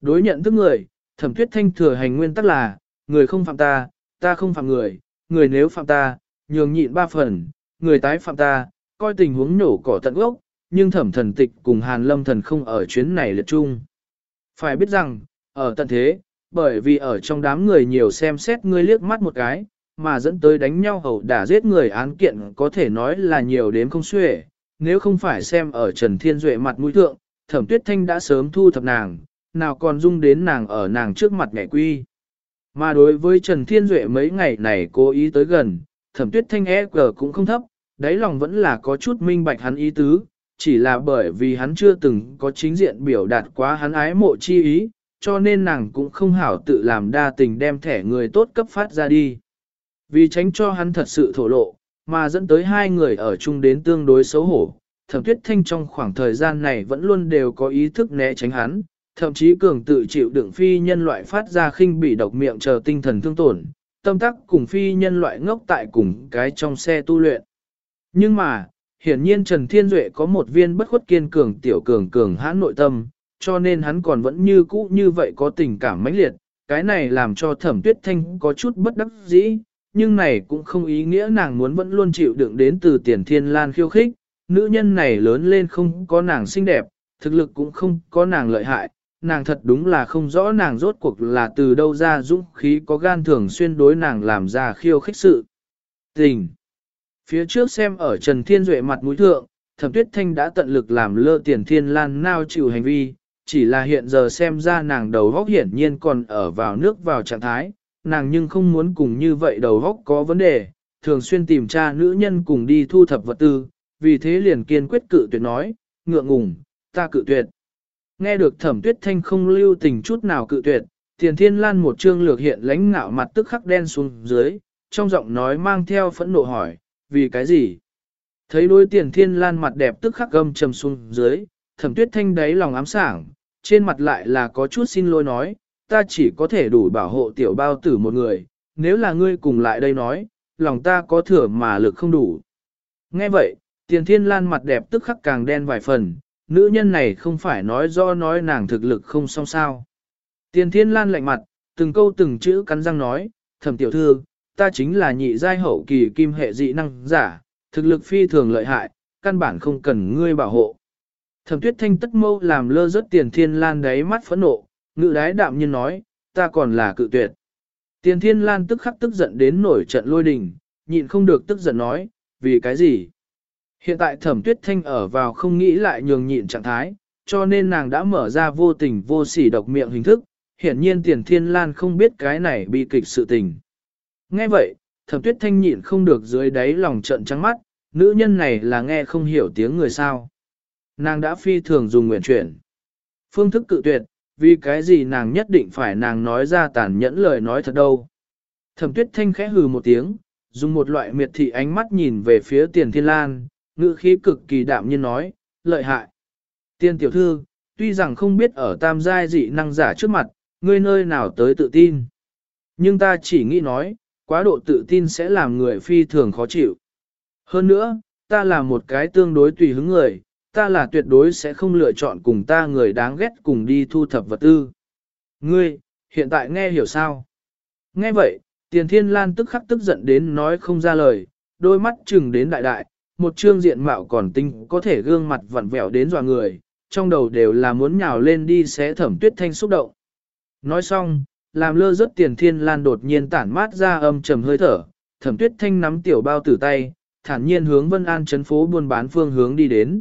Đối nhận thức người, thẩm tuyết thanh thừa hành nguyên tắc là, người không phạm ta, ta không phạm người, người nếu phạm ta, nhường nhịn ba phần, người tái phạm ta, coi tình huống nổ cỏ tận gốc, nhưng thẩm thần tịch cùng hàn lâm thần không ở chuyến này liệt chung. Phải biết rằng, ở tận thế, bởi vì ở trong đám người nhiều xem xét ngươi liếc mắt một cái, mà dẫn tới đánh nhau hầu đả giết người án kiện có thể nói là nhiều đến không xuể, nếu không phải xem ở Trần Thiên Duệ mặt mũi thượng, thẩm tuyết thanh đã sớm thu thập nàng, nào còn dung đến nàng ở nàng trước mặt mẹ quy. Mà đối với Trần Thiên Duệ mấy ngày này cố ý tới gần, thẩm tuyết thanh e cờ cũng không thấp, đáy lòng vẫn là có chút minh bạch hắn ý tứ, chỉ là bởi vì hắn chưa từng có chính diện biểu đạt quá hắn ái mộ chi ý, cho nên nàng cũng không hảo tự làm đa tình đem thẻ người tốt cấp phát ra đi. Vì tránh cho hắn thật sự thổ lộ, mà dẫn tới hai người ở chung đến tương đối xấu hổ, thẩm tuyết thanh trong khoảng thời gian này vẫn luôn đều có ý thức né tránh hắn, thậm chí cường tự chịu đựng phi nhân loại phát ra khinh bị độc miệng chờ tinh thần thương tổn, tâm tắc cùng phi nhân loại ngốc tại cùng cái trong xe tu luyện. Nhưng mà, hiển nhiên Trần Thiên Duệ có một viên bất khuất kiên cường tiểu cường cường hãn nội tâm, cho nên hắn còn vẫn như cũ như vậy có tình cảm mãnh liệt, cái này làm cho thẩm tuyết thanh có chút bất đắc dĩ, nhưng này cũng không ý nghĩa nàng muốn vẫn luôn chịu đựng đến từ tiền thiên lan khiêu khích, nữ nhân này lớn lên không có nàng xinh đẹp, thực lực cũng không có nàng lợi hại, nàng thật đúng là không rõ nàng rốt cuộc là từ đâu ra dũng khí có gan thường xuyên đối nàng làm ra khiêu khích sự. Tình Phía trước xem ở Trần Thiên Duệ mặt mũi thượng, thẩm tuyết thanh đã tận lực làm lơ tiền thiên lan nao chịu hành vi, chỉ là hiện giờ xem ra nàng đầu góc hiển nhiên còn ở vào nước vào trạng thái, nàng nhưng không muốn cùng như vậy đầu góc có vấn đề, thường xuyên tìm tra nữ nhân cùng đi thu thập vật tư, vì thế liền kiên quyết cự tuyệt nói, ngượng ngùng, ta cự tuyệt. Nghe được thẩm tuyết thanh không lưu tình chút nào cự tuyệt, tiền thiên lan một trương lược hiện lãnh ngạo mặt tức khắc đen xuống dưới, trong giọng nói mang theo phẫn nộ hỏi, vì cái gì? Thấy đôi tiền thiên lan mặt đẹp tức khắc gâm trầm xuống dưới, thẩm tuyết thanh đáy lòng ám sảng, trên mặt lại là có chút xin lỗi nói, ta chỉ có thể đủ bảo hộ tiểu bao tử một người, nếu là ngươi cùng lại đây nói, lòng ta có thừa mà lực không đủ. Nghe vậy, tiền thiên lan mặt đẹp tức khắc càng đen vài phần, nữ nhân này không phải nói do nói nàng thực lực không song sao. Tiền thiên lan lạnh mặt, từng câu từng chữ cắn răng nói, thẩm tiểu thư, ta chính là nhị giai hậu kỳ kim hệ dị năng giả, thực lực phi thường lợi hại, căn bản không cần ngươi bảo hộ. Thẩm tuyết thanh tất mâu làm lơ rớt tiền thiên lan đáy mắt phẫn nộ, ngự đái đạm nhiên nói, ta còn là cự tuyệt. Tiền thiên lan tức khắc tức giận đến nổi trận lôi đình, nhịn không được tức giận nói, vì cái gì? Hiện tại thẩm tuyết thanh ở vào không nghĩ lại nhường nhịn trạng thái, cho nên nàng đã mở ra vô tình vô sỉ độc miệng hình thức, hiển nhiên tiền thiên lan không biết cái này bị kịch sự tình. Nghe vậy, thẩm tuyết thanh nhịn không được dưới đáy lòng trận trắng mắt, nữ nhân này là nghe không hiểu tiếng người sao. Nàng đã phi thường dùng nguyện chuyển. Phương thức cự tuyệt, vì cái gì nàng nhất định phải nàng nói ra tàn nhẫn lời nói thật đâu. Thẩm tuyết thanh khẽ hừ một tiếng, dùng một loại miệt thị ánh mắt nhìn về phía tiền thiên lan, ngữ khí cực kỳ đạm nhiên nói, lợi hại. Tiên tiểu thư, tuy rằng không biết ở tam giai dị năng giả trước mặt, ngươi nơi nào tới tự tin. Nhưng ta chỉ nghĩ nói, quá độ tự tin sẽ làm người phi thường khó chịu. Hơn nữa, ta là một cái tương đối tùy hứng người, ta là tuyệt đối sẽ không lựa chọn cùng ta người đáng ghét cùng đi thu thập vật tư. Ngươi, hiện tại nghe hiểu sao? Nghe vậy, tiền thiên lan tức khắc tức giận đến nói không ra lời, đôi mắt chừng đến đại đại, một trương diện mạo còn tinh có thể gương mặt vặn vẹo đến dọa người, trong đầu đều là muốn nhào lên đi xé thẩm tuyết thanh xúc động. Nói xong, làm lơ rất tiền thiên lan đột nhiên tản mát ra âm trầm hơi thở, thẩm tuyết thanh nắm tiểu bao tử tay, thản nhiên hướng Vân An chấn phố buôn bán phương hướng đi đến.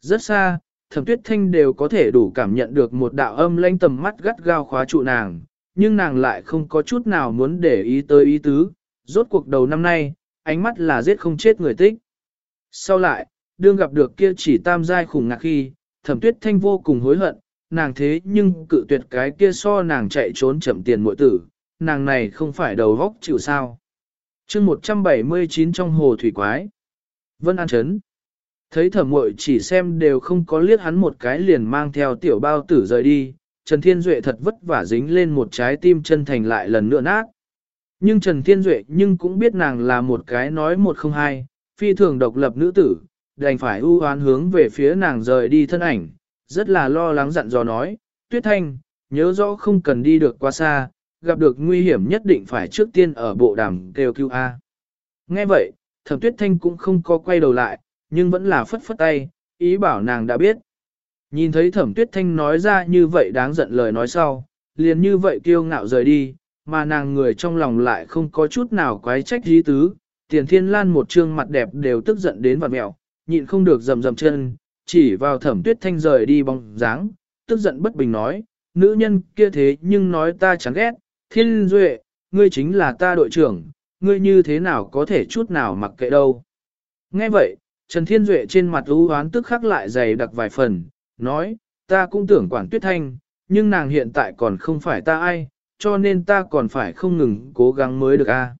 Rất xa, thẩm tuyết thanh đều có thể đủ cảm nhận được một đạo âm lanh tầm mắt gắt gao khóa trụ nàng, nhưng nàng lại không có chút nào muốn để ý tới ý tứ, rốt cuộc đầu năm nay, ánh mắt là giết không chết người tích. Sau lại, đương gặp được kia chỉ tam giai khủng ngạc khi, thẩm tuyết thanh vô cùng hối hận, nàng thế nhưng cự tuyệt cái kia so nàng chạy trốn chậm tiền muội tử, nàng này không phải đầu vóc chịu sao. chương 179 trong hồ thủy quái. Vân An Trấn. Thấy thẩm muội chỉ xem đều không có liếc hắn một cái liền mang theo tiểu bao tử rời đi, Trần Thiên Duệ thật vất vả dính lên một trái tim chân thành lại lần nữa nát. Nhưng Trần Thiên Duệ nhưng cũng biết nàng là một cái nói một không hai, phi thường độc lập nữ tử, đành phải ưu hoán hướng về phía nàng rời đi thân ảnh, rất là lo lắng dặn dò nói, Tuyết Thanh, nhớ rõ không cần đi được quá xa, gặp được nguy hiểm nhất định phải trước tiên ở bộ đàm kêu cứu A. Nghe vậy, thẩm tuyết thanh cũng không có quay đầu lại, nhưng vẫn là phất phất tay, ý bảo nàng đã biết. Nhìn thấy thẩm tuyết thanh nói ra như vậy đáng giận lời nói sau, liền như vậy kiêu ngạo rời đi, mà nàng người trong lòng lại không có chút nào quái trách dí tứ, tiền thiên lan một trương mặt đẹp đều tức giận đến vặt mẹo, nhịn không được rầm rầm chân, chỉ vào thẩm tuyết thanh rời đi bóng dáng, tức giận bất bình nói, nữ nhân kia thế nhưng nói ta chán ghét, thiên duệ, ngươi chính là ta đội trưởng, ngươi như thế nào có thể chút nào mặc kệ đâu. Nghe vậy, Trần Thiên Duệ trên mặt ưu hoán tức khắc lại dày đặc vài phần, nói, ta cũng tưởng quản tuyết thanh, nhưng nàng hiện tại còn không phải ta ai, cho nên ta còn phải không ngừng cố gắng mới được a.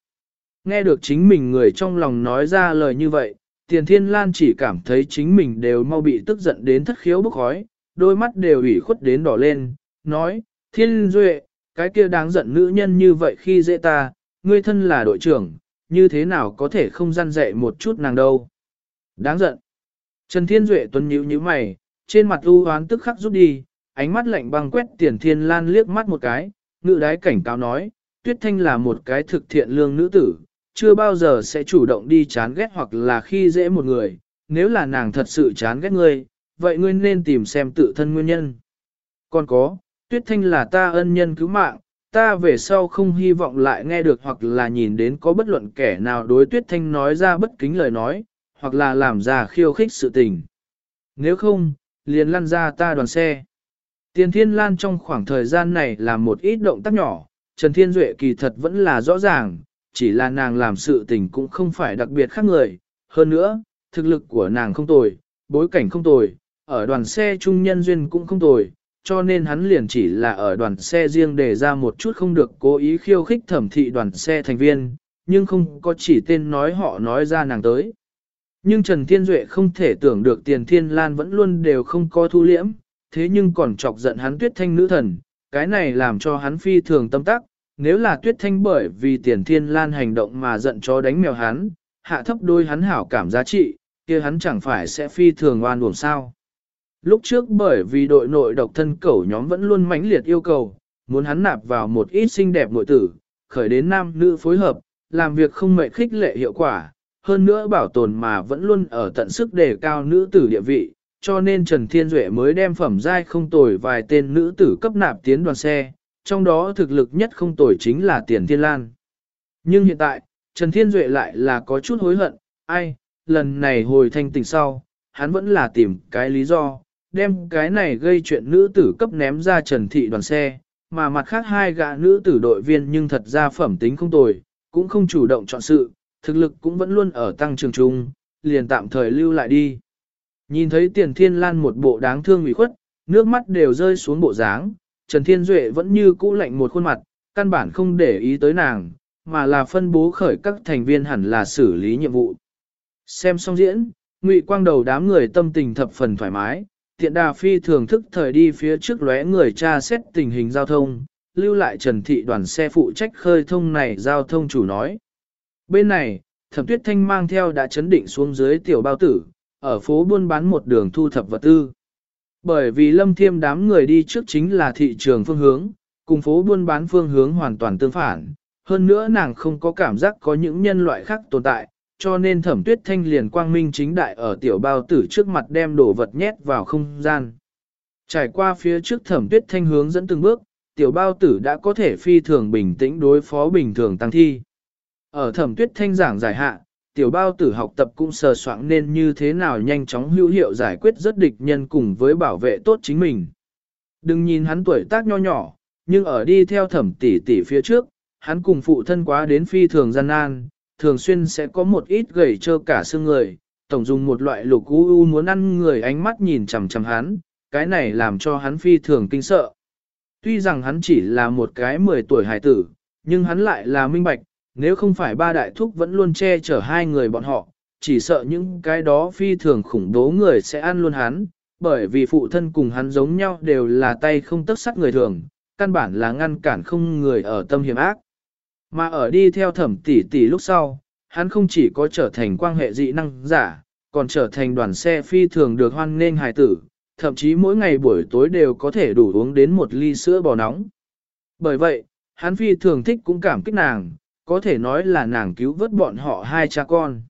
Nghe được chính mình người trong lòng nói ra lời như vậy, Tiền Thiên Lan chỉ cảm thấy chính mình đều mau bị tức giận đến thất khiếu bức khói, đôi mắt đều ủy khuất đến đỏ lên, nói, Thiên Duệ, cái kia đáng giận nữ nhân như vậy khi dễ ta, ngươi thân là đội trưởng, như thế nào có thể không gian dạy một chút nàng đâu. Đáng giận. Trần Thiên Duệ tuấn nhíu như mày, trên mặt u hoán tức khắc rút đi, ánh mắt lạnh băng quét Tiền Thiên Lan liếc mắt một cái, ngự đái cảnh cáo nói, Tuyết Thanh là một cái thực thiện lương nữ tử, chưa bao giờ sẽ chủ động đi chán ghét hoặc là khi dễ một người, nếu là nàng thật sự chán ghét ngươi, vậy ngươi nên tìm xem tự thân nguyên nhân. Còn có, Tuyết Thanh là ta ân nhân cứu mạng, ta về sau không hy vọng lại nghe được hoặc là nhìn đến có bất luận kẻ nào đối Tuyết Thanh nói ra bất kính lời nói, hoặc là làm ra khiêu khích sự tình. Nếu không, liền lăn ra ta đoàn xe. Tiền Thiên Lan trong khoảng thời gian này làm một ít động tác nhỏ, Trần Thiên Duệ kỳ thật vẫn là rõ ràng, chỉ là nàng làm sự tình cũng không phải đặc biệt khác người. Hơn nữa, thực lực của nàng không tồi, bối cảnh không tồi, ở đoàn xe trung nhân duyên cũng không tồi, cho nên hắn liền chỉ là ở đoàn xe riêng để ra một chút không được cố ý khiêu khích thẩm thị đoàn xe thành viên, nhưng không có chỉ tên nói họ nói ra nàng tới. Nhưng Trần Thiên Duệ không thể tưởng được tiền thiên lan vẫn luôn đều không có thu liễm, thế nhưng còn chọc giận hắn tuyết thanh nữ thần, cái này làm cho hắn phi thường tâm tắc, nếu là tuyết thanh bởi vì tiền thiên lan hành động mà giận cho đánh mèo hắn, hạ thấp đôi hắn hảo cảm giá trị, kia hắn chẳng phải sẽ phi thường oan uổng sao. Lúc trước bởi vì đội nội độc thân cẩu nhóm vẫn luôn mãnh liệt yêu cầu, muốn hắn nạp vào một ít xinh đẹp nội tử, khởi đến nam nữ phối hợp, làm việc không mệnh khích lệ hiệu quả, hơn nữa bảo tồn mà vẫn luôn ở tận sức đề cao nữ tử địa vị, cho nên Trần Thiên Duệ mới đem phẩm giai không tồi vài tên nữ tử cấp nạp tiến đoàn xe, trong đó thực lực nhất không tồi chính là Tiền Thiên Lan. Nhưng hiện tại, Trần Thiên Duệ lại là có chút hối hận, ai, lần này hồi thanh tỉnh sau, hắn vẫn là tìm cái lý do, đem cái này gây chuyện nữ tử cấp ném ra Trần Thị đoàn xe, mà mặt khác hai gã nữ tử đội viên nhưng thật ra phẩm tính không tồi, cũng không chủ động chọn sự, thực lực cũng vẫn luôn ở tăng trường trung, liền tạm thời lưu lại đi. Nhìn thấy tiền thiên lan một bộ đáng thương ủy khuất, nước mắt đều rơi xuống bộ dáng, Trần Thiên Duệ vẫn như cũ lạnh một khuôn mặt, căn bản không để ý tới nàng, mà là phân bố khởi các thành viên hẳn là xử lý nhiệm vụ. Xem xong diễn, Ngụy Quang đầu đám người tâm tình thập phần thoải mái, tiện đà phi thường thức thời đi phía trước lóe người tra xét tình hình giao thông, lưu lại Trần Thị đoàn xe phụ trách khơi thông này giao thông chủ nói. Bên này, Thẩm Tuyết Thanh mang theo đã chấn định xuống dưới tiểu bao tử, ở phố buôn bán một đường thu thập vật tư. Bởi vì lâm thiêm đám người đi trước chính là thị trường phương hướng, cùng phố buôn bán phương hướng hoàn toàn tương phản. Hơn nữa nàng không có cảm giác có những nhân loại khác tồn tại, cho nên thẩm tuyết thanh liền quang minh chính đại ở tiểu bao tử trước mặt đem đồ vật nhét vào không gian. Trải qua phía trước thẩm tuyết thanh hướng dẫn từng bước, tiểu bao tử đã có thể phi thường bình tĩnh đối phó bình thường tăng thi. Ở thẩm tuyết thanh giảng giải hạ, tiểu bao tử học tập cũng sờ soạn nên như thế nào nhanh chóng hữu hiệu giải quyết rất địch nhân cùng với bảo vệ tốt chính mình. Đừng nhìn hắn tuổi tác nho nhỏ, nhưng ở đi theo thẩm tỷ tỷ phía trước, hắn cùng phụ thân quá đến phi thường gian nan, thường xuyên sẽ có một ít gầy trơ cả xương người, tổng dùng một loại lục u u muốn ăn người ánh mắt nhìn chằm chằm hắn, cái này làm cho hắn phi thường kinh sợ. Tuy rằng hắn chỉ là một cái 10 tuổi hải tử, nhưng hắn lại là minh bạch, nếu không phải ba đại thúc vẫn luôn che chở hai người bọn họ, chỉ sợ những cái đó phi thường khủng bố người sẽ ăn luôn hắn, bởi vì phụ thân cùng hắn giống nhau đều là tay không tất sắt người thường, căn bản là ngăn cản không người ở tâm hiểm ác. Mà ở đi theo thẩm tỷ tỷ lúc sau, hắn không chỉ có trở thành quan hệ dị năng giả, còn trở thành đoàn xe phi thường được hoan nghênh hài tử, thậm chí mỗi ngày buổi tối đều có thể đủ uống đến một ly sữa bò nóng. Bởi vậy, hắn phi thường thích cũng cảm kích nàng, có thể nói là nàng cứu vớt bọn họ hai cha con.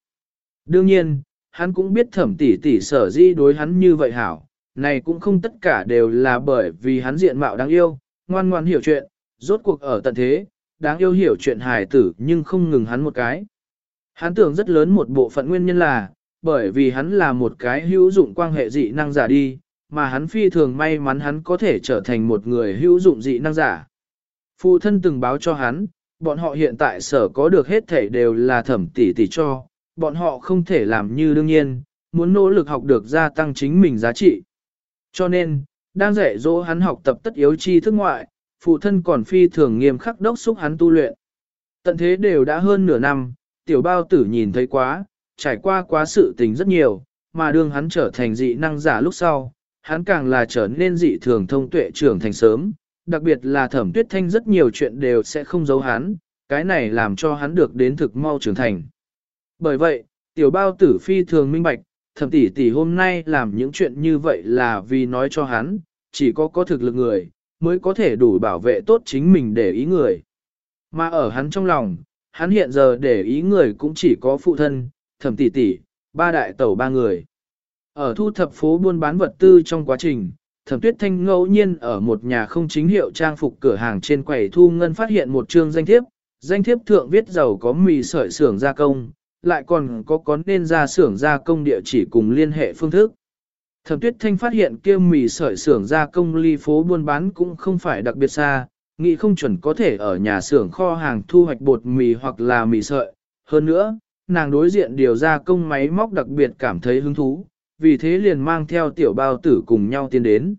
Đương nhiên, hắn cũng biết thẩm tỷ tỷ sở di đối hắn như vậy hảo, này cũng không tất cả đều là bởi vì hắn diện mạo đáng yêu, ngoan ngoan hiểu chuyện, rốt cuộc ở tận thế, đáng yêu hiểu chuyện hài tử nhưng không ngừng hắn một cái. Hắn tưởng rất lớn một bộ phận nguyên nhân là, bởi vì hắn là một cái hữu dụng quan hệ dị năng giả đi, mà hắn phi thường may mắn hắn có thể trở thành một người hữu dụng dị năng giả. Phụ thân từng báo cho hắn, bọn họ hiện tại sở có được hết thể đều là thẩm tỷ tỷ cho, bọn họ không thể làm như đương nhiên, muốn nỗ lực học được gia tăng chính mình giá trị. Cho nên, đang dạy dỗ hắn học tập tất yếu chi thức ngoại, phụ thân còn phi thường nghiêm khắc đốc xúc hắn tu luyện. Tận thế đều đã hơn nửa năm, tiểu bao tử nhìn thấy quá, trải qua quá sự tình rất nhiều, mà đương hắn trở thành dị năng giả lúc sau, hắn càng là trở nên dị thường thông tuệ trưởng thành sớm, đặc biệt là thẩm tuyết thanh rất nhiều chuyện đều sẽ không giấu hắn, cái này làm cho hắn được đến thực mau trưởng thành. Bởi vậy, tiểu bao tử phi thường minh bạch, thẩm tỷ tỷ hôm nay làm những chuyện như vậy là vì nói cho hắn, chỉ có có thực lực người, mới có thể đủ bảo vệ tốt chính mình để ý người. Mà ở hắn trong lòng, hắn hiện giờ để ý người cũng chỉ có phụ thân, thẩm tỷ tỷ, ba đại tẩu ba người. Ở thu thập phố buôn bán vật tư trong quá trình, thẩm tuyết thanh ngẫu nhiên ở một nhà không chính hiệu trang phục cửa hàng trên quầy thu ngân phát hiện một chương danh thiếp, danh thiếp thượng viết giàu có mì sợi xưởng gia công, lại còn có có nên ra xưởng gia công địa chỉ cùng liên hệ phương thức. Thẩm tuyết thanh phát hiện kia mì sợi xưởng gia công ly phố buôn bán cũng không phải đặc biệt xa, nghĩ không chuẩn có thể ở nhà xưởng kho hàng thu hoạch bột mì hoặc là mì sợi. Hơn nữa, nàng đối diện điều gia công máy móc đặc biệt cảm thấy hứng thú, vì thế liền mang theo tiểu bao tử cùng nhau tiến đến.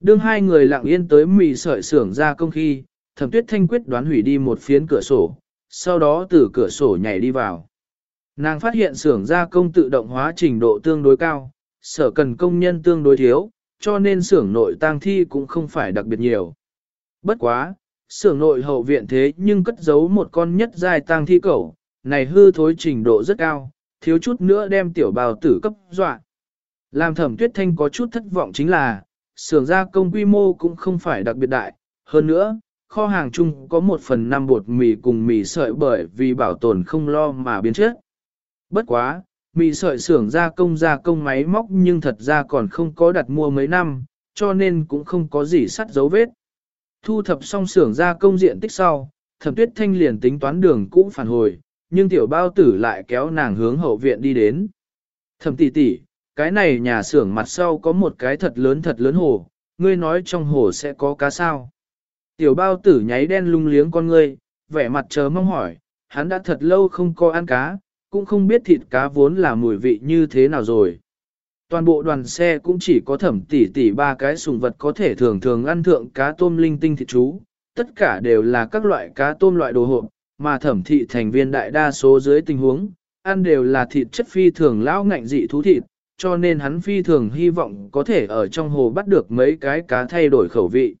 Đương hai người lặng yên tới mì sợi xưởng gia công khi, thẩm tuyết thanh quyết đoán hủy đi một phiến cửa sổ, sau đó từ cửa sổ nhảy đi vào. Nàng phát hiện xưởng gia công tự động hóa trình độ tương đối cao, sở cần công nhân tương đối thiếu, cho nên xưởng nội tang thi cũng không phải đặc biệt nhiều. Bất quá, xưởng nội hậu viện thế nhưng cất giấu một con nhất dài tang thi cẩu, này hư thối trình độ rất cao, thiếu chút nữa đem tiểu bào tử cấp dọa. Làm thẩm tuyết thanh có chút thất vọng chính là, xưởng gia công quy mô cũng không phải đặc biệt đại, hơn nữa, kho hàng chung có một phần năm bột mì cùng mì sợi bởi vì bảo tồn không lo mà biến chất. Bất quá, mì sợi xưởng gia công gia công máy móc nhưng thật ra còn không có đặt mua mấy năm, cho nên cũng không có gì sắt dấu vết. Thu thập xong xưởng gia công diện tích sau, thẩm tuyết thanh liền tính toán đường cũ phản hồi, nhưng tiểu bao tử lại kéo nàng hướng hậu viện đi đến. Thẩm tỷ tỷ, cái này nhà xưởng mặt sau có một cái thật lớn thật lớn hồ, ngươi nói trong hồ sẽ có cá sao. Tiểu bao tử nháy đen lung liếng con ngươi, vẻ mặt chờ mong hỏi, hắn đã thật lâu không có ăn cá, cũng không biết thịt cá vốn là mùi vị như thế nào rồi. Toàn bộ đoàn xe cũng chỉ có thẩm tỷ tỷ ba cái sùng vật có thể thường thường ăn thượng cá tôm linh tinh thịt chú, tất cả đều là các loại cá tôm loại đồ hộp, mà thẩm thị thành viên đại đa số dưới tình huống, ăn đều là thịt chất phi thường lão ngạnh dị thú thịt, cho nên hắn phi thường hy vọng có thể ở trong hồ bắt được mấy cái cá thay đổi khẩu vị.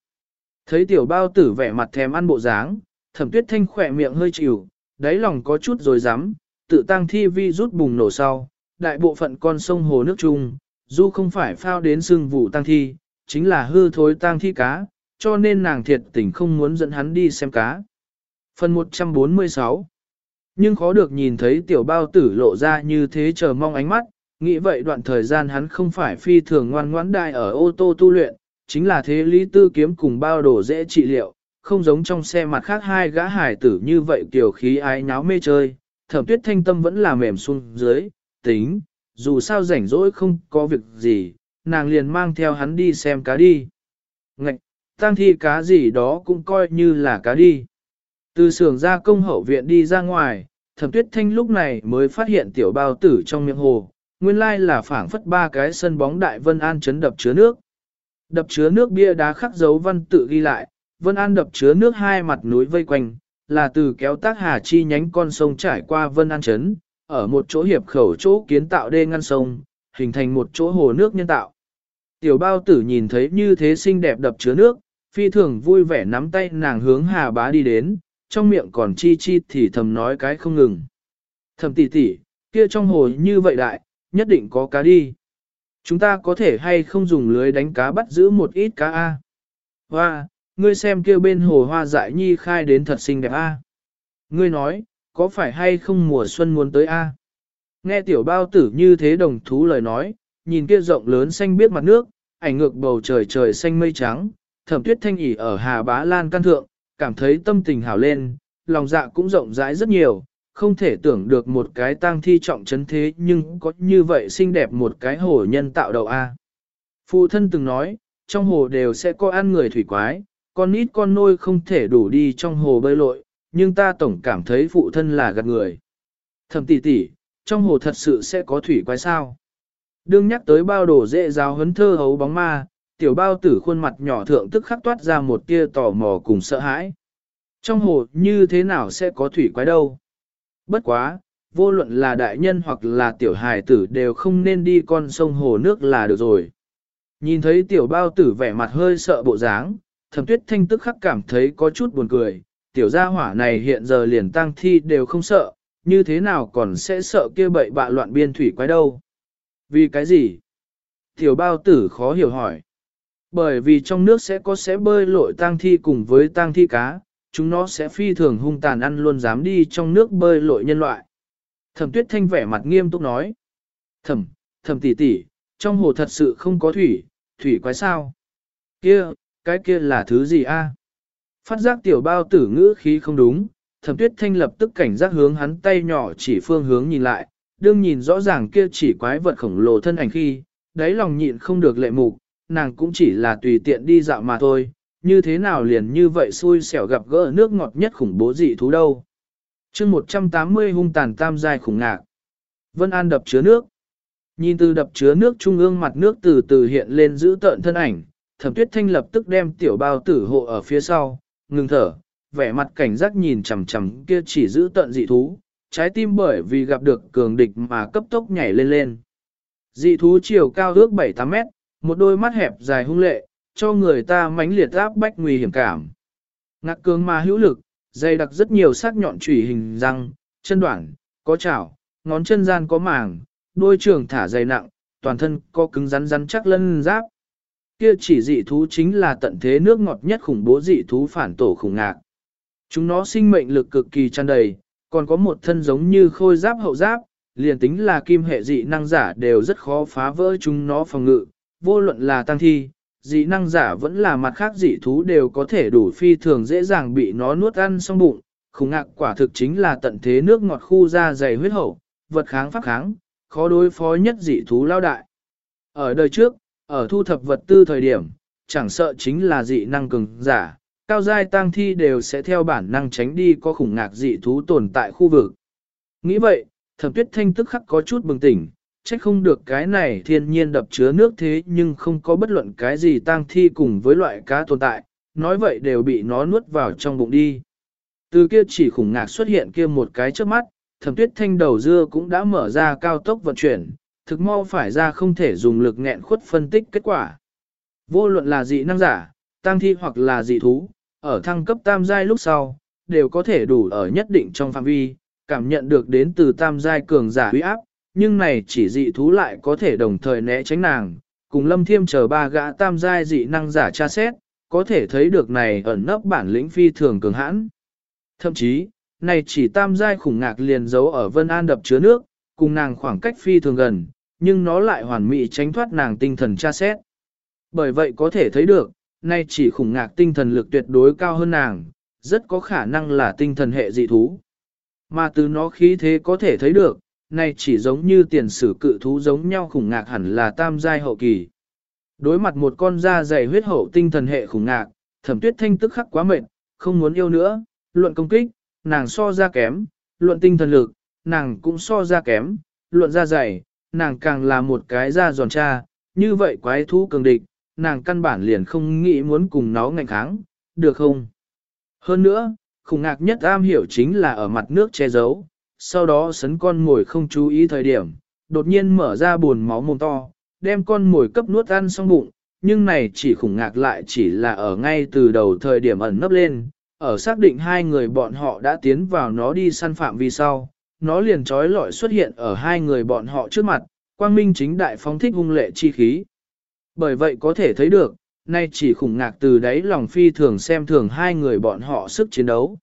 Thấy tiểu bao tử vẻ mặt thèm ăn bộ dáng, thẩm tuyết thanh khỏe miệng hơi chịu, đáy lòng có chút rồi dám, tự tăng thi vi rút bùng nổ sau, đại bộ phận con sông hồ nước chung, dù không phải phao đến xương vụ tăng thi, chính là hư thối tăng thi cá, cho nên nàng thiệt tình không muốn dẫn hắn đi xem cá. Phần 146 Nhưng khó được nhìn thấy tiểu bao tử lộ ra như thế chờ mong ánh mắt, nghĩ vậy đoạn thời gian hắn không phải phi thường ngoan ngoãn đại ở ô tô tu luyện, chính là thế lý tư kiếm cùng bao đồ dễ trị liệu, không giống trong xe mặt khác hai gã hải tử như vậy kiểu khí ái nháo mê chơi, thẩm tuyết thanh tâm vẫn là mềm xuống dưới, tính, dù sao rảnh rỗi không có việc gì, nàng liền mang theo hắn đi xem cá đi. Ngạch, tăng thi cá gì đó cũng coi như là cá đi. Từ xưởng ra công hậu viện đi ra ngoài, thẩm tuyết thanh lúc này mới phát hiện tiểu bao tử trong miệng hồ, nguyên lai là phảng phất ba cái sân bóng đại Vân An chấn đập chứa nước. Đập chứa nước bia đá khắc dấu văn tự ghi lại, Vân An đập chứa nước hai mặt núi vây quanh, là từ kéo tác hà chi nhánh con sông trải qua Vân An chấn, ở một chỗ hiệp khẩu chỗ kiến tạo đê ngăn sông, hình thành một chỗ hồ nước nhân tạo. Tiểu bao tử nhìn thấy như thế xinh đẹp đập chứa nước, phi thường vui vẻ nắm tay nàng hướng hà bá đi đến, trong miệng còn chi chi thì thầm nói cái không ngừng. Thầm tỷ tỷ, kia trong hồ như vậy đại, nhất định có cá đi. Chúng ta có thể hay không dùng lưới đánh cá bắt giữ một ít cá A. Hoa, ngươi xem kia bên hồ hoa dại nhi khai đến thật xinh đẹp A. Ngươi nói, có phải hay không mùa xuân muốn tới A? Nghe tiểu bao tử như thế đồng thú lời nói, nhìn kia rộng lớn xanh biết mặt nước, ảnh ngược bầu trời trời xanh mây trắng, thẩm tuyết thanh ỉ ở hà bá lan căn thượng, cảm thấy tâm tình hào lên, lòng dạ cũng rộng rãi rất nhiều, không thể tưởng được một cái tang thi trọng chấn thế nhưng có như vậy xinh đẹp một cái hồ nhân tạo đầu A. Phụ thân từng nói, trong hồ đều sẽ có ăn người thủy quái, con nít con nôi không thể đủ đi trong hồ bơi lội, nhưng ta tổng cảm thấy phụ thân là gạt người. thầm tỷ tỷ, trong hồ thật sự sẽ có thủy quái sao? Đương nhắc tới bao đồ dễ giáo hấn thơ hấu bóng ma, tiểu bao tử khuôn mặt nhỏ thượng tức khắc toát ra một tia tò mò cùng sợ hãi. Trong hồ như thế nào sẽ có thủy quái đâu? Bất quá, vô luận là đại nhân hoặc là tiểu hài tử đều không nên đi con sông hồ nước là được rồi. Nhìn thấy tiểu bao tử vẻ mặt hơi sợ bộ dáng, thẩm tuyết thanh tức khắc cảm thấy có chút buồn cười, tiểu gia hỏa này hiện giờ liền tăng thi đều không sợ, như thế nào còn sẽ sợ kia bậy bạ loạn biên thủy quái đâu. Vì cái gì? Tiểu bao tử khó hiểu hỏi. Bởi vì trong nước sẽ có sẽ bơi lội tang thi cùng với tang thi cá, chúng nó sẽ phi thường hung tàn ăn luôn dám đi trong nước bơi lội nhân loại. Thẩm tuyết thanh vẻ mặt nghiêm túc nói. Thẩm, thẩm tỷ tỷ, trong hồ thật sự không có thủy, thủy quái sao? Kia, cái kia là thứ gì a? Phát giác tiểu bao tử ngữ khí không đúng, thẩm tuyết thanh lập tức cảnh giác hướng hắn tay nhỏ chỉ phương hướng nhìn lại, đương nhìn rõ ràng kia chỉ quái vật khổng lồ thân ảnh khi, đáy lòng nhịn không được lệ mục, nàng cũng chỉ là tùy tiện đi dạo mà thôi, như thế nào liền như vậy xui xẻo gặp gỡ nước ngọt nhất khủng bố dị thú đâu. chương 180 hung tàn tam giai khủng ngạc. Vân An đập chứa nước. Nhìn từ đập chứa nước trung ương mặt nước từ từ hiện lên giữ tợn thân ảnh, thẩm tuyết thanh lập tức đem tiểu bao tử hộ ở phía sau, ngừng thở, vẻ mặt cảnh giác nhìn chằm chằm kia chỉ giữ tợn dị thú, trái tim bởi vì gặp được cường địch mà cấp tốc nhảy lên lên. Dị thú chiều cao ước 7-8 mét, một đôi mắt hẹp dài hung lệ, cho người ta mãnh liệt áp bách nguy hiểm cảm. Ngạc cường mà hữu lực, dày đặc rất nhiều sắc nhọn chủy hình răng, chân đoạn, có chảo, ngón chân gian có màng, đôi trường thả dày nặng, toàn thân có cứng rắn rắn chắc lân giáp. Kia chỉ dị thú chính là tận thế nước ngọt nhất khủng bố dị thú phản tổ khủng ngạc. Chúng nó sinh mệnh lực cực kỳ tràn đầy, còn có một thân giống như khôi giáp hậu giáp, liền tính là kim hệ dị năng giả đều rất khó phá vỡ chúng nó phòng ngự, vô luận là tăng thi, dị năng giả vẫn là mặt khác dị thú đều có thể đủ phi thường dễ dàng bị nó nuốt ăn xong bụng, khủng ngạc quả thực chính là tận thế nước ngọt khu ra dày huyết hậu, vật kháng pháp kháng, khó đối phó nhất dị thú lao đại. Ở đời trước, ở thu thập vật tư thời điểm, chẳng sợ chính là dị năng cường giả, cao giai tăng thi đều sẽ theo bản năng tránh đi có khủng ngạc dị thú tồn tại khu vực. Nghĩ vậy, thẩm tuyết thanh tức khắc có chút bừng tỉnh, trách không được cái này thiên nhiên đập chứa nước thế nhưng không có bất luận cái gì tang thi cùng với loại cá tồn tại, nói vậy đều bị nó nuốt vào trong bụng đi. Từ kia chỉ khủng ngạc xuất hiện kia một cái trước mắt, thẩm tuyết thanh đầu dưa cũng đã mở ra cao tốc vận chuyển, thực mau phải ra không thể dùng lực nghẹn khuất phân tích kết quả. Vô luận là dị năng giả, tăng thi hoặc là dị thú, ở thăng cấp tam giai lúc sau, đều có thể đủ ở nhất định trong phạm vi, cảm nhận được đến từ tam giai cường giả uy áp, nhưng này chỉ dị thú lại có thể đồng thời né tránh nàng, cùng lâm thiêm chờ ba gã tam giai dị năng giả tra xét, có thể thấy được này ẩn nấp bản lĩnh phi thường cường hãn. Thậm chí, này chỉ tam giai khủng ngạc liền giấu ở Vân An đập chứa nước, cùng nàng khoảng cách phi thường gần, nhưng nó lại hoàn mỹ tránh thoát nàng tinh thần tra xét. Bởi vậy có thể thấy được, nay chỉ khủng ngạc tinh thần lực tuyệt đối cao hơn nàng, rất có khả năng là tinh thần hệ dị thú. Mà từ nó khí thế có thể thấy được, này chỉ giống như tiền sử cự thú giống nhau khủng ngạc hẳn là tam giai hậu kỳ. Đối mặt một con da dày huyết hậu tinh thần hệ khủng ngạc, thẩm tuyết thanh tức khắc quá mệt, không muốn yêu nữa, luận công kích, nàng so ra kém, luận tinh thần lực, nàng cũng so ra kém, luận da dày, nàng càng là một cái da giòn cha, như vậy quái thú cường địch, nàng căn bản liền không nghĩ muốn cùng nó ngạnh kháng, được không? Hơn nữa, khủng ngạc nhất am hiểu chính là ở mặt nước che giấu, sau đó sấn con mồi không chú ý thời điểm, đột nhiên mở ra buồn máu mồm to, đem con mồi cấp nuốt ăn xong bụng, nhưng này chỉ khủng ngạc lại chỉ là ở ngay từ đầu thời điểm ẩn nấp lên, ở xác định hai người bọn họ đã tiến vào nó đi săn phạm vì sau, nó liền trói lọi xuất hiện ở hai người bọn họ trước mặt, quang minh chính đại phóng thích hung lệ chi khí. Bởi vậy có thể thấy được, nay chỉ khủng ngạc từ đáy lòng phi thường xem thường hai người bọn họ sức chiến đấu.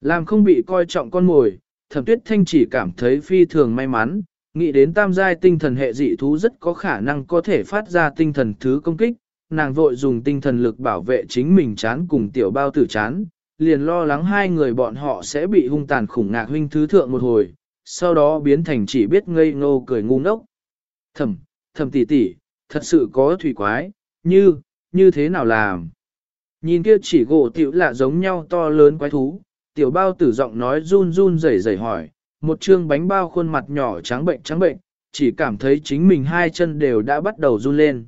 Làm không bị coi trọng con mồi, thẩm tuyết thanh chỉ cảm thấy phi thường may mắn, nghĩ đến tam giai tinh thần hệ dị thú rất có khả năng có thể phát ra tinh thần thứ công kích, nàng vội dùng tinh thần lực bảo vệ chính mình chán cùng tiểu bao tử chán, liền lo lắng hai người bọn họ sẽ bị hung tàn khủng ngạc huynh thứ thượng một hồi, sau đó biến thành chỉ biết ngây ngô cười ngu ngốc. Thẩm, thẩm tỷ tỷ, thật sự có thủy quái, như, như thế nào làm? Nhìn kia chỉ gỗ tiểu lạ giống nhau to lớn quái thú, tiểu bao tử giọng nói run run rẩy rẩy hỏi, một chương bánh bao khuôn mặt nhỏ trắng bệnh trắng bệnh, chỉ cảm thấy chính mình hai chân đều đã bắt đầu run lên.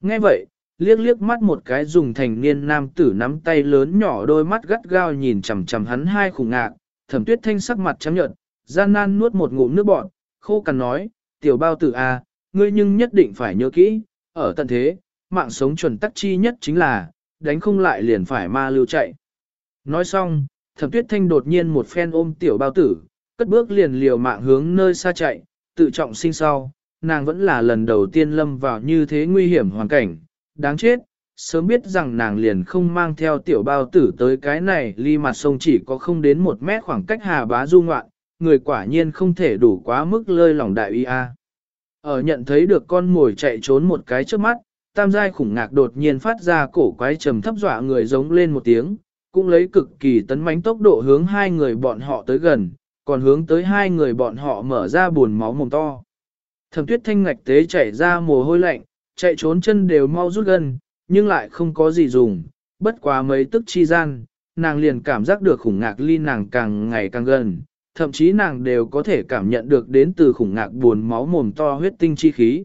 Nghe vậy, liếc liếc mắt một cái dùng thành niên nam tử nắm tay lớn nhỏ đôi mắt gắt gao nhìn chằm chằm hắn hai khủng ngạc, thẩm tuyết thanh sắc mặt trắng nhợt, gian nan nuốt một ngụm nước bọt, khô cằn nói, tiểu bao tử a, à, ngươi nhưng nhất định phải nhớ kỹ, ở tận thế, mạng sống chuẩn tắc chi nhất chính là, đánh không lại liền phải ma lưu chạy. Nói xong, thẩm tuyết thanh đột nhiên một phen ôm tiểu bao tử, cất bước liền liều mạng hướng nơi xa chạy, tự trọng sinh sau, nàng vẫn là lần đầu tiên lâm vào như thế nguy hiểm hoàn cảnh, đáng chết, sớm biết rằng nàng liền không mang theo tiểu bao tử tới cái này ly mặt sông chỉ có không đến một mét khoảng cách hà bá du ngoạn, người quả nhiên không thể đủ quá mức lơi lòng đại uy a. Ở nhận thấy được con mồi chạy trốn một cái trước mắt, tam giai khủng ngạc đột nhiên phát ra cổ quái trầm thấp dọa người giống lên một tiếng, cũng lấy cực kỳ tấn mãnh tốc độ hướng hai người bọn họ tới gần, còn hướng tới hai người bọn họ mở ra buồn máu mồm to. Thẩm tuyết thanh ngạch tế chảy ra mồ hôi lạnh, chạy trốn chân đều mau rút gần, nhưng lại không có gì dùng, bất quá mấy tức chi gian, nàng liền cảm giác được khủng ngạc ly nàng càng ngày càng gần, thậm chí nàng đều có thể cảm nhận được đến từ khủng ngạc buồn máu mồm to huyết tinh chi khí.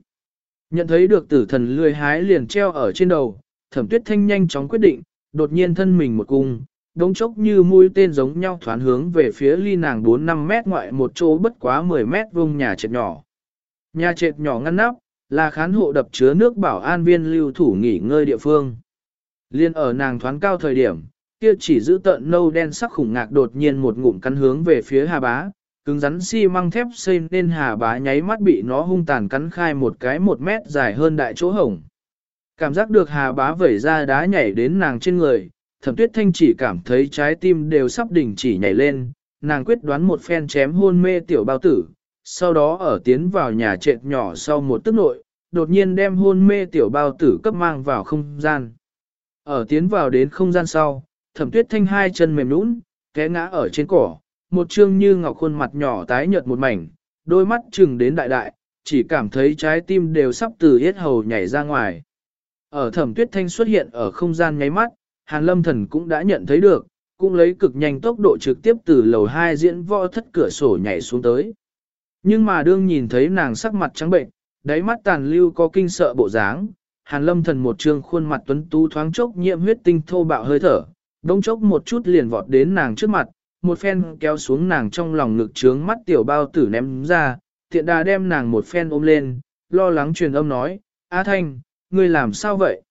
Nhận thấy được tử thần lươi hái liền treo ở trên đầu, thẩm tuyết thanh nhanh chóng quyết định, đột nhiên thân mình một cung, đống chốc như mũi tên giống nhau thoán hướng về phía ly nàng 4-5 mét ngoại một chỗ bất quá 10 mét vuông nhà trệt nhỏ. Nhà trệt nhỏ ngăn nắp, là khán hộ đập chứa nước bảo an viên lưu thủ nghỉ ngơi địa phương. Liên ở nàng thoán cao thời điểm, kia chỉ giữ tợn nâu đen sắc khủng ngạc đột nhiên một ngụm cắn hướng về phía hà bá, cứng rắn xi si măng thép xây nên hà bá nháy mắt bị nó hung tàn cắn khai một cái một mét dài hơn đại chỗ hổng. Cảm giác được hà bá vẩy ra đá nhảy đến nàng trên người, thẩm tuyết thanh chỉ cảm thấy trái tim đều sắp đỉnh chỉ nhảy lên, nàng quyết đoán một phen chém hôn mê tiểu bao tử, sau đó ở tiến vào nhà trệt nhỏ sau một tức nội, đột nhiên đem hôn mê tiểu bao tử cấp mang vào không gian. Ở tiến vào đến không gian sau, thẩm tuyết thanh hai chân mềm nũng, té ngã ở trên cỏ, một trương như ngọc khuôn mặt nhỏ tái nhợt một mảnh, đôi mắt chừng đến đại đại, chỉ cảm thấy trái tim đều sắp từ hết hầu nhảy ra ngoài. Ở thẩm tuyết thanh xuất hiện ở không gian nháy mắt, Hàn Lâm Thần cũng đã nhận thấy được, cũng lấy cực nhanh tốc độ trực tiếp từ lầu 2 diễn võ thất cửa sổ nhảy xuống tới. Nhưng mà đương nhìn thấy nàng sắc mặt trắng bệnh, đáy mắt tàn lưu có kinh sợ bộ dáng, Hàn Lâm Thần một trương khuôn mặt tuấn tú thoáng chốc nhiễm huyết tinh thô bạo hơi thở, đông chốc một chút liền vọt đến nàng trước mặt, một phen kéo xuống nàng trong lòng ngực trướng mắt tiểu bao tử ném ra, tiện đà đem nàng một phen ôm lên, lo lắng truyền âm nói, A Thanh, ngươi làm sao vậy?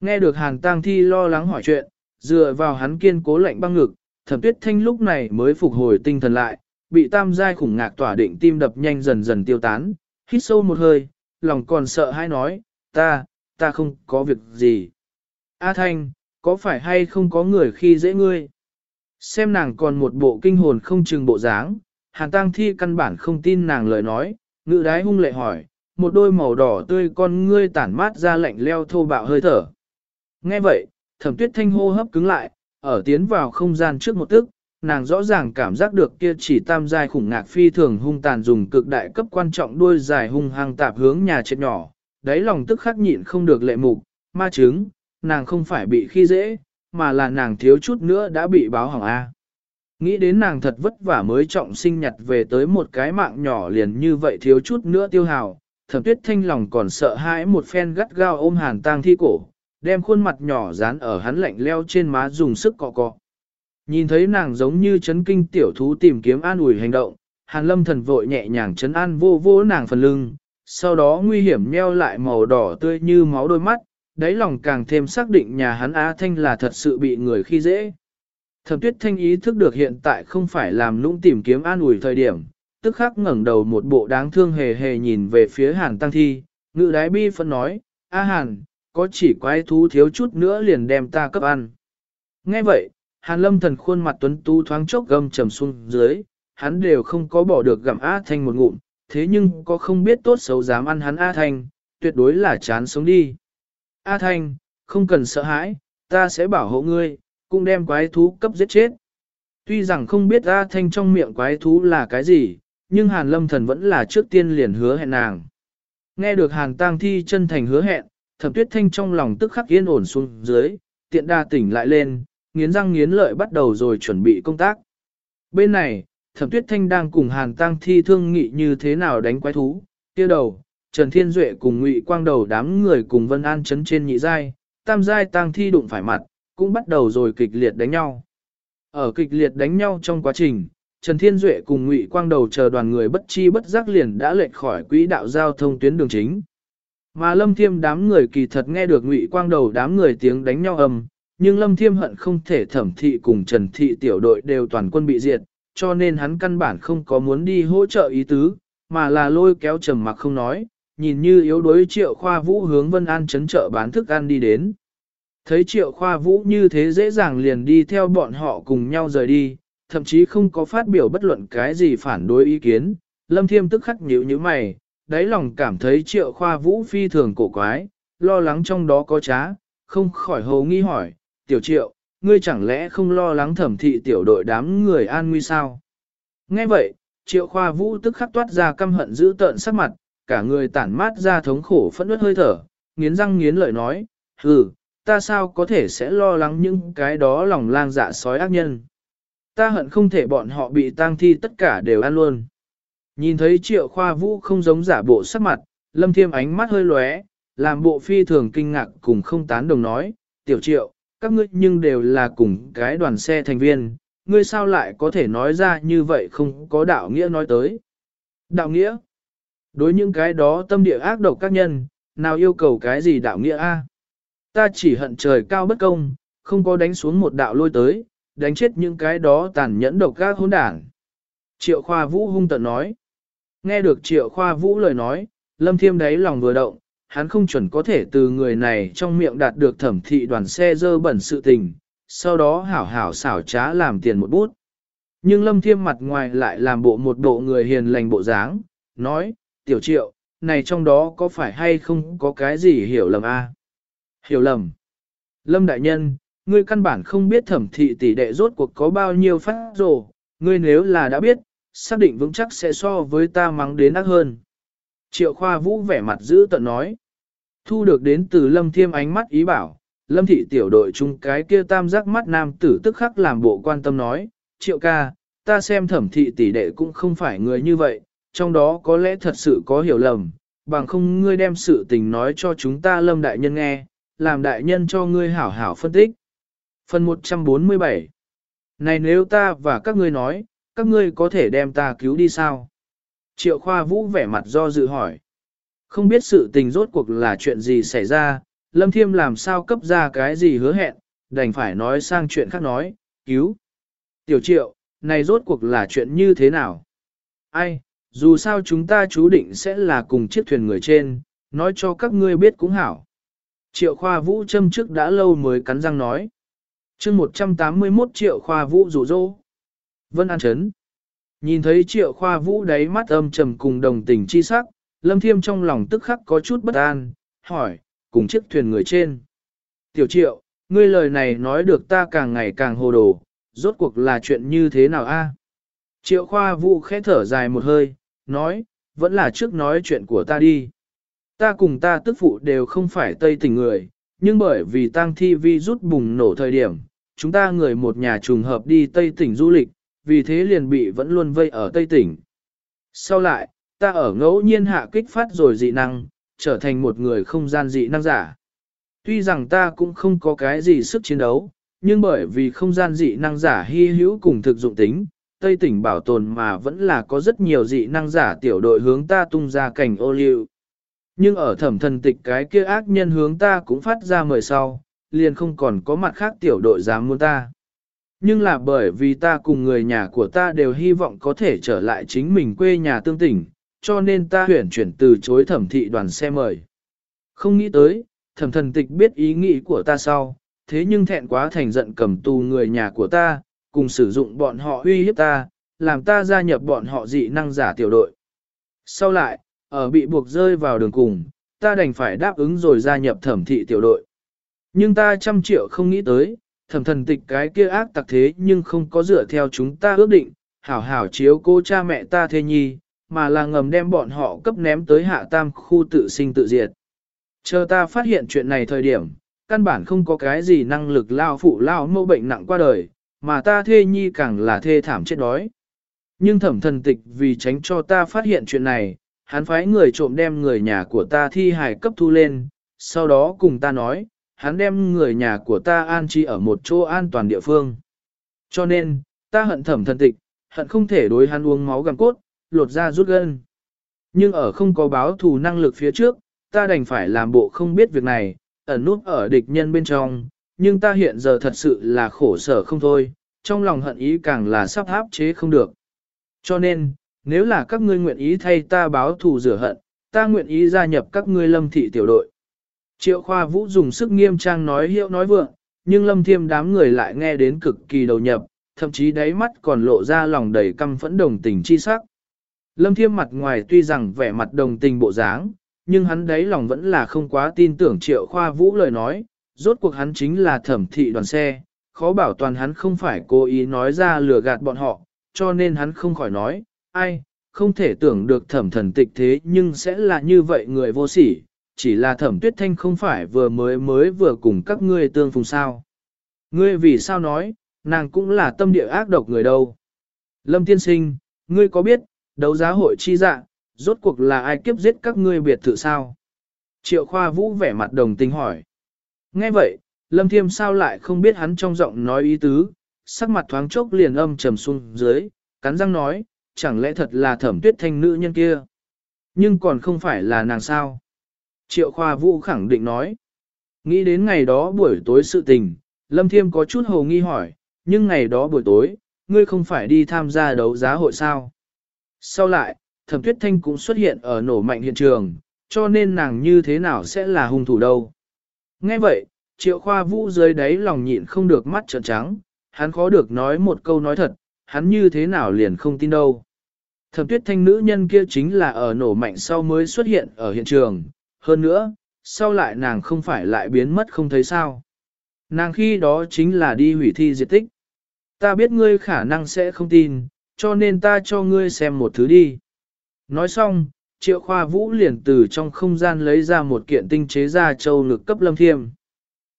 Nghe được Hàn Tang Thi lo lắng hỏi chuyện, dựa vào hắn kiên cố lạnh băng ngực, thẩm tuyết thanh lúc này mới phục hồi tinh thần lại, bị tam giai khủng ngạc tỏa định tim đập nhanh dần dần tiêu tán, hít sâu một hơi, lòng còn sợ hãi nói, ta, ta không có việc gì. A Thanh, có phải hay không có người khi dễ ngươi? Xem nàng còn một bộ kinh hồn không chừng bộ dáng, Hàn Tăng Thi căn bản không tin nàng lời nói, ngự đái hung lệ hỏi, một đôi màu đỏ tươi con ngươi tản mát ra lạnh leo thô bạo hơi thở. Nghe vậy, thẩm tuyết thanh hô hấp cứng lại, ở tiến vào không gian trước một tức, nàng rõ ràng cảm giác được kia chỉ tam giai khủng ngạc phi thường hung tàn dùng cực đại cấp quan trọng đuôi dài hung hăng tạp hướng nhà chết nhỏ, đáy lòng tức khắc nhịn không được lệ mục, ma chứng, nàng không phải bị khi dễ, mà là nàng thiếu chút nữa đã bị báo hỏng A. Nghĩ đến nàng thật vất vả mới trọng sinh nhặt về tới một cái mạng nhỏ liền như vậy thiếu chút nữa tiêu hào, thẩm tuyết thanh lòng còn sợ hãi một phen gắt gao ôm hàn tang thi cổ, đem khuôn mặt nhỏ dán ở hắn lạnh leo trên má dùng sức cọ cọ. Nhìn thấy nàng giống như chấn kinh tiểu thú tìm kiếm an ủi hành động, hàn lâm thần vội nhẹ nhàng chấn an vô vô nàng phần lưng, sau đó nguy hiểm nheo lại màu đỏ tươi như máu đôi mắt, đáy lòng càng thêm xác định nhà hắn Á Thanh là thật sự bị người khi dễ. Thẩm tuyết thanh ý thức được hiện tại không phải làm lũng tìm kiếm an ủi thời điểm, tức khắc ngẩng đầu một bộ đáng thương hề hề nhìn về phía hàn tăng thi, ngự đái bi phân nói, A hàn, có chỉ quái thú thiếu chút nữa liền đem ta cấp ăn. Nghe vậy, hàn lâm thần khuôn mặt tuấn tú thoáng chốc gầm trầm xuống dưới, hắn đều không có bỏ được gặm A thanh một ngụm, thế nhưng có không biết tốt xấu dám ăn hắn A thanh, tuyệt đối là chán sống đi. A thanh, không cần sợ hãi, ta sẽ bảo hộ ngươi, cũng đem quái thú cấp giết chết. Tuy rằng không biết A thanh trong miệng quái thú là cái gì, nhưng hàn lâm thần vẫn là trước tiên liền hứa hẹn nàng. Nghe được hàn tang thi chân thành hứa hẹn, thẩm tuyết thanh trong lòng tức khắc yên ổn xuống dưới, tiện đa tỉnh lại lên, nghiến răng nghiến lợi bắt đầu rồi chuẩn bị công tác. Bên này, thẩm tuyết thanh đang cùng hàn tang thi thương nghị như thế nào đánh quái thú, tiêu đầu, Trần Thiên Duệ cùng Ngụy Quang đầu đám người cùng Vân An chấn trên nhị giai, tam giai tang thi đụng phải mặt, cũng bắt đầu rồi kịch liệt đánh nhau. Ở kịch liệt đánh nhau trong quá trình, Trần Thiên Duệ cùng Ngụy Quang đầu chờ đoàn người bất chi bất giác liền đã lệch khỏi quỹ đạo giao thông tuyến đường chính. Mà Lâm Thiêm đám người kỳ thật nghe được Ngụy Quang đầu đám người tiếng đánh nhau ầm, nhưng Lâm Thiêm hận không thể thẩm thị cùng Trần Thị tiểu đội đều toàn quân bị diệt, cho nên hắn căn bản không có muốn đi hỗ trợ ý tứ, mà là lôi kéo trầm mặc không nói, nhìn như yếu đuối triệu khoa vũ hướng Vân An chấn chợ bán thức ăn đi đến. Thấy triệu khoa vũ như thế dễ dàng liền đi theo bọn họ cùng nhau rời đi, thậm chí không có phát biểu bất luận cái gì phản đối ý kiến, Lâm Thiêm tức khắc nhíu như mày, đáy lòng cảm thấy triệu khoa vũ phi thường cổ quái, lo lắng trong đó có trá, không khỏi hầu nghi hỏi, tiểu triệu, ngươi chẳng lẽ không lo lắng thẩm thị tiểu đội đám người an nguy sao? Nghe vậy, triệu khoa vũ tức khắc toát ra căm hận giữ tợn sắc mặt, cả người tản mát ra thống khổ phẫn nứt hơi thở, nghiến răng nghiến lợi nói, hừ, ta sao có thể sẽ lo lắng những cái đó lòng lang dạ sói ác nhân. Ta hận không thể bọn họ bị tang thi tất cả đều ăn luôn. Nhìn thấy triệu khoa vũ không giống giả bộ sắc mặt, lâm thiêm ánh mắt hơi lóe, làm bộ phi thường kinh ngạc cùng không tán đồng nói, tiểu triệu, các ngươi nhưng đều là cùng cái đoàn xe thành viên, ngươi sao lại có thể nói ra như vậy không có đạo nghĩa nói tới. Đạo nghĩa? Đối những cái đó tâm địa ác độc các nhân, nào yêu cầu cái gì đạo nghĩa a? Ta chỉ hận trời cao bất công, không có đánh xuống một đạo lôi tới, đánh chết những cái đó tàn nhẫn độc các hỗn đảng. Triệu Khoa Vũ hung tận nói. Nghe được Triệu Khoa Vũ lời nói, Lâm Thiêm đáy lòng vừa động, hắn không chuẩn có thể từ người này trong miệng đạt được thẩm thị đoàn xe dơ bẩn sự tình, sau đó hảo hảo xảo trá làm tiền một bút. Nhưng Lâm Thiêm mặt ngoài lại làm bộ một bộ người hiền lành bộ dáng, nói, tiểu triệu, này trong đó có phải hay không có cái gì hiểu lầm a Hiểu lầm. Lâm Đại Nhân, ngươi căn bản không biết thẩm thị tỷ đệ rốt cuộc có bao nhiêu phát rồ, ngươi nếu là đã biết, xác định vững chắc sẽ so với ta mắng đến ác hơn. Triệu Khoa Vũ vẻ mặt giữ tận nói. Thu được đến từ Lâm Thiêm ánh mắt ý bảo, Lâm thị tiểu đội chung cái kia tam giác mắt nam tử tức khắc làm bộ quan tâm nói, Triệu ca, ta xem thẩm thị tỷ đệ cũng không phải người như vậy, trong đó có lẽ thật sự có hiểu lầm, bằng không ngươi đem sự tình nói cho chúng ta Lâm đại nhân nghe, làm đại nhân cho ngươi hảo hảo phân tích. Phần 147 Này nếu ta và các ngươi nói, các ngươi có thể đem ta cứu đi sao? Triệu Khoa Vũ vẻ mặt do dự hỏi. Không biết sự tình rốt cuộc là chuyện gì xảy ra, Lâm Thiêm làm sao cấp ra cái gì hứa hẹn, đành phải nói sang chuyện khác nói, cứu. Tiểu Triệu, này rốt cuộc là chuyện như thế nào? Ai, dù sao chúng ta chú định sẽ là cùng chiếc thuyền người trên, nói cho các ngươi biết cũng hảo. Triệu Khoa Vũ châm trước đã lâu mới cắn răng nói chương 181 triệu khoa vũ rủ rỗ. Vân An Trấn. Nhìn thấy triệu khoa vũ đáy mắt âm trầm cùng đồng tình chi sắc, lâm thiêm trong lòng tức khắc có chút bất an, hỏi, cùng chiếc thuyền người trên. Tiểu triệu, ngươi lời này nói được ta càng ngày càng hồ đồ, rốt cuộc là chuyện như thế nào a? Triệu khoa vũ khẽ thở dài một hơi, nói, vẫn là trước nói chuyện của ta đi. Ta cùng ta tức phụ đều không phải tây tình người, nhưng bởi vì tang thi vi rút bùng nổ thời điểm, chúng ta người một nhà trùng hợp đi Tây tỉnh du lịch, vì thế liền bị vẫn luôn vây ở Tây tỉnh. Sau lại, ta ở ngẫu nhiên hạ kích phát rồi dị năng, trở thành một người không gian dị năng giả. Tuy rằng ta cũng không có cái gì sức chiến đấu, nhưng bởi vì không gian dị năng giả hy hữu cùng thực dụng tính, Tây tỉnh bảo tồn mà vẫn là có rất nhiều dị năng giả tiểu đội hướng ta tung ra cảnh ô liu. Nhưng ở thẩm thần tịch cái kia ác nhân hướng ta cũng phát ra mời sau, liền không còn có mặt khác tiểu đội dám muốn ta. nhưng là bởi vì ta cùng người nhà của ta đều hy vọng có thể trở lại chính mình quê nhà tương tỉnh, cho nên ta huyển chuyển từ chối thẩm thị đoàn xe mời. Không nghĩ tới, thẩm thần tịch biết ý nghĩ của ta sau, thế nhưng thẹn quá thành giận cầm tù người nhà của ta, cùng sử dụng bọn họ uy hiếp ta, làm ta gia nhập bọn họ dị năng giả tiểu đội. Sau lại, ở bị buộc rơi vào đường cùng, ta đành phải đáp ứng rồi gia nhập thẩm thị tiểu đội. Nhưng ta trăm triệu không nghĩ tới, thẩm thần tịch cái kia ác tặc thế nhưng không có dựa theo chúng ta ước định, hảo hảo chiếu cô cha mẹ ta thê nhi, mà là ngầm đem bọn họ cấp ném tới hạ tam khu tự sinh tự diệt. Chờ ta phát hiện chuyện này thời điểm, căn bản không có cái gì năng lực lao phụ lao mâu bệnh nặng qua đời, mà ta thê nhi càng là thê thảm chết đói. Nhưng thẩm thần tịch vì tránh cho ta phát hiện chuyện này, hắn phái người trộm đem người nhà của ta thi hài cấp thu lên, sau đó cùng ta nói, hắn đem người nhà của ta an trí ở một chỗ an toàn địa phương. Cho nên, ta hận thẩm thần tịch, hận không thể đối hắn uống máu gặm cốt, lột ra rút gân. Nhưng ở không có báo thù năng lực phía trước, ta đành phải làm bộ không biết việc này, ẩn nút ở địch nhân bên trong, nhưng ta hiện giờ thật sự là khổ sở không thôi, trong lòng hận ý càng là sắp áp chế không được. Cho nên, nếu là các ngươi nguyện ý thay ta báo thù rửa hận, ta nguyện ý gia nhập các ngươi lâm thị tiểu đội. Triệu Khoa Vũ dùng sức nghiêm trang nói hiệu nói vượng, nhưng lâm thiêm đám người lại nghe đến cực kỳ đầu nhập, thậm chí đáy mắt còn lộ ra lòng đầy căm phẫn đồng tình chi sắc. Lâm thiêm mặt ngoài tuy rằng vẻ mặt đồng tình bộ dáng, nhưng hắn đáy lòng vẫn là không quá tin tưởng Triệu Khoa Vũ lời nói, rốt cuộc hắn chính là thẩm thị đoàn xe, khó bảo toàn hắn không phải cố ý nói ra lừa gạt bọn họ, cho nên hắn không khỏi nói, ai, không thể tưởng được thẩm thần tịch thế nhưng sẽ là như vậy người vô sỉ, chỉ là thẩm tuyết thanh không phải vừa mới mới vừa cùng các ngươi tương phùng sao. Ngươi vì sao nói, nàng cũng là tâm địa ác độc người đâu. Lâm tiên sinh, ngươi có biết, đấu giá hội chi dạ, rốt cuộc là ai kiếp giết các ngươi biệt thự sao? Triệu khoa vũ vẻ mặt đồng tình hỏi. Nghe vậy, Lâm Thiêm sao lại không biết hắn trong giọng nói ý tứ, sắc mặt thoáng chốc liền âm trầm xuống dưới, cắn răng nói, chẳng lẽ thật là thẩm tuyết thanh nữ nhân kia. Nhưng còn không phải là nàng sao. Triệu Khoa Vũ khẳng định nói. Nghĩ đến ngày đó buổi tối sự tình, Lâm Thiêm có chút hồ nghi hỏi, nhưng ngày đó buổi tối, ngươi không phải đi tham gia đấu giá hội sao. Sau lại, thẩm tuyết thanh cũng xuất hiện ở nổ mạnh hiện trường, cho nên nàng như thế nào sẽ là hung thủ đâu. Nghe vậy, triệu khoa vũ dưới đáy lòng nhịn không được mắt trợn trắng, hắn khó được nói một câu nói thật, hắn như thế nào liền không tin đâu. Thẩm tuyết thanh nữ nhân kia chính là ở nổ mạnh sau mới xuất hiện ở hiện trường, hơn nữa, sau lại nàng không phải lại biến mất không thấy sao. Nàng khi đó chính là đi hủy thi diệt tích. Ta biết ngươi khả năng sẽ không tin, cho nên ta cho ngươi xem một thứ đi. Nói xong, triệu khoa vũ liền từ trong không gian lấy ra một kiện tinh chế ra châu ngực cấp lâm thiêm.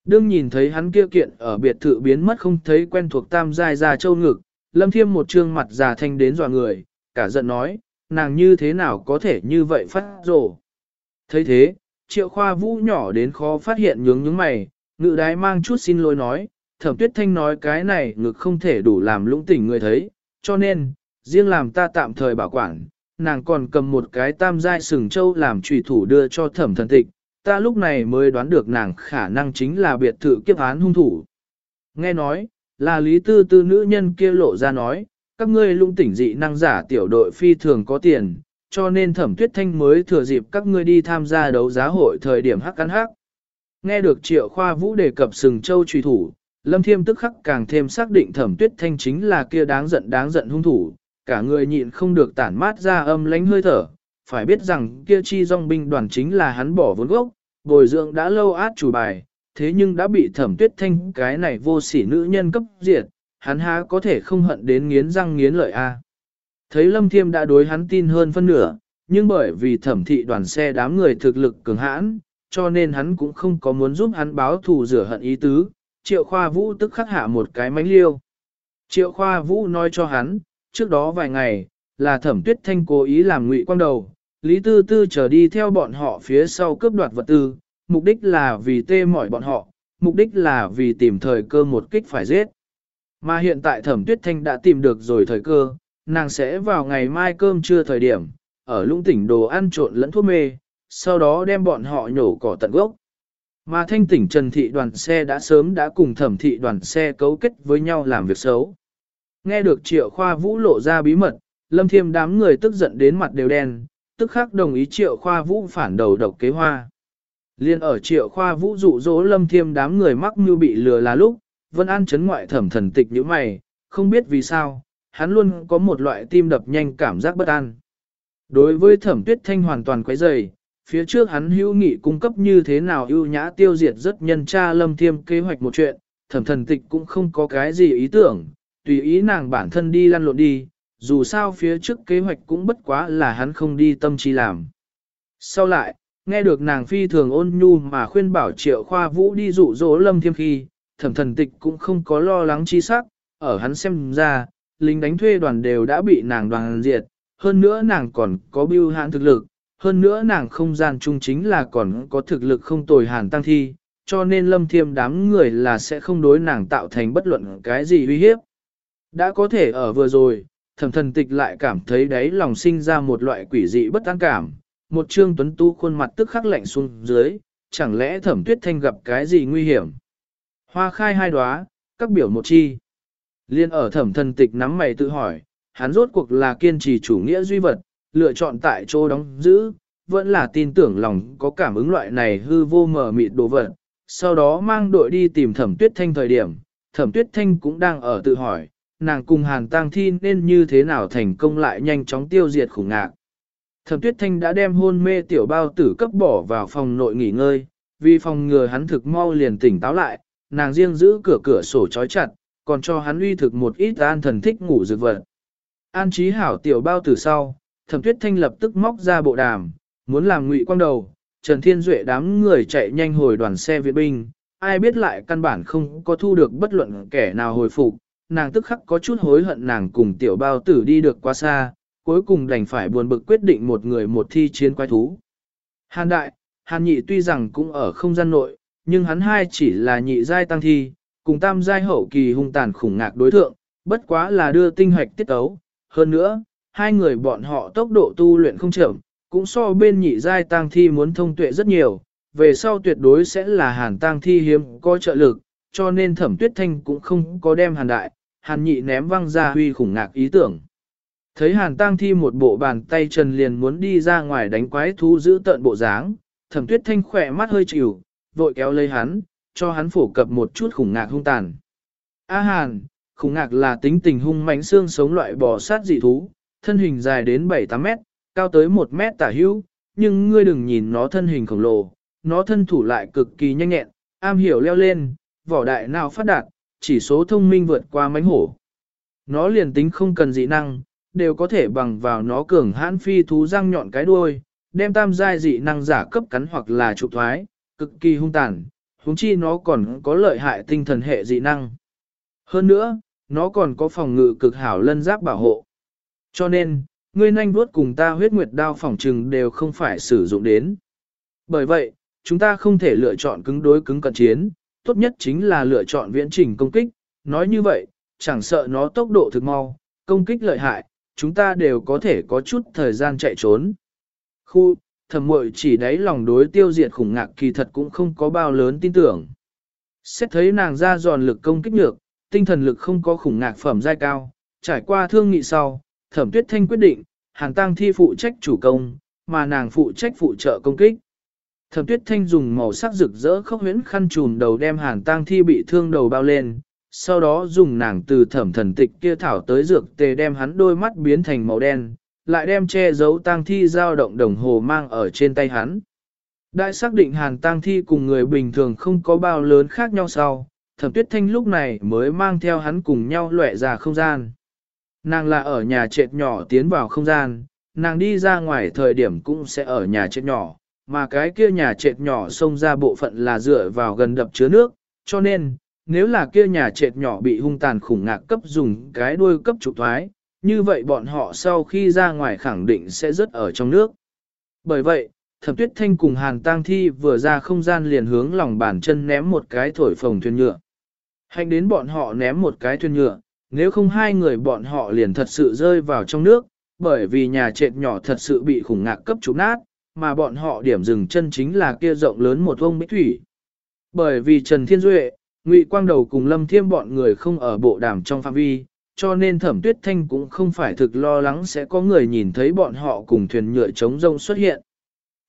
Đương nhìn thấy hắn kia kiện ở biệt thự biến mất không thấy quen thuộc tam giai ra châu ngực, lâm thiêm một trương mặt già thanh đến dọa người, cả giận nói, nàng như thế nào có thể như vậy phát rồ. thấy thế, triệu khoa vũ nhỏ đến khó phát hiện nhướng nhướng mày, ngự đái mang chút xin lỗi nói, thẩm tuyết thanh nói cái này ngực không thể đủ làm lũng tỉnh người thấy, cho nên, riêng làm ta tạm thời bảo quản, nàng còn cầm một cái tam giai sừng châu làm trùy thủ đưa cho thẩm thần tịch, ta lúc này mới đoán được nàng khả năng chính là biệt thự kiếp án hung thủ. Nghe nói, là lý tư tư nữ nhân kia lộ ra nói, các ngươi lung tỉnh dị năng giả tiểu đội phi thường có tiền, cho nên thẩm tuyết thanh mới thừa dịp các ngươi đi tham gia đấu giá hội thời điểm hắc ăn hắc. Nghe được triệu khoa vũ đề cập sừng châu truy thủ, lâm thiêm tức khắc càng thêm xác định thẩm tuyết thanh chính là kia đáng giận đáng giận hung thủ, cả người nhịn không được tản mát ra âm lánh hơi thở, phải biết rằng kia chi dòng binh đoàn chính là hắn bỏ vốn gốc, bồi dưỡng đã lâu át chủ bài, thế nhưng đã bị thẩm tuyết thanh cái này vô sỉ nữ nhân cấp diệt, hắn há có thể không hận đến nghiến răng nghiến lợi a. Thấy Lâm Thiêm đã đối hắn tin hơn phân nửa, nhưng bởi vì thẩm thị đoàn xe đám người thực lực cường hãn, cho nên hắn cũng không có muốn giúp hắn báo thù rửa hận ý tứ, Triệu Khoa Vũ tức khắc hạ một cái mánh liêu. Triệu Khoa Vũ nói cho hắn, trước đó vài ngày, là thẩm tuyết thanh cố ý làm ngụy quang đầu, Lý Tư Tư trở đi theo bọn họ phía sau cướp đoạt vật tư, mục đích là vì tê mỏi bọn họ, mục đích là vì tìm thời cơ một kích phải giết. Mà hiện tại thẩm tuyết thanh đã tìm được rồi thời cơ, nàng sẽ vào ngày mai cơm trưa thời điểm, ở lũng tỉnh đồ ăn trộn lẫn thuốc mê, sau đó đem bọn họ nhổ cỏ tận gốc. Mà thanh tỉnh Trần Thị đoàn xe đã sớm đã cùng thẩm thị đoàn xe cấu kết với nhau làm việc xấu. Nghe được triệu khoa vũ lộ ra bí mật, lâm thiêm đám người tức giận đến mặt đều đen, tức khắc đồng ý triệu khoa vũ phản đầu độc kế hoa. Liên ở triệu khoa vũ dụ dỗ lâm thiêm đám người mắc mưu bị lừa là lúc, Vân An chấn ngoại thẩm thần tịch như mày, không biết vì sao, hắn luôn có một loại tim đập nhanh cảm giác bất an. Đối với thẩm tuyết thanh hoàn toàn quấy dày, phía trước hắn hữu nghị cung cấp như thế nào ưu nhã tiêu diệt rất nhân tra lâm thiêm kế hoạch một chuyện, thẩm thần tịch cũng không có cái gì ý tưởng, tùy ý nàng bản thân đi lăn lộn đi, dù sao phía trước kế hoạch cũng bất quá là hắn không đi tâm trí làm. Sau lại, nghe được nàng phi thường ôn nhu mà khuyên bảo triệu khoa vũ đi dụ dỗ lâm thiêm khi, thẩm thần tịch cũng không có lo lắng chi sắc, ở hắn xem ra, lính đánh thuê đoàn đều đã bị nàng đoàn diệt, hơn nữa nàng còn có biêu hãn thực lực, hơn nữa nàng không gian chung chính là còn có thực lực không tồi hàn tăng thi, cho nên lâm thiêm đám người là sẽ không đối nàng tạo thành bất luận cái gì uy hiếp. Đã có thể ở vừa rồi, thẩm thần tịch lại cảm thấy đáy lòng sinh ra một loại quỷ dị bất an cảm, một trương tuấn tu khuôn mặt tức khắc lạnh xuống dưới, chẳng lẽ thẩm tuyết thanh gặp cái gì nguy hiểm. Hoa khai hai đóa, các biểu một chi. Liên ở thẩm thần tịch nắm mày tự hỏi, hắn rốt cuộc là kiên trì chủ nghĩa duy vật, lựa chọn tại chỗ đóng giữ, vẫn là tin tưởng lòng có cảm ứng loại này hư vô mờ mịt đồ vật. Sau đó mang đội đi tìm thẩm tuyết thanh thời điểm, thẩm tuyết thanh cũng đang ở tự hỏi, nàng cùng hàn tang thi nên như thế nào thành công lại nhanh chóng tiêu diệt khủng ngạc. Thẩm tuyết thanh đã đem hôn mê tiểu bao tử cấp bỏ vào phòng nội nghỉ ngơi, vì phòng ngừa hắn thực mau liền tỉnh táo lại, nàng riêng giữ cửa cửa sổ trói chặt, còn cho hắn uy thực một ít an thần thích ngủ dược vật. An trí hảo tiểu bao tử sau, thẩm tuyết thanh lập tức móc ra bộ đàm, muốn làm ngụy quang đầu, Trần Thiên Duệ đám người chạy nhanh hồi đoàn xe viện binh, ai biết lại căn bản không có thu được bất luận kẻ nào hồi phục, nàng tức khắc có chút hối hận nàng cùng tiểu bao tử đi được quá xa, cuối cùng đành phải buồn bực quyết định một người một thi chiến quái thú. Hàn đại, hàn nhị tuy rằng cũng ở không gian nội, nhưng hắn hai chỉ là nhị giai tăng thi, cùng tam giai hậu kỳ hung tàn khủng ngạc đối thượng, bất quá là đưa tinh hoạch tiết tấu. Hơn nữa, hai người bọn họ tốc độ tu luyện không chậm, cũng so bên nhị giai tăng thi muốn thông tuệ rất nhiều, về sau tuyệt đối sẽ là hàn tăng thi hiếm có trợ lực, cho nên thẩm tuyết thanh cũng không có đem hàn đại, hàn nhị ném văng ra huy khủng ngạc ý tưởng. Thấy hàn tăng thi một bộ bàn tay trần liền muốn đi ra ngoài đánh quái thú giữ tận bộ dáng, thẩm tuyết thanh khỏe mắt hơi chịu, vội kéo lấy hắn, cho hắn phổ cập một chút khủng ngạc hung tàn. A hàn, khủng ngạc là tính tình hung mãnh xương sống loại bò sát dị thú, thân hình dài đến 7-8 mét, cao tới 1 mét tả hữu, nhưng ngươi đừng nhìn nó thân hình khổng lồ, nó thân thủ lại cực kỳ nhanh nhẹn, am hiểu leo lên, vỏ đại nào phát đạt, chỉ số thông minh vượt qua mánh hổ. Nó liền tính không cần dị năng, đều có thể bằng vào nó cường hãn phi thú răng nhọn cái đuôi, đem tam giai dị năng giả cấp cắn hoặc là trục thoái, cực kỳ hung tàn, huống chi nó còn có lợi hại tinh thần hệ dị năng. Hơn nữa, nó còn có phòng ngự cực hảo lân giáp bảo hộ. Cho nên, ngươi nhanh vuốt cùng ta huyết nguyệt đao phòng trừng đều không phải sử dụng đến. Bởi vậy, chúng ta không thể lựa chọn cứng đối cứng cận chiến, tốt nhất chính là lựa chọn viễn trình công kích. Nói như vậy, chẳng sợ nó tốc độ thực mau, công kích lợi hại, chúng ta đều có thể có chút thời gian chạy trốn. Khu, thầm muội chỉ đáy lòng đối tiêu diệt khủng ngạc kỳ thật cũng không có bao lớn tin tưởng. Xét thấy nàng ra giòn lực công kích nhược, tinh thần lực không có khủng ngạc phẩm giai cao, trải qua thương nghị sau, thẩm tuyết thanh quyết định, hàng tăng thi phụ trách chủ công, mà nàng phụ trách phụ trợ công kích. Thẩm tuyết thanh dùng màu sắc rực rỡ khốc huyễn khăn trùm đầu đem hàn tang thi bị thương đầu bao lên, sau đó dùng nàng từ thẩm thần tịch kia thảo tới dược tề đem hắn đôi mắt biến thành màu đen, lại đem che giấu tang thi dao động đồng hồ mang ở trên tay hắn. Đại xác định hàn tang thi cùng người bình thường không có bao lớn khác nhau sau, thẩm tuyết thanh lúc này mới mang theo hắn cùng nhau lẻ ra không gian. Nàng là ở nhà trệt nhỏ tiến vào không gian, nàng đi ra ngoài thời điểm cũng sẽ ở nhà trệt nhỏ, mà cái kia nhà trệt nhỏ xông ra bộ phận là dựa vào gần đập chứa nước, cho nên, nếu là kia nhà trệt nhỏ bị hung tàn khủng ngạc cấp dùng cái đuôi cấp trục thoái, như vậy bọn họ sau khi ra ngoài khẳng định sẽ rớt ở trong nước. Bởi vậy, thẩm tuyết thanh cùng hàn tang thi vừa ra không gian liền hướng lòng bàn chân ném một cái thổi phồng thuyền nhựa. Hành đến bọn họ ném một cái thuyền nhựa, nếu không hai người bọn họ liền thật sự rơi vào trong nước, bởi vì nhà trệt nhỏ thật sự bị khủng ngạc cấp trục nát, mà bọn họ điểm dừng chân chính là kia rộng lớn một vông bích thủy. Bởi vì Trần Thiên Duệ, Ngụy Quang Đầu cùng Lâm Thiêm bọn người không ở bộ đàm trong phạm vi, cho nên Thẩm Tuyết Thanh cũng không phải thực lo lắng sẽ có người nhìn thấy bọn họ cùng thuyền nhựa chống rông xuất hiện.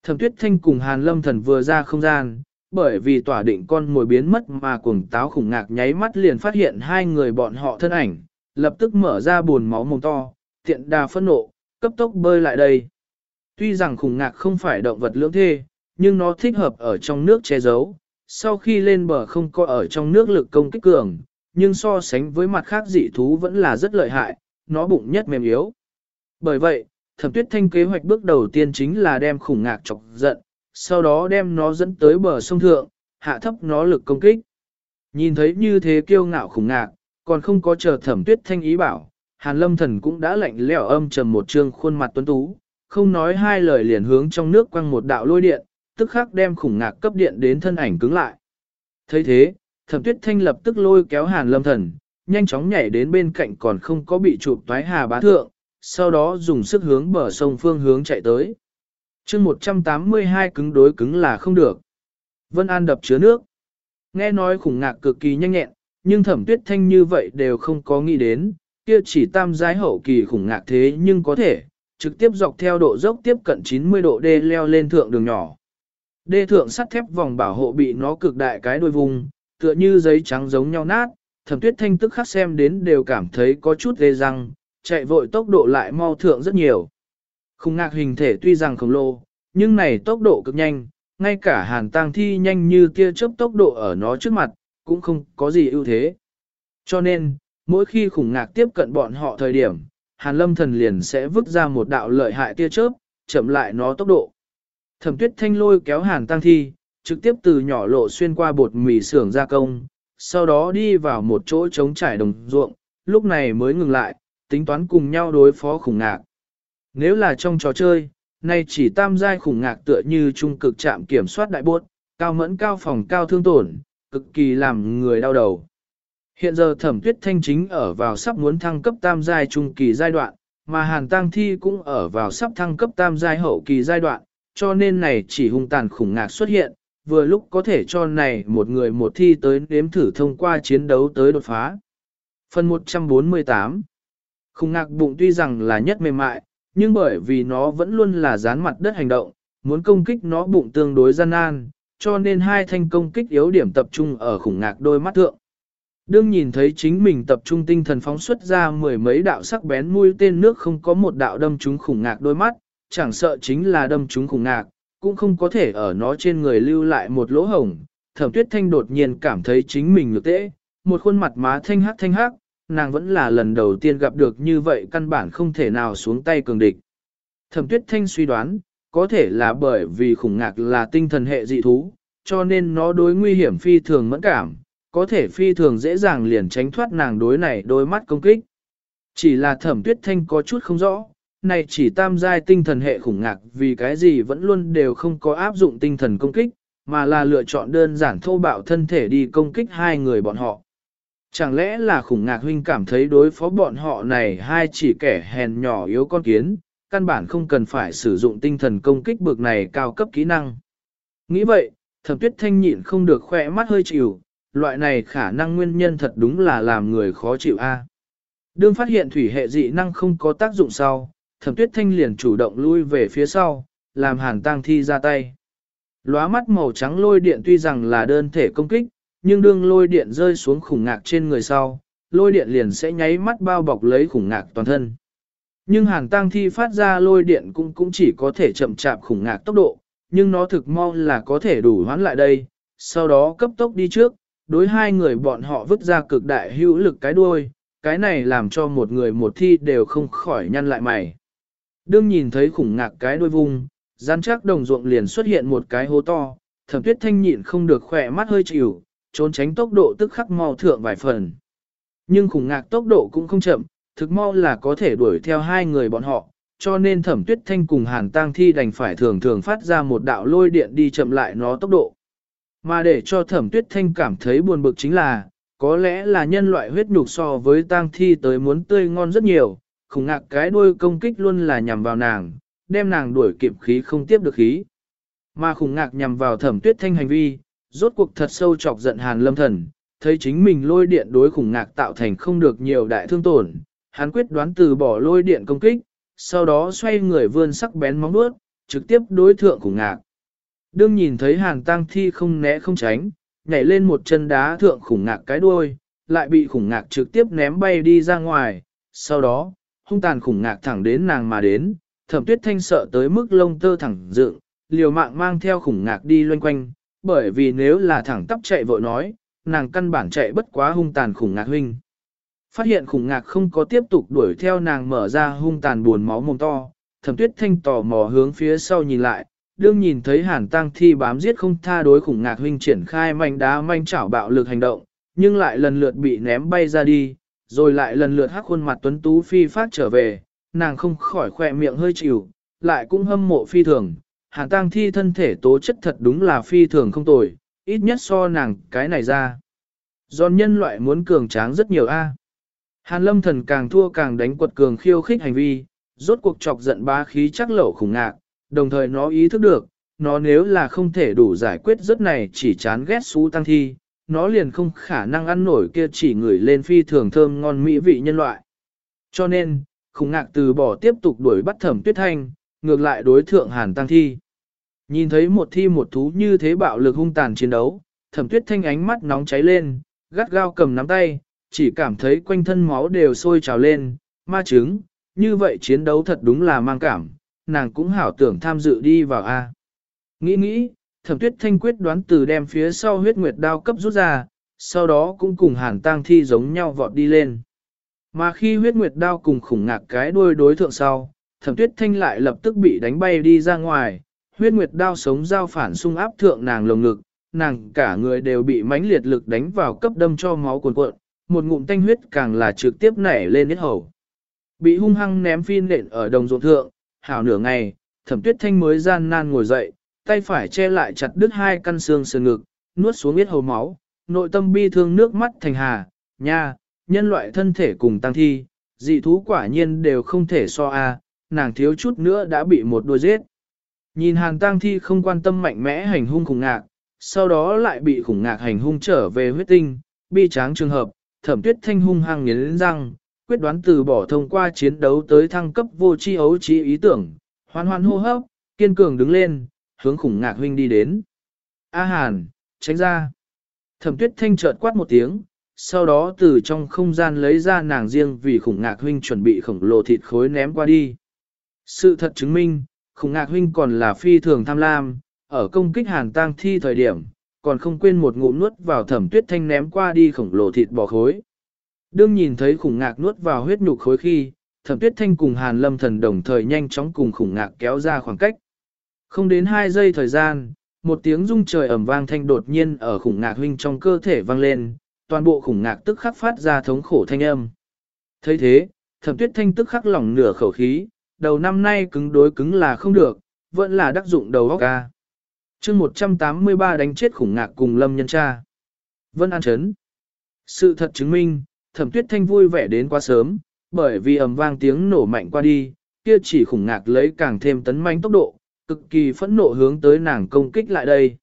Thẩm Tuyết Thanh cùng Hàn Lâm Thần vừa ra không gian, bởi vì tỏa định con mồi biến mất mà cuồng táo khủng ngạc nháy mắt liền phát hiện hai người bọn họ thân ảnh, lập tức mở ra buồn máu mồm to, tiện đà phân nộ, cấp tốc bơi lại đây. Tuy rằng khủng ngạc không phải động vật lưỡng thê, nhưng nó thích hợp ở trong nước che giấu, sau khi lên bờ không có ở trong nước lực công kích cường, nhưng so sánh với mặt khác dị thú vẫn là rất lợi hại, nó bụng nhất mềm yếu. Bởi vậy, thẩm tuyết thanh kế hoạch bước đầu tiên chính là đem khủng ngạc chọc giận, sau đó đem nó dẫn tới bờ sông thượng, hạ thấp nó lực công kích. Nhìn thấy như thế kiêu ngạo khủng ngạc, còn không có chờ thẩm tuyết thanh ý bảo, hàn lâm thần cũng đã lạnh lẽo âm trầm một trương khuôn mặt tuấn tú, không nói hai lời liền hướng trong nước quăng một đạo lôi điện, tức khắc đem khủng ngạc cấp điện đến thân ảnh cứng lại. thấy thế, thẩm tuyết thanh lập tức lôi kéo hàn lâm thần, nhanh chóng nhảy đến bên cạnh còn không có bị chụp toái hà bá thượng, sau đó dùng sức hướng bờ sông phương hướng chạy tới. chương 182 cứng đối cứng là không được. Vân An đập chứa nước. Nghe nói khủng ngạc cực kỳ nhanh nhẹn, nhưng thẩm tuyết thanh như vậy đều không có nghĩ đến, kia chỉ tam giái hậu kỳ khủng ngạc thế nhưng có thể, trực tiếp dọc theo độ dốc tiếp cận 90 độ đê leo lên thượng đường nhỏ. Đê thượng sắt thép vòng bảo hộ bị nó cực đại cái đuôi vùng, tựa như giấy trắng giống nhau nát, thẩm tuyết thanh tức khắc xem đến đều cảm thấy có chút ghê răng, chạy vội tốc độ lại mau thượng rất nhiều. Khủng ngạc hình thể tuy rằng khổng lồ, nhưng này tốc độ cực nhanh, ngay cả hàn tang thi nhanh như tia chớp tốc độ ở nó trước mặt, cũng không có gì ưu thế. Cho nên, mỗi khi khủng ngạc tiếp cận bọn họ thời điểm, hàn lâm thần liền sẽ vứt ra một đạo lợi hại tia chớp, chậm lại nó tốc độ. Thẩm tuyết thanh lôi kéo hàn tăng thi, trực tiếp từ nhỏ lộ xuyên qua bột mì xưởng gia công, sau đó đi vào một chỗ trống trải đồng ruộng, lúc này mới ngừng lại, tính toán cùng nhau đối phó khủng ngạc. Nếu là trong trò chơi, nay chỉ tam giai khủng ngạc tựa như trung cực chạm kiểm soát đại bốt, cao mẫn cao phòng cao thương tổn, cực kỳ làm người đau đầu. Hiện giờ thẩm tuyết thanh chính ở vào sắp muốn thăng cấp tam giai trung kỳ giai đoạn, mà hàn tăng thi cũng ở vào sắp thăng cấp tam giai hậu kỳ giai đoạn, cho nên này chỉ hung tàn khủng ngạc xuất hiện, vừa lúc có thể cho này một người một thi tới nếm thử thông qua chiến đấu tới đột phá. Phần 148 Khủng ngạc bụng tuy rằng là nhất mềm mại, nhưng bởi vì nó vẫn luôn là dán mặt đất hành động, muốn công kích nó bụng tương đối gian nan, cho nên hai thanh công kích yếu điểm tập trung ở khủng ngạc đôi mắt thượng. Đương nhìn thấy chính mình tập trung tinh thần phóng xuất ra mười mấy đạo sắc bén mũi tên nước không có một đạo đâm trúng khủng ngạc đôi mắt, chẳng sợ chính là đâm trúng khủng ngạc, cũng không có thể ở nó trên người lưu lại một lỗ hổng. Thẩm tuyết thanh đột nhiên cảm thấy chính mình ngược tễ, một khuôn mặt má thanh hắc thanh hắc, nàng vẫn là lần đầu tiên gặp được như vậy căn bản không thể nào xuống tay cường địch. Thẩm tuyết thanh suy đoán, có thể là bởi vì khủng ngạc là tinh thần hệ dị thú, cho nên nó đối nguy hiểm phi thường mẫn cảm, có thể phi thường dễ dàng liền tránh thoát nàng đối này đôi mắt công kích. Chỉ là thẩm tuyết thanh có chút không rõ, này chỉ tam giai tinh thần hệ khủng ngạc vì cái gì vẫn luôn đều không có áp dụng tinh thần công kích, mà là lựa chọn đơn giản thô bạo thân thể đi công kích hai người bọn họ. Chẳng lẽ là khủng ngạc huynh cảm thấy đối phó bọn họ này hai chỉ kẻ hèn nhỏ yếu con kiến, căn bản không cần phải sử dụng tinh thần công kích bực này cao cấp kỹ năng. Nghĩ vậy, thẩm tuyết thanh nhịn không được khỏe mắt hơi chịu, loại này khả năng nguyên nhân thật đúng là làm người khó chịu a. Đương phát hiện thủy hệ dị năng không có tác dụng sau, thẩm tuyết thanh liền chủ động lui về phía sau, làm hàn tang thi ra tay. Lóa mắt màu trắng lôi điện tuy rằng là đơn thể công kích, nhưng đương lôi điện rơi xuống khủng ngạc trên người sau, lôi điện liền sẽ nháy mắt bao bọc lấy khủng ngạc toàn thân. Nhưng hàn tang thi phát ra lôi điện cũng cũng chỉ có thể chậm chạp khủng ngạc tốc độ, nhưng nó thực mau là có thể đủ hoán lại đây, sau đó cấp tốc đi trước, đối hai người bọn họ vứt ra cực đại hữu lực cái đuôi, cái này làm cho một người một thi đều không khỏi nhăn lại mày. Đương nhìn thấy khủng ngạc cái đuôi vung, gian chắc đồng ruộng liền xuất hiện một cái hố to, thẩm tuyết thanh nhịn không được khỏe mắt hơi chịu, trốn tránh tốc độ tức khắc mau thượng vài phần. Nhưng khủng ngạc tốc độ cũng không chậm, thực mau là có thể đuổi theo hai người bọn họ, cho nên thẩm tuyết thanh cùng hàn tang thi đành phải thường thường phát ra một đạo lôi điện đi chậm lại nó tốc độ. Mà để cho thẩm tuyết thanh cảm thấy buồn bực chính là, có lẽ là nhân loại huyết nhục so với tang thi tới muốn tươi ngon rất nhiều, khủng ngạc cái đuôi công kích luôn là nhằm vào nàng, đem nàng đuổi kịp khí không tiếp được khí. Mà khủng ngạc nhằm vào thẩm tuyết thanh hành vi, rốt cuộc thật sâu chọc giận hàn lâm thần, thấy chính mình lôi điện đối khủng ngạc tạo thành không được nhiều đại thương tổn, hắn quyết đoán từ bỏ lôi điện công kích, sau đó xoay người vươn sắc bén móng vuốt, trực tiếp đối thượng khủng ngạc. Đương nhìn thấy hàn tăng thi không né không tránh, nhảy lên một chân đá thượng khủng ngạc cái đuôi, lại bị khủng ngạc trực tiếp ném bay đi ra ngoài, sau đó, hung tàn khủng ngạc thẳng đến nàng mà đến, thẩm tuyết thanh sợ tới mức lông tơ thẳng dựng, liều mạng mang theo khủng ngạc đi loanh quanh, bởi vì nếu là thẳng tắp chạy vội nói, nàng căn bản chạy bất quá hung tàn khủng ngạc huynh. Phát hiện khủng ngạc không có tiếp tục đuổi theo nàng mở ra hung tàn buồn máu mồm to, thẩm tuyết thanh tò mò hướng phía sau nhìn lại, đương nhìn thấy hàn tăng thi bám giết không tha đối khủng ngạc huynh triển khai manh đá manh chảo bạo lực hành động, nhưng lại lần lượt bị ném bay ra đi, rồi lại lần lượt hắc khuôn mặt tuấn tú phi phát trở về, nàng không khỏi khỏe miệng hơi chịu, lại cũng hâm mộ phi thường, hàn tăng thi thân thể tố chất thật đúng là phi thường không tồi, ít nhất so nàng cái này ra. Giòn nhân loại muốn cường tráng rất nhiều a. Hàn lâm thần càng thua càng đánh quật cường khiêu khích hành vi, rốt cuộc chọc giận bá khí chắc lẩu khủng ngạc, đồng thời nó ý thức được, nó nếu là không thể đủ giải quyết rất này chỉ chán ghét xú tăng thi, nó liền không khả năng ăn nổi kia chỉ ngửi lên phi thường thơm ngon mỹ vị nhân loại. Cho nên, khủng ngạc từ bỏ tiếp tục đuổi bắt thẩm tuyết thanh, ngược lại đối thượng hàn tăng thi. Nhìn thấy một thi một thú như thế bạo lực hung tàn chiến đấu, thẩm tuyết thanh ánh mắt nóng cháy lên, gắt gao cầm nắm tay, chỉ cảm thấy quanh thân máu đều sôi trào lên, ma chứng, như vậy chiến đấu thật đúng là mang cảm, nàng cũng hảo tưởng tham dự đi vào A. Nghĩ nghĩ, thẩm tuyết thanh quyết đoán từ đem phía sau huyết nguyệt đao cấp rút ra, sau đó cũng cùng hàn tang thi giống nhau vọt đi lên. Mà khi huyết nguyệt đao cùng khủng ngạc cái đuôi đối thượng sau, thẩm tuyết thanh lại lập tức bị đánh bay đi ra ngoài, huyết nguyệt đao sống giao phản xung áp thượng nàng lồng ngực, nàng cả người đều bị mãnh liệt lực đánh vào cấp đâm cho máu cuồn cuộn, một ngụm tanh huyết càng là trực tiếp nảy lên hết hầu. Bị hung hăng ném phi nện ở đồng ruộng thượng, hảo nửa ngày, thẩm tuyết thanh mới gian nan ngồi dậy, tay phải che lại chặt đứt hai căn xương sườn ngực, nuốt xuống biết hầu máu, nội tâm bi thương nước mắt thành hà, nha, nhân loại thân thể cùng tăng thi, dị thú quả nhiên đều không thể so a, nàng thiếu chút nữa đã bị một đôi giết. Nhìn hàng tăng thi không quan tâm mạnh mẽ hành hung khủng ngạc, sau đó lại bị khủng ngạc hành hung trở về huyết tinh, bi tráng trường hợp, thẩm tuyết thanh hung hăng nghiến răng, quyết đoán từ bỏ thông qua chiến đấu tới thăng cấp vô chi ấu trí ý tưởng, hoan hoan hô hấp, kiên cường đứng lên, hướng khủng ngạc huynh đi đến. A Hàn, tránh ra. Thẩm tuyết thanh chợt quát một tiếng, sau đó từ trong không gian lấy ra nàng riêng vì khủng ngạc huynh chuẩn bị khổng lồ thịt khối ném qua đi. Sự thật chứng minh, khủng ngạc huynh còn là phi thường tham lam, ở công kích hàn tang thi thời điểm, còn không quên một ngụm nuốt vào thẩm tuyết thanh ném qua đi khổng lồ thịt bò khối. Đương nhìn thấy khủng ngạc nuốt vào huyết nhục khối khi, thẩm tuyết thanh cùng hàn lâm thần đồng thời nhanh chóng cùng khủng ngạc kéo ra khoảng cách. Không đến 2 giây thời gian, một tiếng rung trời ẩm vang thanh đột nhiên ở khủng ngạc huynh trong cơ thể vang lên, toàn bộ khủng ngạc tức khắc phát ra thống khổ thanh âm. thấy thế, thẩm tuyết thanh tức khắc lỏng nửa khẩu khí, đầu năm nay cứng đối cứng là không được, vẫn là đắc dụng đầu óc ca. chương 183 đánh chết khủng ngạc cùng lâm nhân cha. Vân An Trấn. Sự thật chứng minh, thẩm tuyết thanh vui vẻ đến quá sớm, bởi vì ầm vang tiếng nổ mạnh qua đi, kia chỉ khủng ngạc lấy càng thêm tấn manh tốc độ, cực kỳ phẫn nộ hướng tới nàng công kích lại đây.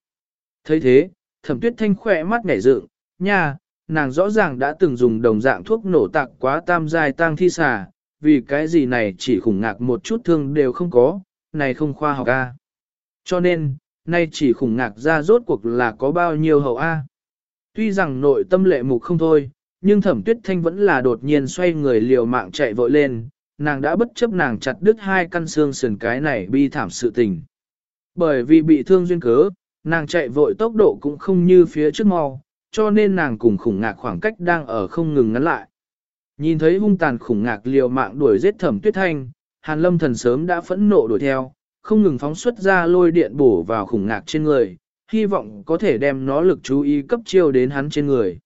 thấy thế, thẩm tuyết thanh khỏe mắt nhảy dựng, nha, nàng rõ ràng đã từng dùng đồng dạng thuốc nổ tạc quá tam giai tang thi xà, vì cái gì này chỉ khủng ngạc một chút thương đều không có, này không khoa học A. Cho nên, nay chỉ khủng ngạc ra rốt cuộc là có bao nhiêu hậu A. Tuy rằng nội tâm lệ mục không thôi, nhưng thẩm tuyết thanh vẫn là đột nhiên xoay người liều mạng chạy vội lên, nàng đã bất chấp nàng chặt đứt hai căn xương sườn cái này bi thảm sự tình. Bởi vì bị thương duyên cớ, nàng chạy vội tốc độ cũng không như phía trước mau, cho nên nàng cùng khủng ngạc khoảng cách đang ở không ngừng ngắn lại. Nhìn thấy hung tàn khủng ngạc liều mạng đuổi giết thẩm tuyết thanh, hàn lâm thần sớm đã phẫn nộ đuổi theo, không ngừng phóng xuất ra lôi điện bổ vào khủng ngạc trên người, hy vọng có thể đem nó lực chú ý cấp chiêu đến hắn trên người.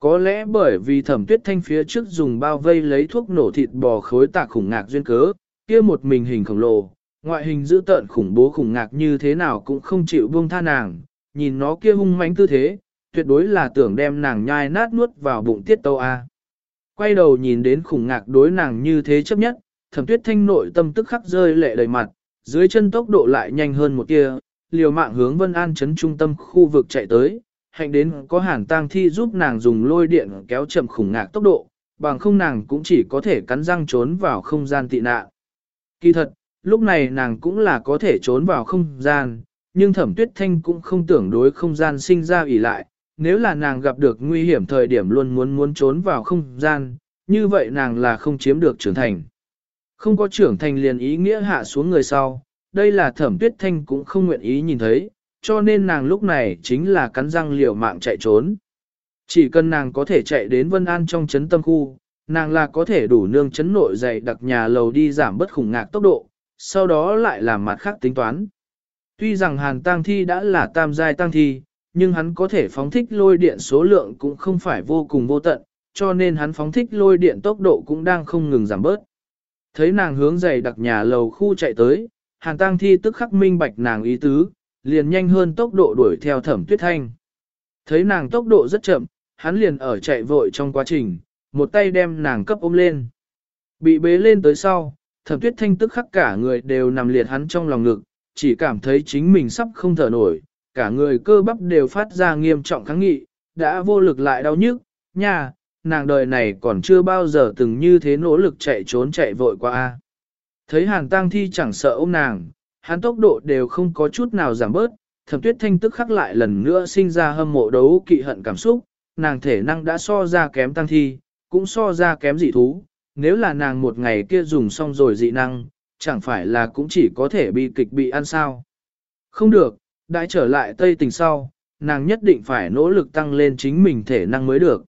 Có lẽ bởi vì thẩm tuyết thanh phía trước dùng bao vây lấy thuốc nổ thịt bò khối tạc khủng ngạc duyên cớ, kia một mình hình khổng lồ, ngoại hình dữ tợn khủng bố khủng ngạc như thế nào cũng không chịu buông tha nàng, nhìn nó kia hung mãnh tư thế, tuyệt đối là tưởng đem nàng nhai nát nuốt vào bụng tiết tâu A. Quay đầu nhìn đến khủng ngạc đối nàng như thế chấp nhất, thẩm tuyết thanh nội tâm tức khắc rơi lệ đầy mặt, dưới chân tốc độ lại nhanh hơn một kia, liều mạng hướng Vân An chấn trung tâm khu vực chạy tới, hạnh đến có hàn tang thi giúp nàng dùng lôi điện kéo chậm khủng ngạc tốc độ, bằng không nàng cũng chỉ có thể cắn răng trốn vào không gian tị nạn. Kỳ thật, lúc này nàng cũng là có thể trốn vào không gian, nhưng thẩm tuyết thanh cũng không tưởng đối không gian sinh ra ỉ lại, nếu là nàng gặp được nguy hiểm thời điểm luôn muốn muốn trốn vào không gian, như vậy nàng là không chiếm được trưởng thành. Không có trưởng thành liền ý nghĩa hạ xuống người sau, đây là thẩm tuyết thanh cũng không nguyện ý nhìn thấy, cho nên nàng lúc này chính là cắn răng liều mạng chạy trốn. Chỉ cần nàng có thể chạy đến Vân An trong chấn tâm khu, nàng là có thể đủ nương chấn nội dày đặc nhà lầu đi giảm bất khủng ngạc tốc độ, sau đó lại làm mặt khác tính toán. Tuy rằng hàn tang thi đã là tam giai tăng thi, nhưng hắn có thể phóng thích lôi điện số lượng cũng không phải vô cùng vô tận, cho nên hắn phóng thích lôi điện tốc độ cũng đang không ngừng giảm bớt. Thấy nàng hướng dày đặc nhà lầu khu chạy tới, hàn tang thi tức khắc minh bạch nàng ý tứ, liền nhanh hơn tốc độ đuổi theo thẩm tuyết thanh. Thấy nàng tốc độ rất chậm, hắn liền ở chạy vội trong quá trình, một tay đem nàng cấp ôm lên. Bị bế lên tới sau, thẩm tuyết thanh tức khắc cả người đều nằm liệt hắn trong lòng ngực, chỉ cảm thấy chính mình sắp không thở nổi, cả người cơ bắp đều phát ra nghiêm trọng kháng nghị, đã vô lực lại đau nhức, nha, nàng đời này còn chưa bao giờ từng như thế nỗ lực chạy trốn chạy vội qua. a. Thấy hàn tang thi chẳng sợ ôm nàng, hắn tốc độ đều không có chút nào giảm bớt, thẩm tuyết thanh tức khắc lại lần nữa sinh ra hâm mộ đấu kỵ hận cảm xúc, nàng thể năng đã so ra kém tăng thi, cũng so ra kém dị thú, nếu là nàng một ngày kia dùng xong rồi dị năng, chẳng phải là cũng chỉ có thể bị kịch bị ăn sao. Không được, đã trở lại Tây Tình sau, nàng nhất định phải nỗ lực tăng lên chính mình thể năng mới được.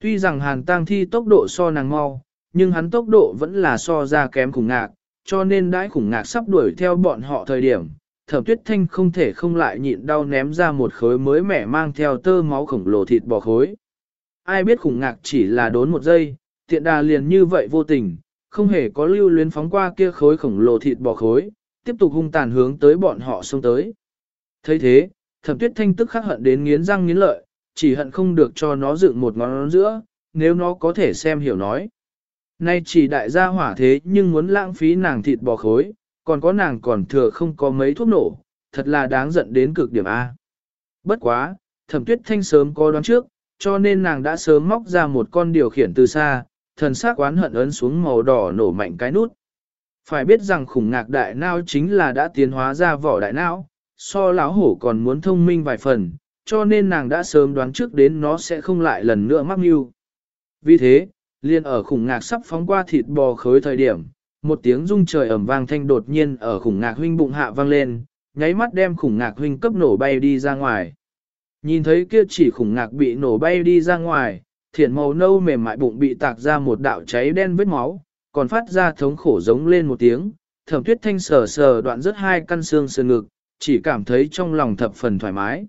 Tuy rằng hàn tăng thi tốc độ so nàng mau, nhưng hắn tốc độ vẫn là so ra kém khủng ngạc, cho nên đãi khủng ngạc sắp đuổi theo bọn họ thời điểm, thẩm tuyết thanh không thể không lại nhịn đau ném ra một khối mới mẻ mang theo tơ máu khổng lồ thịt bò khối. Ai biết khủng ngạc chỉ là đốn một giây, tiện đà liền như vậy vô tình, không hề có lưu luyến phóng qua kia khối khổng lồ thịt bò khối, tiếp tục hung tàn hướng tới bọn họ xông tới. thấy thế, thẩm tuyết thanh tức khắc hận đến nghiến răng nghiến lợi, chỉ hận không được cho nó dựng một ngón giữa, nếu nó có thể xem hiểu nói. Nay chỉ đại gia hỏa thế nhưng muốn lãng phí nàng thịt bò khối, còn có nàng còn thừa không có mấy thuốc nổ, thật là đáng giận đến cực điểm A. Bất quá, thẩm tuyết thanh sớm có đoán trước, cho nên nàng đã sớm móc ra một con điều khiển từ xa, thần sắc oán hận ấn xuống màu đỏ nổ mạnh cái nút. Phải biết rằng khủng ngạc đại não chính là đã tiến hóa ra vỏ đại não, so lão hổ còn muốn thông minh vài phần, cho nên nàng đã sớm đoán trước đến nó sẽ không lại lần nữa mắc mưu. Vì thế, liền ở khủng ngạc sắp phóng qua thịt bò khối thời điểm, một tiếng rung trời ầm vang thanh đột nhiên ở khủng ngạc huynh bụng hạ vang lên, nháy mắt đem khủng ngạc huynh cấp nổ bay đi ra ngoài. Nhìn thấy kia chỉ khủng ngạc bị nổ bay đi ra ngoài, thiển màu nâu mềm mại bụng bị tạc ra một đạo cháy đen vết máu, còn phát ra thống khổ giống lên một tiếng, thẩm tuyết thanh sờ sờ đoạn rất hai căn xương sườn ngực, chỉ cảm thấy trong lòng thập phần thoải mái.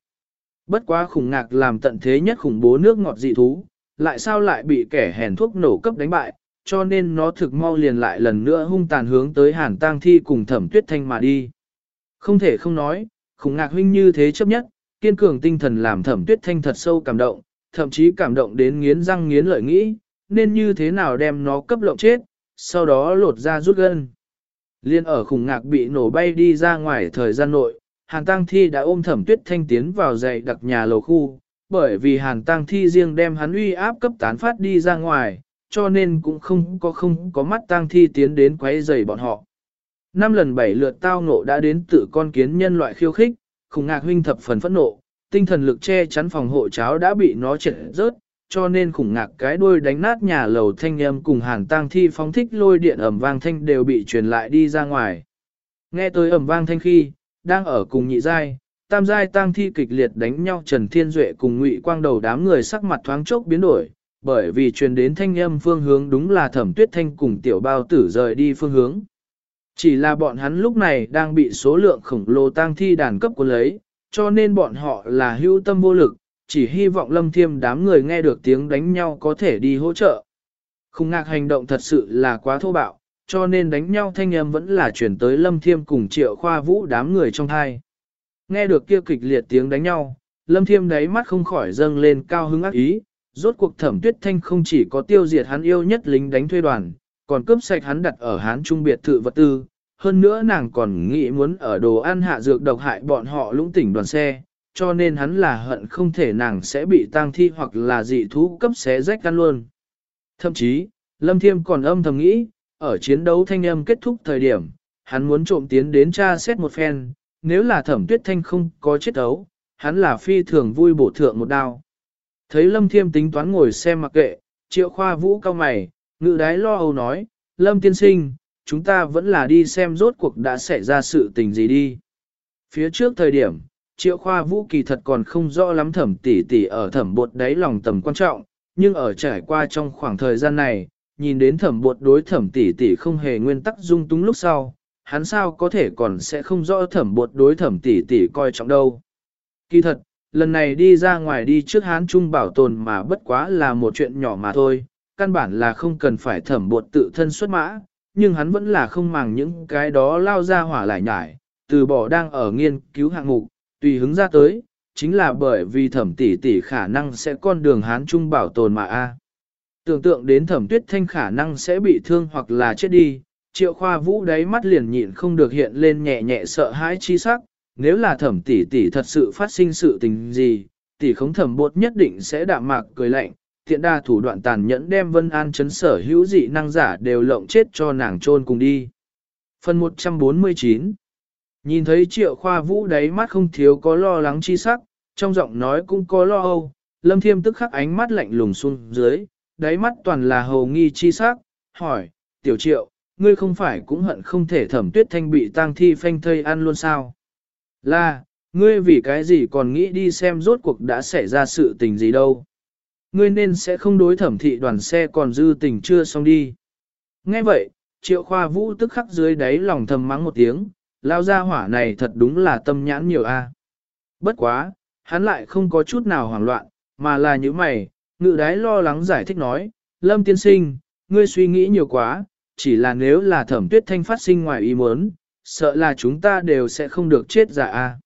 Bất quá khủng ngạc làm tận thế nhất khủng bố nước ngọt dị thú, lại sao lại bị kẻ hèn thuốc nổ cấp đánh bại, cho nên nó thực mau liền lại lần nữa hung tàn hướng tới hàn tang thi cùng thẩm tuyết thanh mà đi. Không thể không nói, khủng ngạc huynh như thế chấp nhất, kiên cường tinh thần làm thẩm tuyết thanh thật sâu cảm động, thậm chí cảm động đến nghiến răng nghiến lợi nghĩ, nên như thế nào đem nó cấp lộng chết, sau đó lột ra rút gân. Liên ở khủng ngạc bị nổ bay đi ra ngoài thời gian nội, Hàn Tăng Thi đã ôm thẩm tuyết thanh tiến vào dạy đặc nhà lầu khu, bởi vì Hàn Tăng Thi riêng đem hắn uy áp cấp tán phát đi ra ngoài, cho nên cũng không có không có mắt Tăng Thi tiến đến quấy rầy bọn họ. Năm lần bảy lượt tao ngộ đã đến tự con kiến nhân loại khiêu khích, khủng ngạc huynh thập phần phẫn nộ, tinh thần lực che chắn phòng hộ cháo đã bị nó triệt rớt, cho nên khủng ngạc cái đuôi đánh nát nhà lầu thanh âm cùng hàn tang thi phóng thích lôi điện ẩm vang thanh đều bị truyền lại đi ra ngoài. Nghe tới ẩm vang thanh khi, đang ở cùng nhị giai, tam giai tang thi kịch liệt đánh nhau Trần Thiên Duệ cùng ngụy quang đầu đám người sắc mặt thoáng chốc biến đổi, bởi vì truyền đến thanh âm phương hướng đúng là thẩm tuyết thanh cùng tiểu bao tử rời đi phương hướng. Chỉ là bọn hắn lúc này đang bị số lượng khổng lồ tang thi đàn cấp của lấy, cho nên bọn họ là hữu tâm vô lực, chỉ hy vọng lâm thiêm đám người nghe được tiếng đánh nhau có thể đi hỗ trợ. Khung ngạc hành động thật sự là quá thô bạo, cho nên đánh nhau thanh âm vẫn là chuyển tới lâm thiêm cùng triệu khoa vũ đám người trong thai. Nghe được kia kịch liệt tiếng đánh nhau, lâm thiêm đáy mắt không khỏi dâng lên cao hứng ác ý, rốt cuộc thẩm tuyết thanh không chỉ có tiêu diệt hắn yêu nhất lính đánh thuê đoàn, còn cướp sạch hắn đặt ở hán trung biệt thự vật tư, hơn nữa nàng còn nghĩ muốn ở đồ ăn hạ dược độc hại bọn họ lũng tỉnh đoàn xe, cho nên hắn là hận không thể nàng sẽ bị tang thi hoặc là dị thú cấp xé rách căn luôn. Thậm chí, Lâm Thiêm còn âm thầm nghĩ, ở chiến đấu thanh âm kết thúc thời điểm, hắn muốn trộm tiến đến tra xét một phen, nếu là thẩm tuyết thanh không có chết ấu, hắn là phi thường vui bổ thượng một đao. Thấy Lâm Thiêm tính toán ngồi xem mặc kệ, triệu khoa vũ cao mày, ngự đái lo âu nói, Lâm tiên sinh, chúng ta vẫn là đi xem rốt cuộc đã xảy ra sự tình gì đi. Phía trước thời điểm, triệu khoa vũ kỳ thật còn không rõ lắm thẩm tỷ tỷ ở thẩm bột đáy lòng tầm quan trọng, nhưng ở trải qua trong khoảng thời gian này, nhìn đến thẩm bột đối thẩm tỷ tỷ không hề nguyên tắc dung túng lúc sau, hắn sao có thể còn sẽ không rõ thẩm bột đối thẩm tỷ tỷ coi trọng đâu. Kỳ thật, lần này đi ra ngoài đi trước hán trung bảo tồn mà bất quá là một chuyện nhỏ mà thôi, căn bản là không cần phải thẩm bột tự thân xuất mã, nhưng hắn vẫn là không màng những cái đó lao ra hỏa lại nhải, từ bỏ đang ở nghiên cứu hạng mục, tùy hứng ra tới, chính là bởi vì thẩm tỷ tỷ khả năng sẽ con đường hán trung bảo tồn mà a. Tưởng tượng đến thẩm tuyết thanh khả năng sẽ bị thương hoặc là chết đi, triệu khoa vũ đáy mắt liền nhịn không được hiện lên nhẹ nhẹ sợ hãi chi sắc, nếu là thẩm tỷ tỷ thật sự phát sinh sự tình gì, tỷ khống thẩm bột nhất định sẽ đạm mạc cười lạnh, thiện đa thủ đoạn tàn nhẫn đem Vân An chấn sở hữu dị năng giả đều lộng chết cho nàng trôn cùng đi. Phần 149 Nhìn thấy triệu khoa vũ đáy mắt không thiếu có lo lắng chi sắc, trong giọng nói cũng có lo âu, lâm thiêm tức khắc ánh mắt lạnh lùng xuống dưới, đáy mắt toàn là hầu nghi chi sắc, hỏi, tiểu triệu, ngươi không phải cũng hận không thể thẩm tuyết thanh bị tang thi phanh thây ăn luôn sao? Là, ngươi vì cái gì còn nghĩ đi xem rốt cuộc đã xảy ra sự tình gì đâu? Ngươi nên sẽ không đối thẩm thị đoàn xe còn dư tình chưa xong đi. Nghe vậy, triệu khoa vũ tức khắc dưới đáy lòng thầm mắng một tiếng, lao ra hỏa này thật đúng là tâm nhãn nhiều a. Bất quá, hắn lại không có chút nào hoảng loạn, mà là như mày, ngự đái lo lắng giải thích nói, Lâm tiên sinh, ngươi suy nghĩ nhiều quá, chỉ là nếu là thẩm tuyết thanh phát sinh ngoài ý muốn, sợ là chúng ta đều sẽ không được chết giả a.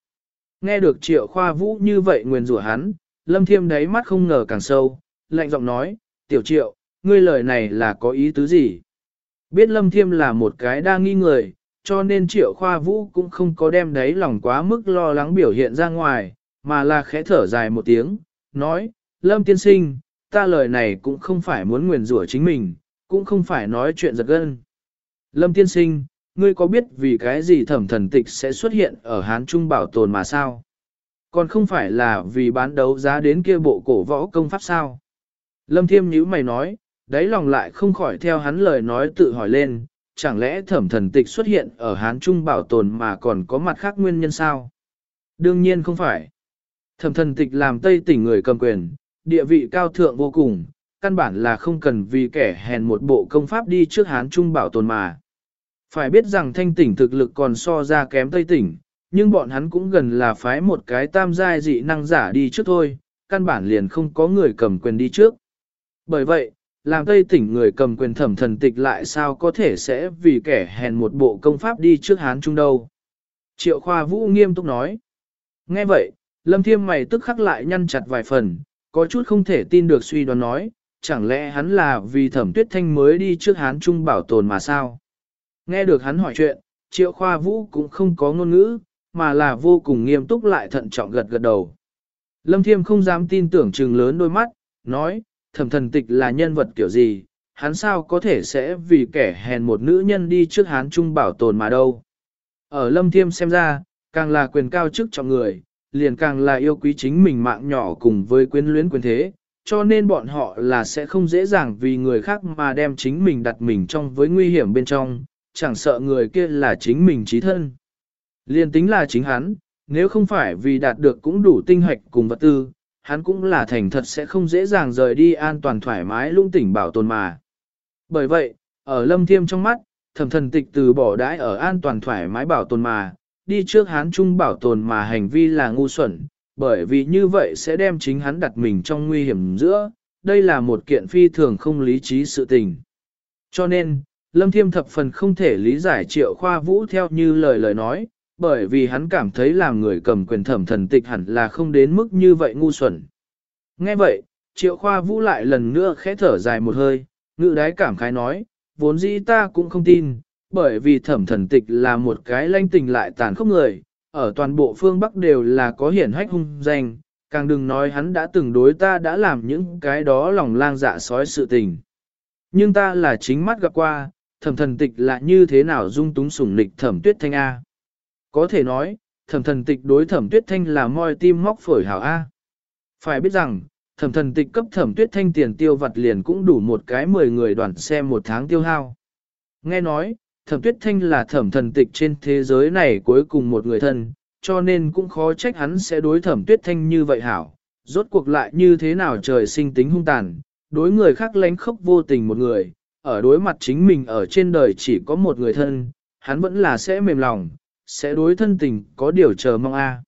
Nghe được triệu khoa vũ như vậy nguyền rủa hắn, lâm thiêm đáy mắt không ngờ càng sâu, lạnh giọng nói, tiểu triệu, ngươi lời này là có ý tứ gì? Biết lâm thiêm là một cái đa nghi người, cho nên triệu khoa vũ cũng không có đem đáy lòng quá mức lo lắng biểu hiện ra ngoài, mà là khẽ thở dài một tiếng, nói, lâm tiên sinh, ta lời này cũng không phải muốn nguyền rủa chính mình, cũng không phải nói chuyện giật gân. Lâm tiên sinh, ngươi có biết vì cái gì thẩm thần tịch sẽ xuất hiện ở Hán Trung bảo tồn mà sao? Còn không phải là vì bán đấu giá đến kia bộ cổ võ công pháp sao? Lâm Thiêm nhữ mày nói, đáy lòng lại không khỏi theo hắn lời nói tự hỏi lên, chẳng lẽ thẩm thần tịch xuất hiện ở Hán Trung bảo tồn mà còn có mặt khác nguyên nhân sao? Đương nhiên không phải. Thẩm thần tịch làm Tây tỉnh người cầm quyền, địa vị cao thượng vô cùng, căn bản là không cần vì kẻ hèn một bộ công pháp đi trước Hán Trung bảo tồn mà. Phải biết rằng thanh tỉnh thực lực còn so ra kém Tây tỉnh, nhưng bọn hắn cũng gần là phái một cái tam giai dị năng giả đi trước thôi, căn bản liền không có người cầm quyền đi trước. Bởi vậy, làm Tây tỉnh người cầm quyền thẩm thần tịch lại sao có thể sẽ vì kẻ hèn một bộ công pháp đi trước Hán Trung đâu. Triệu Khoa Vũ nghiêm túc nói. Nghe vậy, Lâm Thiêm mày tức khắc lại nhăn chặt vài phần, có chút không thể tin được suy đoán nói, chẳng lẽ hắn là vì thẩm tuyết thanh mới đi trước Hán Trung bảo tồn mà sao? Nghe được hắn hỏi chuyện, triệu khoa vũ cũng không có ngôn ngữ, mà là vô cùng nghiêm túc lại thận trọng gật gật đầu. Lâm Thiêm không dám tin tưởng trừng lớn đôi mắt, nói, thẩm thần tịch là nhân vật kiểu gì, hắn sao có thể sẽ vì kẻ hèn một nữ nhân đi trước hán trung bảo tồn mà đâu. Ở Lâm Thiêm xem ra, càng là quyền cao chức trọng người, liền càng là yêu quý chính mình mạng nhỏ cùng với quyến luyến quyền thế, cho nên bọn họ là sẽ không dễ dàng vì người khác mà đem chính mình đặt mình trong với nguy hiểm bên trong, chẳng sợ người kia là chính mình trí thân. Liên tính là chính hắn, nếu không phải vì đạt được cũng đủ tinh hoạch cùng vật tư, hắn cũng là thành thật sẽ không dễ dàng rời đi an toàn thoải mái lung tỉnh bảo tồn mà. Bởi vậy, ở lâm thiêm trong mắt, thẩm thần tịch từ bỏ đãi ở an toàn thoải mái bảo tồn mà, đi trước hắn chung bảo tồn mà hành vi là ngu xuẩn, bởi vì như vậy sẽ đem chính hắn đặt mình trong nguy hiểm giữa, đây là một kiện phi thường không lý trí sự tình. Cho nên, Lâm Thiêm thập phần không thể lý giải triệu khoa vũ theo như lời lời nói, bởi vì hắn cảm thấy làm người cầm quyền thẩm thần tịch hẳn là không đến mức như vậy ngu xuẩn. Nghe vậy, triệu khoa vũ lại lần nữa khẽ thở dài một hơi, ngự đái cảm khái nói, vốn dĩ ta cũng không tin, bởi vì thẩm thần tịch là một cái lanh tình lại tàn khốc người, ở toàn bộ phương Bắc đều là có hiển hách hung danh, càng đừng nói hắn đã từng đối ta đã làm những cái đó lòng lang dạ sói sự tình. Nhưng ta là chính mắt gặp qua, thẩm thần tịch là như thế nào dung túng sủng nịch thẩm tuyết thanh A. Có thể nói, thẩm thần tịch đối thẩm tuyết thanh là moi tim móc phổi hảo A. Phải biết rằng, thẩm thần tịch cấp thẩm tuyết thanh tiền tiêu vặt liền cũng đủ một cái 10 người đoàn xe một tháng tiêu hao. Nghe nói, thẩm tuyết thanh là thẩm thần tịch trên thế giới này cuối cùng một người thân, cho nên cũng khó trách hắn sẽ đối thẩm tuyết thanh như vậy hảo. Rốt cuộc lại như thế nào trời sinh tính hung tàn, đối người khác lánh khóc vô tình một người, ở đối mặt chính mình ở trên đời chỉ có một người thân, hắn vẫn là sẽ mềm lòng, sẽ đối thân tình có điều chờ mong a.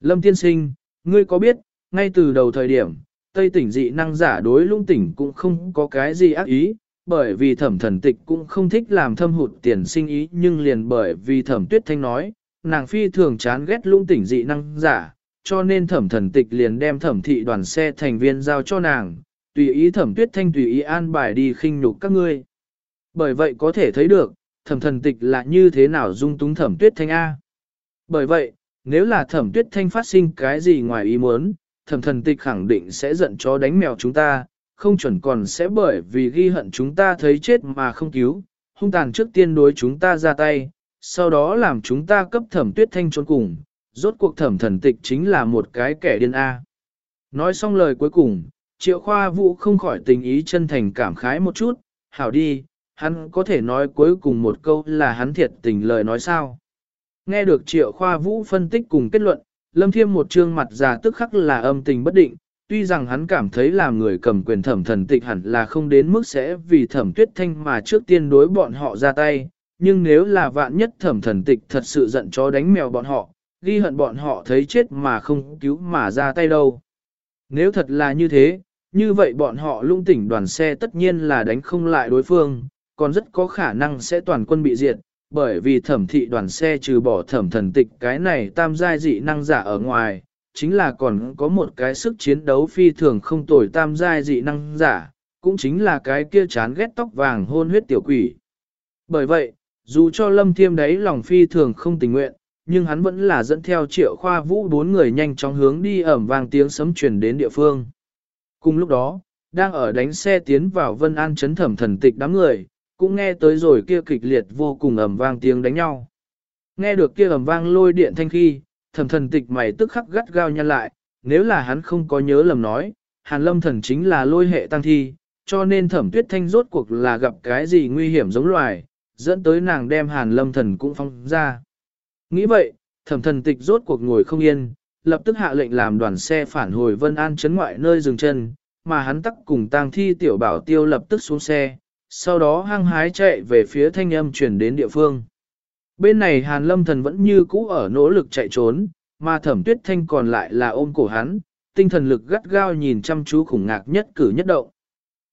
Lâm tiên sinh, ngươi có biết, ngay từ đầu thời điểm, Tây tỉnh dị năng giả đối lung tỉnh cũng không có cái gì ác ý, bởi vì thẩm thần tịch cũng không thích làm thâm hụt tiền sinh ý nhưng liền bởi vì thẩm tuyết thanh nói, nàng phi thường chán ghét lung tỉnh dị năng giả, cho nên thẩm thần tịch liền đem thẩm thị đoàn xe thành viên giao cho nàng, tùy ý thẩm tuyết thanh tùy ý an bài đi khinh nhục các ngươi. Bởi vậy có thể thấy được, thẩm thần tịch là như thế nào dung túng thẩm tuyết thanh A. Bởi vậy, nếu là thẩm tuyết thanh phát sinh cái gì ngoài ý muốn, thẩm thần tịch khẳng định sẽ giận chó đánh mèo chúng ta, không chuẩn còn sẽ bởi vì ghi hận chúng ta thấy chết mà không cứu, hung tàn trước tiên đối chúng ta ra tay, sau đó làm chúng ta cấp thẩm tuyết thanh trốn cùng, rốt cuộc thẩm thần tịch chính là một cái kẻ điên A. Nói xong lời cuối cùng, triệu khoa vũ không khỏi tình ý chân thành cảm khái một chút, hảo đi, hắn có thể nói cuối cùng một câu là hắn thiệt tình lời nói sao. Nghe được triệu khoa vũ phân tích cùng kết luận, lâm thiêm một trương mặt già tức khắc là âm tình bất định, tuy rằng hắn cảm thấy làm người cầm quyền thẩm thần tịch hẳn là không đến mức sẽ vì thẩm tuyết thanh mà trước tiên đối bọn họ ra tay, nhưng nếu là vạn nhất thẩm thần tịch thật sự giận chó đánh mèo bọn họ, ghi hận bọn họ thấy chết mà không cứu mà ra tay đâu. Nếu thật là như thế, như vậy bọn họ lung tỉnh đoàn xe tất nhiên là đánh không lại đối phương, còn rất có khả năng sẽ toàn quân bị diệt, bởi vì thẩm thị đoàn xe trừ bỏ thẩm thần tịch cái này tam giai dị năng giả ở ngoài, chính là còn có một cái sức chiến đấu phi thường không tồi tam giai dị năng giả, cũng chính là cái kia chán ghét tóc vàng hôn huyết tiểu quỷ. Bởi vậy, dù cho lâm thiêm đấy lòng phi thường không tình nguyện, nhưng hắn vẫn là dẫn theo triệu khoa vũ bốn người nhanh chóng hướng đi ẩm vang tiếng sấm truyền đến địa phương. Cùng lúc đó, đang ở đánh xe tiến vào Vân An chấn thẩm thần tịch đám người, cũng nghe tới rồi kia kịch liệt vô cùng ầm vang tiếng đánh nhau. Nghe được kia ầm vang lôi điện thanh khi, thẩm thần tịch mày tức khắc gắt gao nhăn lại, nếu là hắn không có nhớ lầm nói, hàn lâm thần chính là lôi hệ tăng thi, cho nên thẩm tuyết thanh rốt cuộc là gặp cái gì nguy hiểm giống loài, dẫn tới nàng đem hàn lâm thần cũng phong ra. Nghĩ vậy, thẩm thần tịch rốt cuộc ngồi không yên, lập tức hạ lệnh làm đoàn xe phản hồi Vân An chấn ngoại nơi dừng chân, mà hắn tắc cùng tang thi tiểu bảo tiêu lập tức xuống xe, sau đó hăng hái chạy về phía thanh âm chuyển đến địa phương. Bên này Hàn Lâm Thần vẫn như cũ ở nỗ lực chạy trốn, mà thẩm tuyết thanh còn lại là ôm cổ hắn, tinh thần lực gắt gao nhìn chăm chú khủng ngạc nhất cử nhất động.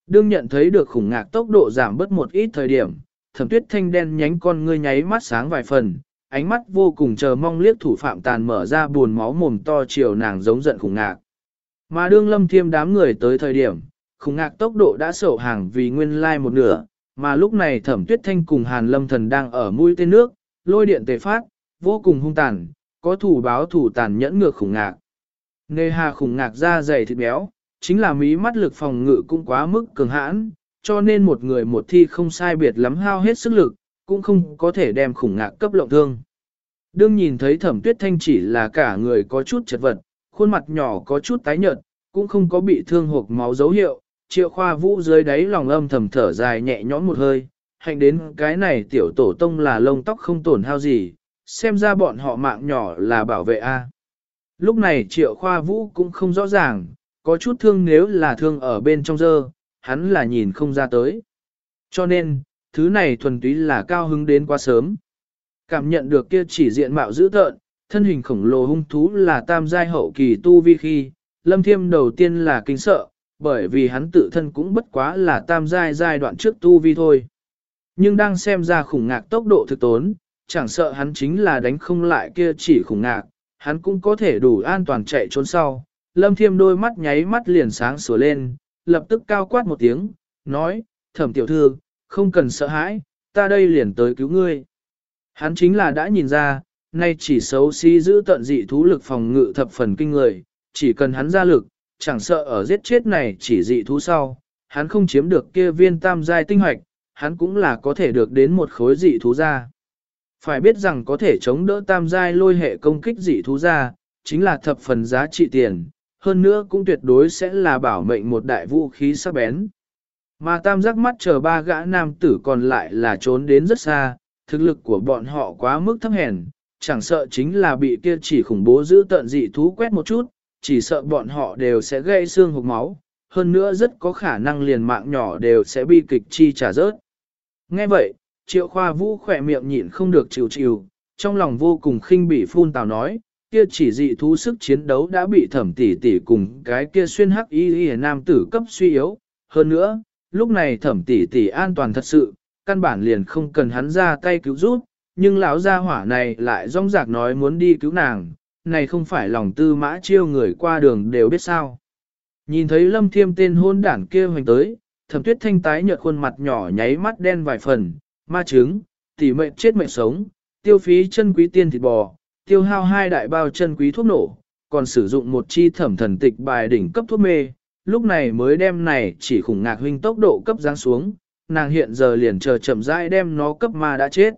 Đương nhận thấy được khủng ngạc tốc độ giảm bớt một ít thời điểm, thẩm tuyết thanh đen nhánh con ngươi nháy mắt sáng vài phần, ánh mắt vô cùng chờ mong liếc thủ phạm tàn mở ra buồn máu mồm to chiều nàng giống giận khủng ngạc. Mà đương lâm thiêm đám người tới thời điểm, khủng ngạc tốc độ đã sổ hàng vì nguyên lai một nửa, mà lúc này thẩm tuyết thanh cùng hàn lâm thần đang ở mũi tên nước, lôi điện tề phát, vô cùng hung tàn, có thủ báo thủ tàn nhẫn ngược khủng ngạc. Nề hà khủng ngạc da dày thịt béo, chính là mí mắt lực phòng ngự cũng quá mức cường hãn, cho nên một người một thi không sai biệt lắm hao hết sức lực, cũng không có thể đem khủng ngạc cấp lộng thương. Đương nhìn thấy thẩm tuyết thanh chỉ là cả người có chút chật vật, khuôn mặt nhỏ có chút tái nhợt, cũng không có bị thương hộp máu dấu hiệu, triệu khoa vũ dưới đáy lòng âm thầm thở dài nhẹ nhõm một hơi, hành đến cái này tiểu tổ tông là lông tóc không tổn hao gì, xem ra bọn họ mạng nhỏ là bảo vệ A. Lúc này triệu khoa vũ cũng không rõ ràng, có chút thương nếu là thương ở bên trong dơ, hắn là nhìn không ra tới. Cho nên, thứ này thuần túy là cao hứng đến quá sớm. Cảm nhận được kia chỉ diện mạo dữ tợn, thân hình khổng lồ hung thú là tam giai hậu kỳ tu vi khi, lâm thiêm đầu tiên là kinh sợ, bởi vì hắn tự thân cũng bất quá là tam giai giai đoạn trước tu vi thôi. Nhưng đang xem ra khủng ngạc tốc độ thực tốn, chẳng sợ hắn chính là đánh không lại kia chỉ khủng ngạc, hắn cũng có thể đủ an toàn chạy trốn sau. Lâm thiêm đôi mắt nháy mắt liền sáng sủa lên, lập tức cao quát một tiếng, nói, thẩm tiểu thư, không cần sợ hãi, ta đây liền tới cứu ngươi. Hắn chính là đã nhìn ra, nay chỉ xấu xí giữ tận dị thú lực phòng ngự thập phần kinh người, chỉ cần hắn ra lực, chẳng sợ ở giết chết này chỉ dị thú sau, hắn không chiếm được kia viên tam giai tinh hoạch, hắn cũng là có thể được đến một khối dị thú ra. Phải biết rằng có thể chống đỡ tam giai lôi hệ công kích dị thú ra, chính là thập phần giá trị tiền, hơn nữa cũng tuyệt đối sẽ là bảo mệnh một đại vũ khí sắc bén. Mà tam giác mắt chờ ba gã nam tử còn lại là trốn đến rất xa, thực lực của bọn họ quá mức thấp hèn, chẳng sợ chính là bị kia chỉ khủng bố giữ tận dị thú quét một chút, chỉ sợ bọn họ đều sẽ gây xương hộp máu, hơn nữa rất có khả năng liền mạng nhỏ đều sẽ bi kịch chi trả rớt. Nghe vậy, triệu khoa vũ khỏe miệng nhịn không được chịu chịu, trong lòng vô cùng khinh bỉ phun tào nói, kia chỉ dị thú sức chiến đấu đã bị thẩm tỷ tỷ cùng cái kia xuyên hắc y y nam tử cấp suy yếu. Hơn nữa, lúc này thẩm tỷ tỷ an toàn thật sự, căn bản liền không cần hắn ra tay cứu giúp, nhưng lão gia hỏa này lại rong rạc nói muốn đi cứu nàng, này không phải lòng tư mã chiêu người qua đường đều biết sao. Nhìn thấy lâm thiêm tên hôn đản kia hoành tới, thẩm tuyết thanh tái nhợt khuôn mặt nhỏ nháy mắt đen vài phần, ma trứng, tỉ mệnh chết mệnh sống, tiêu phí chân quý tiên thịt bò, tiêu hao hai đại bao chân quý thuốc nổ, còn sử dụng một chi thẩm thần tịch bài đỉnh cấp thuốc mê, lúc này mới đem này chỉ khủng ngạc huynh tốc độ cấp giáng xuống, nàng hiện giờ liền chờ chậm rãi đem nó cấp ma đã chết.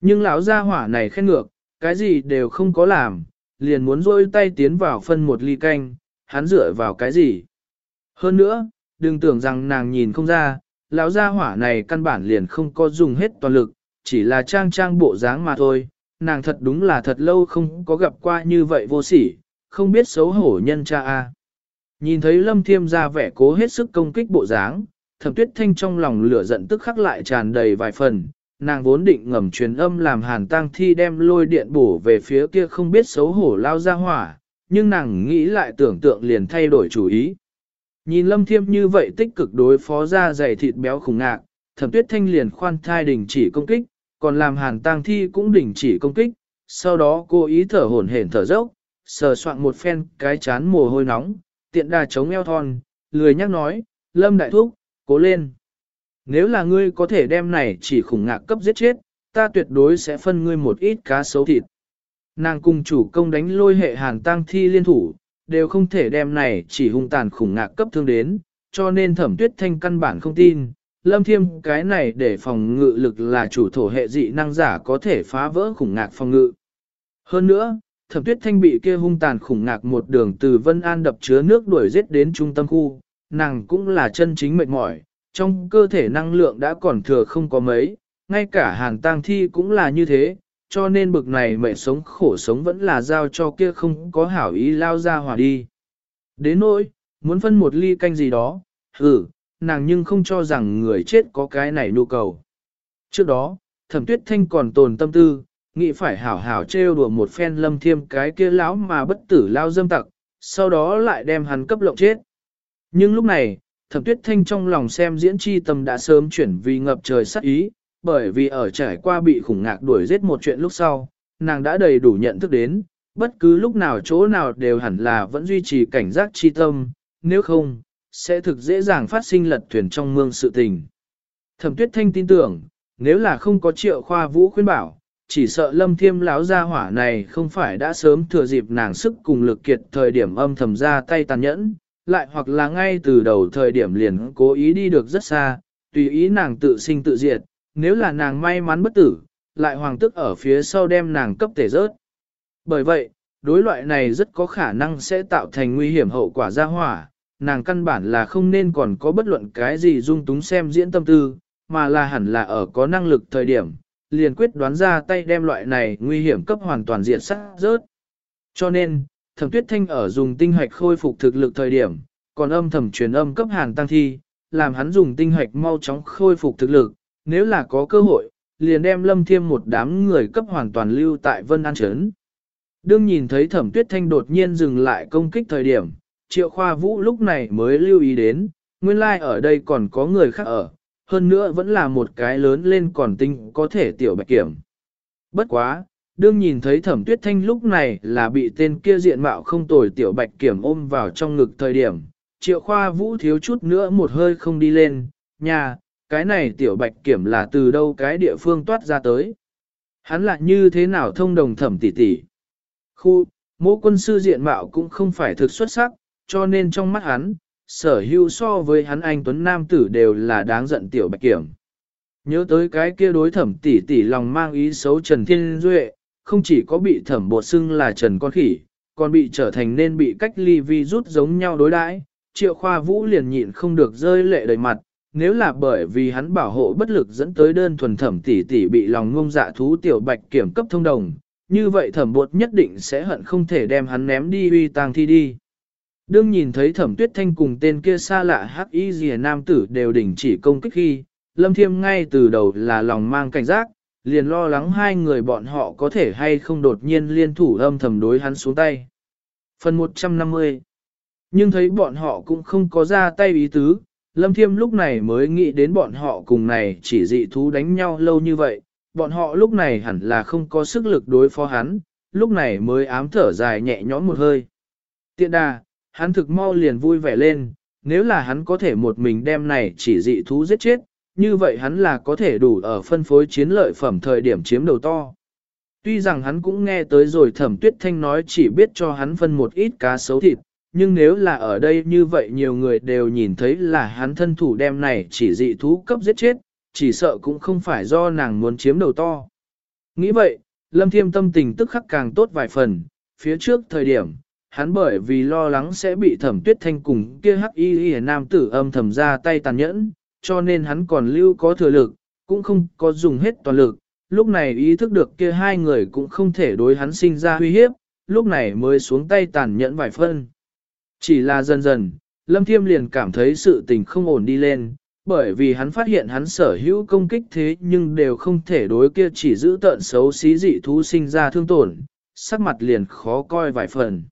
Nhưng lão gia hỏa này khen ngược, cái gì đều không có làm, liền muốn rôi tay tiến vào phân một ly canh, hắn dựa vào cái gì. Hơn nữa, đừng tưởng rằng nàng nhìn không ra, lão gia hỏa này căn bản liền không có dùng hết toàn lực, chỉ là trang trang bộ dáng mà thôi, nàng thật đúng là thật lâu không có gặp qua như vậy vô sỉ, không biết xấu hổ nhân cha a. Nhìn thấy lâm thiêm ra vẻ cố hết sức công kích bộ dáng, thẩm tuyết thanh trong lòng lửa giận tức khắc lại tràn đầy vài phần, nàng vốn định ngầm truyền âm làm hàn tang thi đem lôi điện bổ về phía kia không biết xấu hổ lao ra hỏa, nhưng nàng nghĩ lại tưởng tượng liền thay đổi chủ ý. Nhìn lâm thiêm như vậy tích cực đối phó ra dày thịt béo khủng ngạc, thẩm tuyết thanh liền khoan thai đình chỉ công kích, còn làm hàn tang thi cũng đình chỉ công kích, sau đó cô ý thở hổn hển thở dốc, sờ soạn một phen cái chán mồ hôi nóng, tiện đà chống eo thon, lười nhắc nói, lâm đại thúc, cố lên. Nếu là ngươi có thể đem này chỉ khủng ngạc cấp giết chết, ta tuyệt đối sẽ phân ngươi một ít cá xấu thịt. Nàng cùng chủ công đánh lôi hệ hàn tang thi liên thủ, đều không thể đem này chỉ hung tàn khủng ngạc cấp thương đến, cho nên thẩm tuyết thanh căn bản không tin, lâm thiêm cái này để phòng ngự lực là chủ thổ hệ dị năng giả có thể phá vỡ khủng ngạc phòng ngự. Hơn nữa, thẩm tuyết thanh bị kia hung tàn khủng ngạc một đường từ Vân An đập chứa nước đuổi giết đến trung tâm khu, nàng cũng là chân chính mệt mỏi, trong cơ thể năng lượng đã còn thừa không có mấy, ngay cả hàn tang thi cũng là như thế, cho nên bực này mẹ sống khổ sống vẫn là giao cho kia không có hảo ý lao ra hòa đi. Đến nỗi, muốn phân một ly canh gì đó, ừ, nàng nhưng không cho rằng người chết có cái này nhu cầu. Trước đó, thẩm tuyết thanh còn tồn tâm tư, nghĩ phải hảo hảo trêu đùa một phen lâm thiêm cái kia lão mà bất tử lao dâm tặc, sau đó lại đem hắn cấp lộng chết. Nhưng lúc này, thẩm tuyết thanh trong lòng xem diễn chi tâm đã sớm chuyển vì ngập trời sắc ý, bởi vì ở trải qua bị khủng ngạc đuổi giết một chuyện lúc sau, nàng đã đầy đủ nhận thức đến, bất cứ lúc nào chỗ nào đều hẳn là vẫn duy trì cảnh giác chi tâm, nếu không, sẽ thực dễ dàng phát sinh lật thuyền trong mương sự tình. Thẩm tuyết thanh tin tưởng, nếu là không có triệu khoa vũ khuyên bảo, chỉ sợ lâm thiêm láo gia hỏa này không phải đã sớm thừa dịp nàng sức cùng lực kiệt thời điểm âm thầm ra tay tàn nhẫn, lại hoặc là ngay từ đầu thời điểm liền cố ý đi được rất xa, tùy ý nàng tự sinh tự diệt, nếu là nàng may mắn bất tử, lại hoàng tức ở phía sau đem nàng cấp tể rớt. Bởi vậy, đối loại này rất có khả năng sẽ tạo thành nguy hiểm hậu quả gia hỏa, nàng căn bản là không nên còn có bất luận cái gì dung túng xem diễn tâm tư, mà là hẳn là ở có năng lực thời điểm, liền quyết đoán ra tay đem loại này nguy hiểm cấp hoàn toàn diện sát rớt. Cho nên, thẩm tuyết thanh ở dùng tinh hoạch khôi phục thực lực thời điểm, còn âm thầm truyền âm cấp hàn tăng thi, làm hắn dùng tinh hoạch mau chóng khôi phục thực lực, nếu là có cơ hội, liền đem lâm thiêm một đám người cấp hoàn toàn lưu tại Vân An Trấn. Đương nhìn thấy thẩm tuyết thanh đột nhiên dừng lại công kích thời điểm, triệu khoa vũ lúc này mới lưu ý đến, nguyên lai like ở đây còn có người khác ở, hơn nữa vẫn là một cái lớn lên còn tinh có thể tiểu bạch kiểm. Bất quá, đương nhìn thấy thẩm tuyết thanh lúc này là bị tên kia diện mạo không tồi tiểu bạch kiểm ôm vào trong ngực thời điểm, triệu khoa vũ thiếu chút nữa một hơi không đi lên, nhà, cái này tiểu bạch kiểm là từ đâu cái địa phương toát ra tới. Hắn lại như thế nào thông đồng thẩm tỷ tỷ. Khu, mỗi quân sư diện mạo cũng không phải thực xuất sắc, cho nên trong mắt hắn, sở hữu so với hắn anh Tuấn Nam Tử đều là đáng giận tiểu bạch kiểm. Nhớ tới cái kia đối thẩm tỷ tỷ lòng mang ý xấu Trần Thiên Duệ, không chỉ có bị thẩm bột xưng là Trần Con Khỉ, còn bị trở thành nên bị cách ly vi rút giống nhau đối đãi. Triệu Khoa Vũ liền nhịn không được rơi lệ đầy mặt, nếu là bởi vì hắn bảo hộ bất lực dẫn tới đơn thuần thẩm tỷ tỷ bị lòng ngông dạ thú tiểu bạch kiểm cấp thông đồng, như vậy thẩm bột nhất định sẽ hận không thể đem hắn ném đi uy tang thi đi. Đương nhìn thấy thẩm tuyết thanh cùng tên kia xa lạ hắc y dìa nam tử đều đình chỉ công kích khi, lâm thiêm ngay từ đầu là lòng mang cảnh giác, liền lo lắng hai người bọn họ có thể hay không đột nhiên liên thủ âm thầm đối hắn xuống tay. Phần 150 Nhưng thấy bọn họ cũng không có ra tay ý tứ, Lâm Thiêm lúc này mới nghĩ đến bọn họ cùng này chỉ dị thú đánh nhau lâu như vậy, bọn họ lúc này hẳn là không có sức lực đối phó hắn, lúc này mới ám thở dài nhẹ nhõm một hơi. Tiện đà, hắn thực mau liền vui vẻ lên, nếu là hắn có thể một mình đem này chỉ dị thú giết chết, như vậy hắn là có thể đủ ở phân phối chiến lợi phẩm thời điểm chiếm đầu to. Tuy rằng hắn cũng nghe tới rồi thẩm tuyết thanh nói chỉ biết cho hắn phân một ít cá sấu thịt, nhưng nếu là ở đây như vậy nhiều người đều nhìn thấy là hắn thân thủ đem này chỉ dị thú cấp giết chết, chỉ sợ cũng không phải do nàng muốn chiếm đầu to. Nghĩ vậy, Lâm Thiêm tâm tình tức khắc càng tốt vài phần, phía trước thời điểm, hắn bởi vì lo lắng sẽ bị thẩm tuyết thanh cùng kia hắc y y nam tử âm thầm ra tay tàn nhẫn, cho nên hắn còn lưu có thừa lực, cũng không có dùng hết toàn lực. Lúc này ý thức được kia hai người cũng không thể đối hắn sinh ra uy hiếp, lúc này mới xuống tay tàn nhẫn vài phân. Chỉ là dần dần, Lâm Thiêm liền cảm thấy sự tình không ổn đi lên, bởi vì hắn phát hiện hắn sở hữu công kích thế nhưng đều không thể đối kia chỉ giữ tợn xấu xí dị thú sinh ra thương tổn, sắc mặt liền khó coi vài phần.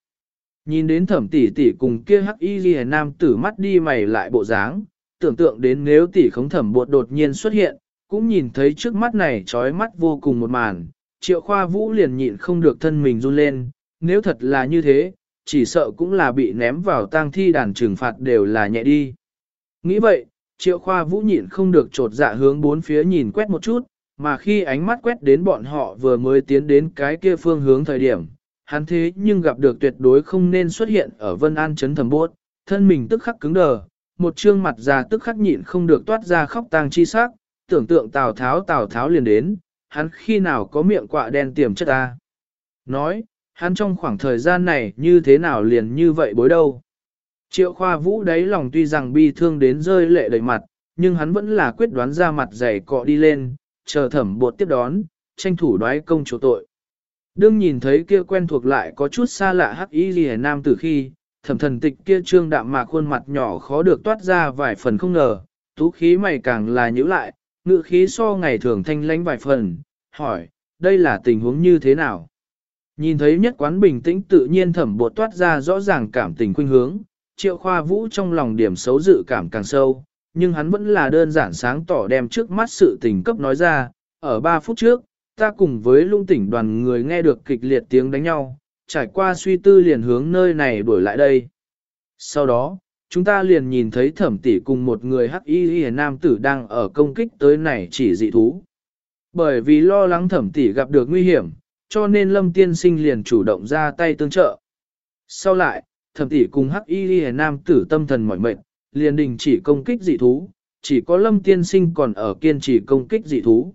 Nhìn đến thẩm tỷ tỷ cùng kia hắc y ghi nam tử mắt đi mày lại bộ dáng, tưởng tượng đến nếu tỷ khống thẩm bột đột nhiên xuất hiện, cũng nhìn thấy trước mắt này trói mắt vô cùng một màn, triệu khoa vũ liền nhịn không được thân mình run lên, nếu thật là như thế, chỉ sợ cũng là bị ném vào tang thi đàn trừng phạt đều là nhẹ đi. Nghĩ vậy, triệu khoa vũ nhịn không được trột dạ hướng bốn phía nhìn quét một chút, mà khi ánh mắt quét đến bọn họ vừa mới tiến đến cái kia phương hướng thời điểm, hắn thế nhưng gặp được tuyệt đối không nên xuất hiện ở Vân An chấn thầm bốt, thân mình tức khắc cứng đờ, một trương mặt già tức khắc nhịn không được toát ra khóc tang chi sắc, tưởng tượng Tào Tháo Tào Tháo liền đến, hắn khi nào có miệng quạ đen tiềm chất ta. Nói, hắn trong khoảng thời gian này như thế nào liền như vậy bối đâu. Triệu khoa vũ đáy lòng tuy rằng bi thương đến rơi lệ đầy mặt, nhưng hắn vẫn là quyết đoán ra mặt dày cọ đi lên, chờ thẩm bột tiếp đón, tranh thủ đoái công chỗ tội. Đương nhìn thấy kia quen thuộc lại có chút xa lạ hắc y ghi nam từ khi, thẩm thần tịch kia trương đạm mạc khuôn mặt nhỏ khó được toát ra vài phần không ngờ, tú khí mày càng là nhữ lại, ngự khí so ngày thường thanh lãnh vài phần, hỏi, đây là tình huống như thế nào? Nhìn thấy nhất quán bình tĩnh tự nhiên thẩm bột toát ra rõ ràng cảm tình khuynh hướng, triệu khoa vũ trong lòng điểm xấu dự cảm càng sâu, nhưng hắn vẫn là đơn giản sáng tỏ đem trước mắt sự tình cấp nói ra, ở 3 phút trước, ta cùng với lung tỉnh đoàn người nghe được kịch liệt tiếng đánh nhau, trải qua suy tư liền hướng nơi này đuổi lại đây. Sau đó, chúng ta liền nhìn thấy thẩm tỷ cùng một người hắc y y nam tử đang ở công kích tới này chỉ dị thú. Bởi vì lo lắng thẩm tỷ gặp được nguy hiểm, cho nên lâm tiên sinh liền chủ động ra tay tương trợ. Sau lại, thẩm tỷ cùng hắc y Liễu nam tử tâm thần mỏi mệt, liền đình chỉ công kích dị thú, chỉ có lâm tiên sinh còn ở kiên trì công kích dị thú.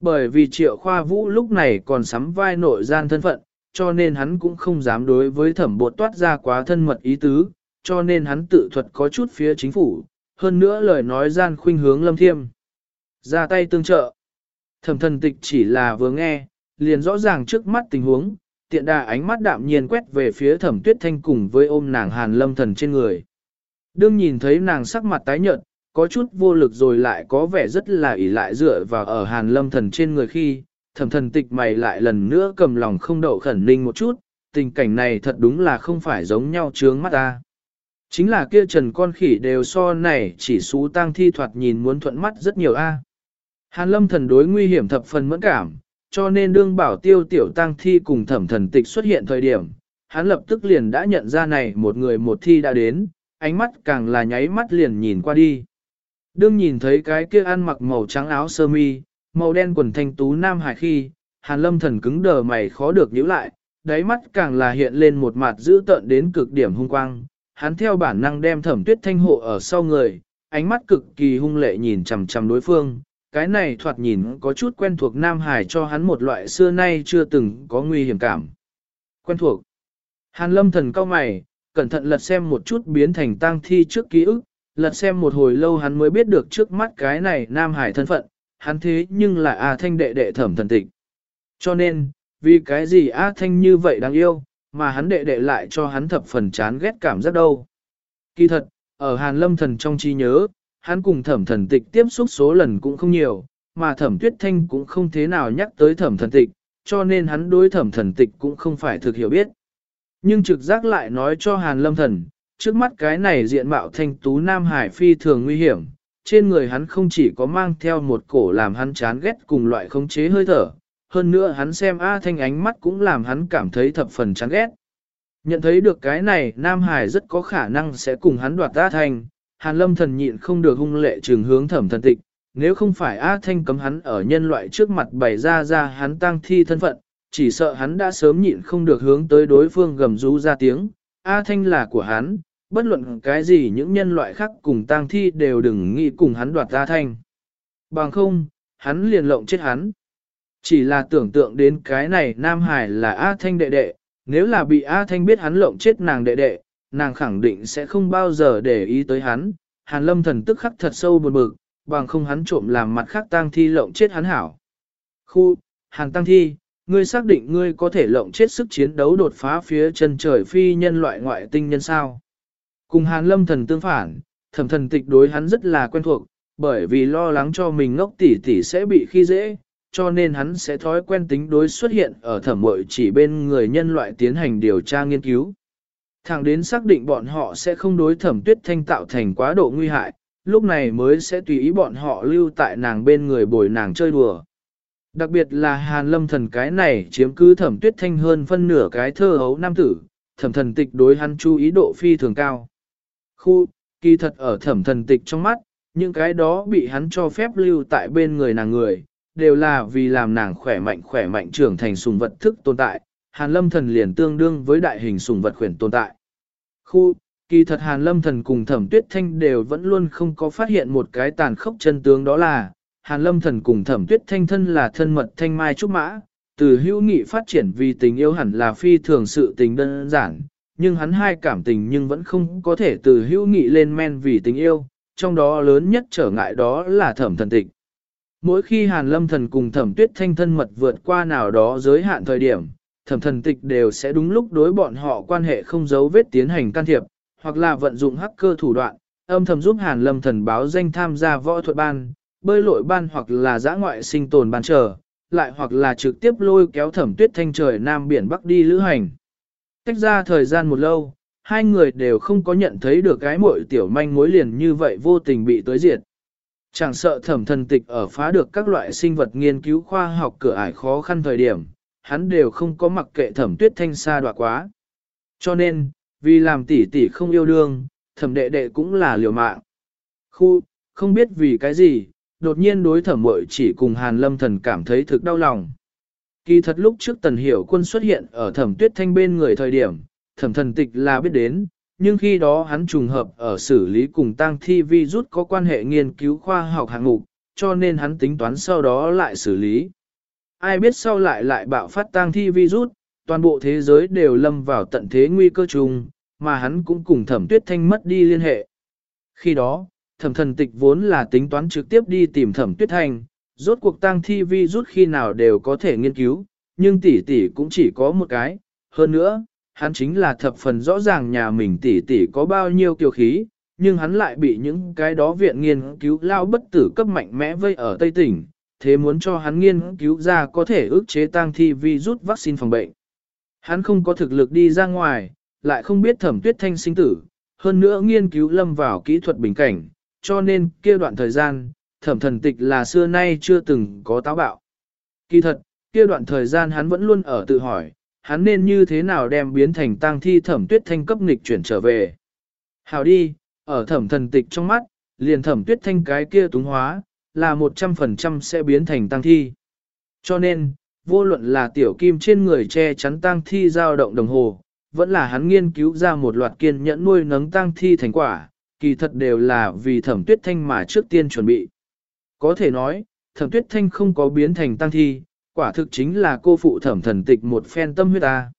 Bởi vì triệu khoa vũ lúc này còn sắm vai nội gian thân phận, cho nên hắn cũng không dám đối với thẩm bột toát ra quá thân mật ý tứ, cho nên hắn tự thuật có chút phía chính phủ, hơn nữa lời nói gian khuynh hướng lâm thiêm. Ra tay tương trợ. Thẩm thần tịch chỉ là vừa nghe, liền rõ ràng trước mắt tình huống, tiện đà ánh mắt đạm nhiên quét về phía thẩm tuyết thanh cùng với ôm nàng hàn lâm thần trên người. Đương nhìn thấy nàng sắc mặt tái nhợt, có chút vô lực rồi lại có vẻ rất là ỉ lại dựa vào ở hàn lâm thần trên người khi, thẩm thần tịch mày lại lần nữa cầm lòng không đậu khẩn ninh một chút, tình cảnh này thật đúng là không phải giống nhau chướng mắt ta. Chính là kia trần con khỉ đều so này chỉ xú tang thi thoạt nhìn muốn thuận mắt rất nhiều a. Hàn lâm thần đối nguy hiểm thập phần mẫn cảm, cho nên đương bảo tiêu tiểu tăng thi cùng thẩm thần tịch xuất hiện thời điểm, hắn lập tức liền đã nhận ra này một người một thi đã đến, ánh mắt càng là nháy mắt liền nhìn qua đi. Đương nhìn thấy cái kia ăn mặc màu trắng áo sơ mi, màu đen quần thanh tú nam hải khi, hàn lâm thần cứng đờ mày khó được nhíu lại, đáy mắt càng là hiện lên một mặt dữ tợn đến cực điểm hung quang. Hắn theo bản năng đem thẩm tuyết thanh hộ ở sau người, ánh mắt cực kỳ hung lệ nhìn chằm chằm đối phương. Cái này thoạt nhìn có chút quen thuộc Nam Hải cho hắn một loại xưa nay chưa từng có nguy hiểm cảm. Quen thuộc. Hàn lâm thần cao mày, cẩn thận lật xem một chút biến thành tang thi trước ký ức, lật xem một hồi lâu hắn mới biết được trước mắt cái này Nam Hải thân phận, hắn thế nhưng là A Thanh đệ đệ thẩm thần tịch. Cho nên, vì cái gì A Thanh như vậy đáng yêu, mà hắn đệ đệ lại cho hắn thập phần chán ghét cảm giác đâu. Kỳ thật, ở Hàn Lâm Thần trong trí nhớ, hắn cùng thẩm thần tịch tiếp xúc số lần cũng không nhiều, mà thẩm tuyết thanh cũng không thế nào nhắc tới thẩm thần tịch, cho nên hắn đối thẩm thần tịch cũng không phải thực hiểu biết. Nhưng trực giác lại nói cho Hàn Lâm Thần, trước mắt cái này diện mạo thanh tú Nam Hải phi thường nguy hiểm, trên người hắn không chỉ có mang theo một cổ làm hắn chán ghét cùng loại khống chế hơi thở, hơn nữa hắn xem A Thanh ánh mắt cũng làm hắn cảm thấy thập phần chán ghét. Nhận thấy được cái này Nam Hải rất có khả năng sẽ cùng hắn đoạt A Thanh, Hàn Lâm thần nhịn không được hung lệ trường hướng thẩm thần tịch, nếu không phải A Thanh cấm hắn ở nhân loại trước mặt bày ra ra hắn tăng thi thân phận, chỉ sợ hắn đã sớm nhịn không được hướng tới đối phương gầm rú ra tiếng, A Thanh là của hắn, bất luận cái gì những nhân loại khác cùng tang thi đều đừng nghĩ cùng hắn đoạt A Thanh. Bằng không, hắn liền lộng chết hắn. Chỉ là tưởng tượng đến cái này Nam Hải là A Thanh đệ đệ, nếu là bị A Thanh biết hắn lộng chết nàng đệ đệ, nàng khẳng định sẽ không bao giờ để ý tới hắn. Hàn lâm thần tức khắc thật sâu buồn bực, bằng không hắn trộm làm mặt khác tang thi lộng chết hắn hảo. Khu, Hàn tăng thi, ngươi xác định ngươi có thể lộng chết sức chiến đấu đột phá phía chân trời phi nhân loại ngoại tinh nhân sao. Cùng Hàn lâm thần tương phản, thẩm thần tịch đối hắn rất là quen thuộc, bởi vì lo lắng cho mình ngốc tỷ tỷ sẽ bị khi dễ, cho nên hắn sẽ thói quen tính đối xuất hiện ở thẩm mội chỉ bên người nhân loại tiến hành điều tra nghiên cứu. Thẳng đến xác định bọn họ sẽ không đối thẩm tuyết thanh tạo thành quá độ nguy hại, lúc này mới sẽ tùy ý bọn họ lưu tại nàng bên người bồi nàng chơi đùa. Đặc biệt là hàn lâm thần cái này chiếm cứ thẩm tuyết thanh hơn phân nửa cái thơ hấu nam tử, thẩm thần tịch đối hắn chú ý độ phi thường cao. Khu, kỳ thật ở thẩm thần tịch trong mắt, những cái đó bị hắn cho phép lưu tại bên người nàng người, đều là vì làm nàng khỏe mạnh khỏe mạnh trưởng thành sùng vật thức tồn tại, hàn lâm thần liền tương đương với đại hình sùng vật khuyển tồn tại. Khu, kỳ thật hàn lâm thần cùng thẩm tuyết thanh đều vẫn luôn không có phát hiện một cái tàn khốc chân tướng đó là, hàn lâm thần cùng thẩm tuyết thanh thân là thân mật thanh mai trúc mã, từ hữu nghị phát triển vì tình yêu hẳn là phi thường sự tình đơn giản, nhưng hắn hai cảm tình nhưng vẫn không có thể từ hữu nghị lên men vì tình yêu, trong đó lớn nhất trở ngại đó là thẩm thần tịch. Mỗi khi Hàn Lâm Thần cùng Thẩm Tuyết Thanh thân mật vượt qua nào đó giới hạn thời điểm, Thẩm Thần Tịch đều sẽ đúng lúc đối bọn họ quan hệ không giấu vết tiến hành can thiệp, hoặc là vận dụng hacker thủ đoạn, âm thầm giúp Hàn Lâm Thần báo danh tham gia võ thuật ban, bơi lội ban hoặc là giã ngoại sinh tồn ban trở, lại hoặc là trực tiếp lôi kéo Thẩm Tuyết Thanh trời Nam Biển Bắc đi lữ hành. Cách ra thời gian một lâu, hai người đều không có nhận thấy được cái muội tiểu manh mối liền như vậy vô tình bị tới diệt. Chẳng sợ thẩm thần tịch ở phá được các loại sinh vật nghiên cứu khoa học cửa ải khó khăn thời điểm, hắn đều không có mặc kệ thẩm tuyết thanh xa đoạ quá. Cho nên, vì làm tỷ tỷ không yêu đương, thẩm đệ đệ cũng là liều mạng. Khu, không biết vì cái gì, đột nhiên đối thẩm mội chỉ cùng hàn lâm thần cảm thấy thực đau lòng. Kỳ thật lúc trước tần hiểu quân xuất hiện ở thẩm tuyết thanh bên người thời điểm, thẩm thần tịch là biết đến, nhưng khi đó hắn trùng hợp ở xử lý cùng Tang thi vi rút có quan hệ nghiên cứu khoa học hạng mục, cho nên hắn tính toán sau đó lại xử lý. Ai biết sau lại lại bạo phát tang thi virus, toàn bộ thế giới đều lâm vào tận thế nguy cơ chung, mà hắn cũng cùng thẩm tuyết thanh mất đi liên hệ. Khi đó, thẩm thần tịch vốn là tính toán trực tiếp đi tìm thẩm tuyết thanh, rốt cuộc tang thi virus khi nào đều có thể nghiên cứu, nhưng tỷ tỷ cũng chỉ có một cái. Hơn nữa, hắn chính là thập phần rõ ràng nhà mình tỷ tỷ có bao nhiêu kiều khí, nhưng hắn lại bị những cái đó viện nghiên cứu lao bất tử cấp mạnh mẽ vây ở Tây tỉnh, thế muốn cho hắn nghiên cứu ra có thể ức chế tang thi virus vaccine phòng bệnh. Hắn không có thực lực đi ra ngoài, lại không biết thẩm tuyết thanh sinh tử, hơn nữa nghiên cứu lâm vào kỹ thuật bình cảnh, cho nên kia đoạn thời gian, thẩm thần tịch là xưa nay chưa từng có táo bạo. Kỳ thật, kia đoạn thời gian hắn vẫn luôn ở tự hỏi, hắn nên như thế nào đem biến thành tang thi thẩm tuyết thanh cấp nghịch chuyển trở về. Hào đi, ở thẩm thần tịch trong mắt, liền thẩm tuyết thanh cái kia túng hóa, là 100% sẽ biến thành tăng thi. Cho nên, vô luận là tiểu kim trên người che chắn tăng thi dao động đồng hồ, vẫn là hắn nghiên cứu ra một loạt kiên nhẫn nuôi nấng tăng thi thành quả, kỳ thật đều là vì thẩm tuyết thanh mà trước tiên chuẩn bị. Có thể nói, thẩm tuyết thanh không có biến thành tăng thi, quả thực chính là cô phụ thẩm thần tịch một phen tâm huyết ta.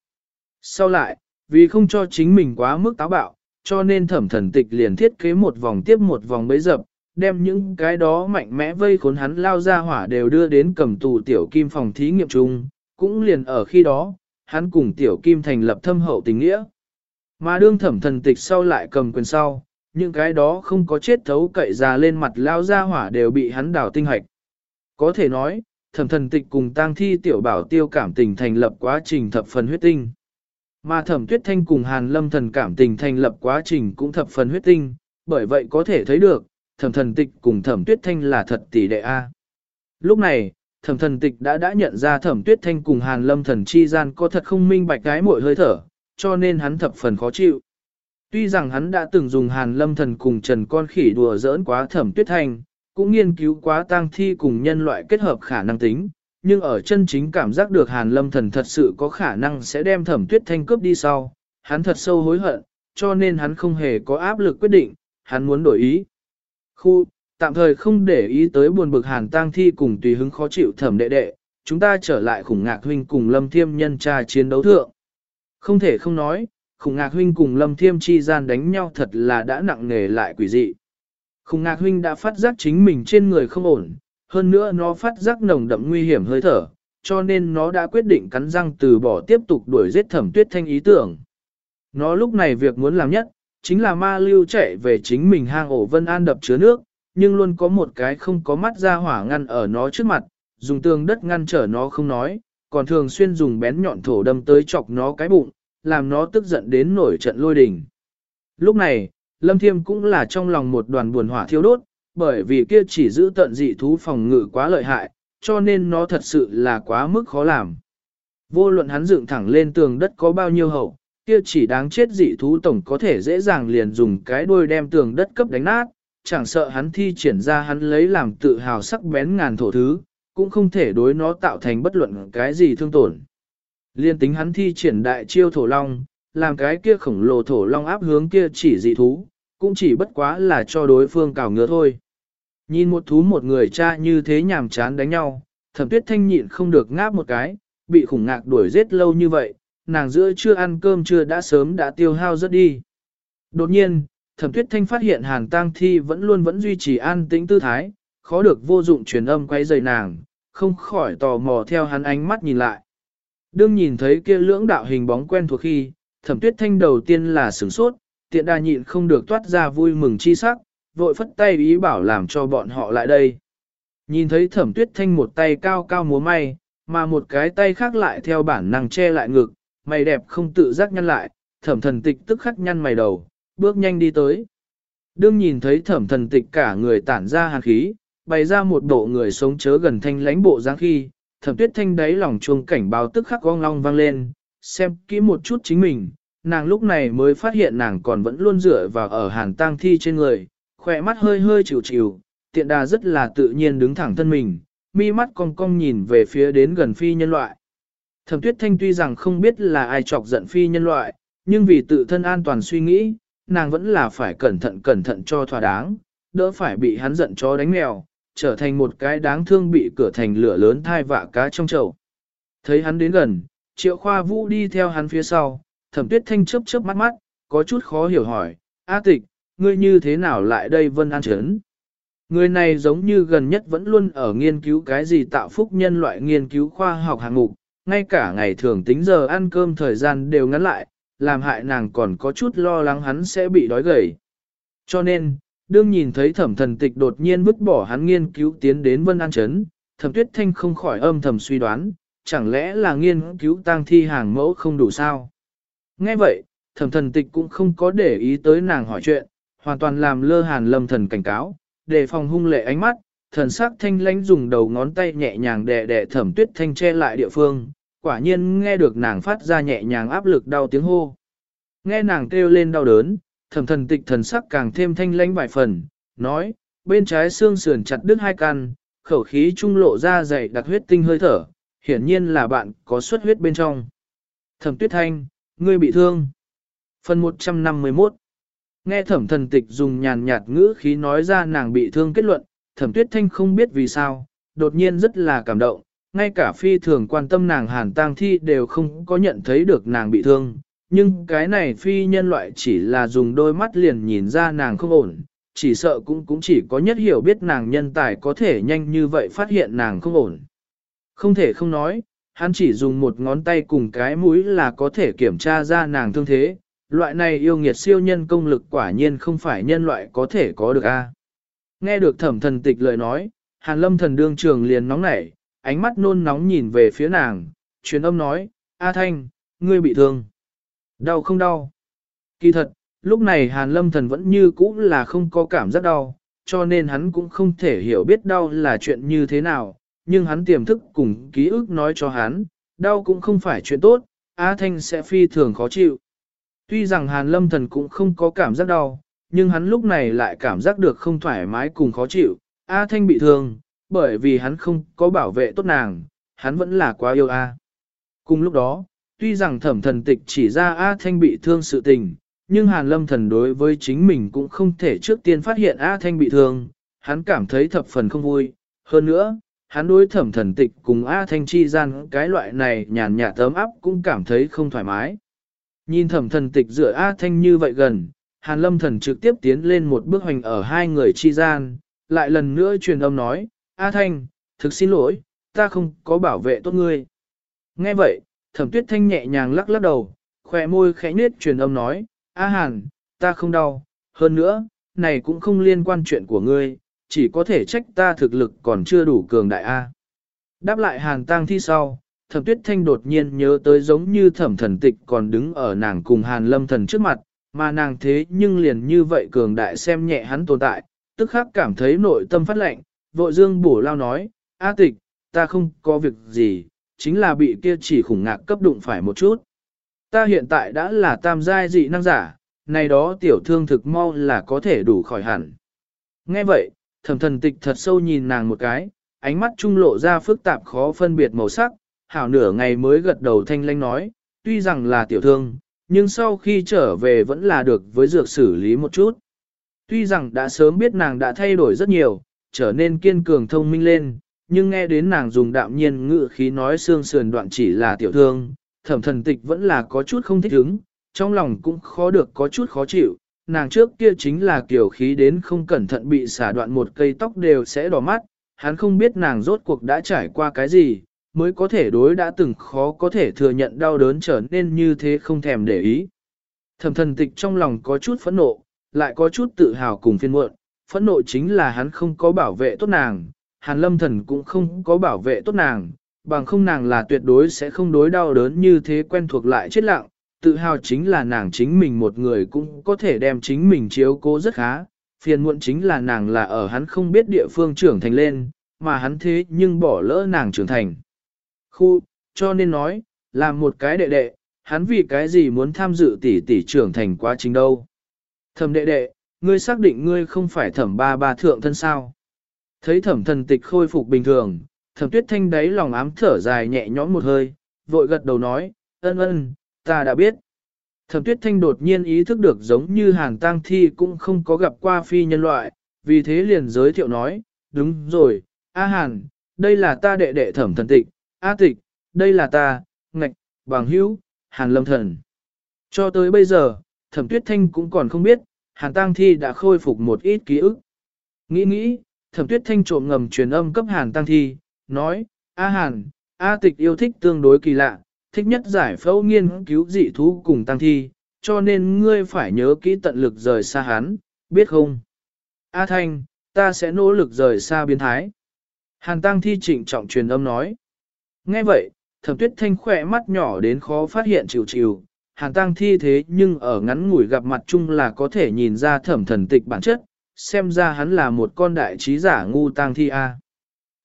Sau lại, vì không cho chính mình quá mức táo bạo, cho nên thẩm thần tịch liền thiết kế một vòng tiếp một vòng bấy dập, đem những cái đó mạnh mẽ vây khốn hắn lao ra hỏa đều đưa đến cầm tù tiểu kim phòng thí nghiệm chung, cũng liền ở khi đó, hắn cùng tiểu kim thành lập thâm hậu tình nghĩa. Mà đương thẩm thần tịch sau lại cầm quyền sau, những cái đó không có chết thấu cậy ra lên mặt lao ra hỏa đều bị hắn đào tinh hoạch. Có thể nói, thẩm thần tịch cùng tang thi tiểu bảo tiêu cảm tình thành lập quá trình thập phần huyết tinh. Mà thẩm tuyết thanh cùng hàn lâm thần cảm tình thành lập quá trình cũng thập phần huyết tinh, bởi vậy có thể thấy được, thẩm thần tịch cùng thẩm tuyết thanh là thật tỷ đệ A. Lúc này, thẩm thần tịch đã đã nhận ra thẩm tuyết thanh cùng hàn lâm thần chi gian có thật không minh bạch cái mội hơi thở, cho nên hắn thập phần khó chịu. Tuy rằng hắn đã từng dùng hàn lâm thần cùng trần con khỉ đùa giỡn quá thẩm tuyết thanh, cũng nghiên cứu quá tang thi cùng nhân loại kết hợp khả năng tính, nhưng ở chân chính cảm giác được hàn lâm thần thật sự có khả năng sẽ đem thẩm tuyết thanh cướp đi sau, hắn thật sâu hối hận, cho nên hắn không hề có áp lực quyết định, hắn muốn đổi ý. Khu, tạm thời không để ý tới buồn bực hàn tang thi cùng tùy hứng khó chịu thẩm đệ đệ, chúng ta trở lại khủng ngạc huynh cùng lâm thiêm nhân tra chiến đấu thượng. Không thể không nói, khủng ngạc huynh cùng lâm thiêm chi gian đánh nhau thật là đã nặng nề lại quỷ dị. Khủng ngạc huynh đã phát giác chính mình trên người không ổn, hơn nữa nó phát giác nồng đậm nguy hiểm hơi thở, cho nên nó đã quyết định cắn răng từ bỏ tiếp tục đuổi giết thẩm tuyết thanh ý tưởng. Nó lúc này việc muốn làm nhất, chính là ma lưu chạy về chính mình hang ổ vân an đập chứa nước, nhưng luôn có một cái không có mắt ra hỏa ngăn ở nó trước mặt, dùng tường đất ngăn trở nó không nói, còn thường xuyên dùng bén nhọn thổ đâm tới chọc nó cái bụng, làm nó tức giận đến nổi trận lôi đình. Lúc này, Lâm Thiêm cũng là trong lòng một đoàn buồn hỏa thiêu đốt, bởi vì kia chỉ giữ tận dị thú phòng ngự quá lợi hại, cho nên nó thật sự là quá mức khó làm. Vô luận hắn dựng thẳng lên tường đất có bao nhiêu hậu, kia chỉ đáng chết dị thú tổng có thể dễ dàng liền dùng cái đuôi đem tường đất cấp đánh nát, chẳng sợ hắn thi triển ra hắn lấy làm tự hào sắc bén ngàn thổ thứ, cũng không thể đối nó tạo thành bất luận cái gì thương tổn. Liên tính hắn thi triển đại chiêu thổ long, làm cái kia khổng lồ thổ long áp hướng kia chỉ dị thú, cũng chỉ bất quá là cho đối phương cào ngứa thôi. Nhìn một thú một người cha như thế nhàm chán đánh nhau, thẩm tuyết thanh nhịn không được ngáp một cái, bị khủng ngạc đuổi giết lâu như vậy, nàng giữa chưa ăn cơm chưa đã sớm đã tiêu hao rất đi. Đột nhiên, thẩm tuyết thanh phát hiện hàn tang thi vẫn luôn vẫn duy trì an tĩnh tư thái, khó được vô dụng truyền âm quay dày nàng, không khỏi tò mò theo hắn ánh mắt nhìn lại. Đương nhìn thấy kia lưỡng đạo hình bóng quen thuộc khi, thẩm tuyết thanh đầu tiên là sửng sốt, tiện đà nhịn không được toát ra vui mừng chi sắc, vội phất tay ý bảo làm cho bọn họ lại đây. Nhìn thấy thẩm tuyết thanh một tay cao cao múa may, mà một cái tay khác lại theo bản năng che lại ngực, mày đẹp không tự giác nhăn lại, thẩm thần tịch tức khắc nhăn mày đầu, bước nhanh đi tới. Đương nhìn thấy thẩm thần tịch cả người tản ra hàn khí, bày ra một bộ người sống chớ gần thanh lãnh bộ dáng khi, thẩm tuyết thanh đáy lòng chuông cảnh báo tức khắc gong long vang lên, xem kỹ một chút chính mình, nàng lúc này mới phát hiện nàng còn vẫn luôn dựa vào ở hàn tang thi trên người, khỏe mắt hơi hơi chịu chịu, tiện đà rất là tự nhiên đứng thẳng thân mình, mi mắt cong cong nhìn về phía đến gần phi nhân loại. Thẩm tuyết thanh tuy rằng không biết là ai chọc giận phi nhân loại, nhưng vì tự thân an toàn suy nghĩ, nàng vẫn là phải cẩn thận cẩn thận cho thỏa đáng, đỡ phải bị hắn giận chó đánh mèo, trở thành một cái đáng thương bị cửa thành lửa lớn thai vạ cá trong chậu. Thấy hắn đến gần, triệu khoa vũ đi theo hắn phía sau, thẩm tuyết thanh chớp chớp mắt mắt, có chút khó hiểu hỏi, A tịch, ngươi như thế nào lại đây vân an chấn? Người này giống như gần nhất vẫn luôn ở nghiên cứu cái gì tạo phúc nhân loại nghiên cứu khoa học hạng mục, ngay cả ngày thường tính giờ ăn cơm thời gian đều ngắn lại, làm hại nàng còn có chút lo lắng hắn sẽ bị đói gầy. Cho nên, đương nhìn thấy thẩm thần tịch đột nhiên vứt bỏ hắn nghiên cứu tiến đến vân an chấn, thẩm tuyết thanh không khỏi âm thầm suy đoán, chẳng lẽ là nghiên cứu tang thi hàng mẫu không đủ sao? Nghe vậy, thẩm thần tịch cũng không có để ý tới nàng hỏi chuyện, hoàn toàn làm lơ hàn lâm thần cảnh cáo, để phòng hung lệ ánh mắt, thần sắc thanh lãnh dùng đầu ngón tay nhẹ nhàng đè đè thẩm tuyết thanh che lại địa phương, quả nhiên nghe được nàng phát ra nhẹ nhàng áp lực đau tiếng hô. Nghe nàng kêu lên đau đớn, thẩm thần tịch thần sắc càng thêm thanh lãnh vài phần, nói, bên trái xương sườn chặt đứt hai căn, khẩu khí trung lộ ra dày đặc huyết tinh hơi thở, hiển nhiên là bạn có xuất huyết bên trong. Thẩm tuyết thanh, ngươi bị thương. Phần 151 Nghe thẩm thần tịch dùng nhàn nhạt ngữ khí nói ra nàng bị thương kết luận, thẩm tuyết thanh không biết vì sao, đột nhiên rất là cảm động, ngay cả phi thường quan tâm nàng hàn tang thi đều không có nhận thấy được nàng bị thương, nhưng cái này phi nhân loại chỉ là dùng đôi mắt liền nhìn ra nàng không ổn, chỉ sợ cũng cũng chỉ có nhất hiểu biết nàng nhân tài có thể nhanh như vậy phát hiện nàng không ổn. Không thể không nói, hắn chỉ dùng một ngón tay cùng cái mũi là có thể kiểm tra ra nàng thương thế, loại này yêu nghiệt siêu nhân công lực quả nhiên không phải nhân loại có thể có được a. Nghe được thẩm thần tịch lời nói, hàn lâm thần đương trường liền nóng nảy, ánh mắt nôn nóng nhìn về phía nàng, truyền âm nói, A Thanh, ngươi bị thương. Đau không đau? Kỳ thật, lúc này hàn lâm thần vẫn như cũ là không có cảm giác đau, cho nên hắn cũng không thể hiểu biết đau là chuyện như thế nào, nhưng hắn tiềm thức cùng ký ức nói cho hắn, đau cũng không phải chuyện tốt, A Thanh sẽ phi thường khó chịu. Tuy rằng Hàn Lâm Thần cũng không có cảm giác đau, nhưng hắn lúc này lại cảm giác được không thoải mái cùng khó chịu. A Thanh bị thương, bởi vì hắn không có bảo vệ tốt nàng, hắn vẫn là quá yêu A. Cùng lúc đó, tuy rằng thẩm thần tịch chỉ ra A Thanh bị thương sự tình, nhưng Hàn Lâm Thần đối với chính mình cũng không thể trước tiên phát hiện A Thanh bị thương, hắn cảm thấy thập phần không vui. Hơn nữa, hắn đối thẩm thần tịch cùng A Thanh chi gian cái loại này nhàn nhạt tấm áp cũng cảm thấy không thoải mái. Nhìn thẩm thần tịch dựa A Thanh như vậy gần, Hàn Lâm thần trực tiếp tiến lên một bước hoành ở hai người chi gian, lại lần nữa truyền âm nói, A Thanh, thực xin lỗi, ta không có bảo vệ tốt ngươi. Nghe vậy, thẩm tuyết thanh nhẹ nhàng lắc lắc đầu, khỏe môi khẽ nết truyền âm nói, A Hàn, ta không đau, hơn nữa, này cũng không liên quan chuyện của ngươi, chỉ có thể trách ta thực lực còn chưa đủ cường đại A. Đáp lại Hàn tang thi sau, thẩm tuyết thanh đột nhiên nhớ tới giống như thẩm thần tịch còn đứng ở nàng cùng hàn lâm thần trước mặt, mà nàng thế nhưng liền như vậy cường đại xem nhẹ hắn tồn tại, tức khắc cảm thấy nội tâm phát lạnh vội dương bổ lao nói, A tịch, ta không có việc gì, chính là bị kia chỉ khủng ngạc cấp đụng phải một chút. Ta hiện tại đã là tam giai dị năng giả, này đó tiểu thương thực mau là có thể đủ khỏi hẳn. Nghe vậy, thẩm thần tịch thật sâu nhìn nàng một cái, ánh mắt trung lộ ra phức tạp khó phân biệt màu sắc, hảo nửa ngày mới gật đầu thanh lanh nói, tuy rằng là tiểu thương, nhưng sau khi trở về vẫn là được với dược xử lý một chút. Tuy rằng đã sớm biết nàng đã thay đổi rất nhiều, trở nên kiên cường thông minh lên, nhưng nghe đến nàng dùng đạm nhiên ngữ khí nói xương sườn đoạn chỉ là tiểu thương, thẩm thần tịch vẫn là có chút không thích ứng, trong lòng cũng khó được có chút khó chịu. Nàng trước kia chính là kiểu khí đến không cẩn thận bị xả đoạn một cây tóc đều sẽ đỏ mắt, hắn không biết nàng rốt cuộc đã trải qua cái gì, mới có thể đối đã từng khó có thể thừa nhận đau đớn trở nên như thế không thèm để ý. Thẩm thần tịch trong lòng có chút phẫn nộ, lại có chút tự hào cùng phiên muộn, phẫn nộ chính là hắn không có bảo vệ tốt nàng, hàn lâm thần cũng không có bảo vệ tốt nàng, bằng không nàng là tuyệt đối sẽ không đối đau đớn như thế quen thuộc lại chết lặng, tự hào chính là nàng chính mình một người cũng có thể đem chính mình chiếu cố rất khá, phiền muộn chính là nàng là ở hắn không biết địa phương trưởng thành lên, mà hắn thế nhưng bỏ lỡ nàng trưởng thành. Khu, cho nên nói, làm một cái đệ đệ, hắn vì cái gì muốn tham dự tỷ tỷ trưởng thành quá trình đâu. Thẩm đệ đệ, ngươi xác định ngươi không phải thẩm ba ba thượng thân sao. Thấy thẩm thần tịch khôi phục bình thường, thẩm tuyết thanh đáy lòng ám thở dài nhẹ nhõm một hơi, vội gật đầu nói, ân ân, ta đã biết. Thẩm tuyết thanh đột nhiên ý thức được giống như hàng tang thi cũng không có gặp qua phi nhân loại, vì thế liền giới thiệu nói, đúng rồi, A hàn, đây là ta đệ đệ thẩm thần tịch, A tịch, đây là ta, ngạch, bằng hữu, hàn lâm thần. Cho tới bây giờ, thẩm tuyết thanh cũng còn không biết, hàn tang thi đã khôi phục một ít ký ức. Nghĩ nghĩ, thẩm tuyết thanh trộm ngầm truyền âm cấp hàn tang thi, nói, A hàn, A tịch yêu thích tương đối kỳ lạ, thích nhất giải phẫu nghiên cứu dị thú cùng tăng thi, cho nên ngươi phải nhớ kỹ tận lực rời xa hắn, biết không? A thanh, ta sẽ nỗ lực rời xa biến thái. Hàn tăng thi trịnh trọng truyền âm nói. Nghe vậy, thẩm tuyết thanh khỏe mắt nhỏ đến khó phát hiện chịu chịu, hàn tăng thi thế nhưng ở ngắn ngủi gặp mặt chung là có thể nhìn ra thẩm thần tịch bản chất, xem ra hắn là một con đại trí giả ngu tăng thi A.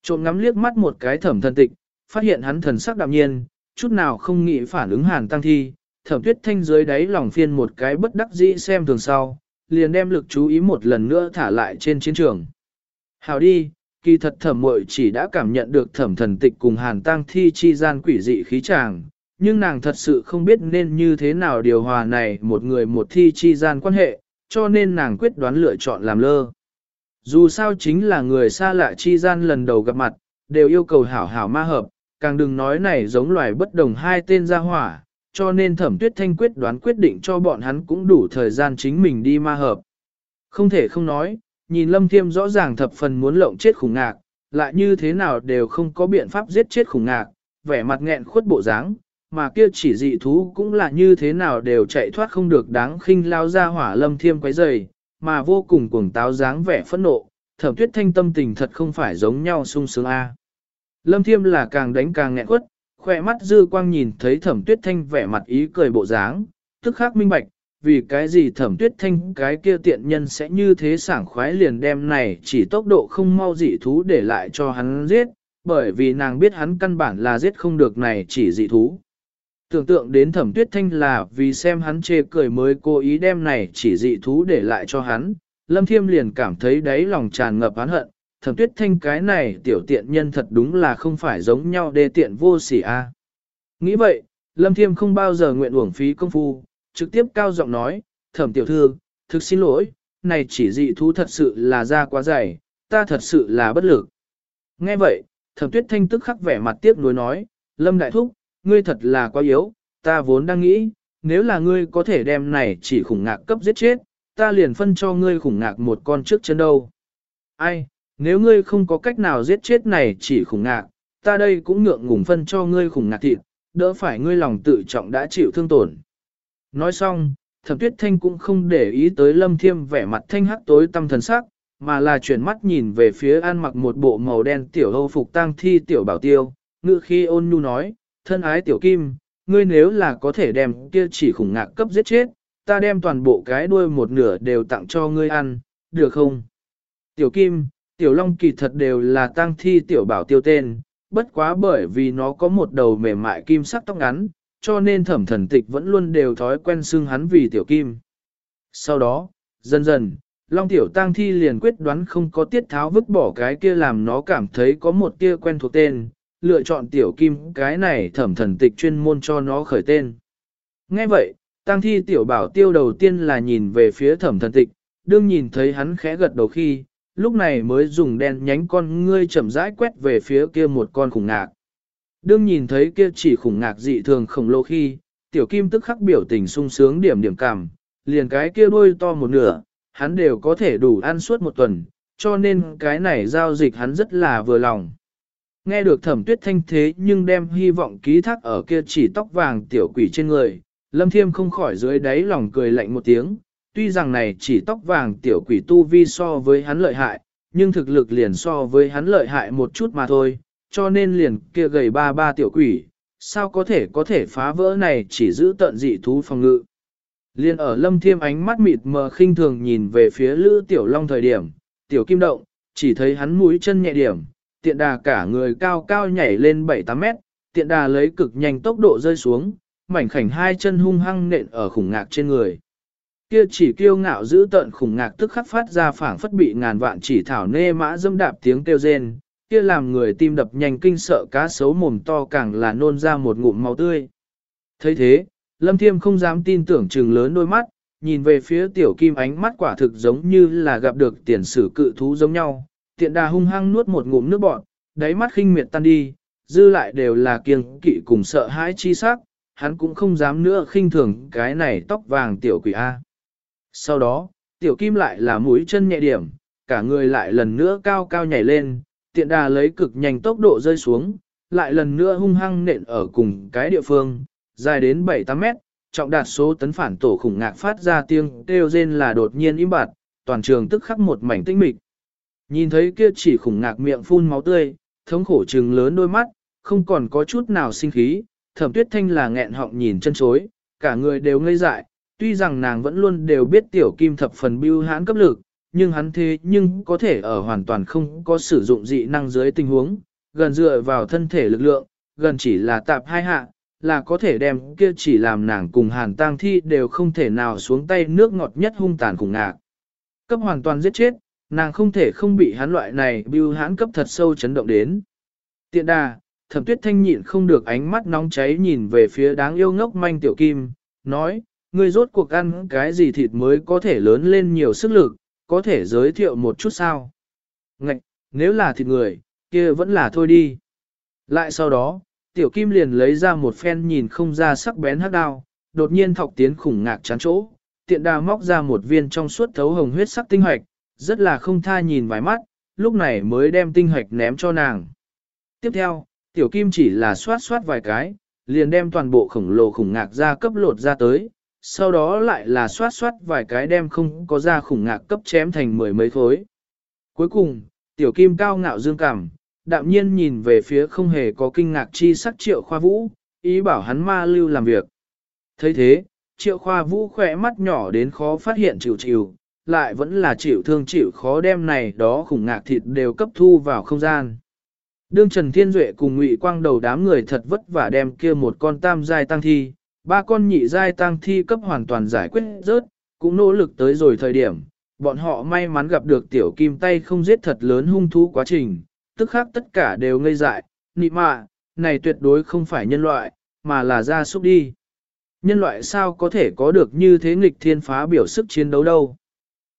Trộm ngắm liếc mắt một cái thẩm thần tịch, phát hiện hắn thần sắc đạm nhiên, chút nào không nghĩ phản ứng hàn tăng thi, thẩm tuyết thanh dưới đáy lòng phiên một cái bất đắc dĩ xem thường sau, liền đem lực chú ý một lần nữa thả lại trên chiến trường. Hào đi, kỳ thật thẩm muội chỉ đã cảm nhận được thẩm thần tịch cùng hàn tang thi chi gian quỷ dị khí tràng, nhưng nàng thật sự không biết nên như thế nào điều hòa này một người một thi chi gian quan hệ, cho nên nàng quyết đoán lựa chọn làm lơ. Dù sao chính là người xa lạ chi gian lần đầu gặp mặt, đều yêu cầu hảo hảo ma hợp, càng đừng nói này giống loài bất đồng hai tên gia hỏa, cho nên thẩm tuyết thanh quyết đoán quyết định cho bọn hắn cũng đủ thời gian chính mình đi ma hợp. Không thể không nói, nhìn lâm thiêm rõ ràng thập phần muốn lộng chết khủng ngạc, lại như thế nào đều không có biện pháp giết chết khủng ngạc, vẻ mặt nghẹn khuất bộ dáng, mà kia chỉ dị thú cũng là như thế nào đều chạy thoát không được đáng khinh lao ra hỏa lâm thiêm quấy dày, mà vô cùng cuồng táo dáng vẻ phẫn nộ, thẩm tuyết thanh tâm tình thật không phải giống nhau sung sướng a. Lâm thiêm là càng đánh càng nghẹn quất, khỏe mắt dư quang nhìn thấy thẩm tuyết thanh vẻ mặt ý cười bộ dáng, tức khắc minh bạch, vì cái gì thẩm tuyết thanh cái kia tiện nhân sẽ như thế sảng khoái liền đem này chỉ tốc độ không mau dị thú để lại cho hắn giết, bởi vì nàng biết hắn căn bản là giết không được này chỉ dị thú. Tưởng tượng đến thẩm tuyết thanh là vì xem hắn chê cười mới cố ý đem này chỉ dị thú để lại cho hắn, lâm thiêm liền cảm thấy đáy lòng tràn ngập hắn hận, thẩm tuyết thanh cái này tiểu tiện nhân thật đúng là không phải giống nhau đê tiện vô sỉ a. Nghĩ vậy, lâm thiêm không bao giờ nguyện uổng phí công phu, trực tiếp cao giọng nói, thẩm tiểu thư, thực xin lỗi, này chỉ dị thú thật sự là da quá dày, ta thật sự là bất lực. Nghe vậy, thẩm tuyết thanh tức khắc vẻ mặt tiếc nuối nói, lâm đại thúc, ngươi thật là quá yếu, ta vốn đang nghĩ, nếu là ngươi có thể đem này chỉ khủng ngạc cấp giết chết, ta liền phân cho ngươi khủng ngạc một con trước chân đâu. Ai, nếu ngươi không có cách nào giết chết này chỉ khủng ngạc, ta đây cũng ngượng ngùng phân cho ngươi khủng ngạc thịt, đỡ phải ngươi lòng tự trọng đã chịu thương tổn. Nói xong, thẩm tuyết thanh cũng không để ý tới lâm thiêm vẻ mặt thanh hắc tối tâm thần sắc, mà là chuyển mắt nhìn về phía an mặc một bộ màu đen tiểu hâu phục tang thi tiểu bảo tiêu, ngự khi ôn nhu nói, thân ái tiểu kim, ngươi nếu là có thể đem kia chỉ khủng ngạc cấp giết chết, ta đem toàn bộ cái đuôi một nửa đều tặng cho ngươi ăn, được không? Tiểu kim, tiểu long kỳ thật đều là tang thi tiểu bảo tiêu tên, bất quá bởi vì nó có một đầu mềm mại kim sắc tóc ngắn, cho nên thẩm thần tịch vẫn luôn đều thói quen xưng hắn vì tiểu kim. Sau đó, dần dần, Long Tiểu Tăng Thi liền quyết đoán không có tiết tháo vứt bỏ cái kia làm nó cảm thấy có một tia quen thuộc tên, lựa chọn Tiểu Kim cái này thẩm thần tịch chuyên môn cho nó khởi tên. Nghe vậy, Tăng Thi Tiểu Bảo tiêu đầu tiên là nhìn về phía thẩm thần tịch, đương nhìn thấy hắn khẽ gật đầu khi, lúc này mới dùng đen nhánh con ngươi chậm rãi quét về phía kia một con khủng ngạc. Đương nhìn thấy kia chỉ khủng ngạc dị thường khổng lồ khi, tiểu kim tức khắc biểu tình sung sướng điểm điểm cảm, liền cái kia đuôi to một nửa, hắn đều có thể đủ ăn suốt một tuần, cho nên cái này giao dịch hắn rất là vừa lòng. Nghe được thẩm tuyết thanh thế nhưng đem hy vọng ký thác ở kia chỉ tóc vàng tiểu quỷ trên người, lâm thiêm không khỏi dưới đáy lòng cười lạnh một tiếng, tuy rằng này chỉ tóc vàng tiểu quỷ tu vi so với hắn lợi hại, nhưng thực lực liền so với hắn lợi hại một chút mà thôi, cho nên liền kia gầy ba ba tiểu quỷ, sao có thể có thể phá vỡ này chỉ giữ tận dị thú phòng ngự. Liên ở lâm thiêm ánh mắt mịt mờ khinh thường nhìn về phía lữ tiểu long thời điểm, tiểu kim động, chỉ thấy hắn mũi chân nhẹ điểm, tiện đà cả người cao cao nhảy lên 7-8 mét, tiện đà lấy cực nhanh tốc độ rơi xuống, mảnh khảnh hai chân hung hăng nện ở khủng ngạc trên người. Kia chỉ kiêu ngạo giữ tận khủng ngạc tức khắc phát ra phảng phất bị ngàn vạn chỉ thảo nê mã dâm đạp tiếng kêu rên, kia làm người tim đập nhanh kinh sợ cá sấu mồm to càng là nôn ra một ngụm máu tươi. thấy thế, Lâm Thiêm không dám tin tưởng trừng lớn đôi mắt, nhìn về phía tiểu kim ánh mắt quả thực giống như là gặp được tiền sử cự thú giống nhau, tiện đà hung hăng nuốt một ngụm nước bọt, đáy mắt khinh miệt tan đi, dư lại đều là kiêng kỵ cùng sợ hãi chi sắc, hắn cũng không dám nữa khinh thường cái này tóc vàng tiểu quỷ A. Sau đó, tiểu kim lại là mũi chân nhẹ điểm, cả người lại lần nữa cao cao nhảy lên, tiện đà lấy cực nhanh tốc độ rơi xuống, lại lần nữa hung hăng nện ở cùng cái địa phương, dài đến 7-8 mét, trọng đạt số tấn phản tổ khủng ngạc phát ra tiếng kêu rên là đột nhiên im bặt, toàn trường tức khắc một mảnh tinh mịch. Nhìn thấy kia chỉ khủng ngạc miệng phun máu tươi, thống khổ trừng lớn đôi mắt, không còn có chút nào sinh khí, thẩm tuyết thanh là nghẹn họng nhìn chân chối, cả người đều ngây dại, tuy rằng nàng vẫn luôn đều biết tiểu kim thập phần bưu hãn cấp lực, nhưng hắn thế nhưng có thể ở hoàn toàn không có sử dụng dị năng dưới tình huống, gần dựa vào thân thể lực lượng, gần chỉ là tạp hai hạ, là có thể đem kia chỉ làm nàng cùng hàn tang thi đều không thể nào xuống tay nước ngọt nhất hung tàn cùng ngạc. Cấp hoàn toàn giết chết, nàng không thể không bị hắn loại này bưu hãn cấp thật sâu chấn động đến. Tiện đà, thẩm tuyết thanh nhịn không được ánh mắt nóng cháy nhìn về phía đáng yêu ngốc manh tiểu kim, nói, ngươi rốt cuộc ăn cái gì thịt mới có thể lớn lên nhiều sức lực, có thể giới thiệu một chút sao. Ngạch, nếu là thịt người, kia vẫn là thôi đi. Lại sau đó, tiểu kim liền lấy ra một phen nhìn không ra sắc bén hắc đao, đột nhiên thọc tiến khủng ngạc chán chỗ, tiện đà móc ra một viên trong suốt thấu hồng huyết sắc tinh hoạch, rất là không tha nhìn vài mắt, lúc này mới đem tinh hoạch ném cho nàng. Tiếp theo, tiểu kim chỉ là xoát xoát vài cái, liền đem toàn bộ khổng lồ khủng ngạc ra cấp lột ra tới, sau đó lại là xoát xoát vài cái đem không có ra khủng ngạc cấp chém thành mười mấy khối. Cuối cùng, tiểu kim cao ngạo dương cảm, đạm nhiên nhìn về phía không hề có kinh ngạc chi sắc triệu khoa vũ, ý bảo hắn ma lưu làm việc. thấy thế, triệu khoa vũ khỏe mắt nhỏ đến khó phát hiện chịu chịu, lại vẫn là chịu thương chịu khó đem này đó khủng ngạc thịt đều cấp thu vào không gian. Đương Trần Thiên Duệ cùng Ngụy Quang đầu đám người thật vất vả đem kia một con tam giai tăng thi, ba con nhị giai tang thi cấp hoàn toàn giải quyết rớt, cũng nỗ lực tới rồi thời điểm, bọn họ may mắn gặp được tiểu kim tay không giết thật lớn hung thú quá trình, tức khác tất cả đều ngây dại, nị mạ, này tuyệt đối không phải nhân loại, mà là gia súc đi. Nhân loại sao có thể có được như thế nghịch thiên phá biểu sức chiến đấu đâu.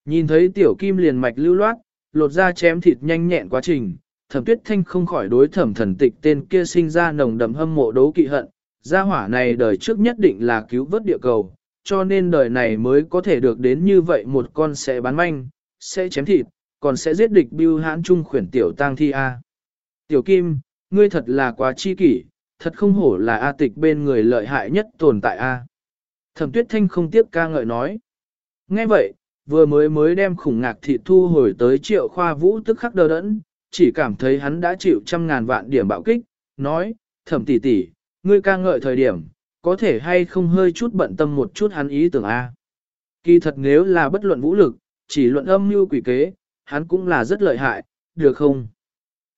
Nhìn thấy tiểu kim liền mạch lưu loát, lột ra chém thịt nhanh nhẹn quá trình, thẩm tuyết thanh không khỏi đối thẩm thần tịch tên kia sinh ra nồng đậm hâm mộ đấu kỵ hận. Gia hỏa này đời trước nhất định là cứu vớt địa cầu, cho nên đời này mới có thể được đến như vậy một con sẽ bán manh, sẽ chém thịt, còn sẽ giết địch bưu hãn trung khuyển tiểu tang thi A. Tiểu Kim, ngươi thật là quá chi kỷ, thật không hổ là A tịch bên người lợi hại nhất tồn tại A. Thẩm tuyết thanh không tiếc ca ngợi nói. Nghe vậy, vừa mới mới đem khủng ngạc thịt thu hồi tới triệu khoa vũ tức khắc đờ đẫn, chỉ cảm thấy hắn đã chịu trăm ngàn vạn điểm bạo kích, nói, thẩm tỷ tỷ, ngươi ca ngợi thời điểm, có thể hay không hơi chút bận tâm một chút hắn ý tưởng A. Kỳ thật nếu là bất luận vũ lực, chỉ luận âm mưu quỷ kế, hắn cũng là rất lợi hại, được không?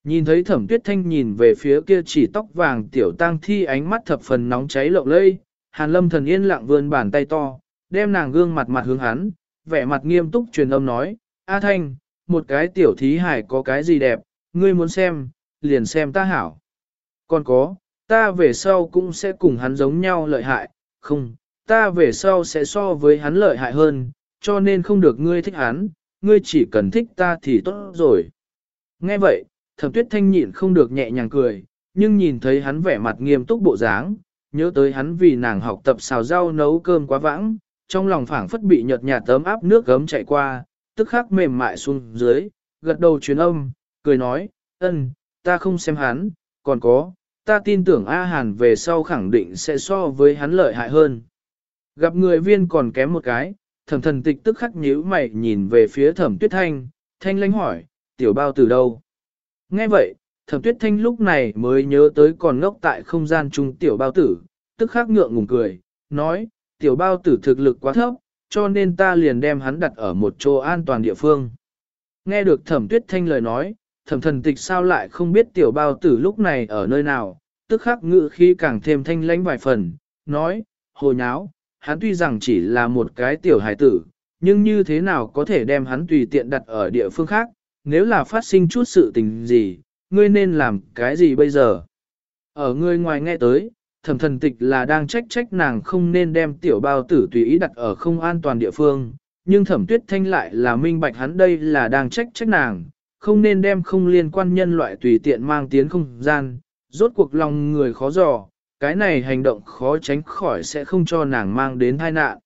Nhìn thấy thẩm tuyết thanh nhìn về phía kia chỉ tóc vàng tiểu tang thi ánh mắt thập phần nóng cháy lộng lây, hàn lâm thần yên lặng vươn bàn tay to, đem nàng gương mặt mặt hướng hắn, vẻ mặt nghiêm túc truyền âm nói, A thanh, một cái tiểu thí hải có cái gì đẹp, ngươi muốn xem, liền xem ta hảo. Còn có, ta về sau cũng sẽ cùng hắn giống nhau lợi hại, không, ta về sau sẽ so với hắn lợi hại hơn, cho nên không được ngươi thích hắn, ngươi chỉ cần thích ta thì tốt rồi. Nghe vậy, thẩm tuyết thanh nhịn không được nhẹ nhàng cười, nhưng nhìn thấy hắn vẻ mặt nghiêm túc bộ dáng, nhớ tới hắn vì nàng học tập xào rau nấu cơm quá vãng, trong lòng phảng phất bị nhợt nhạt tấm áp nước gấm chạy qua, tức khắc mềm mại xuống dưới, gật đầu truyền âm, cười nói, ân, ta không xem hắn, còn có, ta tin tưởng A Hàn về sau khẳng định sẽ so với hắn lợi hại hơn. Gặp người viên còn kém một cái, thẩm thần tịch tức khắc nhíu mày nhìn về phía thẩm tuyết thanh, thanh lãnh hỏi, tiểu bao từ đâu? Nghe vậy, thẩm tuyết thanh lúc này mới nhớ tới còn ngốc tại không gian trung tiểu bao tử, tức khắc ngượng ngùng cười, nói, tiểu bao tử thực lực quá thấp, cho nên ta liền đem hắn đặt ở một chỗ an toàn địa phương. Nghe được thẩm tuyết thanh lời nói, thẩm thần tịch sao lại không biết tiểu bao tử lúc này ở nơi nào, tức khắc ngự khi càng thêm thanh lãnh vài phần, nói, hồ nháo, hắn tuy rằng chỉ là một cái tiểu hải tử, nhưng như thế nào có thể đem hắn tùy tiện đặt ở địa phương khác, nếu là phát sinh chút sự tình gì, ngươi nên làm cái gì bây giờ? Ở ngươi ngoài nghe tới, thẩm thần tịch là đang trách trách nàng không nên đem tiểu bao tử tùy ý đặt ở không an toàn địa phương, nhưng thẩm tuyết thanh lại là minh bạch hắn đây là đang trách trách nàng, không nên đem không liên quan nhân loại tùy tiện mang tiến không gian, rốt cuộc lòng người khó dò, cái này hành động khó tránh khỏi sẽ không cho nàng mang đến tai nạn.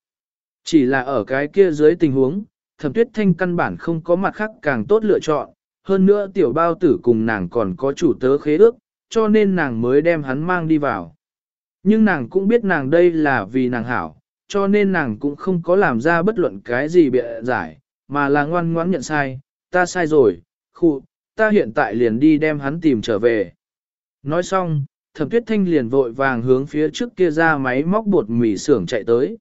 Chỉ là ở cái kia dưới tình huống, thẩm tuyết thanh căn bản không có mặt khác càng tốt lựa chọn, hơn nữa tiểu bao tử cùng nàng còn có chủ tớ khế ước, cho nên nàng mới đem hắn mang đi vào. Nhưng nàng cũng biết nàng đây là vì nàng hảo, cho nên nàng cũng không có làm ra bất luận cái gì bịa giải, mà là ngoan ngoãn nhận sai, ta sai rồi, khu, ta hiện tại liền đi đem hắn tìm trở về. Nói xong, thẩm tuyết thanh liền vội vàng hướng phía trước kia ra máy móc bột mì xưởng chạy tới.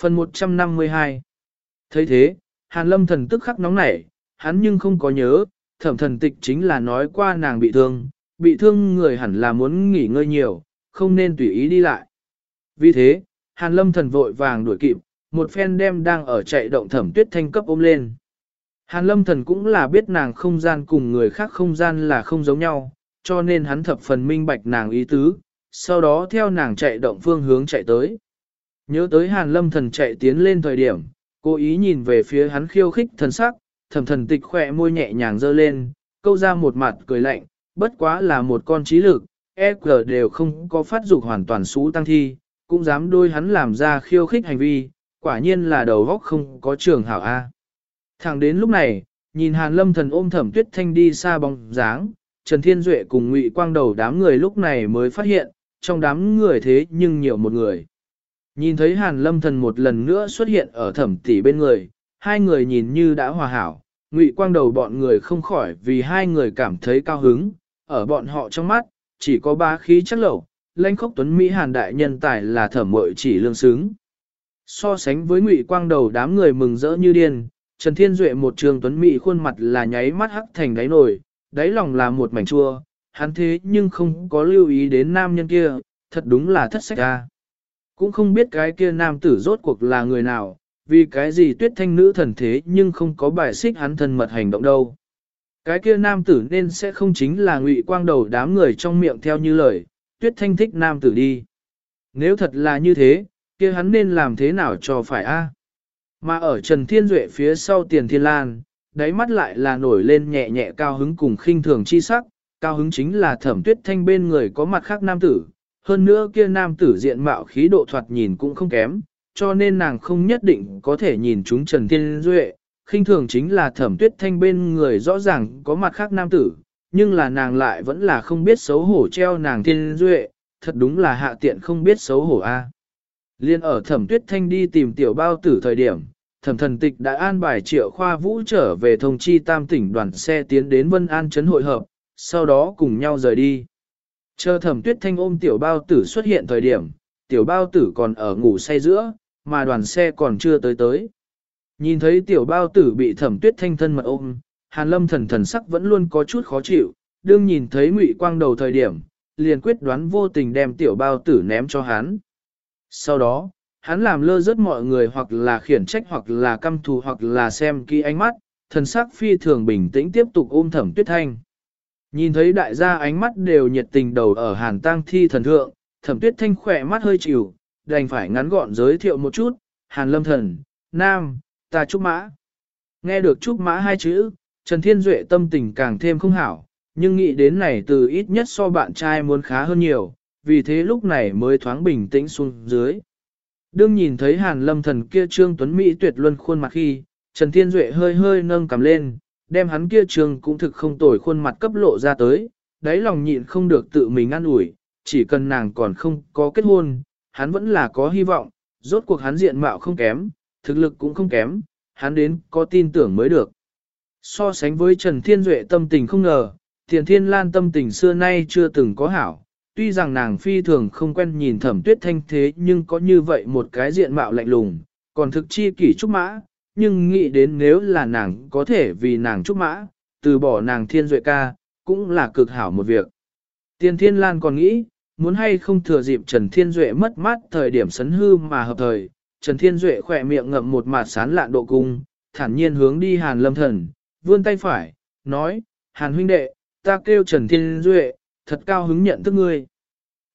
Phần 152 thấy thế, Hàn lâm thần tức khắc nóng nảy, hắn nhưng không có nhớ, thẩm thần tịch chính là nói qua nàng bị thương, bị thương người hẳn là muốn nghỉ ngơi nhiều, không nên tùy ý đi lại. Vì thế, Hàn Lâm thần vội vàng đuổi kịp, một phen đem đang ở chạy động thẩm tuyết thanh cấp ôm lên. Hàn Lâm thần cũng là biết nàng không gian cùng người khác không gian là không giống nhau, cho nên hắn thập phần minh bạch nàng ý tứ, sau đó theo nàng chạy động phương hướng chạy tới. Nhớ tới Hàn Lâm thần chạy tiến lên thời điểm, cố ý nhìn về phía hắn khiêu khích thần sắc, thầm thần tịch khỏe môi nhẹ nhàng dơ lên, câu ra một mặt cười lạnh, bất quá là một con trí lực, EQ đều không có phát dục hoàn toàn xú tăng thi, cũng dám đôi hắn làm ra khiêu khích hành vi, quả nhiên là đầu góc không có trường hảo A. Thẳng đến lúc này, nhìn Hàn Lâm thần ôm thẩm tuyết thanh đi xa bóng dáng, Trần Thiên Duệ cùng Ngụy Quang đầu đám người lúc này mới phát hiện, trong đám người thế nhưng nhiều một người. Nhìn thấy Hàn Lâm thần một lần nữa xuất hiện ở thẩm tỷ bên người, hai người nhìn như đã hòa hảo, Ngụy Quang đầu bọn người không khỏi vì hai người cảm thấy cao hứng, ở bọn họ trong mắt, chỉ có ba khí chắc lẩu, lãnh khốc tuấn Mỹ Hàn đại nhân tài là thẩm mội chỉ lương xứng. So sánh với Ngụy Quang đầu đám người mừng rỡ như điên, Trần Thiên Duệ một trường tuấn Mỹ khuôn mặt là nháy mắt hắc thành đáy nổi, đáy lòng là một mảnh chua, hắn thế nhưng không có lưu ý đến nam nhân kia, thật đúng là thất sách ra. Cũng không biết cái kia nam tử rốt cuộc là người nào, vì cái gì tuyết thanh nữ thần thế nhưng không có bài xích hắn thân mật hành động đâu. Cái kia nam tử nên sẽ không chính là ngụy quang đầu đám người trong miệng theo như lời, tuyết thanh thích nam tử đi. Nếu thật là như thế, kia hắn nên làm thế nào cho phải a? Mà ở Trần Thiên Duệ phía sau tiền thiên lan, đáy mắt lại là nổi lên nhẹ nhẹ cao hứng cùng khinh thường chi sắc, cao hứng chính là thẩm tuyết thanh bên người có mặt khác nam tử, hơn nữa kia nam tử diện mạo khí độ thoạt nhìn cũng không kém, cho nên nàng không nhất định có thể nhìn chúng Trần Thiên Duệ, khinh thường chính là thẩm tuyết thanh bên người rõ ràng có mặt khác nam tử, nhưng là nàng lại vẫn là không biết xấu hổ treo nàng Thiên Duệ, thật đúng là hạ tiện không biết xấu hổ a. Liên ở thẩm tuyết thanh đi tìm tiểu bao tử thời điểm, thẩm thần tịch đã an bài triệu khoa vũ trở về thông chi tam tỉnh đoàn xe tiến đến Vân An Trấn hội hợp, sau đó cùng nhau rời đi. Chờ thẩm tuyết thanh ôm tiểu bao tử xuất hiện thời điểm, tiểu bao tử còn ở ngủ say giữa, mà đoàn xe còn chưa tới tới. Nhìn thấy tiểu bao tử bị thẩm tuyết thanh thân mật ôm, hàn lâm thần thần sắc vẫn luôn có chút khó chịu, đương nhìn thấy ngụy quang đầu thời điểm, liền quyết đoán vô tình đem tiểu bao tử ném cho hắn. Sau đó, hắn làm lơ rớt mọi người hoặc là khiển trách hoặc là căm thù hoặc là xem kỹ ánh mắt, thần sắc phi thường bình tĩnh tiếp tục ôm thẩm tuyết thanh. Nhìn thấy đại gia ánh mắt đều nhiệt tình đầu ở hàn tang thi thần thượng, thẩm tuyết thanh khỏe mắt hơi chịu, đành phải ngắn gọn giới thiệu một chút, hàn lâm thần, nam, ta trúc mã. Nghe được trúc mã hai chữ, Trần Thiên Duệ tâm tình càng thêm không hảo, nhưng nghĩ đến này từ ít nhất so bạn trai muốn khá hơn nhiều, vì thế lúc này mới thoáng bình tĩnh xuống dưới. Đương nhìn thấy hàn lâm thần kia trương tuấn Mỹ tuyệt luân khuôn mặt khi, Trần Thiên Duệ hơi hơi nâng cầm lên, đem hắn kia trương cũng thực không tồi khuôn mặt cấp lộ ra tới, đáy lòng nhịn không được tự mình ăn ủi, chỉ cần nàng còn không có kết hôn, hắn vẫn là có hy vọng, rốt cuộc hắn diện mạo không kém, thực lực cũng không kém, hắn đến có tin tưởng mới được. So sánh với Trần Thiên Duệ tâm tình không ngờ, Thiền Thiên Lan tâm tình xưa nay chưa từng có hảo, tuy rằng nàng phi thường không quen nhìn thẩm tuyết thanh thế nhưng có như vậy một cái diện mạo lạnh lùng, còn thực chi kỷ trúc mã, nhưng nghĩ đến nếu là nàng có thể vì nàng trúc mã, từ bỏ nàng thiên duệ ca, cũng là cực hảo một việc. Tiên Thiên Lan còn nghĩ, muốn hay không thừa dịp Trần Thiên Duệ mất mát thời điểm sấn hư mà hợp thời, Trần Thiên Duệ khỏe miệng ngậm một mặt sán lạn độ cung, thản nhiên hướng đi Hàn Lâm Thần, vươn tay phải, nói, Hàn huynh đệ, ta kêu Trần Thiên Duệ, thật cao hứng nhận thức ngươi.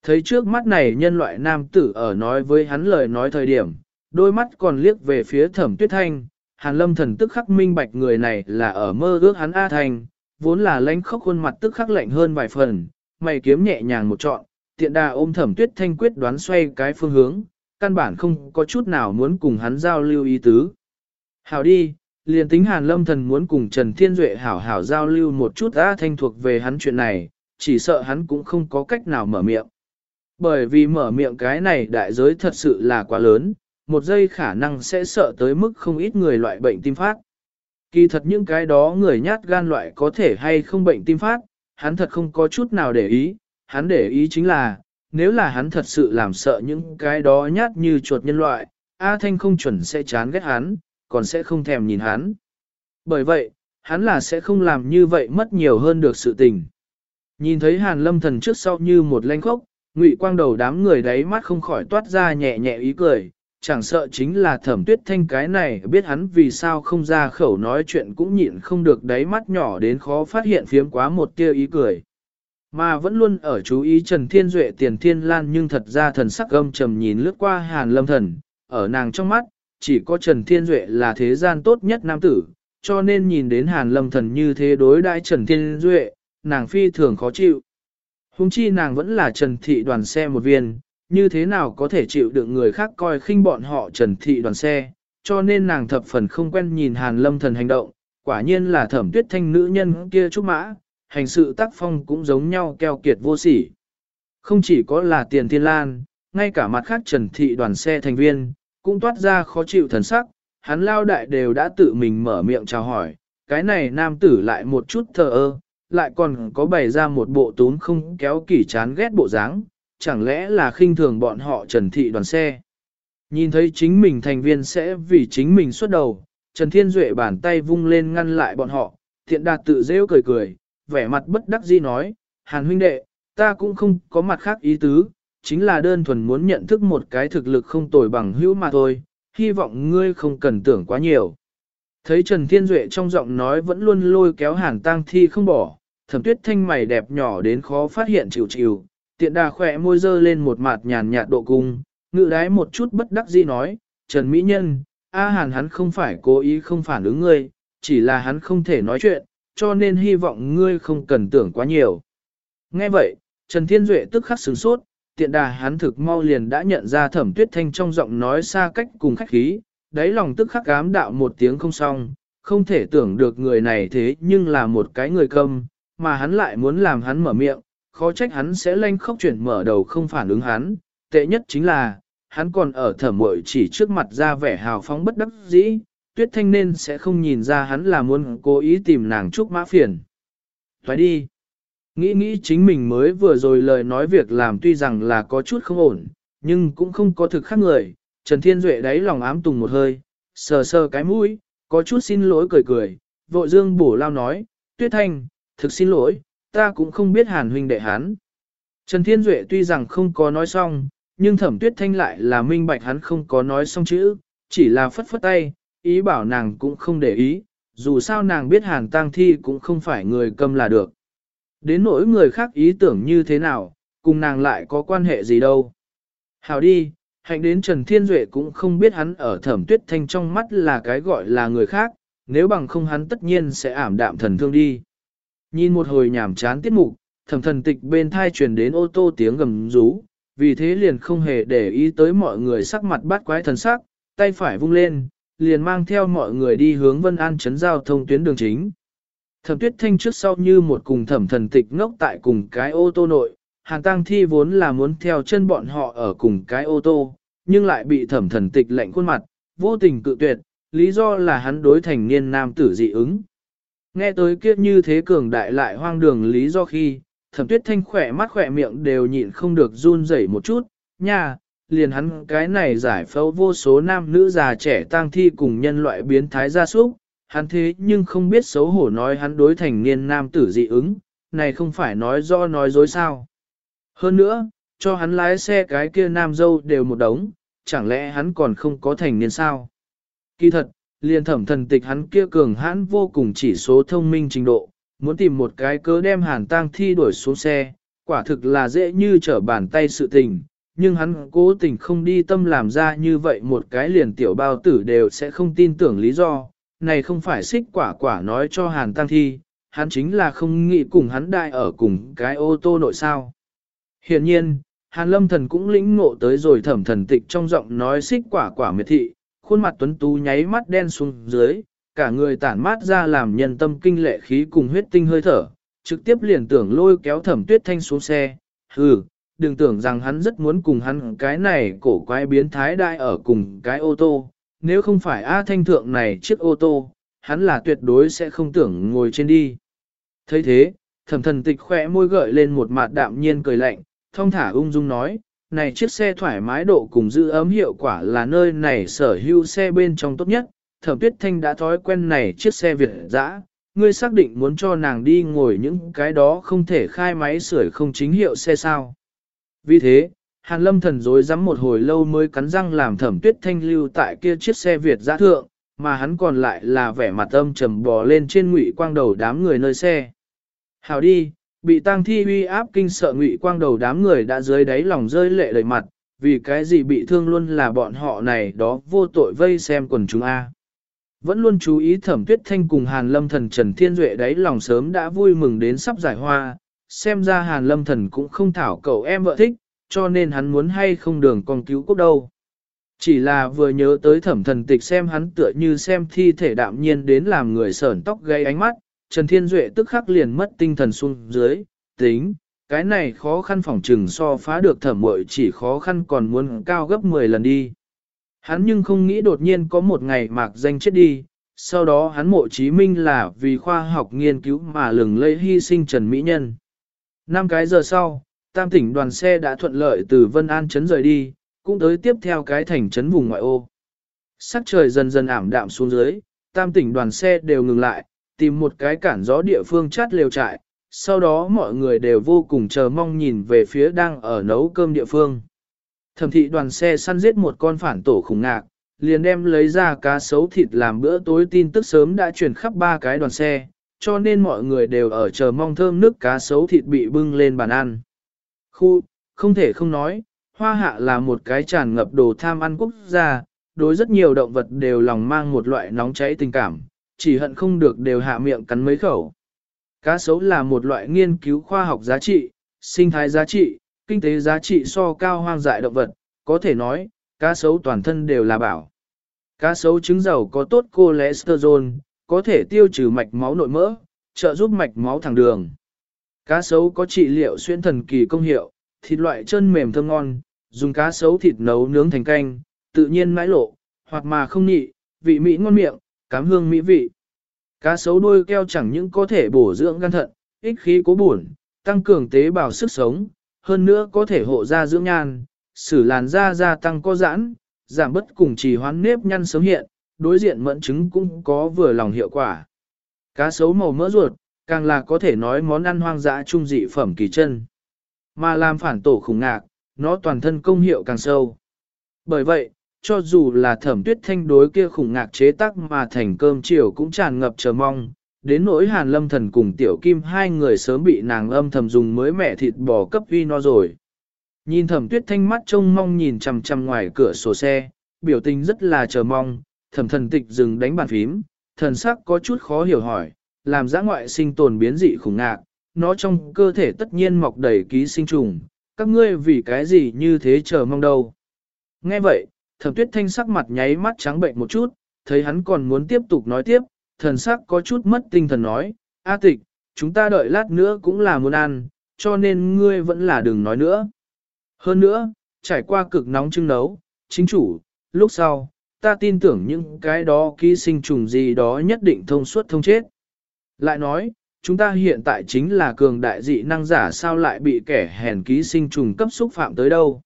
Thấy trước mắt này nhân loại nam tử ở nói với hắn lời nói thời điểm, đôi mắt còn liếc về phía thẩm tuyết thanh, hàn lâm thần tức khắc minh bạch người này là ở mơ ước hắn A Thành, vốn là lãnh khốc khuôn mặt tức khắc lạnh hơn vài phần, mày kiếm nhẹ nhàng một trọn, tiện đà ôm thẩm tuyết thanh quyết đoán xoay cái phương hướng, căn bản không có chút nào muốn cùng hắn giao lưu ý tứ. Hảo đi, liền tính hàn lâm thần muốn cùng Trần Thiên Duệ hảo hảo giao lưu một chút A Thanh thuộc về hắn chuyện này, chỉ sợ hắn cũng không có cách nào mở miệng. Bởi vì mở miệng cái này đại giới thật sự là quá lớn, một giây khả năng sẽ sợ tới mức không ít người loại bệnh tim phát. Kỳ thật những cái đó người nhát gan loại có thể hay không bệnh tim phát, hắn thật không có chút nào để ý, hắn để ý chính là, nếu là hắn thật sự làm sợ những cái đó nhát như chuột nhân loại, A Thanh không chuẩn sẽ chán ghét hắn, còn sẽ không thèm nhìn hắn. Bởi vậy, hắn là sẽ không làm như vậy mất nhiều hơn được sự tình. Nhìn thấy hàn lâm thần trước sau như một lanh khốc, ngụy quang đầu đám người đấy mắt không khỏi toát ra nhẹ nhẹ ý cười, chẳng sợ chính là thẩm tuyết thanh cái này biết hắn vì sao không ra khẩu nói chuyện cũng nhịn không được đáy mắt nhỏ đến khó phát hiện phiếm quá một tia ý cười. Mà vẫn luôn ở chú ý Trần Thiên Duệ tiền thiên lan nhưng thật ra thần sắc gâm trầm nhìn lướt qua hàn lâm thần, ở nàng trong mắt, chỉ có Trần Thiên Duệ là thế gian tốt nhất nam tử, cho nên nhìn đến hàn lâm thần như thế đối đãi Trần Thiên Duệ, nàng phi thường khó chịu. Hùng chi nàng vẫn là Trần Thị đoàn xe một viên, như thế nào có thể chịu được người khác coi khinh bọn họ Trần Thị đoàn xe, cho nên nàng thập phần không quen nhìn hàn lâm thần hành động, quả nhiên là thẩm tuyết thanh nữ nhân kia trúc mã, hành sự tác phong cũng giống nhau keo kiệt vô sỉ. Không chỉ có là tiền thiên lan, ngay cả mặt khác trần thị đoàn xe thành viên, cũng toát ra khó chịu thần sắc, hắn lao đại đều đã tự mình mở miệng chào hỏi, cái này nam tử lại một chút thờ ơ, lại còn có bày ra một bộ tún không kéo kỳ chán ghét bộ dáng, chẳng lẽ là khinh thường bọn họ trần thị đoàn xe. Nhìn thấy chính mình thành viên sẽ vì chính mình xuất đầu, Trần Thiên Duệ bàn tay vung lên ngăn lại bọn họ, thiện đạt tự rêu cười cười, vẻ mặt bất đắc dĩ nói, Hàn huynh đệ, ta cũng không có mặt khác ý tứ, chính là đơn thuần muốn nhận thức một cái thực lực không tồi bằng hữu mà thôi, hy vọng ngươi không cần tưởng quá nhiều. Thấy Trần Thiên Duệ trong giọng nói vẫn luôn lôi kéo Hàn Tăng Thi không bỏ, thẩm tuyết thanh mày đẹp nhỏ đến khó phát hiện chịu chịu, tiện đà khỏe môi dơ lên một mặt nhàn nhạt độ cung, ngự đái một chút bất đắc dĩ nói, Trần Mỹ Nhân, A Hàn hắn không phải cố ý không phản ứng ngươi, chỉ là hắn không thể nói chuyện, cho nên hy vọng ngươi không cần tưởng quá nhiều. Nghe vậy, Trần Thiên Duệ tức khắc sửng sốt, tiện đà hắn thực mau liền đã nhận ra thẩm tuyết thanh trong giọng nói xa cách cùng khách khí, đáy lòng tức khắc cám đạo một tiếng không xong, không thể tưởng được người này thế nhưng là một cái người câm, mà hắn lại muốn làm hắn mở miệng, khó trách hắn sẽ lanh khóc chuyển mở đầu không phản ứng hắn, tệ nhất chính là, hắn còn ở thẩm mội chỉ trước mặt ra vẻ hào phóng bất đắc dĩ, tuyết thanh nên sẽ không nhìn ra hắn là muốn cố ý tìm nàng trúc mã phiền. Thoái đi. Nghĩ nghĩ chính mình mới vừa rồi lời nói việc làm tuy rằng là có chút không ổn, nhưng cũng không có thực khác người. Trần Thiên Duệ đáy lòng ám tùng một hơi, sờ sờ cái mũi, có chút xin lỗi cười cười, vội dương bổ lao nói, tuyết thanh, thực xin lỗi, ta cũng không biết hàn huynh đệ hắn. Trần Thiên Duệ tuy rằng không có nói xong, nhưng thẩm tuyết thanh lại là minh bạch hắn không có nói xong chữ, chỉ là phất phất tay, ý bảo nàng cũng không để ý, dù sao nàng biết hàn tang thi cũng không phải người cầm là được. Đến nỗi người khác ý tưởng như thế nào, cùng nàng lại có quan hệ gì đâu. Hào đi, hạnh đến Trần Thiên Duệ cũng không biết hắn ở thẩm tuyết thanh trong mắt là cái gọi là người khác, nếu bằng không hắn tất nhiên sẽ ảm đạm thần thương đi. Nhìn một hồi nhảm chán tiết mục, thẩm thần tịch bên thai truyền đến ô tô tiếng gầm rú, vì thế liền không hề để ý tới mọi người sắc mặt bắt quái thần sắc, tay phải vung lên, liền mang theo mọi người đi hướng Vân An chấn giao thông tuyến đường chính. Thẩm tuyết thanh trước sau như một cùng thẩm thần tịch ngốc tại cùng cái ô tô nội, hàng tăng thi vốn là muốn theo chân bọn họ ở cùng cái ô tô, nhưng lại bị thẩm thần tịch lệnh khuôn mặt, vô tình cự tuyệt, lý do là hắn đối thành niên nam tử dị ứng. Nghe tới kiếp như thế cường đại lại hoang đường lý do khi, thẩm tuyết thanh khỏe mắt khỏe miệng đều nhịn không được run rẩy một chút, nha, liền hắn cái này giải phẫu vô số nam nữ già trẻ tang thi cùng nhân loại biến thái gia súc, hắn thế nhưng không biết xấu hổ nói hắn đối thành niên nam tử dị ứng, này không phải nói do nói dối sao. Hơn nữa, cho hắn lái xe cái kia nam dâu đều một đống, chẳng lẽ hắn còn không có thành niên sao? Kỳ thật, liền thẩm thần tịch hắn kia cường hãn vô cùng chỉ số thông minh trình độ, muốn tìm một cái cớ đem hàn tang thi đuổi xuống xe, quả thực là dễ như trở bàn tay sự tình, nhưng hắn cố tình không đi tâm làm ra như vậy một cái liền tiểu bao tử đều sẽ không tin tưởng lý do, này không phải xích quả quả nói cho hàn tăng thi, hắn chính là không nghĩ cùng hắn đại ở cùng cái ô tô nội sao. Hiện nhiên, hàn lâm thần cũng lĩnh ngộ tới rồi thẩm thần tịch trong giọng nói xích quả quả miệt thị, khuôn mặt tuấn tú nháy mắt đen xuống dưới, cả người tản mát ra làm nhân tâm kinh lệ khí cùng huyết tinh hơi thở, trực tiếp liền tưởng lôi kéo thẩm tuyết thanh xuống xe, hừ, đừng tưởng rằng hắn rất muốn cùng hắn cái này cổ quái biến thái đại ở cùng cái ô tô, nếu không phải A Thanh Thượng này chiếc ô tô, hắn là tuyệt đối sẽ không tưởng ngồi trên đi. thấy thế, thẩm thần tịch khỏe môi gợi lên một mặt đạm nhiên cười lạnh, thông thả ung dung nói, này chiếc xe thoải mái độ cùng giữ ấm hiệu quả là nơi này sở hữu xe bên trong tốt nhất, thẩm tuyết thanh đã thói quen này chiếc xe Việt dã, ngươi xác định muốn cho nàng đi ngồi những cái đó không thể khai máy sưởi không chính hiệu xe sao. Vì thế, Hàn lâm thần dối rắm một hồi lâu mới cắn răng làm thẩm tuyết thanh lưu tại kia chiếc xe Việt dã thượng, mà hắn còn lại là vẻ mặt âm trầm bò lên trên ngụy quang đầu đám người nơi xe. Hào đi, bị tang thi uy áp kinh sợ ngụy quang đầu đám người đã dưới đáy lòng rơi lệ đầy mặt, vì cái gì bị thương luôn là bọn họ này đó vô tội vây xem quần chúng A. Vẫn luôn chú ý thẩm tuyết thanh cùng Hàn lâm thần Trần Thiên Duệ đáy lòng sớm đã vui mừng đến sắp giải hoa, xem ra Hàn lâm thần cũng không thảo cậu em vợ thích, cho nên hắn muốn hay không đường con cứu quốc đâu. Chỉ là vừa nhớ tới thẩm thần tịch xem hắn tựa như xem thi thể đạm nhiên đến làm người sởn tóc gây ánh mắt, Trần Thiên Duệ tức khắc liền mất tinh thần xuống dưới, tính, cái này khó khăn phỏng trừng so phá được thẩm mội chỉ khó khăn còn muốn cao gấp 10 lần đi. Hắn nhưng không nghĩ đột nhiên có một ngày mạc danh chết đi, sau đó hắn mộ chí minh là vì khoa học nghiên cứu mà lừng lây hy sinh Trần Mỹ Nhân. Năm cái giờ sau, tam tỉnh đoàn xe đã thuận lợi từ Vân An Trấn rời đi, cũng tới tiếp theo cái thành trấn vùng ngoại ô. Sắc trời dần dần ảm đạm xuống dưới, tam tỉnh đoàn xe đều ngừng lại, tìm một cái cản gió địa phương chát lều trại, sau đó mọi người đều vô cùng chờ mong nhìn về phía đang ở nấu cơm địa phương. Thẩm thị đoàn xe săn giết một con phản tổ khủng ngạc, liền đem lấy ra cá sấu thịt làm bữa tối tin tức sớm đã truyền khắp ba cái đoàn xe, cho nên mọi người đều ở chờ mong thơm nước cá sấu thịt bị bưng lên bàn ăn. Khu, không thể không nói, hoa hạ là một cái tràn ngập đồ tham ăn quốc gia, đối rất nhiều động vật đều lòng mang một loại nóng cháy tình cảm, chỉ hận không được đều hạ miệng cắn mấy khẩu. Cá sấu là một loại nghiên cứu khoa học giá trị, sinh thái giá trị, kinh tế giá trị so cao hoang dại động vật, có thể nói, cá sấu toàn thân đều là bảo. Cá sấu trứng dầu có tốt cholesterol, có thể tiêu trừ mạch máu nội mỡ, trợ giúp mạch máu thẳng đường. Cá sấu có trị liệu xuyên thần kỳ công hiệu, thịt loại chân mềm thơm ngon, dùng cá sấu thịt nấu nướng thành canh, tự nhiên mãi lộ, hoặc mà không nhị, vị mỹ ngon miệng, cám hương mỹ vị. Cá sấu đuôi keo chẳng những có thể bổ dưỡng gan thận, ích khí cố bổn, tăng cường tế bào sức sống, hơn nữa có thể hộ da dưỡng nhan, xử làn da gia tăng co giãn, giảm bất cùng trì hoán nếp nhăn sớm hiện, đối diện mẫn chứng cũng có vừa lòng hiệu quả. Cá sấu màu mỡ ruột, càng là có thể nói món ăn hoang dã trung dị phẩm kỳ chân. Mà làm phản tổ khủng ngạc, nó toàn thân công hiệu càng sâu. Bởi vậy, cho dù là thẩm tuyết thanh đối kia khủng ngạc chế tác mà thành cơm chiều cũng tràn ngập chờ mong, đến nỗi hàn lâm thần cùng tiểu kim hai người sớm bị nàng âm thầm dùng mới mẹ thịt bò cấp vi no rồi. Nhìn thẩm tuyết thanh mắt trông mong nhìn chằm chằm ngoài cửa sổ xe, biểu tình rất là chờ mong, thẩm thần tịch dừng đánh bàn phím, thần sắc có chút khó hiểu hỏi, làm giã ngoại sinh tồn biến dị khủng ngạc, nó trong cơ thể tất nhiên mọc đầy ký sinh trùng, các ngươi vì cái gì như thế chờ mong đâu. Nghe vậy, thẩm tuyết thanh sắc mặt nháy mắt trắng bệnh một chút, thấy hắn còn muốn tiếp tục nói tiếp, thần sắc có chút mất tinh thần nói, A tịch, chúng ta đợi lát nữa cũng là muốn ăn, cho nên ngươi vẫn là đừng nói nữa. Hơn nữa, trải qua cực nóng trưng nấu, chính chủ, lúc sau, ta tin tưởng những cái đó ký sinh trùng gì đó nhất định thông suốt thông chết. Lại nói, chúng ta hiện tại chính là cường đại dị năng giả sao lại bị kẻ hèn ký sinh trùng cấp xúc phạm tới đâu.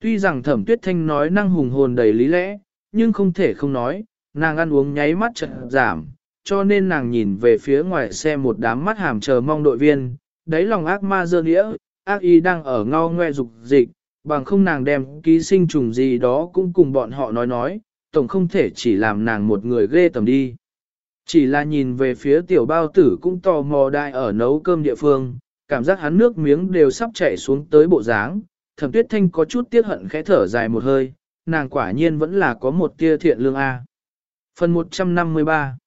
Tuy rằng thẩm tuyết thanh nói năng hùng hồn đầy lý lẽ, nhưng không thể không nói, nàng ăn uống nháy mắt chật giảm, cho nên nàng nhìn về phía ngoài xe một đám mắt hàm chờ mong đội viên, đáy lòng ác ma dơ nghĩa, ác y đang ở ngao ngoe dục dịch, bằng không nàng đem ký sinh trùng gì đó cũng cùng bọn họ nói nói, tổng không thể chỉ làm nàng một người ghê tầm đi. Chỉ là nhìn về phía tiểu bao tử cũng tò mò đại ở nấu cơm địa phương, cảm giác hắn nước miếng đều sắp chảy xuống tới bộ dáng, thẩm tuyết thanh có chút tiếc hận khẽ thở dài một hơi, nàng quả nhiên vẫn là có một tia thiện lương A. Phần 153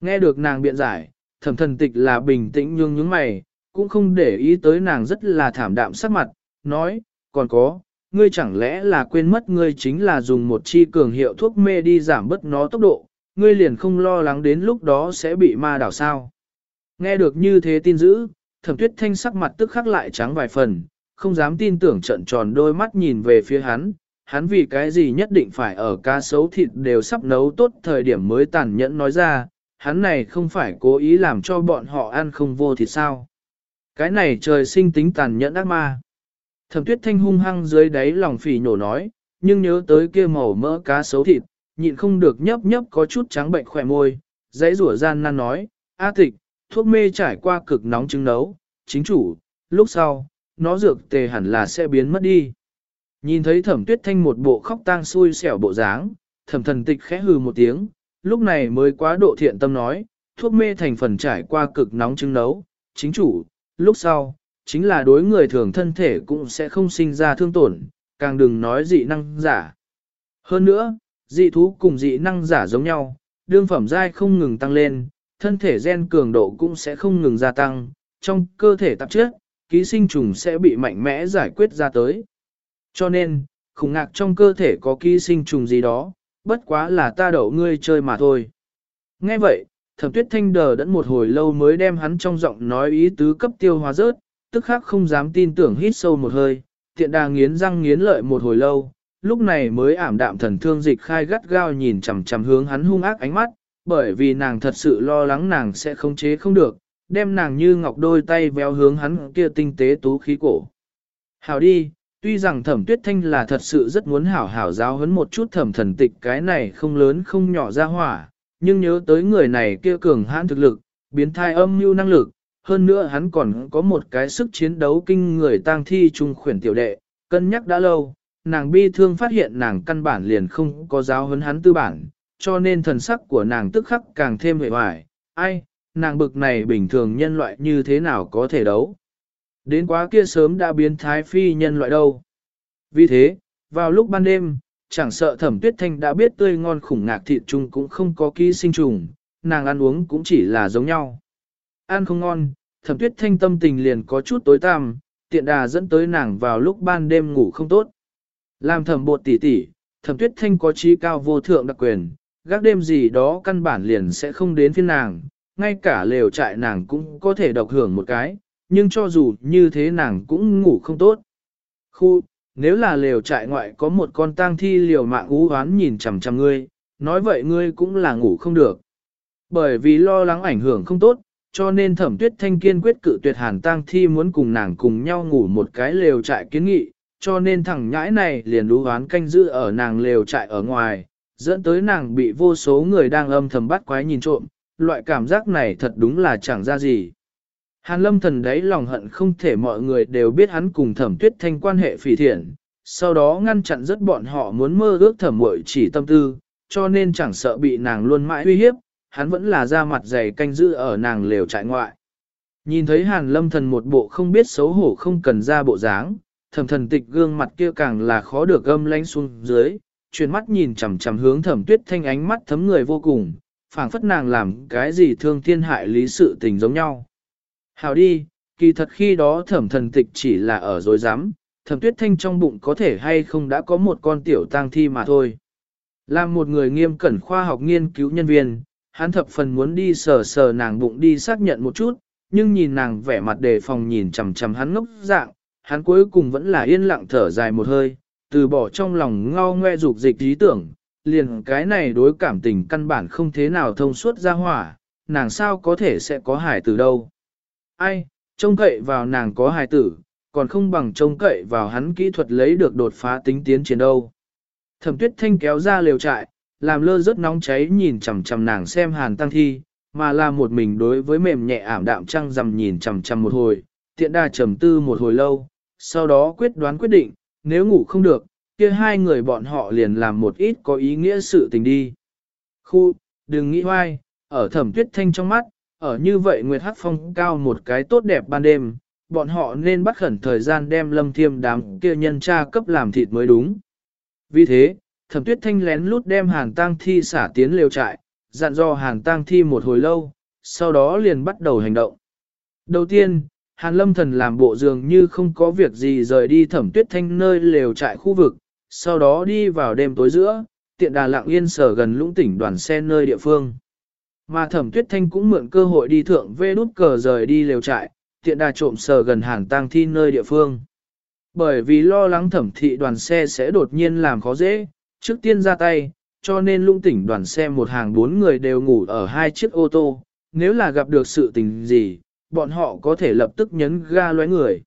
Nghe được nàng biện giải, thẩm thần tịch là bình tĩnh nhưng những mày, cũng không để ý tới nàng rất là thảm đạm sắc mặt, nói, còn có, ngươi chẳng lẽ là quên mất ngươi chính là dùng một chi cường hiệu thuốc mê đi giảm bớt nó tốc độ, ngươi liền không lo lắng đến lúc đó sẽ bị ma đảo sao. Nghe được như thế tin dữ, thẩm tuyết thanh sắc mặt tức khắc lại trắng vài phần, không dám tin tưởng trận tròn đôi mắt nhìn về phía hắn, hắn vì cái gì nhất định phải ở cá sấu thịt đều sắp nấu tốt thời điểm mới tàn nhẫn nói ra, hắn này không phải cố ý làm cho bọn họ ăn không vô thịt sao. Cái này trời sinh tính tàn nhẫn ác ma. Thẩm tuyết thanh hung hăng dưới đáy lòng phỉ nhổ nói, nhưng nhớ tới kia màu mỡ cá sấu thịt, nhịn không được nhấp nhấp có chút trắng bệnh khỏe môi, dãy rủa gian nan nói, A tịch, thuốc mê trải qua cực nóng trứng nấu, chính chủ, lúc sau, nó dược tề hẳn là sẽ biến mất đi. Nhìn thấy thẩm tuyết thanh một bộ khóc tang xui xẻo bộ dáng, thẩm thần tịch khẽ hừ một tiếng, lúc này mới quá độ thiện tâm nói, thuốc mê thành phần trải qua cực nóng chứng nấu, chính chủ, lúc sau, chính là đối người thường thân thể cũng sẽ không sinh ra thương tổn, càng đừng nói dị năng giả. Hơn nữa, dị thú cùng dị năng giả giống nhau, đương phẩm giai không ngừng tăng lên, thân thể gen cường độ cũng sẽ không ngừng gia tăng, trong cơ thể tạp chất, ký sinh trùng sẽ bị mạnh mẽ giải quyết ra tới. Cho nên, khủng ngạc trong cơ thể có ký sinh trùng gì đó, bất quá là ta đậu ngươi chơi mà thôi. Nghe vậy, thẩm tuyết thanh đờ đẫn một hồi lâu mới đem hắn trong giọng nói ý tứ cấp tiêu hóa rớt, tức khắc không dám tin tưởng hít sâu một hơi, tiện đà nghiến răng nghiến lợi một hồi lâu, lúc này mới ảm đạm thần thương dịch khai gắt gao nhìn chằm chằm hướng hắn hung ác ánh mắt, bởi vì nàng thật sự lo lắng nàng sẽ không chế không được, đem nàng như ngọc đôi tay véo hướng hắn kia tinh tế tú khí cổ. Hảo đi, tuy rằng thẩm tuyết thanh là thật sự rất muốn hảo hảo giáo hấn một chút thẩm thần tịch cái này không lớn không nhỏ ra hỏa, nhưng nhớ tới người này kia cường hãn thực lực, biến thai âm mưu năng lực, hơn nữa hắn còn có một cái sức chiến đấu kinh người tang thi trung khuyển tiểu đệ, cân nhắc đã lâu, nàng bi thương phát hiện nàng căn bản liền không có giáo hấn hắn tư bản, cho nên thần sắc của nàng tức khắc càng thêm vẻ hoài ai, nàng bực này bình thường nhân loại như thế nào có thể đấu. Đến quá kia sớm đã biến thái phi nhân loại đâu. Vì thế, vào lúc ban đêm, chẳng sợ thẩm tuyết thanh đã biết tươi ngon khủng ngạc thịt chung cũng không có ký sinh trùng, nàng ăn uống cũng chỉ là giống nhau. Ăn không ngon, thẩm tuyết thanh tâm tình liền có chút tối tăm, tiện đà dẫn tới nàng vào lúc ban đêm ngủ không tốt. Làm thẩm bột tỉ tỉ, thẩm tuyết thanh có trí cao vô thượng đặc quyền, gác đêm gì đó căn bản liền sẽ không đến phiên nàng, ngay cả lều trại nàng cũng có thể độc hưởng một cái, nhưng cho dù như thế nàng cũng ngủ không tốt. Khu, nếu là lều trại ngoại có một con tang thi liều mạng ú hoán nhìn chằm chằm ngươi, nói vậy ngươi cũng là ngủ không được. Bởi vì lo lắng ảnh hưởng không tốt, cho nên thẩm tuyết thanh kiên quyết cự tuyệt hàn tang thi muốn cùng nàng cùng nhau ngủ một cái lều trại kiến nghị, cho nên thằng nhãi này liền ú hoán canh giữ ở nàng lều trại ở ngoài, dẫn tới nàng bị vô số người đang âm thầm bắt quái nhìn trộm, loại cảm giác này thật đúng là chẳng ra gì. Hàn lâm thần đấy lòng hận không thể mọi người đều biết hắn cùng thẩm tuyết thanh quan hệ phỉ thiện, sau đó ngăn chặn rất bọn họ muốn mơ ước thẩm muội chỉ tâm tư, cho nên chẳng sợ bị nàng luôn mãi uy hiếp, hắn vẫn là ra mặt dày canh giữ ở nàng lều trại ngoại. Nhìn thấy hàn lâm thần một bộ không biết xấu hổ không cần ra bộ dáng, thẩm thần tịch gương mặt kia càng là khó được gâm lánh xuống dưới, chuyển mắt nhìn chằm chằm hướng thẩm tuyết thanh ánh mắt thấm người vô cùng, phảng phất nàng làm cái gì thương thiên hại lý sự tình giống nhau. Hào đi, kỳ thật khi đó thẩm thần tịch chỉ là ở dối rắm thẩm tuyết thanh trong bụng có thể hay không đã có một con tiểu tang thi mà thôi. Là một người nghiêm cẩn khoa học nghiên cứu nhân viên, hắn thập phần muốn đi sờ sờ nàng bụng đi xác nhận một chút, nhưng nhìn nàng vẻ mặt đề phòng nhìn chằm chằm hắn ngốc dạng, hắn cuối cùng vẫn là yên lặng thở dài một hơi, từ bỏ trong lòng ngao ngoe dục dịch ý tưởng, liền cái này đối cảm tình căn bản không thế nào thông suốt ra hỏa, nàng sao có thể sẽ có hài tử đâu. Ai, trông cậy vào nàng có hài tử, còn không bằng trông cậy vào hắn kỹ thuật lấy được đột phá tính tiến chiến đâu. Thẩm tuyết thanh kéo ra liều trại, làm lơ rất nóng cháy nhìn chằm chằm nàng xem hàn tăng thi, mà là một mình đối với mềm nhẹ ảm đạm trăng rằm nhìn chằm chằm một hồi, tiện đa trầm tư một hồi lâu, sau đó quyết đoán quyết định, nếu ngủ không được, kia hai người bọn họ liền làm một ít có ý nghĩa sự tình đi. Khu, đừng nghĩ hoai, ở thẩm tuyết thanh trong mắt, ở như vậy Nguyệt Hắc Phong cao một cái tốt đẹp ban đêm, bọn họ nên bắt khẩn thời gian đem lâm thiêm đám kia nhân tra cấp làm thịt mới đúng. Vì thế, thẩm tuyết thanh lén lút đem hàn tang thi xả tiến lều trại, dặn dò hàn tang thi một hồi lâu, sau đó liền bắt đầu hành động. Đầu tiên, hàn lâm thần làm bộ dường như không có việc gì rời đi thẩm tuyết thanh nơi lều trại khu vực, sau đó đi vào đêm tối giữa, tiện đà lặng yên sở gần lũng tỉnh đoàn xe nơi địa phương. Mà thẩm tuyết thanh cũng mượn cơ hội đi thượng vê đút cờ rời đi lều trại, tiện đà trộm sở gần hàng tang thi nơi địa phương. Bởi vì lo lắng thẩm thị đoàn xe sẽ đột nhiên làm khó dễ, trước tiên ra tay, cho nên lũng tỉnh đoàn xe một hàng bốn người đều ngủ ở hai chiếc ô tô, nếu là gặp được sự tình gì, bọn họ có thể lập tức nhấn ga lóe người.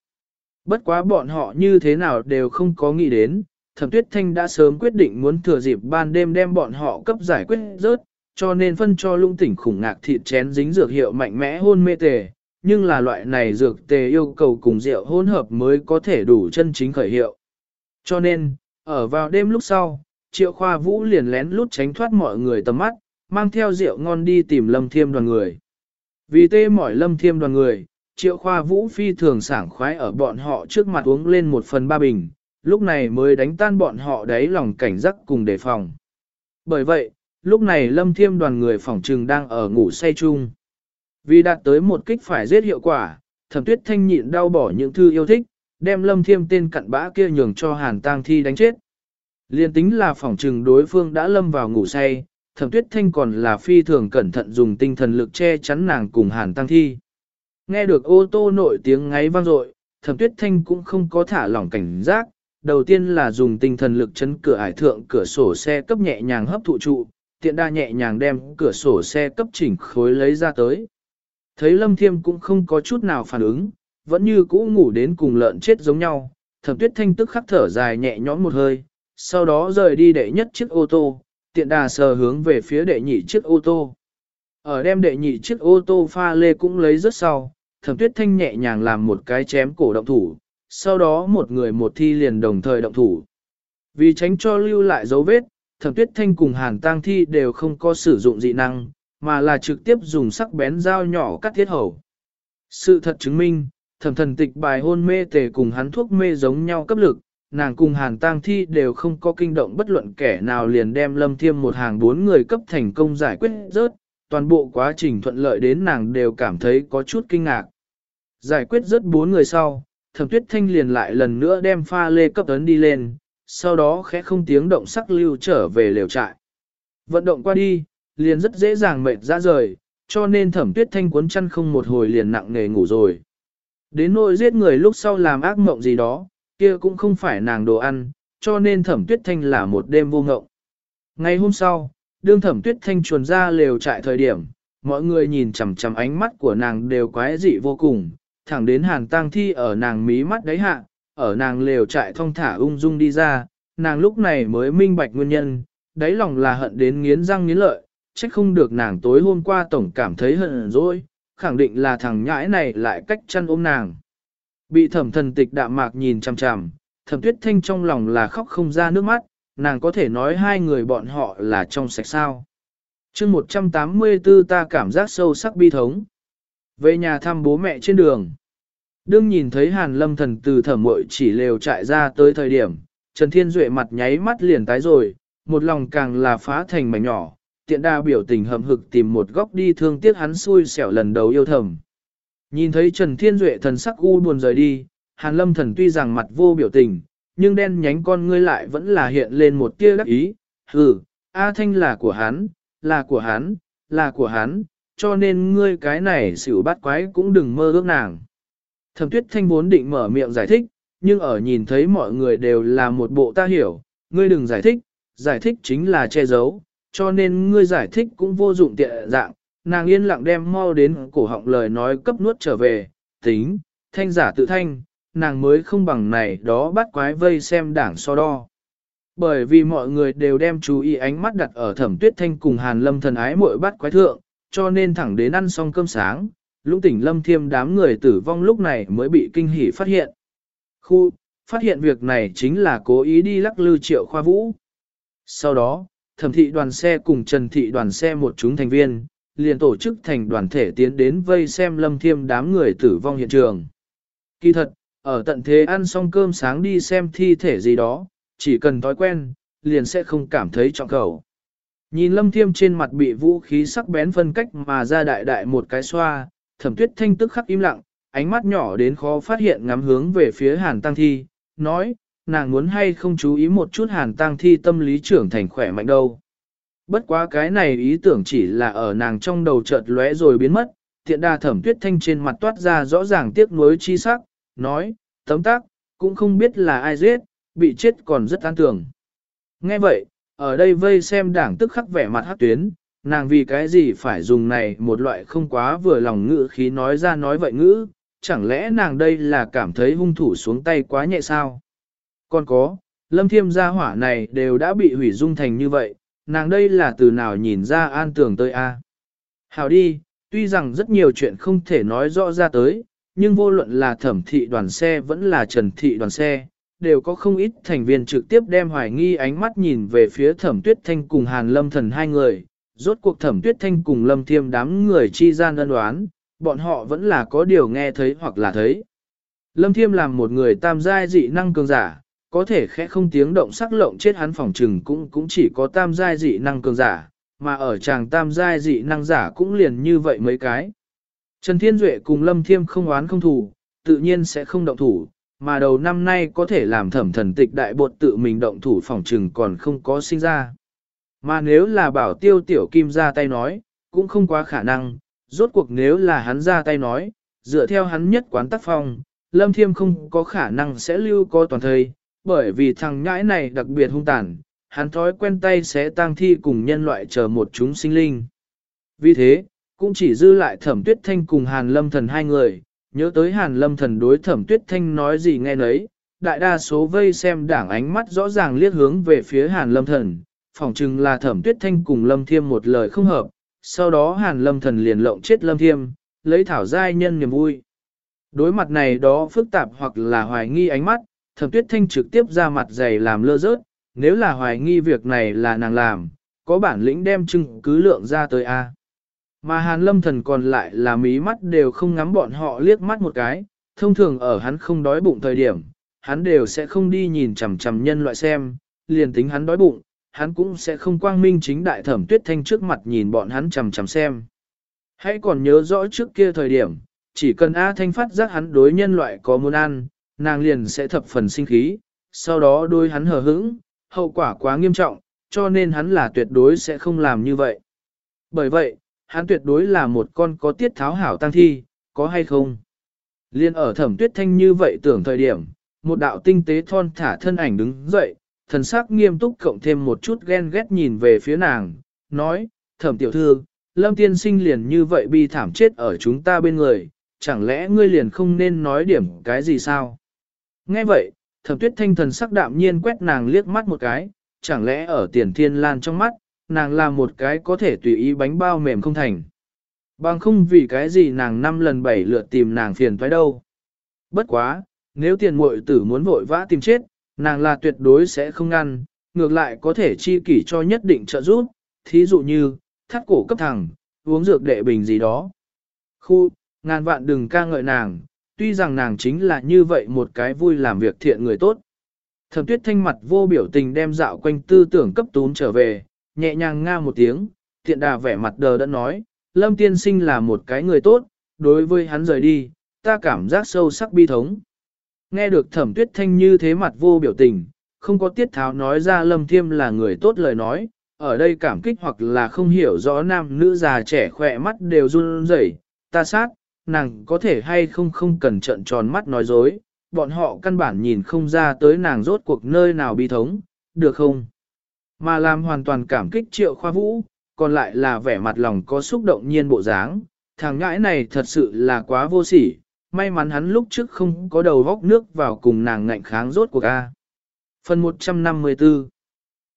Bất quá bọn họ như thế nào đều không có nghĩ đến, thẩm tuyết thanh đã sớm quyết định muốn thừa dịp ban đêm đem bọn họ cấp giải quyết rớt, cho nên phân cho lung tỉnh khủng ngạc thịt chén dính dược hiệu mạnh mẽ hôn mê tề, nhưng là loại này dược tề yêu cầu cùng rượu hỗn hợp mới có thể đủ chân chính khởi hiệu. Cho nên, ở vào đêm lúc sau, triệu khoa vũ liền lén lút tránh thoát mọi người tầm mắt, mang theo rượu ngon đi tìm lâm thiêm đoàn người. Vì tê mỏi lâm thiêm đoàn người, triệu khoa vũ phi thường sảng khoái ở bọn họ trước mặt uống lên một phần ba bình, lúc này mới đánh tan bọn họ đáy lòng cảnh giác cùng đề phòng. Bởi vậy, lúc này lâm thiêm đoàn người phỏng trừng đang ở ngủ say chung. Vì đạt tới một kích phải giết hiệu quả, thẩm tuyết thanh nhịn đau bỏ những thư yêu thích, đem lâm thiêm tên cặn bã kia nhường cho hàn tang thi đánh chết. Liên tính là phỏng trừng đối phương đã lâm vào ngủ say, thẩm tuyết thanh còn là phi thường cẩn thận dùng tinh thần lực che chắn nàng cùng hàn tăng thi. Nghe được ô tô nội tiếng ngáy vang dội, thẩm tuyết thanh cũng không có thả lỏng cảnh giác, đầu tiên là dùng tinh thần lực chấn cửa ải thượng cửa sổ xe cấp nhẹ nhàng hấp thụ trụ, tiện đa nhẹ nhàng đem cửa sổ xe cấp chỉnh khối lấy ra tới. Thấy lâm thiêm cũng không có chút nào phản ứng, vẫn như cũ ngủ đến cùng lợn chết giống nhau, thẩm tuyết thanh tức khắc thở dài nhẹ nhõm một hơi, sau đó rời đi đệ nhất chiếc ô tô, tiện đà sờ hướng về phía đệ nhị chiếc ô tô. Ở đem đệ nhị chiếc ô tô pha lê cũng lấy rất sau, thẩm tuyết thanh nhẹ nhàng làm một cái chém cổ động thủ, sau đó một người một thi liền đồng thời động thủ. Vì tránh cho lưu lại dấu vết, thẩm tuyết thanh cùng hàn tang thi đều không có sử dụng dị năng, mà là trực tiếp dùng sắc bén dao nhỏ cắt thiết hầu. Sự thật chứng minh, thẩm thần tịch bài hôn mê tề cùng hắn thuốc mê giống nhau cấp lực, nàng cùng hàn tang thi đều không có kinh động bất luận kẻ nào liền đem lâm thiêm một hàng bốn người cấp thành công giải quyết rớt, toàn bộ quá trình thuận lợi đến nàng đều cảm thấy có chút kinh ngạc. Giải quyết rớt bốn người sau, thẩm tuyết thanh liền lại lần nữa đem pha lê cấp ấn đi lên, sau đó khẽ không tiếng động sắc lưu trở về lều trại. Vận động qua đi, liền rất dễ dàng mệt ra rời, cho nên thẩm tuyết thanh cuốn chăn không một hồi liền nặng nề ngủ rồi. Đến nỗi giết người lúc sau làm ác mộng gì đó, kia cũng không phải nàng đồ ăn, cho nên thẩm tuyết thanh là một đêm vô ngộng. Ngày hôm sau, đương thẩm tuyết thanh chuồn ra lều trại thời điểm, mọi người nhìn chằm chằm ánh mắt của nàng đều quái dị vô cùng, thẳng đến hàn tang thi ở nàng mí mắt đáy hạ, ở nàng lều trại thong thả ung dung đi ra, nàng lúc này mới minh bạch nguyên nhân, đáy lòng là hận đến nghiến răng nghiến lợi, trách không được nàng tối hôm qua tổng cảm thấy hận rồi, khẳng định là thằng nhãi này lại cách chăn ôm nàng. Bị thẩm thần tịch đạm mạc nhìn chằm chằm, thẩm tuyết thanh trong lòng là khóc không ra nước mắt, nàng có thể nói hai người bọn họ là trong sạch sao. chương 184 ta cảm giác sâu sắc bi thống. Về nhà thăm bố mẹ trên đường. Đương nhìn thấy hàn lâm thần từ thẩm mội chỉ lều chạy ra tới thời điểm, Trần Thiên Duệ mặt nháy mắt liền tái rồi, một lòng càng là phá thành mảnh nhỏ, tiện đa biểu tình hậm hực tìm một góc đi thương tiếc hắn xui xẻo lần đầu yêu thầm. Nhìn thấy Trần Thiên Duệ thần sắc u buồn rời đi, Hàn Lâm thần tuy rằng mặt vô biểu tình, nhưng đen nhánh con ngươi lại vẫn là hiện lên một tia đắc ý, hừ, A Thanh là của hắn, là của hắn, là của hắn, cho nên ngươi cái này xỉu bắt quái cũng đừng mơ ước nàng. Thẩm tuyết thanh vốn định mở miệng giải thích, nhưng ở nhìn thấy mọi người đều là một bộ ta hiểu, ngươi đừng giải thích, giải thích chính là che giấu, cho nên ngươi giải thích cũng vô dụng tiện dạng, nàng yên lặng đem mau đến cổ họng lời nói cấp nuốt trở về, tính, thanh giả tự thanh, nàng mới không bằng này đó bắt quái vây xem đảng so đo. Bởi vì mọi người đều đem chú ý ánh mắt đặt ở thẩm tuyết thanh cùng hàn lâm thần ái mỗi bắt quái thượng, cho nên thẳng đến ăn xong cơm sáng, lũng tỉnh lâm thiêm đám người tử vong lúc này mới bị kinh hỉ phát hiện. Khu, phát hiện việc này chính là cố ý đi lắc lư triệu khoa vũ. Sau đó, thẩm thị đoàn xe cùng trần thị đoàn xe một chúng thành viên, liền tổ chức thành đoàn thể tiến đến vây xem lâm thiêm đám người tử vong hiện trường. Kỳ thật, ở tận thế ăn xong cơm sáng đi xem thi thể gì đó, chỉ cần thói quen, liền sẽ không cảm thấy trọng khẩu. Nhìn lâm thiêm trên mặt bị vũ khí sắc bén phân cách mà ra đại đại một cái xoa, thẩm tuyết thanh tức khắc im lặng, ánh mắt nhỏ đến khó phát hiện ngắm hướng về phía hàn tăng thi, nói, nàng muốn hay không chú ý một chút hàn tăng thi tâm lý trưởng thành khỏe mạnh đâu. Bất quá cái này ý tưởng chỉ là ở nàng trong đầu chợt lóe rồi biến mất, tiện đà thẩm tuyết thanh trên mặt toát ra rõ ràng tiếc nuối chi sắc, nói, tấm tác, cũng không biết là ai giết, bị chết còn rất an tưởng. Nghe vậy, ở đây vây xem đảng tức khắc vẻ mặt hát tuyến, nàng vì cái gì phải dùng này một loại không quá vừa lòng ngữ khí nói ra nói vậy ngữ, chẳng lẽ nàng đây là cảm thấy hung thủ xuống tay quá nhẹ sao? Còn có, lâm thiêm gia hỏa này đều đã bị hủy dung thành như vậy, nàng đây là từ nào nhìn ra an tưởng tới a? Hào đi, Tuy rằng rất nhiều chuyện không thể nói rõ ra tới, nhưng vô luận là thẩm thị đoàn xe vẫn là trần thị đoàn xe, đều có không ít thành viên trực tiếp đem hoài nghi ánh mắt nhìn về phía thẩm tuyết thanh cùng hàn lâm thần hai người. Rốt cuộc thẩm tuyết thanh cùng lâm thiêm đám người chi gian ân đoán, bọn họ vẫn là có điều nghe thấy hoặc là thấy. Lâm thiêm làm một người tam giai dị năng cường giả, có thể khẽ không tiếng động sắc lộng chết hắn phòng trừng cũng cũng chỉ có tam giai dị năng cường giả, mà ở chàng tam giai dị năng giả cũng liền như vậy mấy cái. Trần Thiên Duệ cùng Lâm Thiêm không oán không thủ, tự nhiên sẽ không động thủ, mà đầu năm nay có thể làm thẩm thần tịch đại bột tự mình động thủ phòng trừng còn không có sinh ra. Mà nếu là bảo tiêu tiểu kim ra tay nói, cũng không quá khả năng, rốt cuộc nếu là hắn ra tay nói, dựa theo hắn nhất quán tác phong, Lâm Thiêm không có khả năng sẽ lưu có toàn thời, bởi vì thằng nhãi này đặc biệt hung tàn, hắn thói quen tay sẽ tang thi cùng nhân loại chờ một chúng sinh linh. Vì thế, cũng chỉ dư lại thẩm tuyết thanh cùng hàn lâm thần hai người, nhớ tới hàn lâm thần đối thẩm tuyết thanh nói gì nghe nấy, đại đa số vây xem đảng ánh mắt rõ ràng liếc hướng về phía hàn lâm thần, phỏng chừng là thẩm tuyết thanh cùng lâm thiêm một lời không hợp, sau đó hàn lâm thần liền lộng chết lâm thiêm, lấy thảo giai nhân niềm vui. Đối mặt này đó phức tạp hoặc là hoài nghi ánh mắt, thẩm tuyết thanh trực tiếp ra mặt dày làm lơ rớt, nếu là hoài nghi việc này là nàng làm, có bản lĩnh đem chứng cứ lượng ra tới A. Mà hàn lâm thần còn lại là mí mắt đều không ngắm bọn họ liếc mắt một cái, thông thường ở hắn không đói bụng thời điểm, hắn đều sẽ không đi nhìn chằm chằm nhân loại xem, liền tính hắn đói bụng, hắn cũng sẽ không quang minh chính đại thẩm tuyết thanh trước mặt nhìn bọn hắn chằm chằm xem. Hãy còn nhớ rõ trước kia thời điểm, chỉ cần A Thanh phát giác hắn đối nhân loại có muốn ăn, nàng liền sẽ thập phần sinh khí, sau đó đôi hắn hờ hững, hậu quả quá nghiêm trọng, cho nên hắn là tuyệt đối sẽ không làm như vậy. Bởi vậy, hắn tuyệt đối là một con có tiết tháo hảo tăng thi, có hay không? Liên ở thẩm tuyết thanh như vậy tưởng thời điểm, một đạo tinh tế thon thả thân ảnh đứng dậy, thần sắc nghiêm túc cộng thêm một chút ghen ghét nhìn về phía nàng, nói, thẩm tiểu thư, lâm tiên sinh liền như vậy bi thảm chết ở chúng ta bên người, chẳng lẽ ngươi liền không nên nói điểm cái gì sao? Nghe vậy, thẩm tuyết thanh thần sắc đạm nhiên quét nàng liếc mắt một cái, chẳng lẽ ở tiền thiên lan trong mắt, nàng là một cái có thể tùy ý bánh bao mềm không thành. Bằng không vì cái gì nàng năm lần bảy lượt tìm nàng phiền thoái đâu. Bất quá, nếu tiền muội tử muốn vội vã tìm chết, nàng là tuyệt đối sẽ không ngăn, ngược lại có thể chi kỷ cho nhất định trợ giúp, thí dụ như, thắt cổ cấp thẳng, uống dược đệ bình gì đó. Khu, ngàn vạn đừng ca ngợi nàng, tuy rằng nàng chính là như vậy một cái vui làm việc thiện người tốt. Thẩm tuyết thanh mặt vô biểu tình đem dạo quanh tư tưởng cấp tún trở về, nhẹ nhàng nga một tiếng, thiện đà vẻ mặt đờ đã nói, lâm tiên sinh là một cái người tốt, đối với hắn rời đi, ta cảm giác sâu sắc bi thống. Nghe được thẩm tuyết thanh như thế mặt vô biểu tình, không có tiết tháo nói ra lâm thiêm là người tốt lời nói, ở đây cảm kích hoặc là không hiểu rõ nam nữ già trẻ khỏe mắt đều run rẩy, ta sát, nàng có thể hay không không cần trận tròn mắt nói dối, bọn họ căn bản nhìn không ra tới nàng rốt cuộc nơi nào bi thống, được không? Mà làm hoàn toàn cảm kích triệu khoa vũ, còn lại là vẻ mặt lòng có xúc động nhiên bộ dáng, thằng ngãi này thật sự là quá vô sỉ, may mắn hắn lúc trước không có đầu vóc nước vào cùng nàng ngạnh kháng rốt cuộc A. Phần 154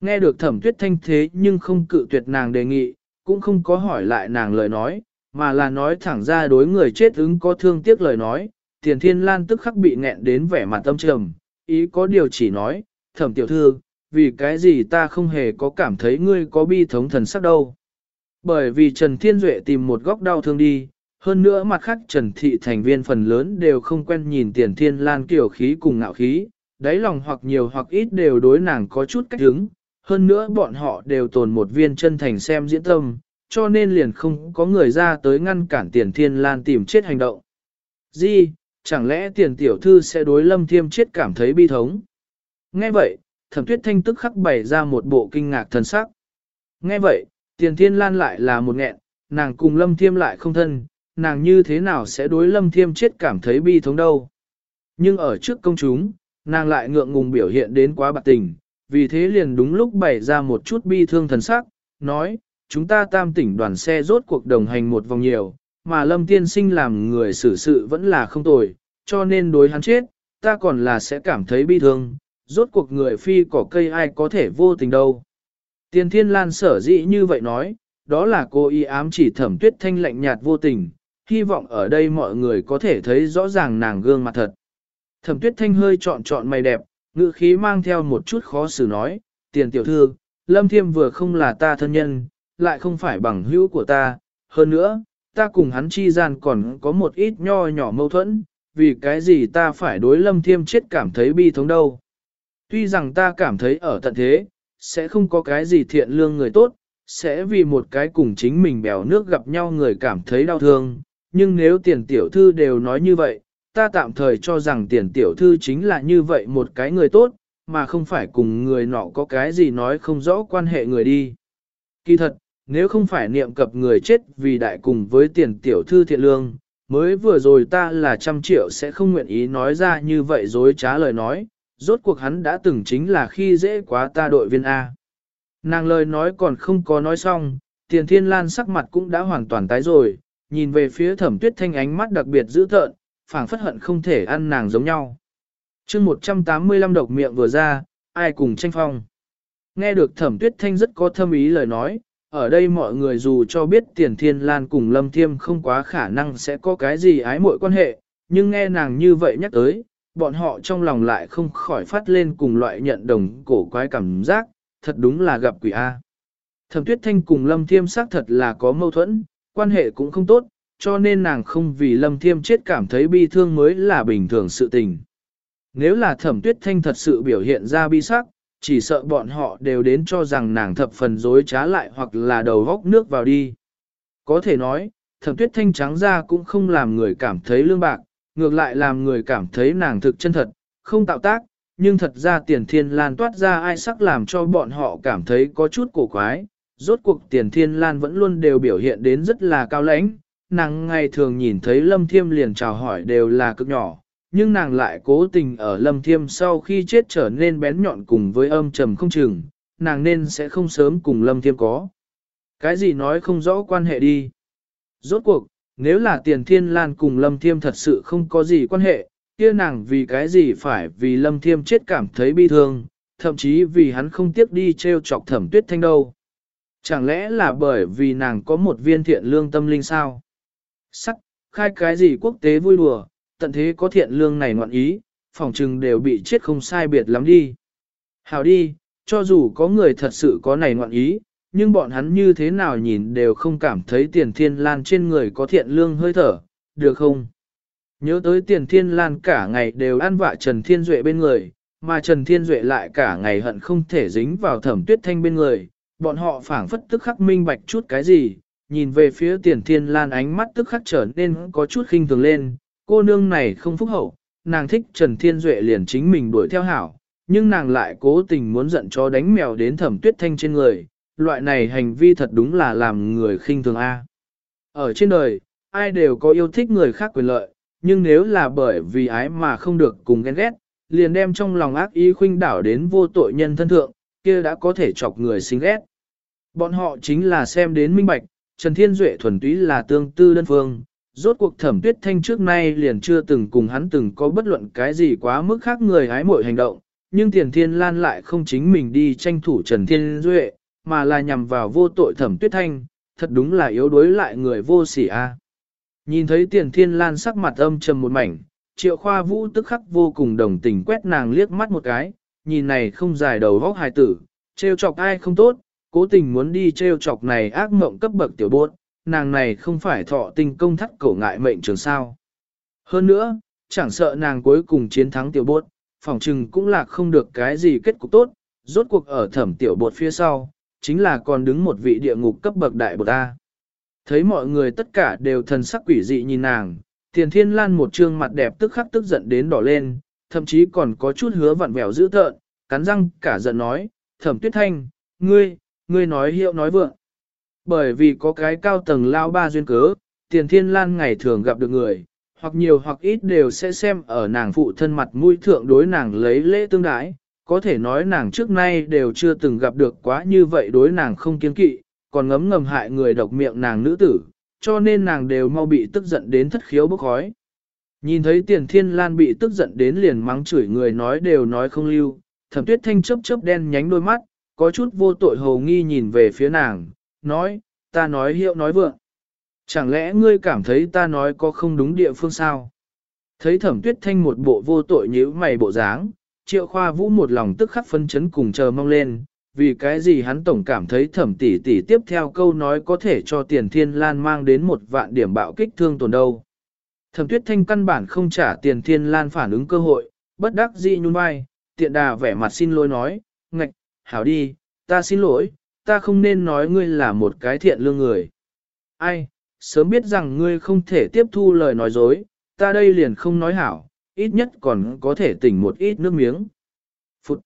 Nghe được thẩm tuyết thanh thế nhưng không cự tuyệt nàng đề nghị, cũng không có hỏi lại nàng lời nói, mà là nói thẳng ra đối người chết ứng có thương tiếc lời nói, tiền thiên lan tức khắc bị nghẹn đến vẻ mặt tâm trầm, ý có điều chỉ nói, thẩm tiểu thư, vì cái gì ta không hề có cảm thấy ngươi có bi thống thần sắc đâu. Bởi vì Trần Thiên Duệ tìm một góc đau thương đi, hơn nữa mặt khác Trần Thị thành viên phần lớn đều không quen nhìn tiền thiên lan kiểu khí cùng ngạo khí, đáy lòng hoặc nhiều hoặc ít đều đối nàng có chút cách hứng, hơn nữa bọn họ đều tồn một viên chân thành xem diễn tâm, cho nên liền không có người ra tới ngăn cản tiền thiên lan tìm chết hành động. Di, chẳng lẽ tiền tiểu thư sẽ đối lâm thiêm chết cảm thấy bi thống? Nghe vậy, thẩm tuyết thanh tức khắc bày ra một bộ kinh ngạc thần sắc. Nghe vậy, tiền thiên lan lại là một nghẹn, nàng cùng lâm thiêm lại không thân, nàng như thế nào sẽ đối lâm thiêm chết cảm thấy bi thống đâu. Nhưng ở trước công chúng, nàng lại ngượng ngùng biểu hiện đến quá bạc tình, vì thế liền đúng lúc bày ra một chút bi thương thần sắc, nói, chúng ta tam tỉnh đoàn xe rốt cuộc đồng hành một vòng nhiều, mà lâm tiên sinh làm người xử sự vẫn là không tồi, cho nên đối hắn chết, ta còn là sẽ cảm thấy bi thương, rốt cuộc người phi cỏ cây ai có thể vô tình đâu. Tiền thiên lan sở dĩ như vậy nói, đó là cô y ám chỉ thẩm tuyết thanh lạnh nhạt vô tình, hy vọng ở đây mọi người có thể thấy rõ ràng nàng gương mặt thật. Thẩm tuyết thanh hơi trọn trọn mày đẹp, ngữ khí mang theo một chút khó xử nói, tiền tiểu thư, lâm thiêm vừa không là ta thân nhân, lại không phải bằng hữu của ta, hơn nữa, ta cùng hắn chi gian còn có một ít nho nhỏ mâu thuẫn, vì cái gì ta phải đối lâm thiêm chết cảm thấy bi thống đâu. Tuy rằng ta cảm thấy ở tận thế, sẽ không có cái gì thiện lương người tốt, sẽ vì một cái cùng chính mình bèo nước gặp nhau người cảm thấy đau thương, nhưng nếu tiền tiểu thư đều nói như vậy, ta tạm thời cho rằng tiền tiểu thư chính là như vậy một cái người tốt, mà không phải cùng người nọ có cái gì nói không rõ quan hệ người đi. Kỳ thật, nếu không phải niệm cập người chết vì đại cùng với tiền tiểu thư thiện lương, mới vừa rồi ta là trăm triệu sẽ không nguyện ý nói ra như vậy dối trá lời nói, rốt cuộc hắn đã từng chính là khi dễ quá ta đội viên A. Nàng lời nói còn không có nói xong, tiền thiên lan sắc mặt cũng đã hoàn toàn tái rồi, nhìn về phía thẩm tuyết thanh ánh mắt đặc biệt dữ tợn, phảng phất hận không thể ăn nàng giống nhau. chương 185 độc miệng vừa ra, ai cùng tranh phong. Nghe được thẩm tuyết thanh rất có thâm ý lời nói, ở đây mọi người dù cho biết tiền thiên lan cùng lâm thiêm không quá khả năng sẽ có cái gì ái mội quan hệ, nhưng nghe nàng như vậy nhắc tới, bọn họ trong lòng lại không khỏi phát lên cùng loại nhận đồng cổ quái cảm giác, thật đúng là gặp quỷ A. Thẩm tuyết thanh cùng lâm thiêm xác thật là có mâu thuẫn, quan hệ cũng không tốt, cho nên nàng không vì lâm thiêm chết cảm thấy bi thương mới là bình thường sự tình. Nếu là thẩm tuyết thanh thật sự biểu hiện ra bi sắc, chỉ sợ bọn họ đều đến cho rằng nàng thập phần dối trá lại hoặc là đầu góc nước vào đi. Có thể nói, thẩm tuyết thanh trắng ra cũng không làm người cảm thấy lương bạc, ngược lại làm người cảm thấy nàng thực chân thật, không tạo tác, nhưng thật ra tiền thiên lan toát ra ai sắc làm cho bọn họ cảm thấy có chút cổ quái. Rốt cuộc tiền thiên lan vẫn luôn đều biểu hiện đến rất là cao lãnh, nàng ngày thường nhìn thấy lâm thiêm liền chào hỏi đều là cực nhỏ, nhưng nàng lại cố tình ở lâm thiêm sau khi chết trở nên bén nhọn cùng với âm trầm không chừng, nàng nên sẽ không sớm cùng lâm thiêm có. Cái gì nói không rõ quan hệ đi. Rốt cuộc, nếu là tiền thiên lan cùng lâm thiêm thật sự không có gì quan hệ, kia nàng vì cái gì phải vì lâm thiêm chết cảm thấy bi thương, thậm chí vì hắn không tiếc đi treo chọc thẩm tuyết thanh đâu. Chẳng lẽ là bởi vì nàng có một viên thiện lương tâm linh sao? Sắc, khai cái gì quốc tế vui đùa, tận thế có thiện lương này ngoạn ý, phòng trừng đều bị chết không sai biệt lắm đi. Hào đi, cho dù có người thật sự có này ngoạn ý, nhưng bọn hắn như thế nào nhìn đều không cảm thấy tiền thiên lan trên người có thiện lương hơi thở, được không? Nhớ tới tiền thiên lan cả ngày đều ăn vạ Trần Thiên Duệ bên người, mà Trần Thiên Duệ lại cả ngày hận không thể dính vào thẩm tuyết thanh bên người, bọn họ phảng phất tức khắc minh bạch chút cái gì, nhìn về phía tiền thiên lan ánh mắt tức khắc trở nên có chút khinh thường lên, cô nương này không phúc hậu, nàng thích Trần Thiên Duệ liền chính mình đuổi theo hảo, nhưng nàng lại cố tình muốn giận cho đánh mèo đến thẩm tuyết thanh trên người, loại này hành vi thật đúng là làm người khinh thường A. Ở trên đời, ai đều có yêu thích người khác quyền lợi, nhưng nếu là bởi vì ái mà không được cùng ghen ghét, liền đem trong lòng ác ý khuynh đảo đến vô tội nhân thân thượng, kia đã có thể chọc người sinh ghét. Bọn họ chính là xem đến minh bạch, Trần Thiên Duệ thuần túy là tương tư đơn phương, rốt cuộc thẩm tuyết thanh trước nay liền chưa từng cùng hắn từng có bất luận cái gì quá mức khác người hái mội hành động, nhưng tiền thiên lan lại không chính mình đi tranh thủ Trần Thiên Duệ, mà là nhằm vào vô tội thẩm tuyết thanh, thật đúng là yếu đuối lại người vô sỉ a. Nhìn thấy tiền thiên lan sắc mặt âm trầm một mảnh, triệu khoa vũ tức khắc vô cùng đồng tình quét nàng liếc mắt một cái, nhìn này không dài đầu vóc hài tử, trêu chọc ai không tốt, cố tình muốn đi trêu chọc này ác mộng cấp bậc tiểu bốt, nàng này không phải thọ tình công thắt cổ ngại mệnh trường sao. Hơn nữa, chẳng sợ nàng cuối cùng chiến thắng tiểu bốt, phỏng chừng cũng là không được cái gì kết cục tốt, rốt cuộc ở thẩm tiểu bột phía sau, chính là còn đứng một vị địa ngục cấp bậc đại bồ ta. Thấy mọi người tất cả đều thần sắc quỷ dị nhìn nàng, tiền thiên lan một trương mặt đẹp tức khắc tức giận đến đỏ lên, thậm chí còn có chút hứa vặn vẹo dữ tợn, cắn răng cả giận nói, thẩm tuyết thanh, ngươi, ngươi nói hiệu nói vượng. Bởi vì có cái cao tầng lao ba duyên cớ, tiền thiên lan ngày thường gặp được người, hoặc nhiều hoặc ít đều sẽ xem ở nàng phụ thân mặt mũi thượng đối nàng lấy lễ tương đái, có thể nói nàng trước nay đều chưa từng gặp được quá như vậy đối nàng không kiên kỵ, còn ngấm ngầm hại người độc miệng nàng nữ tử, cho nên nàng đều mau bị tức giận đến thất khiếu bốc khói. Nhìn thấy tiền thiên lan bị tức giận đến liền mắng chửi người nói đều nói không lưu, thẩm tuyết thanh chớp chớp đen nhánh đôi mắt, có chút vô tội hồ nghi nhìn về phía nàng, nói, ta nói hiệu nói vượng. Chẳng lẽ ngươi cảm thấy ta nói có không đúng địa phương sao? Thấy thẩm tuyết thanh một bộ vô tội nhíu mày bộ dáng, triệu khoa vũ một lòng tức khắc phân chấn cùng chờ mong lên, vì cái gì hắn tổng cảm thấy thẩm tỷ tỷ tiếp theo câu nói có thể cho tiền thiên lan mang đến một vạn điểm bạo kích thương tổn đâu. Thẩm tuyết thanh căn bản không trả tiền thiên lan phản ứng cơ hội, bất đắc dĩ nhún vai, tiện đà vẻ mặt xin lỗi nói, ngạch, hảo đi, ta xin lỗi, ta không nên nói ngươi là một cái thiện lương người. Ai, sớm biết rằng ngươi không thể tiếp thu lời nói dối, ta đây liền không nói hảo, ít nhất còn có thể tỉnh một ít nước miếng. Phụt!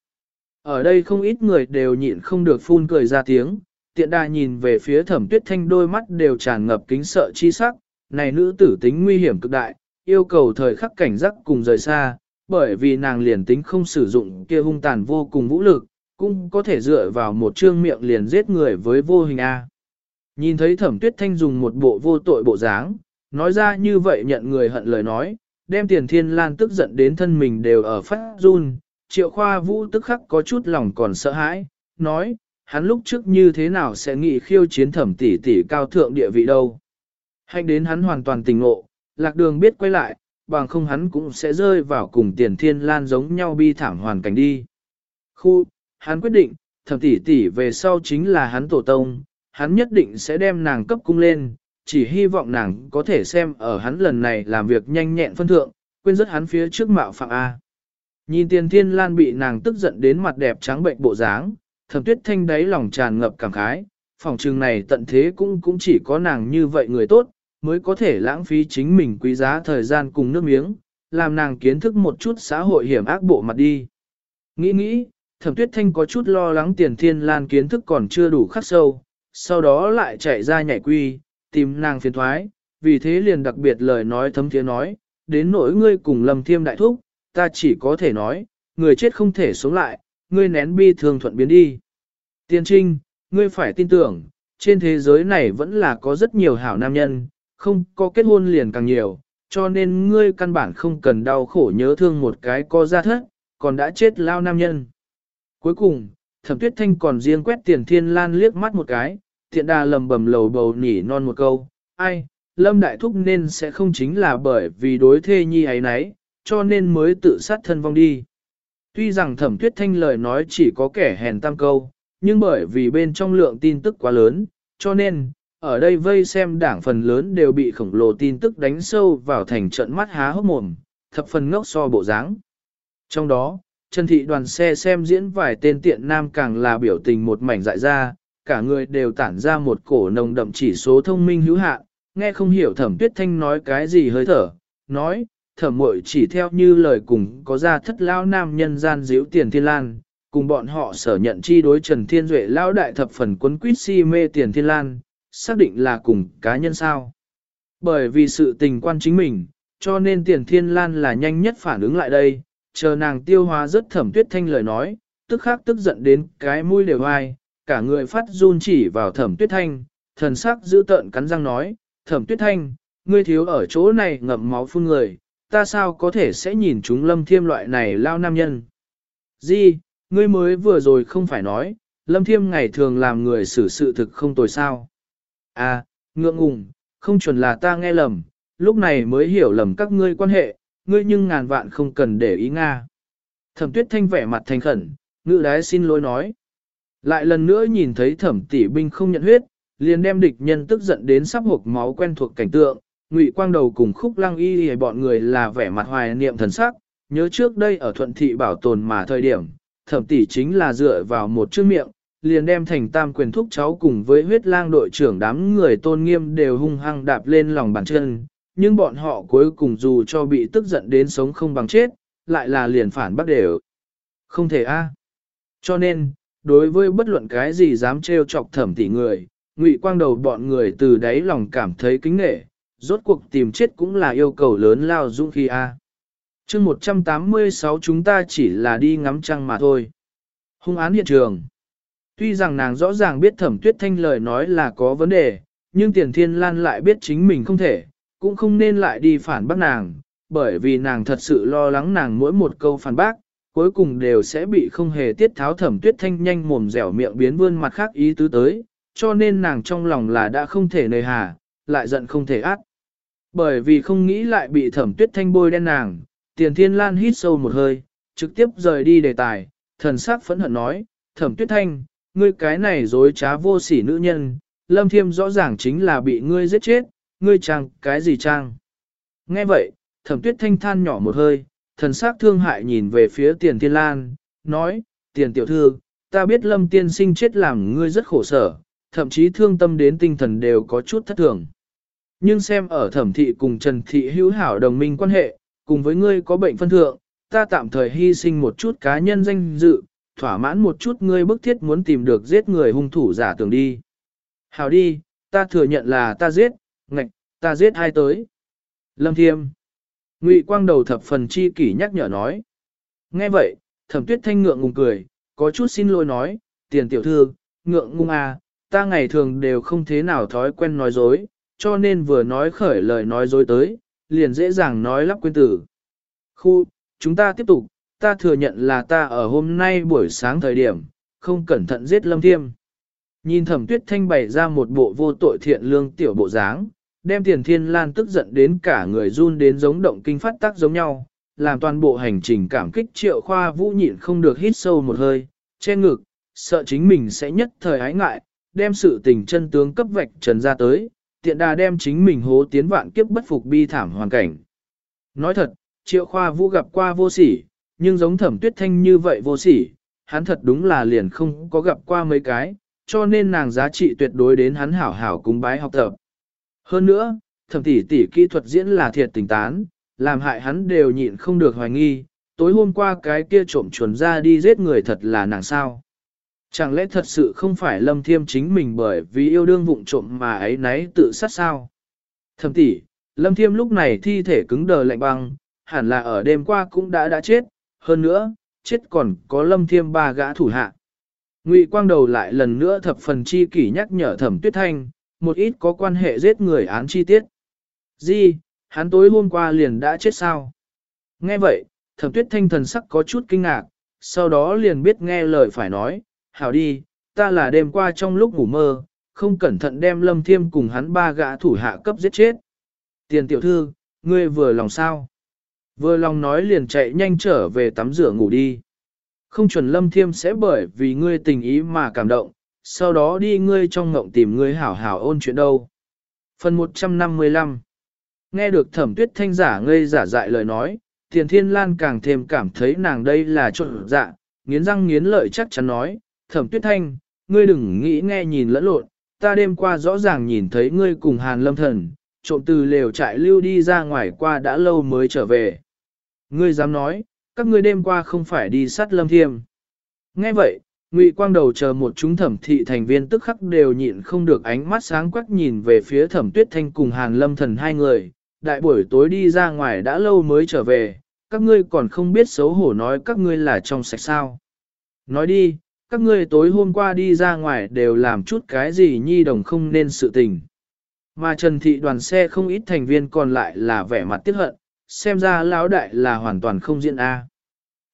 Ở đây không ít người đều nhịn không được phun cười ra tiếng, tiện đà nhìn về phía thẩm tuyết thanh đôi mắt đều tràn ngập kính sợ chi sắc, này nữ tử tính nguy hiểm cực đại, yêu cầu thời khắc cảnh giác cùng rời xa, bởi vì nàng liền tính không sử dụng kia hung tàn vô cùng vũ lực, cũng có thể dựa vào một trương miệng liền giết người với vô hình A. Nhìn thấy thẩm tuyết thanh dùng một bộ vô tội bộ dáng, nói ra như vậy nhận người hận lời nói, đem tiền thiên lan tức giận đến thân mình đều ở phát run, triệu khoa vũ tức khắc có chút lòng còn sợ hãi, nói, hắn lúc trước như thế nào sẽ nghĩ khiêu chiến thẩm tỷ tỷ cao thượng địa vị đâu. hành đến hắn hoàn toàn tình ngộ, lạc đường biết quay lại, bằng không hắn cũng sẽ rơi vào cùng tiền thiên lan giống nhau bi thảm hoàn cảnh đi. Khu, hắn quyết định, thẩm tỷ tỷ về sau chính là hắn tổ tông, hắn nhất định sẽ đem nàng cấp cung lên, chỉ hy vọng nàng có thể xem ở hắn lần này làm việc nhanh nhẹn phân thượng, quên rất hắn phía trước mạo phạm A. Nhìn tiền thiên lan bị nàng tức giận đến mặt đẹp trắng bệnh bộ dáng, thẩm tuyết thanh đáy lòng tràn ngập cảm khái, phòng trường này tận thế cũng cũng chỉ có nàng như vậy người tốt, mới có thể lãng phí chính mình quý giá thời gian cùng nước miếng, làm nàng kiến thức một chút xã hội hiểm ác bộ mặt đi. Nghĩ nghĩ, thẩm tuyết thanh có chút lo lắng tiền thiên lan kiến thức còn chưa đủ khắc sâu, sau đó lại chạy ra nhảy quy, tìm nàng phiền thoái, vì thế liền đặc biệt lời nói thấm thiế nói, đến nỗi ngươi cùng lầm thiêm đại thúc, ta chỉ có thể nói, người chết không thể sống lại, ngươi nén bi thường thuận biến đi. Tiên trinh, ngươi phải tin tưởng, trên thế giới này vẫn là có rất nhiều hảo nam nhân, không có kết hôn liền càng nhiều, cho nên ngươi căn bản không cần đau khổ nhớ thương một cái co ra thất, còn đã chết lao nam nhân. Cuối cùng, thẩm tuyết thanh còn riêng quét tiền thiên lan liếc mắt một cái, thiện đà lầm bầm lầu bầu nỉ non một câu, ai, lâm đại thúc nên sẽ không chính là bởi vì đối thê nhi ấy nấy, cho nên mới tự sát thân vong đi. Tuy rằng thẩm tuyết thanh lời nói chỉ có kẻ hèn tam câu, nhưng bởi vì bên trong lượng tin tức quá lớn, cho nên, ở đây vây xem đảng phần lớn đều bị khổng lồ tin tức đánh sâu vào thành trận mắt há hốc mồm, thập phần ngốc so bộ dáng. Trong đó, Trần Thị đoàn xe xem diễn vài tên tiện nam càng là biểu tình một mảnh dại ra, cả người đều tản ra một cổ nồng đậm chỉ số thông minh hữu hạn, nghe không hiểu thẩm tuyết thanh nói cái gì hơi thở, nói, thẩm muội chỉ theo như lời cùng có ra thất lão nam nhân gian díu tiền thiên lan, cùng bọn họ sở nhận chi đối Trần Thiên Duệ lão đại thập phần quấn quýt si mê tiền thiên lan, xác định là cùng cá nhân sao. Bởi vì sự tình quan chính mình, cho nên tiền thiên lan là nhanh nhất phản ứng lại đây, chờ nàng tiêu hóa rất thẩm tuyết thanh lời nói, tức khắc tức giận đến cái mũi đều ai, cả người phát run chỉ vào thẩm tuyết thanh, thần sắc giữ tợn cắn răng nói, thẩm tuyết thanh, ngươi thiếu ở chỗ này ngậm máu phun người, ta sao có thể sẽ nhìn chúng lâm thiêm loại này lao nam nhân. Di, ngươi mới vừa rồi không phải nói, lâm thiêm ngày thường làm người xử sự thực không tồi sao. À, ngượng ngùng, không chuẩn là ta nghe lầm, lúc này mới hiểu lầm các ngươi quan hệ, ngươi nhưng ngàn vạn không cần để ý Nga. Thẩm tuyết thanh vẻ mặt thành khẩn, ngự đái xin lỗi nói. Lại lần nữa nhìn thấy thẩm tỷ binh không nhận huyết, liền đem địch nhân tức giận đến sắp hộp máu quen thuộc cảnh tượng, ngụy quang đầu cùng khúc lăng y hề bọn người là vẻ mặt hoài niệm thần sắc, nhớ trước đây ở thuận thị bảo tồn mà thời điểm, thẩm tỷ chính là dựa vào một chữ miệng, liền đem thành tam quyền thúc cháu cùng với huyết lang đội trưởng đám người tôn nghiêm đều hung hăng đạp lên lòng bàn chân, nhưng bọn họ cuối cùng dù cho bị tức giận đến sống không bằng chết, lại là liền phản bắt đều. Không thể a. Cho nên, đối với bất luận cái gì dám trêu chọc thẩm tỷ người, ngụy quang đầu bọn người từ đáy lòng cảm thấy kính nghệ, rốt cuộc tìm chết cũng là yêu cầu lớn lao dũng khi a. À. Chương 186 chúng ta chỉ là đi ngắm trăng mà thôi. Hung án hiện trường. Tuy rằng nàng rõ ràng biết thẩm tuyết thanh lời nói là có vấn đề, nhưng tiền thiên lan lại biết chính mình không thể, cũng không nên lại đi phản bác nàng, bởi vì nàng thật sự lo lắng nàng mỗi một câu phản bác, cuối cùng đều sẽ bị không hề tiết tháo thẩm tuyết thanh nhanh mồm dẻo miệng biến vươn mặt khác ý tứ tới, cho nên nàng trong lòng là đã không thể nề hà, lại giận không thể át. Bởi vì không nghĩ lại bị thẩm tuyết thanh bôi đen nàng, tiền thiên lan hít sâu một hơi, trực tiếp rời đi đề tài, thần sắc phẫn hận nói, thẩm tuyết thanh, ngươi cái này dối trá vô sỉ nữ nhân, lâm thiêm rõ ràng chính là bị ngươi giết chết, ngươi trang cái gì trang. Nghe vậy, thẩm tuyết thanh than nhỏ một hơi, thần sắc thương hại nhìn về phía tiền thiên lan, nói, tiền tiểu thư, ta biết lâm tiên sinh chết làm ngươi rất khổ sở, thậm chí thương tâm đến tinh thần đều có chút thất thường. Nhưng xem ở thẩm thị cùng Trần Thị hữu hảo đồng minh quan hệ, cùng với ngươi có bệnh phân thượng, ta tạm thời hy sinh một chút cá nhân danh dự, thỏa mãn một chút ngươi bức thiết muốn tìm được giết người hung thủ giả tưởng đi. Hảo đi, ta thừa nhận là ta giết, ngạch, ta giết ai tới. Lâm Thiêm. Ngụy Quang đầu thập phần chi kỷ nhắc nhở nói. Nghe vậy, thẩm tuyết thanh ngượng ngùng cười, có chút xin lỗi nói, tiền tiểu thư, ngượng ngung à, ta ngày thường đều không thế nào thói quen nói dối, cho nên vừa nói khởi lời nói dối tới, liền dễ dàng nói lắp quên tử. Khu, chúng ta tiếp tục, ta thừa nhận là ta ở hôm nay buổi sáng thời điểm, không cẩn thận giết lâm thiêm. Nhìn thẩm tuyết thanh bày ra một bộ vô tội thiện lương tiểu bộ dáng, đem tiền thiên lan tức giận đến cả người run đến giống động kinh phát tác giống nhau, làm toàn bộ hành trình cảm kích triệu khoa vũ nhịn không được hít sâu một hơi, che ngực, sợ chính mình sẽ nhất thời ái ngại, đem sự tình chân tướng cấp vạch trần ra tới, tiện đà đem chính mình hố tiến vạn kiếp bất phục bi thảm hoàn cảnh. Nói thật, triệu khoa vũ gặp qua vô sỉ, nhưng giống thẩm tuyết thanh như vậy vô sỉ, hắn thật đúng là liền không có gặp qua mấy cái, cho nên nàng giá trị tuyệt đối đến hắn hảo hảo cung bái học tập. Hơn nữa, thẩm tỷ tỷ kỹ thuật diễn là thiệt tình tán, làm hại hắn đều nhịn không được hoài nghi, tối hôm qua cái kia trộm chuồn ra đi giết người thật là nàng sao. Chẳng lẽ thật sự không phải lâm thiêm chính mình bởi vì yêu đương vụng trộm mà ấy nấy tự sát sao? Thẩm tỷ, lâm thiêm lúc này thi thể cứng đờ lạnh băng, hẳn là ở đêm qua cũng đã đã chết, hơn nữa, chết còn có lâm thiêm ba gã thủ hạ. Ngụy quang đầu lại lần nữa thập phần chi kỷ nhắc nhở thẩm tuyết thanh, một ít có quan hệ giết người án chi tiết. Di, hắn tối hôm qua liền đã chết sao? Nghe vậy, thẩm tuyết thanh thần sắc có chút kinh ngạc, sau đó liền biết nghe lời phải nói, hảo đi, ta là đêm qua trong lúc ngủ mơ, không cẩn thận đem lâm thiêm cùng hắn ba gã thủ hạ cấp giết chết. Tiền tiểu thư, ngươi vừa lòng sao? Vừa lòng nói liền chạy nhanh trở về tắm rửa ngủ đi. Không chuẩn lâm thiêm sẽ bởi vì ngươi tình ý mà cảm động, sau đó đi ngươi trong ngộng tìm ngươi hảo hảo ôn chuyện đâu. Phần 155 Nghe được thẩm tuyết thanh giả ngây giả dại lời nói, tiền thiên lan càng thêm cảm thấy nàng đây là trộn dạ, nghiến răng nghiến lợi chắc chắn nói, thẩm tuyết thanh, ngươi đừng nghĩ nghe nhìn lẫn lộn, ta đêm qua rõ ràng nhìn thấy ngươi cùng hàn lâm thần, trộm từ lều trại lưu đi ra ngoài qua đã lâu mới trở về. Ngươi dám nói, các ngươi đêm qua không phải đi sát lâm thiêm. Nghe vậy, Ngụy Quang Đầu chờ một chúng thẩm thị thành viên tức khắc đều nhịn không được ánh mắt sáng quắc nhìn về phía thẩm tuyết thanh cùng Hàn Lâm Thần hai người, đại buổi tối đi ra ngoài đã lâu mới trở về, các ngươi còn không biết xấu hổ nói các ngươi là trong sạch sao. Nói đi, các ngươi tối hôm qua đi ra ngoài đều làm chút cái gì nhi đồng không nên sự tình. Mà Trần Thị đoàn xe không ít thành viên còn lại là vẻ mặt tiếc hận, xem ra lão đại là hoàn toàn không diện A.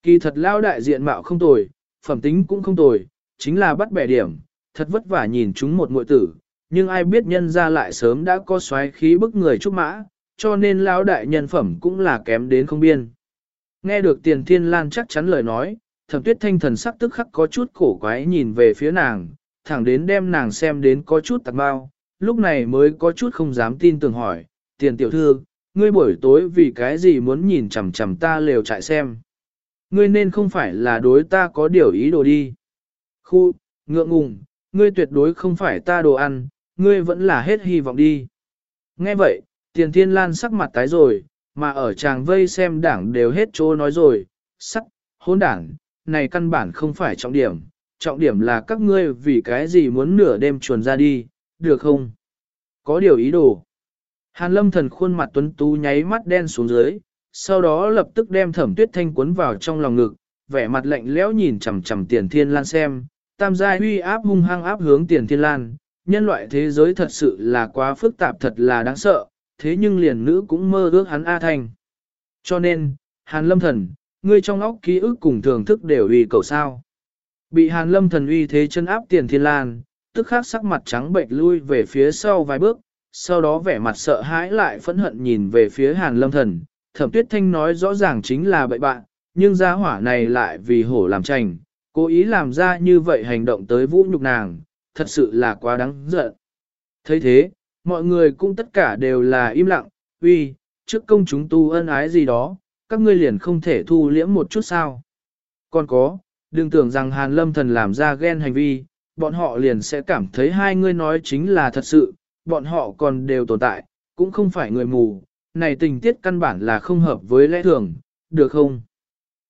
Kỳ thật lão đại diện mạo không tồi, phẩm tính cũng không tồi, chính là bắt bẻ điểm, thật vất vả nhìn chúng một muội tử, nhưng ai biết nhân ra lại sớm đã có xoáy khí bức người trúc mã, cho nên lão đại nhân phẩm cũng là kém đến không biên. Nghe được tiền thiên lan chắc chắn lời nói, thẩm tuyết thanh thần sắc tức khắc có chút cổ quái nhìn về phía nàng, thẳng đến đem nàng xem đến có chút tạc bao, lúc này mới có chút không dám tin tưởng hỏi, tiền tiểu thư, ngươi buổi tối vì cái gì muốn nhìn chằm chằm ta lều trại xem. Ngươi nên không phải là đối ta có điều ý đồ đi. Khu, ngượng ngùng, ngươi tuyệt đối không phải ta đồ ăn, ngươi vẫn là hết hy vọng đi. Nghe vậy, tiền thiên lan sắc mặt tái rồi, mà ở chàng vây xem đảng đều hết chỗ nói rồi, sắc, hôn đảng, này căn bản không phải trọng điểm, trọng điểm là các ngươi vì cái gì muốn nửa đêm chuồn ra đi, được không? Có điều ý đồ. Hàn lâm thần khuôn mặt tuấn tú nháy mắt đen xuống dưới, sau đó lập tức đem thẩm tuyết thanh cuốn vào trong lòng ngực, vẻ mặt lạnh lẽo nhìn chằm chằm tiền thiên lan xem, tam giai huy áp hung hăng áp hướng tiền thiên lan, nhân loại thế giới thật sự là quá phức tạp thật là đáng sợ, thế nhưng liền nữ cũng mơ ước hắn A Thanh. Cho nên, Hàn lâm thần, ngươi trong óc ký ức cùng thưởng thức đều uy cầu sao. Bị Hàn lâm thần uy thế chân áp tiền thiên lan, tức khắc sắc mặt trắng bệnh lui về phía sau vài bước, sau đó vẻ mặt sợ hãi lại phẫn hận nhìn về phía hàn lâm thần. Thẩm tuyết thanh nói rõ ràng chính là bậy bạn, nhưng gia hỏa này lại vì hổ làm tranh, cố ý làm ra như vậy hành động tới vũ nhục nàng, thật sự là quá đáng giận. thấy thế, mọi người cũng tất cả đều là im lặng, uy, trước công chúng tu ân ái gì đó, các ngươi liền không thể thu liễm một chút sao. Còn có, đừng tưởng rằng Hàn Lâm Thần làm ra ghen hành vi, bọn họ liền sẽ cảm thấy hai ngươi nói chính là thật sự, bọn họ còn đều tồn tại, cũng không phải người mù, này tình tiết căn bản là không hợp với lẽ thường, được không?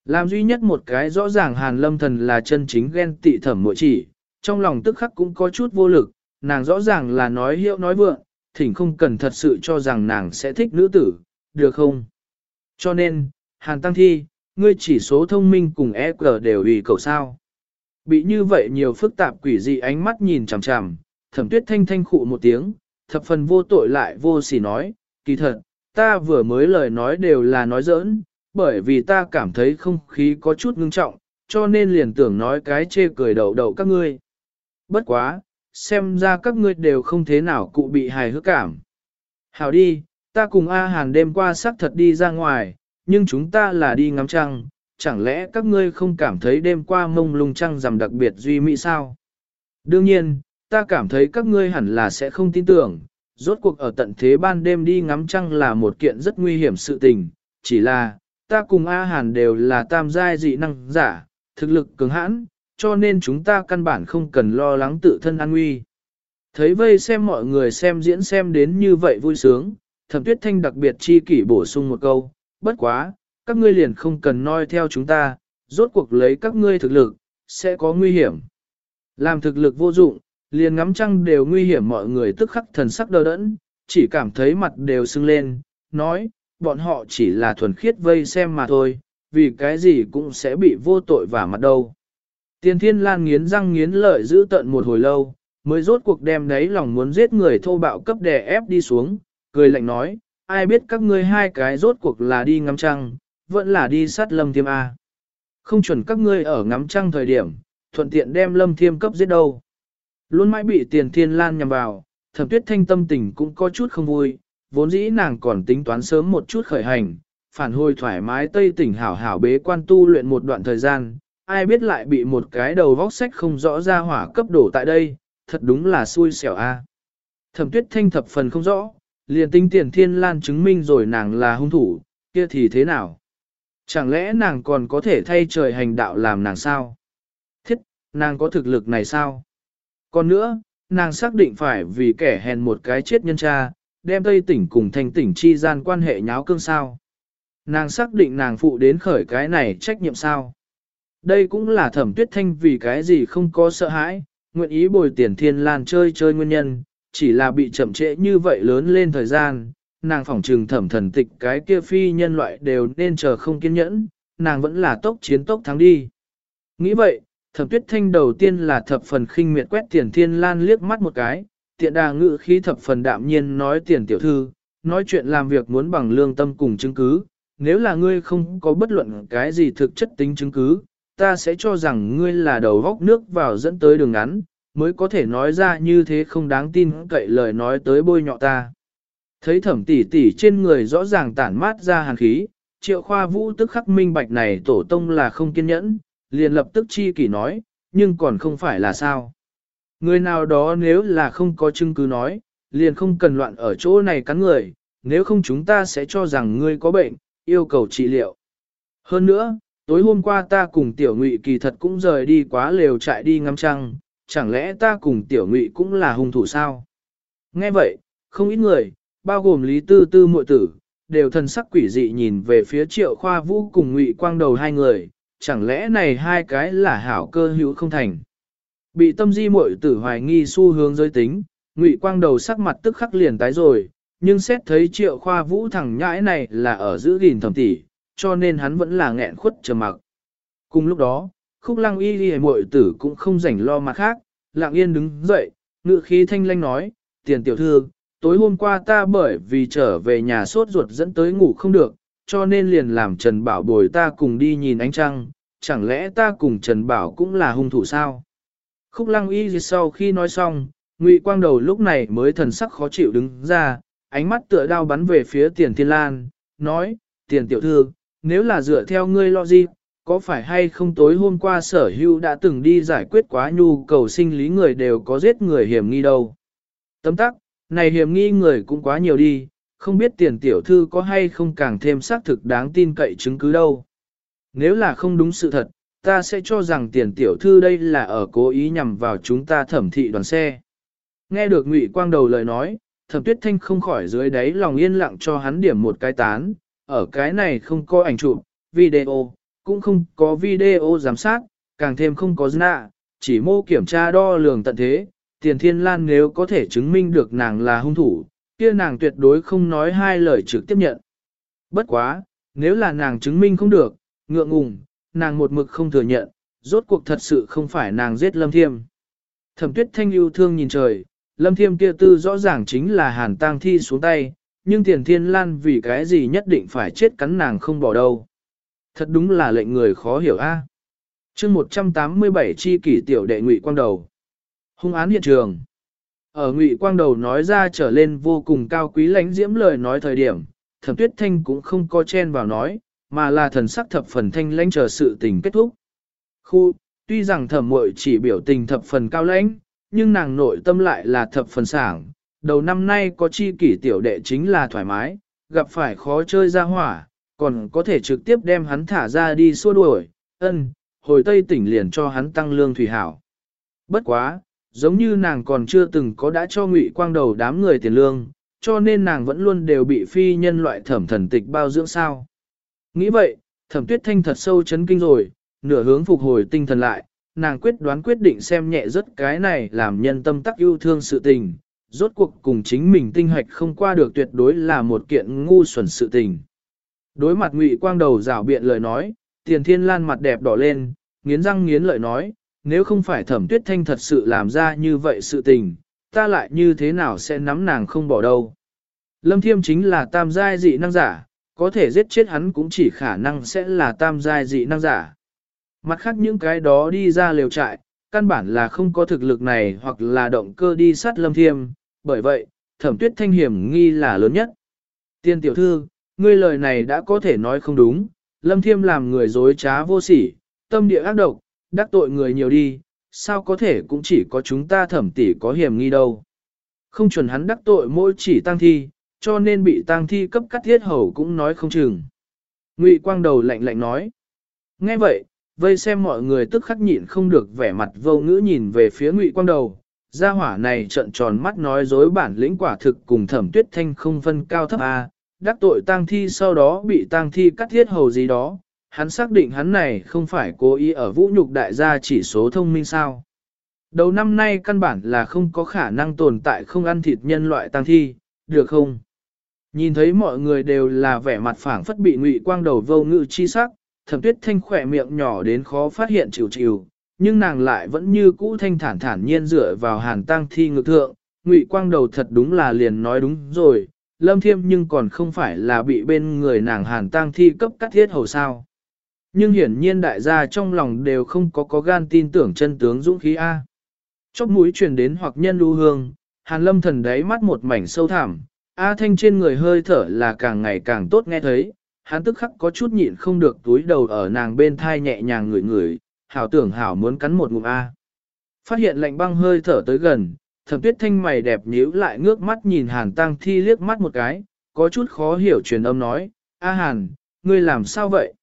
Làm duy nhất một cái rõ ràng Hàn Lâm Thần là chân chính ghen tị thẩm mội chỉ, trong lòng tức khắc cũng có chút vô lực, nàng rõ ràng là nói hiệu nói vượng, thỉnh không cần thật sự cho rằng nàng sẽ thích nữ tử, được không? Cho nên, Hàn Tăng Thi, ngươi chỉ số thông minh cùng EQ đều ủy cầu sao. Bị như vậy nhiều phức tạp quỷ dị ánh mắt nhìn chằm chằm, thẩm tuyết thanh thanh khụ một tiếng, thập phần vô tội lại vô sỉ nói, kỳ thật, ta vừa mới lời nói đều là nói giỡn, bởi vì ta cảm thấy không khí có chút ngưng trọng, cho nên liền tưởng nói cái chê cười đầu đầu các ngươi. Bất quá, xem ra các ngươi đều không thế nào cụ bị hài hước cảm. Hảo đi, ta cùng A Hàn đêm qua xác thật đi ra ngoài, nhưng chúng ta là đi ngắm trăng, chẳng lẽ các ngươi không cảm thấy đêm qua mông lung trăng rằm đặc biệt duy mỹ sao? Đương nhiên, ta cảm thấy các ngươi hẳn là sẽ không tin tưởng, rốt cuộc ở tận thế ban đêm đi ngắm trăng là một kiện rất nguy hiểm sự tình, chỉ là, ta cùng A Hàn đều là tam giai dị năng giả, thực lực cường hãn, cho nên chúng ta căn bản không cần lo lắng tự thân an nguy. Thấy vây xem mọi người xem diễn xem đến như vậy vui sướng, thẩm tuyết thanh đặc biệt chi kỷ bổ sung một câu, bất quá, các ngươi liền không cần noi theo chúng ta, rốt cuộc lấy các ngươi thực lực, sẽ có nguy hiểm. Làm thực lực vô dụng, liền ngắm trăng đều nguy hiểm mọi người tức khắc thần sắc đờ đẫn, chỉ cảm thấy mặt đều sưng lên, nói, bọn họ chỉ là thuần khiết vây xem mà thôi, vì cái gì cũng sẽ bị vô tội vả mặt đâu. Tiền thiên lan nghiến răng nghiến lợi giữ tận một hồi lâu, mới rốt cuộc đem đấy lòng muốn giết người thô bạo cấp đè ép đi xuống, cười lạnh nói, ai biết các ngươi hai cái rốt cuộc là đi ngắm trăng, vẫn là đi sát lâm thiêm A. Không chuẩn các ngươi ở ngắm trăng thời điểm, thuận tiện đem lâm thiêm cấp giết đâu. Luôn mãi bị tiền thiên lan nhằm vào, thẩm tuyết thanh tâm tình cũng có chút không vui, vốn dĩ nàng còn tính toán sớm một chút khởi hành, phản hồi thoải mái tây tỉnh hảo hảo bế quan tu luyện một đoạn thời gian, ai biết lại bị một cái đầu vóc sách không rõ ra hỏa cấp đổ tại đây, thật đúng là xui xẻo a. Thẩm tuyết thanh thập phần không rõ, liền tinh tiền thiên lan chứng minh rồi nàng là hung thủ, kia thì thế nào? Chẳng lẽ nàng còn có thể thay trời hành đạo làm nàng sao? Thiết, nàng có thực lực này sao? Còn nữa, nàng xác định phải vì kẻ hèn một cái chết nhân cha, đem Tây tỉnh cùng thành tỉnh chi gian quan hệ nháo cương sao. Nàng xác định nàng phụ đến khởi cái này trách nhiệm sao. Đây cũng là thẩm tuyết thanh vì cái gì không có sợ hãi, nguyện ý bồi tiền thiên lan chơi chơi nguyên nhân, chỉ là bị chậm trễ như vậy lớn lên thời gian, nàng phỏng trừng thẩm thần tịch cái kia phi nhân loại đều nên chờ không kiên nhẫn, nàng vẫn là tốc chiến tốc thắng đi. Nghĩ vậy, thẩm tuyết thanh đầu tiên là thập phần khinh miệt quét tiền thiên lan liếc mắt một cái, tiện đà ngự khí thập phần đạm nhiên nói tiền tiểu thư, nói chuyện làm việc muốn bằng lương tâm cùng chứng cứ, nếu là ngươi không có bất luận cái gì thực chất tính chứng cứ, ta sẽ cho rằng ngươi là đầu góc nước vào dẫn tới đường ngắn, mới có thể nói ra như thế không đáng tin cậy lời nói tới bôi nhọ ta. Thấy thẩm tỷ tỷ trên người rõ ràng tản mát ra hàn khí, triệu khoa vũ tức khắc minh bạch này tổ tông là không kiên nhẫn, liền lập tức chi kỷ nói, nhưng còn không phải là sao. Người nào đó nếu là không có chứng cứ nói, liền không cần loạn ở chỗ này cắn người, nếu không chúng ta sẽ cho rằng ngươi có bệnh, yêu cầu trị liệu. Hơn nữa, tối hôm qua ta cùng tiểu ngụy kỳ thật cũng rời đi quá lều chạy đi ngắm trăng, chẳng lẽ ta cùng tiểu ngụy cũng là hung thủ sao? Nghe vậy, không ít người, bao gồm Lý Tư Tư muội tử, đều thần sắc quỷ dị nhìn về phía triệu khoa vũ cùng ngụy quang đầu hai người, chẳng lẽ này hai cái là hảo cơ hữu không thành. Bị tâm di muội tử hoài nghi xu hướng giới tính, ngụy quang đầu sắc mặt tức khắc liền tái rồi, nhưng xét thấy triệu khoa vũ thẳng nhãi này là ở giữ gìn thẩm tỷ, cho nên hắn vẫn là nghẹn khuất trầm mặc. Cùng lúc đó, khúc lăng y ghi muội tử cũng không rảnh lo mặt khác, lặng yên đứng dậy, ngự khí thanh lanh nói, tiền tiểu thư, tối hôm qua ta bởi vì trở về nhà sốt ruột dẫn tới ngủ không được, cho nên liền làm Trần Bảo bồi ta cùng đi nhìn ánh trăng, chẳng lẽ ta cùng Trần Bảo cũng là hung thủ sao? Khúc lăng y sau khi nói xong, Ngụy Quang Đầu lúc này mới thần sắc khó chịu đứng ra, ánh mắt tựa đao bắn về phía tiền thiên lan, nói, tiền tiểu thư, nếu là dựa theo ngươi lo gì, có phải hay không tối hôm qua sở hưu đã từng đi giải quyết quá nhu cầu sinh lý người đều có giết người hiểm nghi đâu. Tấm tắc, này hiểm nghi người cũng quá nhiều đi, không biết tiền tiểu thư có hay không càng thêm xác thực đáng tin cậy chứng cứ đâu. Nếu là không đúng sự thật, ta sẽ cho rằng tiền tiểu thư đây là ở cố ý nhằm vào chúng ta thẩm thị đoàn xe. Nghe được Ngụy Quang Đầu lời nói, thẩm tuyết thanh không khỏi dưới đáy lòng yên lặng cho hắn điểm một cái tán, ở cái này không có ảnh chụp, video, cũng không có video giám sát, càng thêm không có nạ, chỉ mô kiểm tra đo lường tận thế, tiền thiên lan nếu có thể chứng minh được nàng là hung thủ, kia nàng tuyệt đối không nói hai lời trực tiếp nhận. Bất quá, nếu là nàng chứng minh không được, ngượng ngùng, nàng một mực không thừa nhận, rốt cuộc thật sự không phải nàng giết Lâm Thiêm. Thẩm tuyết thanh yêu thương nhìn trời, Lâm Thiêm kia tư rõ ràng chính là hàn tang thi xuống tay, nhưng tiền thiên lan vì cái gì nhất định phải chết cắn nàng không bỏ đâu. Thật đúng là lệnh người khó hiểu a. À? chương 187 chi kỷ tiểu đệ ngụy quang đầu. Hung án hiện trường. Ở ngụy quang đầu nói ra trở lên vô cùng cao quý lãnh diễm lời nói thời điểm, thẩm tuyết thanh cũng không có chen vào nói, mà là thần sắc thập phần thanh lãnh chờ sự tình kết thúc. Khu, tuy rằng thẩm muội chỉ biểu tình thập phần cao lãnh, nhưng nàng nội tâm lại là thập phần sảng. Đầu năm nay có chi kỷ tiểu đệ chính là thoải mái, gặp phải khó chơi ra hỏa, còn có thể trực tiếp đem hắn thả ra đi xua đuổi, ân, hồi tây tỉnh liền cho hắn tăng lương thủy hảo. Bất quá, giống như nàng còn chưa từng có đã cho ngụy quang đầu đám người tiền lương, cho nên nàng vẫn luôn đều bị phi nhân loại thẩm thần tịch bao dưỡng sao. Nghĩ vậy, thẩm tuyết thanh thật sâu chấn kinh rồi, nửa hướng phục hồi tinh thần lại, nàng quyết đoán quyết định xem nhẹ rất cái này làm nhân tâm tắc yêu thương sự tình, rốt cuộc cùng chính mình tinh hoạch không qua được tuyệt đối là một kiện ngu xuẩn sự tình. Đối mặt ngụy quang đầu rảo biện lời nói, tiền thiên lan mặt đẹp đỏ lên, nghiến răng nghiến lợi nói, nếu không phải thẩm tuyết thanh thật sự làm ra như vậy sự tình, ta lại như thế nào sẽ nắm nàng không bỏ đâu. Lâm thiêm chính là tam giai dị năng giả, có thể giết chết hắn cũng chỉ khả năng sẽ là tam giai dị năng giả. Mặt khác những cái đó đi ra liều trại, căn bản là không có thực lực này hoặc là động cơ đi sát lâm thiêm, bởi vậy, thẩm tuyết thanh hiểm nghi là lớn nhất. Tiên tiểu thư, ngươi lời này đã có thể nói không đúng, lâm thiêm làm người dối trá vô sỉ, tâm địa ác độc, đắc tội người nhiều đi, sao có thể cũng chỉ có chúng ta thẩm tỷ có hiểm nghi đâu. Không chuẩn hắn đắc tội mỗi chỉ tăng thi, cho nên bị tăng thi cấp cắt thiết hầu cũng nói không chừng. Ngụy quang đầu lạnh lạnh nói. Nghe vậy, vây xem mọi người tức khắc nhịn không được vẻ mặt vô ngữ nhìn về phía ngụy quang đầu. Gia hỏa này trợn tròn mắt nói dối bản lĩnh quả thực cùng thẩm tuyết thanh không phân cao thấp A, đắc tội tang thi sau đó bị tang thi cắt thiết hầu gì đó. Hắn xác định hắn này không phải cố ý ở vũ nhục đại gia chỉ số thông minh sao. Đầu năm nay căn bản là không có khả năng tồn tại không ăn thịt nhân loại tang thi, được không? Nhìn thấy mọi người đều là vẻ mặt phảng phất bị ngụy quang đầu vô ngự chi sắc, thẩm tuyết thanh khỏe miệng nhỏ đến khó phát hiện chịu chịu, nhưng nàng lại vẫn như cũ thanh thản thản nhiên dựa vào hàn tang thi ngự thượng, ngụy quang đầu thật đúng là liền nói đúng rồi, lâm thiêm nhưng còn không phải là bị bên người nàng hàn tang thi cấp cắt thiết hầu sao. Nhưng hiển nhiên đại gia trong lòng đều không có có gan tin tưởng chân tướng dũng khí A. Chóc mũi truyền đến hoặc nhân lưu hương, hàn lâm thần đáy mắt một mảnh sâu thẳm, A thanh trên người hơi thở là càng ngày càng tốt nghe thấy, hắn tức khắc có chút nhịn không được túi đầu ở nàng bên thai nhẹ nhàng ngửi ngửi, hảo tưởng hảo muốn cắn một ngụm A. Phát hiện lạnh băng hơi thở tới gần, thẩm tuyết thanh mày đẹp nhíu lại ngước mắt nhìn hàn tăng thi liếc mắt một cái, có chút khó hiểu truyền âm nói, A hàn, ngươi làm sao vậy?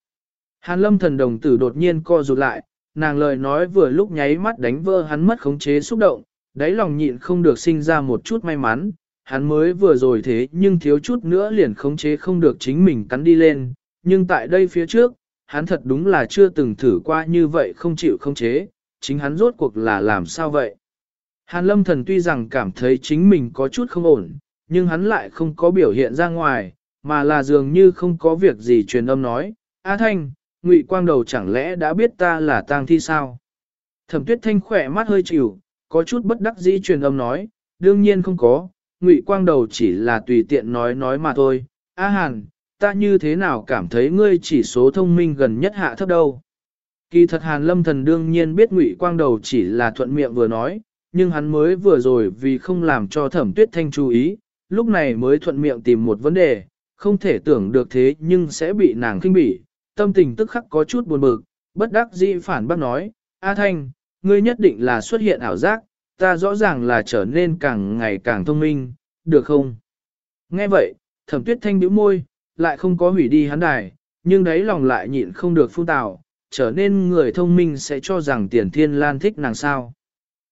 Hàn lâm thần đồng tử đột nhiên co rụt lại, nàng lời nói vừa lúc nháy mắt đánh vỡ hắn mất khống chế xúc động, đáy lòng nhịn không được sinh ra một chút may mắn, hắn mới vừa rồi thế nhưng thiếu chút nữa liền khống chế không được chính mình cắn đi lên, nhưng tại đây phía trước, hắn thật đúng là chưa từng thử qua như vậy không chịu khống chế, chính hắn rốt cuộc là làm sao vậy. Hàn lâm thần tuy rằng cảm thấy chính mình có chút không ổn, nhưng hắn lại không có biểu hiện ra ngoài, mà là dường như không có việc gì truyền âm nói, A Thanh, Ngụy Quang Đầu chẳng lẽ đã biết ta là tang thi sao? Thẩm tuyết thanh khỏe mắt hơi chịu, có chút bất đắc dĩ truyền âm nói, đương nhiên không có, Ngụy Quang Đầu chỉ là tùy tiện nói nói mà thôi. A Hàn, ta như thế nào cảm thấy ngươi chỉ số thông minh gần nhất hạ thấp đâu? Kỳ thật Hàn Lâm Thần đương nhiên biết Ngụy Quang Đầu chỉ là thuận miệng vừa nói, nhưng hắn mới vừa rồi vì không làm cho Thẩm Tuyết Thanh chú ý, lúc này mới thuận miệng tìm một vấn đề, không thể tưởng được thế nhưng sẽ bị nàng kinh bỉ, tâm tình tức khắc có chút buồn bực, bất đắc dĩ phản bác nói, A Thanh, ngươi nhất định là xuất hiện ảo giác, ta rõ ràng là trở nên càng ngày càng thông minh, được không? Nghe vậy, thẩm tuyết thanh bĩu môi, lại không có hủy đi hắn đài, nhưng đấy lòng lại nhịn không được phun tạo, trở nên người thông minh sẽ cho rằng tiền thiên lan thích nàng sao.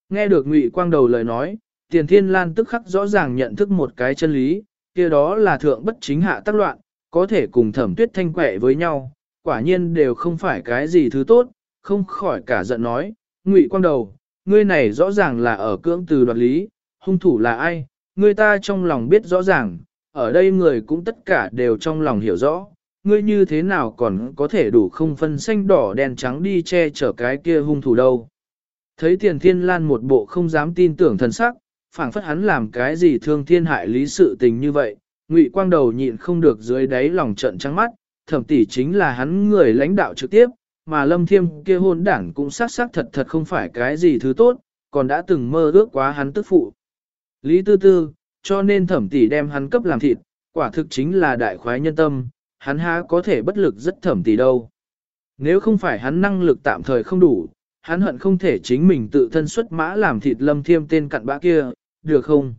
Nghe được ngụy quang đầu lời nói, tiền thiên lan tức khắc rõ ràng nhận thức một cái chân lý, kia đó là thượng bất chính hạ tác loạn, có thể cùng thẩm tuyết thanh quẻ với nhau, quả nhiên đều không phải cái gì thứ tốt, không khỏi cả giận nói, ngụy quang đầu, ngươi này rõ ràng là ở cưỡng từ đoạt lý, hung thủ là ai, ngươi ta trong lòng biết rõ ràng, ở đây người cũng tất cả đều trong lòng hiểu rõ, ngươi như thế nào còn có thể đủ không phân xanh đỏ đen trắng đi che chở cái kia hung thủ đâu. Thấy tiền thiên lan một bộ không dám tin tưởng thần sắc, phảng phất hắn làm cái gì thương thiên hại lý sự tình như vậy, ngụy quang đầu nhịn không được dưới đáy lòng trận trắng mắt, thẩm tỷ chính là hắn người lãnh đạo trực tiếp, mà lâm thiêm kia hôn đảng cũng xác xác thật thật không phải cái gì thứ tốt, còn đã từng mơ ước quá hắn tức phụ. Lý tư tư, cho nên thẩm tỷ đem hắn cấp làm thịt, quả thực chính là đại khoái nhân tâm, hắn há có thể bất lực rất thẩm tỷ đâu. Nếu không phải hắn năng lực tạm thời không đủ, hắn hận không thể chính mình tự thân xuất mã làm thịt lâm thiêm tên cặn bã kia, được không?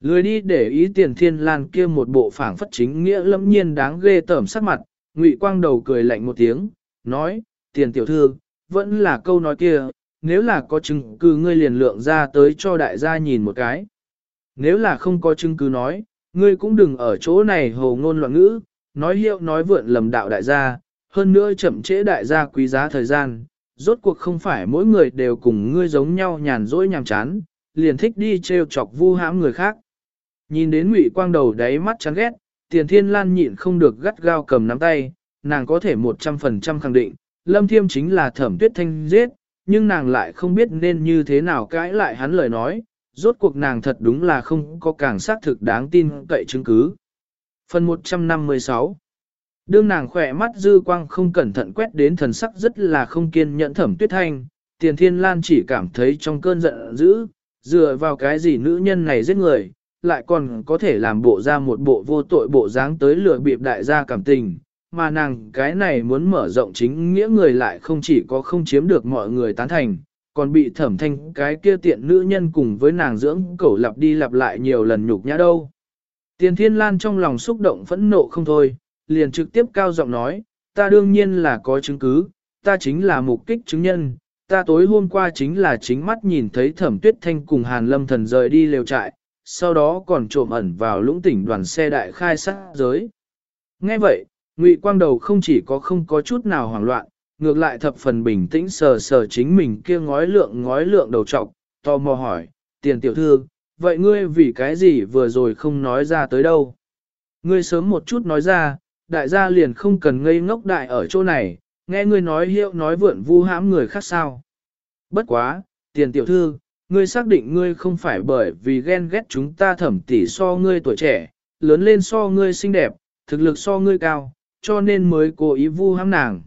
Lười đi để ý tiền thiên lan kia một bộ phảng phất chính nghĩa lâm nhiên đáng ghê tởm sắc mặt, ngụy quang đầu cười lạnh một tiếng, nói, tiền tiểu thư, vẫn là câu nói kia, nếu là có chứng cứ ngươi liền lượng ra tới cho đại gia nhìn một cái. Nếu là không có chứng cứ nói, ngươi cũng đừng ở chỗ này hồ ngôn loạn ngữ, nói hiệu nói vượn lầm đạo đại gia, hơn nữa chậm trễ đại gia quý giá thời gian, rốt cuộc không phải mỗi người đều cùng ngươi giống nhau nhàn rỗi nhàm chán, liền thích đi trêu chọc vu hãm người khác. Nhìn đến ngụy quang đầu đáy mắt chán ghét, tiền thiên lan nhịn không được gắt gao cầm nắm tay, nàng có thể 100% khẳng định, lâm thiêm chính là thẩm tuyết thanh giết, nhưng nàng lại không biết nên như thế nào cãi lại hắn lời nói, rốt cuộc nàng thật đúng là không có càng xác thực đáng tin cậy chứng cứ. Phần 156 Đương nàng khỏe mắt dư quang không cẩn thận quét đến thần sắc rất là không kiên nhẫn thẩm tuyết thanh, tiền thiên lan chỉ cảm thấy trong cơn giận dữ, dựa vào cái gì nữ nhân này giết người, lại còn có thể làm bộ ra một bộ vô tội bộ dáng tới lừa bịp đại gia cảm tình, mà nàng cái này muốn mở rộng chính nghĩa người lại không chỉ có không chiếm được mọi người tán thành, còn bị thẩm thanh cái kia tiện nữ nhân cùng với nàng dưỡng cẩu lặp đi lặp lại nhiều lần nhục nhã đâu. Tiền thiên lan trong lòng xúc động phẫn nộ không thôi, liền trực tiếp cao giọng nói, ta đương nhiên là có chứng cứ, ta chính là mục kích chứng nhân, ta tối hôm qua chính là chính mắt nhìn thấy thẩm tuyết thanh cùng hàn lâm thần rời đi lều trại, sau đó còn trộm ẩn vào lũng tỉnh đoàn xe đại khai sát giới. Nghe vậy, Ngụy Quang Đầu không chỉ có không có chút nào hoảng loạn, ngược lại thập phần bình tĩnh sờ sờ chính mình kia ngói lượng ngói lượng đầu trọc, tò mò hỏi, tiền tiểu thư, vậy ngươi vì cái gì vừa rồi không nói ra tới đâu? Ngươi sớm một chút nói ra, đại gia liền không cần ngây ngốc đại ở chỗ này, nghe ngươi nói hiệu nói vượn vu hãm người khác sao. Bất quá, tiền tiểu thư, ngươi xác định ngươi không phải bởi vì ghen ghét chúng ta thẩm tỷ so ngươi tuổi trẻ, lớn lên so ngươi xinh đẹp, thực lực so ngươi cao, cho nên mới cố ý vu hãm nàng.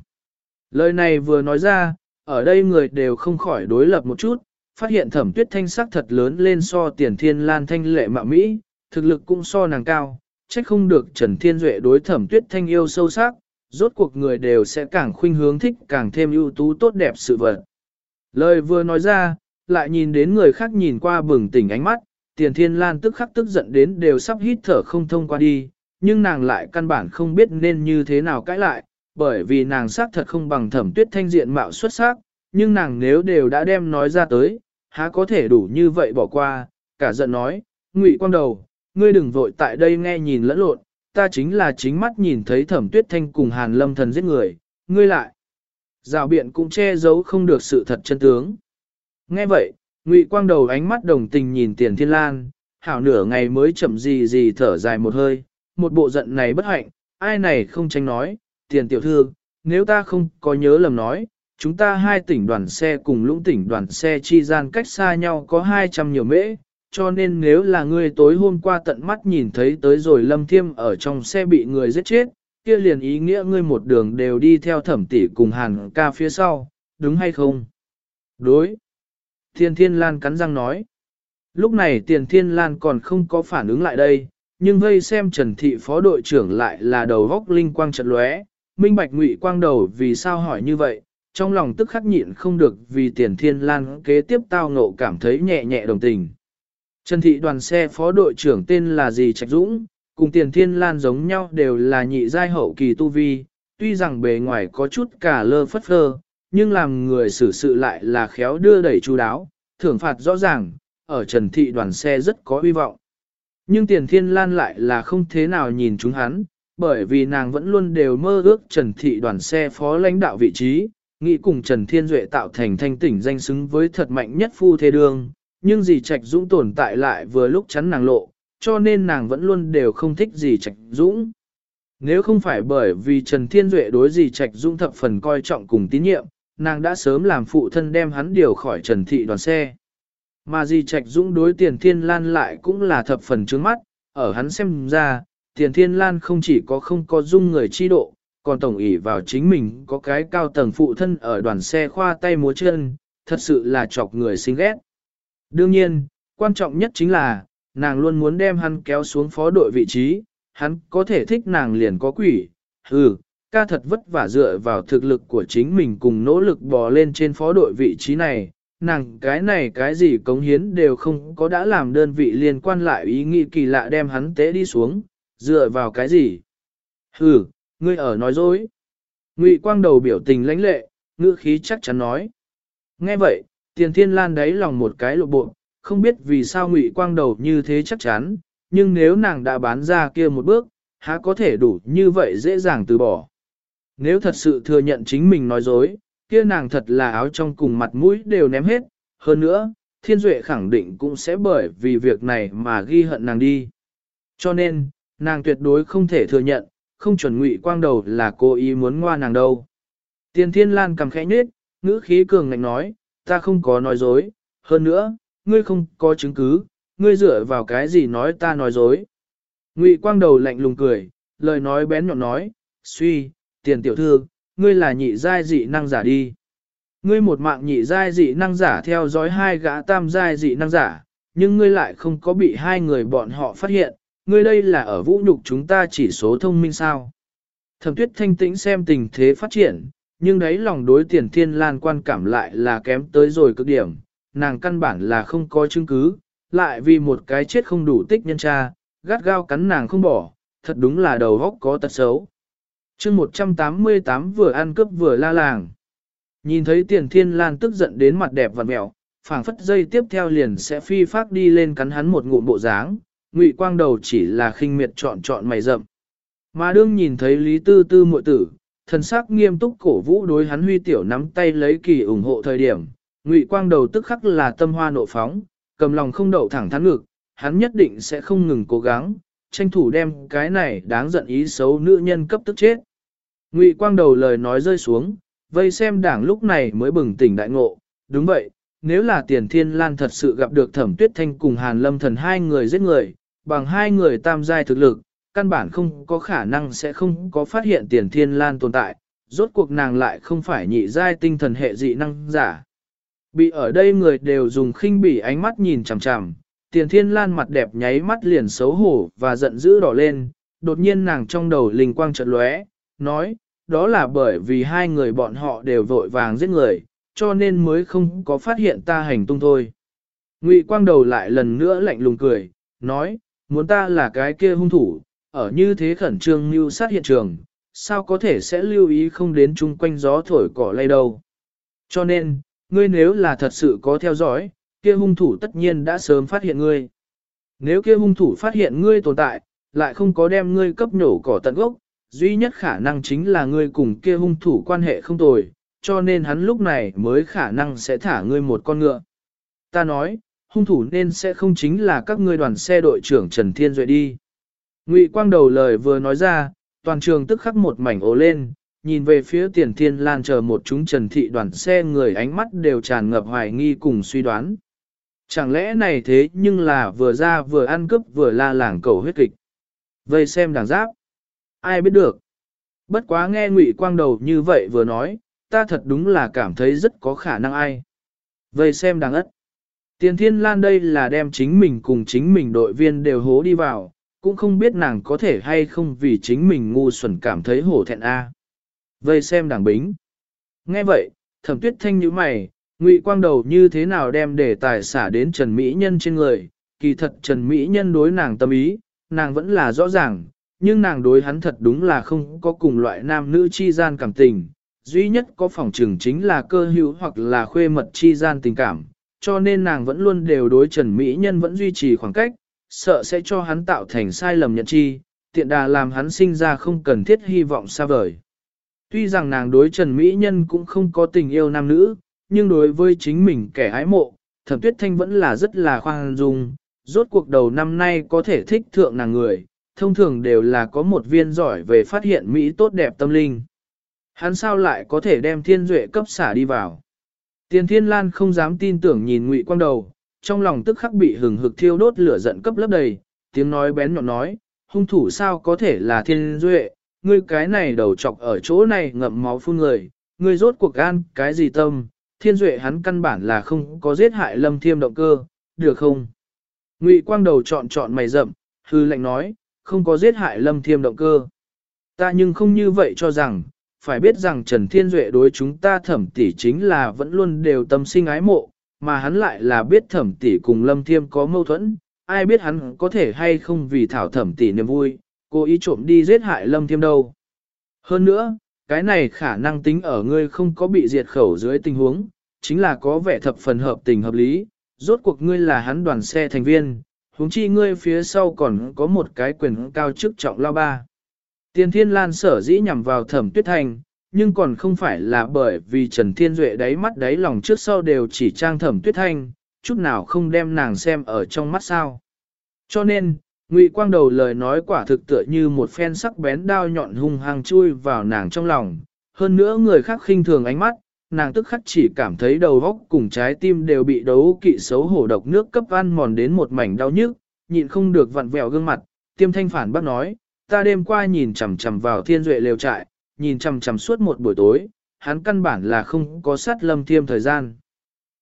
Lời này vừa nói ra, ở đây người đều không khỏi đối lập một chút, phát hiện thẩm tuyết thanh sắc thật lớn lên so tiền thiên lan thanh lệ mạo Mỹ, thực lực cũng so nàng cao, trách không được Trần Thiên Duệ đối thẩm tuyết thanh yêu sâu sắc, rốt cuộc người đều sẽ càng khuynh hướng thích càng thêm ưu tú tốt đẹp sự vật. Lời vừa nói ra, lại nhìn đến người khác nhìn qua bừng tỉnh ánh mắt, tiền thiên lan tức khắc tức giận đến đều sắp hít thở không thông qua đi, nhưng nàng lại căn bản không biết nên như thế nào cãi lại, bởi vì nàng xác thật không bằng thẩm tuyết thanh diện mạo xuất sắc, nhưng nàng nếu đều đã đem nói ra tới, há có thể đủ như vậy bỏ qua, cả giận nói, ngụy quang đầu, ngươi đừng vội tại đây nghe nhìn lẫn lộn, ta chính là chính mắt nhìn thấy thẩm tuyết thanh cùng hàn lâm thần giết người, ngươi lại. Rào biện cũng che giấu không được sự thật chân tướng. Nghe vậy, ngụy quang đầu ánh mắt đồng tình nhìn tiền thiên lan, hảo nửa ngày mới chậm gì gì thở dài một hơi, một bộ giận này bất hạnh, ai này không tránh nói, tiền tiểu thư, nếu ta không có nhớ lầm nói, chúng ta hai tỉnh đoàn xe cùng lũng tỉnh đoàn xe chi gian cách xa nhau có 200 nhiều mễ, cho nên nếu là ngươi tối hôm qua tận mắt nhìn thấy tới rồi lâm thiêm ở trong xe bị người giết chết, kia liền ý nghĩa ngươi một đường đều đi theo thẩm tỷ cùng hàn ca phía sau, đúng hay không? Đối. Thiên Thiên Lan cắn răng nói. Lúc này Tiền Thiên Lan còn không có phản ứng lại đây, nhưng vây xem Trần Thị Phó đội trưởng lại là đầu góc linh quang trận lóe, minh bạch ngụy quang đầu vì sao hỏi như vậy, trong lòng tức khắc nhịn không được vì Tiền Thiên Lan kế tiếp tao ngộ cảm thấy nhẹ nhẹ đồng tình. Trần Thị đoàn xe phó đội trưởng tên là gì Trạch Dũng, cùng Tiền Thiên Lan giống nhau đều là nhị giai hậu kỳ tu vi, tuy rằng bề ngoài có chút cả lơ phất phơ, nhưng làm người xử sự lại là khéo đưa đẩy chú đáo, thưởng phạt rõ ràng, ở Trần Thị đoàn xe rất có hy vọng. Nhưng Tiền Thiên Lan lại là không thế nào nhìn chúng hắn, bởi vì nàng vẫn luôn đều mơ ước Trần Thị đoàn xe phó lãnh đạo vị trí, nghĩ cùng Trần Thiên Duệ tạo thành thanh tỉnh danh xứng với thật mạnh nhất phu thế đương, nhưng dì Trạch Dũng tồn tại lại vừa lúc chắn nàng lộ, cho nên nàng vẫn luôn đều không thích dì Trạch Dũng. Nếu không phải bởi vì Trần Thiên Duệ đối dì Trạch Dũng thập phần coi trọng cùng tín nhiệm, nàng đã sớm làm phụ thân đem hắn điều khỏi Trần Thị đoàn xe. Mà gì Trạch Dũng đối Tiền Thiên Lan lại cũng là thập phần trướng mắt, ở hắn xem ra, Tiền Thiên Lan không chỉ có không có dung người chi độ, còn tổng ỷ vào chính mình có cái cao tầng phụ thân ở đoàn xe khoa tay múa chân, thật sự là chọc người xinh ghét. Đương nhiên, quan trọng nhất chính là, nàng luôn muốn đem hắn kéo xuống phó đội vị trí, hắn có thể thích nàng liền có quỷ, hừ, ca thật vất vả dựa vào thực lực của chính mình cùng nỗ lực bò lên trên phó đội vị trí này, nàng cái này cái gì cống hiến đều không có đã làm đơn vị liên quan lại ý nghĩ kỳ lạ đem hắn tế đi xuống, dựa vào cái gì? Hừ, ngươi ở nói dối. Ngụy quang đầu biểu tình lãnh lệ, ngữ khí chắc chắn nói. Nghe vậy, tiền thiên lan đáy lòng một cái lộ bộ, không biết vì sao ngụy quang đầu như thế chắc chắn, nhưng nếu nàng đã bán ra kia một bước, há có thể đủ như vậy dễ dàng từ bỏ. Nếu thật sự thừa nhận chính mình nói dối, kia nàng thật là áo trong cùng mặt mũi đều ném hết, hơn nữa, thiên duệ khẳng định cũng sẽ bởi vì việc này mà ghi hận nàng đi. Cho nên, nàng tuyệt đối không thể thừa nhận, không chuẩn ngụy quang đầu là cô ý muốn ngoa nàng đâu. Tiền thiên lan cầm khẽ nhết, ngữ khí cường ngạnh nói, ta không có nói dối, hơn nữa, ngươi không có chứng cứ, ngươi dựa vào cái gì nói ta nói dối. Ngụy quang đầu lạnh lùng cười, lời nói bén nhọn nói, suy, tiền tiểu thư, ngươi là nhị giai dị năng giả đi. Ngươi một mạng nhị giai dị năng giả theo dõi hai gã tam giai dị năng giả, nhưng ngươi lại không có bị hai người bọn họ phát hiện, ngươi đây là ở vũ nhục chúng ta chỉ số thông minh sao. Thẩm tuyết thanh tĩnh xem tình thế phát triển, nhưng đấy lòng đối tiền thiên lan quan cảm lại là kém tới rồi cực điểm, nàng căn bản là không có chứng cứ, lại vì một cái chết không đủ tích nhân tra, gắt gao cắn nàng không bỏ, thật đúng là đầu góc có tật xấu chương 188 vừa ăn cướp vừa la làng. Nhìn thấy tiền thiên lan tức giận đến mặt đẹp và mẹo, phảng phất dây tiếp theo liền sẽ phi phát đi lên cắn hắn một ngụm bộ dáng, ngụy quang đầu chỉ là khinh miệt chọn chọn mày rậm. Mà đương nhìn thấy Lý Tư Tư muội tử, thần sắc nghiêm túc cổ vũ đối hắn huy tiểu nắm tay lấy kỳ ủng hộ thời điểm, ngụy quang đầu tức khắc là tâm hoa nộ phóng, cầm lòng không đậu thẳng thắn ngực, hắn nhất định sẽ không ngừng cố gắng, tranh thủ đem cái này đáng giận ý xấu nữ nhân cấp tức chết. Ngụy quang đầu lời nói rơi xuống, vây xem đảng lúc này mới bừng tỉnh đại ngộ, đúng vậy, nếu là tiền thiên lan thật sự gặp được thẩm tuyết thanh cùng hàn lâm thần hai người giết người, bằng hai người tam giai thực lực, căn bản không có khả năng sẽ không có phát hiện tiền thiên lan tồn tại, rốt cuộc nàng lại không phải nhị giai tinh thần hệ dị năng giả. Bị ở đây người đều dùng khinh bỉ ánh mắt nhìn chằm chằm, tiền thiên lan mặt đẹp nháy mắt liền xấu hổ và giận dữ đỏ lên, đột nhiên nàng trong đầu linh quang chợt lóe, nói, đó là bởi vì hai người bọn họ đều vội vàng giết người, cho nên mới không có phát hiện ta hành tung thôi. Ngụy quang đầu lại lần nữa lạnh lùng cười, nói, muốn ta là cái kia hung thủ, ở như thế khẩn trương mưu sát hiện trường, sao có thể sẽ lưu ý không đến chung quanh gió thổi cỏ lay đâu. Cho nên, ngươi nếu là thật sự có theo dõi, kia hung thủ tất nhiên đã sớm phát hiện ngươi. Nếu kia hung thủ phát hiện ngươi tồn tại, lại không có đem ngươi cấp nổ cỏ tận gốc, duy nhất khả năng chính là ngươi cùng kia hung thủ quan hệ không tồi, cho nên hắn lúc này mới khả năng sẽ thả ngươi một con ngựa. Ta nói, hung thủ nên sẽ không chính là các ngươi đoàn xe đội trưởng Trần Thiên Duệ đi. Ngụy Quang đầu lời vừa nói ra, toàn trường tức khắc một mảnh ồ lên, nhìn về phía tiền thiên lan chờ một chúng trần thị đoàn xe người ánh mắt đều tràn ngập hoài nghi cùng suy đoán. Chẳng lẽ này thế nhưng là vừa ra vừa ăn cướp vừa la làng cầu huyết kịch. Vây xem đảng giáp ai biết được. Bất quá nghe Ngụy Quang Đầu như vậy vừa nói, ta thật đúng là cảm thấy rất có khả năng ai. Vậy xem đảng ất. Tiền thiên lan đây là đem chính mình cùng chính mình đội viên đều hố đi vào, cũng không biết nàng có thể hay không vì chính mình ngu xuẩn cảm thấy hổ thẹn a. Vậy xem đảng bính. Nghe vậy, thẩm tuyết thanh như mày, ngụy quang đầu như thế nào đem để tài xả đến Trần Mỹ Nhân trên người, kỳ thật Trần Mỹ Nhân đối nàng tâm ý, nàng vẫn là rõ ràng, nhưng nàng đối hắn thật đúng là không có cùng loại nam nữ chi gian cảm tình, duy nhất có phỏng trường chính là cơ hữu hoặc là khuê mật chi gian tình cảm, cho nên nàng vẫn luôn đều đối Trần Mỹ Nhân vẫn duy trì khoảng cách, sợ sẽ cho hắn tạo thành sai lầm nhận chi, tiện đà làm hắn sinh ra không cần thiết hy vọng xa vời. Tuy rằng nàng đối Trần Mỹ Nhân cũng không có tình yêu nam nữ, nhưng đối với chính mình kẻ ái mộ, thẩm tuyết thanh vẫn là rất là khoan dung, rốt cuộc đầu năm nay có thể thích thượng nàng người, thông thường đều là có một viên giỏi về phát hiện Mỹ tốt đẹp tâm linh. Hắn sao lại có thể đem thiên duệ cấp xả đi vào. Tiền thiên lan không dám tin tưởng nhìn ngụy quang đầu, trong lòng tức khắc bị hừng hực thiêu đốt lửa giận cấp lấp đầy, tiếng nói bén nhọn nói, hung thủ sao có thể là thiên duệ, ngươi cái này đầu chọc ở chỗ này ngậm máu phun người, ngươi rốt cuộc gan cái gì tâm, thiên duệ hắn căn bản là không có giết hại lâm thiêm động cơ, được không? Ngụy quang đầu chọn chọn mày rậm, hư lệnh nói, không có giết hại lâm thiêm động cơ. Ta nhưng không như vậy cho rằng, phải biết rằng Trần Thiên Duệ đối chúng ta thẩm tỷ chính là vẫn luôn đều tâm sinh ái mộ, mà hắn lại là biết thẩm tỷ cùng lâm thiêm có mâu thuẫn, ai biết hắn có thể hay không vì thảo thẩm tỷ niềm vui, cố ý trộm đi giết hại lâm thiêm đâu. Hơn nữa, cái này khả năng tính ở ngươi không có bị diệt khẩu dưới tình huống, chính là có vẻ thập phần hợp tình hợp lý, rốt cuộc ngươi là hắn đoàn xe thành viên, huống chi ngươi phía sau còn có một cái quyền cao chức trọng lao ba. Tiền Thiên Lan sở dĩ nhằm vào thẩm tuyết thành, nhưng còn không phải là bởi vì Trần Thiên Duệ đáy mắt đáy lòng trước sau đều chỉ trang thẩm tuyết thanh, chút nào không đem nàng xem ở trong mắt sao. Cho nên, Ngụy Quang Đầu lời nói quả thực tựa như một phen sắc bén đao nhọn hung hăng chui vào nàng trong lòng, hơn nữa người khác khinh thường ánh mắt, nàng tức khắc chỉ cảm thấy đầu góc cùng trái tim đều bị đấu kỵ xấu hổ độc nước cấp ăn mòn đến một mảnh đau nhức, nhịn không được vặn vẹo gương mặt, tiêm thanh phản bác nói, ta đêm qua nhìn chằm chằm vào thiên duệ lều trại, nhìn chằm chằm suốt một buổi tối, hắn căn bản là không có sát lâm thiêm thời gian.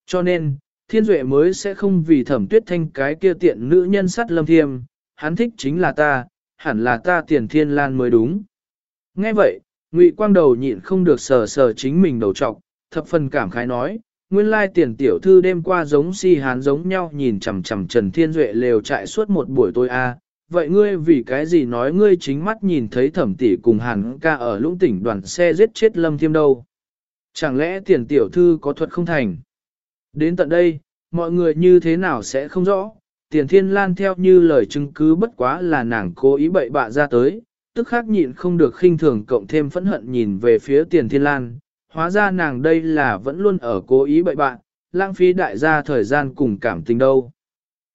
Cho nên, thiên duệ mới sẽ không vì thẩm tuyết thanh cái kia tiện nữ nhân sát lâm thiêm, hắn thích chính là ta, hẳn là ta tiền thiên lan mới đúng. Nghe vậy, ngụy quang đầu nhịn không được sờ sờ chính mình đầu trọc, thập phần cảm khái nói, nguyên lai tiền tiểu thư đêm qua giống si hán giống nhau nhìn chằm chằm Trần Thiên Duệ lều trại suốt một buổi tối a. Vậy ngươi vì cái gì nói ngươi chính mắt nhìn thấy thẩm tỷ cùng hàn ca ở lũng tỉnh đoàn xe giết chết lâm thiêm đâu? Chẳng lẽ tiền tiểu thư có thuật không thành? Đến tận đây, mọi người như thế nào sẽ không rõ, tiền thiên lan theo như lời chứng cứ bất quá là nàng cố ý bậy bạ ra tới, tức khắc nhịn không được khinh thường cộng thêm phẫn hận nhìn về phía tiền thiên lan, hóa ra nàng đây là vẫn luôn ở cố ý bậy bạn, lãng phí đại gia thời gian cùng cảm tình đâu.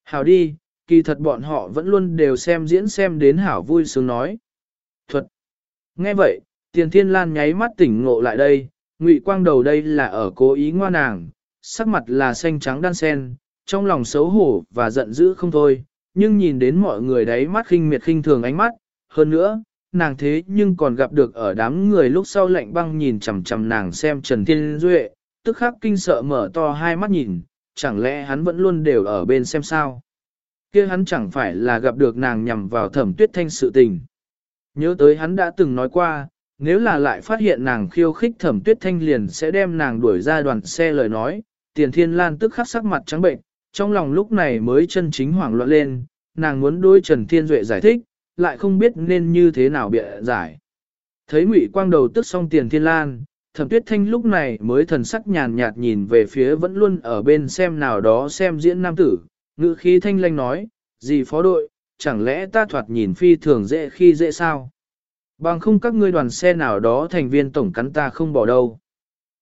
Hảo đi, kỳ thật bọn họ vẫn luôn đều xem diễn xem đến hảo vui sướng nói. Thuật. Nghe vậy, tiền thiên lan nháy mắt tỉnh ngộ lại đây, ngụy quang đầu đây là ở cố ý ngoa nàng, sắc mặt là xanh trắng đan sen, trong lòng xấu hổ và giận dữ không thôi, nhưng nhìn đến mọi người đấy mắt khinh miệt khinh thường ánh mắt, hơn nữa, nàng thế nhưng còn gặp được ở đám người lúc sau lạnh băng nhìn chằm chằm nàng xem Trần Thiên Duệ, tức khắc kinh sợ mở to hai mắt nhìn, chẳng lẽ hắn vẫn luôn đều ở bên xem sao? kia hắn chẳng phải là gặp được nàng nhằm vào thẩm tuyết thanh sự tình. Nhớ tới hắn đã từng nói qua, nếu là lại phát hiện nàng khiêu khích thẩm tuyết thanh liền sẽ đem nàng đuổi ra đoàn xe lời nói, tiền thiên lan tức khắc sắc mặt trắng bệnh, trong lòng lúc này mới chân chính hoảng loạn lên, nàng muốn đối Trần Thiên Duệ giải thích, lại không biết nên như thế nào bịa giải. Thấy Ngụy Quang đầu tức xong tiền thiên lan, thẩm tuyết thanh lúc này mới thần sắc nhàn nhạt nhìn về phía vẫn luôn ở bên xem nào đó xem diễn nam tử, ngữ khí thanh lanh nói, gì phó đội, chẳng lẽ ta thoạt nhìn phi thường dễ khi dễ sao? Bằng không các ngươi đoàn xe nào đó thành viên tổng cắn ta không bỏ đâu.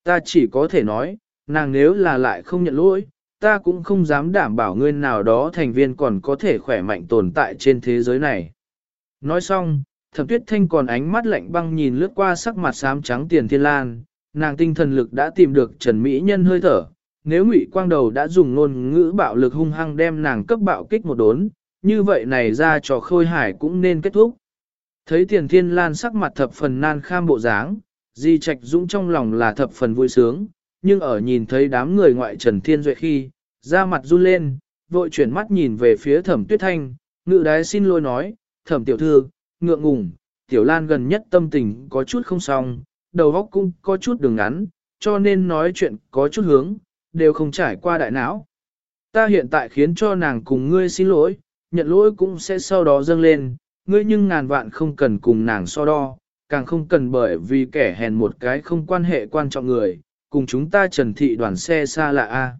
Ta chỉ có thể nói, nàng nếu là lại không nhận lỗi, ta cũng không dám đảm bảo ngươi nào đó thành viên còn có thể khỏe mạnh tồn tại trên thế giới này. Nói xong, thẩm tuyết thanh còn ánh mắt lạnh băng nhìn lướt qua sắc mặt xám trắng tiền thiên lan, nàng tinh thần lực đã tìm được Trần Mỹ Nhân hơi thở. Nếu ngụy quang đầu đã dùng ngôn ngữ bạo lực hung hăng đem nàng cấp bạo kích một đốn, như vậy này ra trò khôi hải cũng nên kết thúc. Thấy tiền thiên lan sắc mặt thập phần nan kham bộ dáng, Di Trạch Dũng trong lòng là thập phần vui sướng, nhưng ở nhìn thấy đám người ngoại Trần Thiên Duệ khi, da mặt run lên, vội chuyển mắt nhìn về phía thẩm tuyết thanh, ngự đái xin lỗi nói, thẩm tiểu thư, ngượng ngùng, tiểu lan gần nhất tâm tình có chút không xong, đầu óc cũng có chút đường ngắn, cho nên nói chuyện có chút hướng, đều không trải qua đại não. Ta hiện tại khiến cho nàng cùng ngươi xin lỗi, nhận lỗi cũng sẽ sau đó dâng lên, ngươi nhưng ngàn vạn không cần cùng nàng so đo, càng không cần bởi vì kẻ hèn một cái không quan hệ quan trọng người, cùng chúng ta trần thị đoàn xe xa lạ a.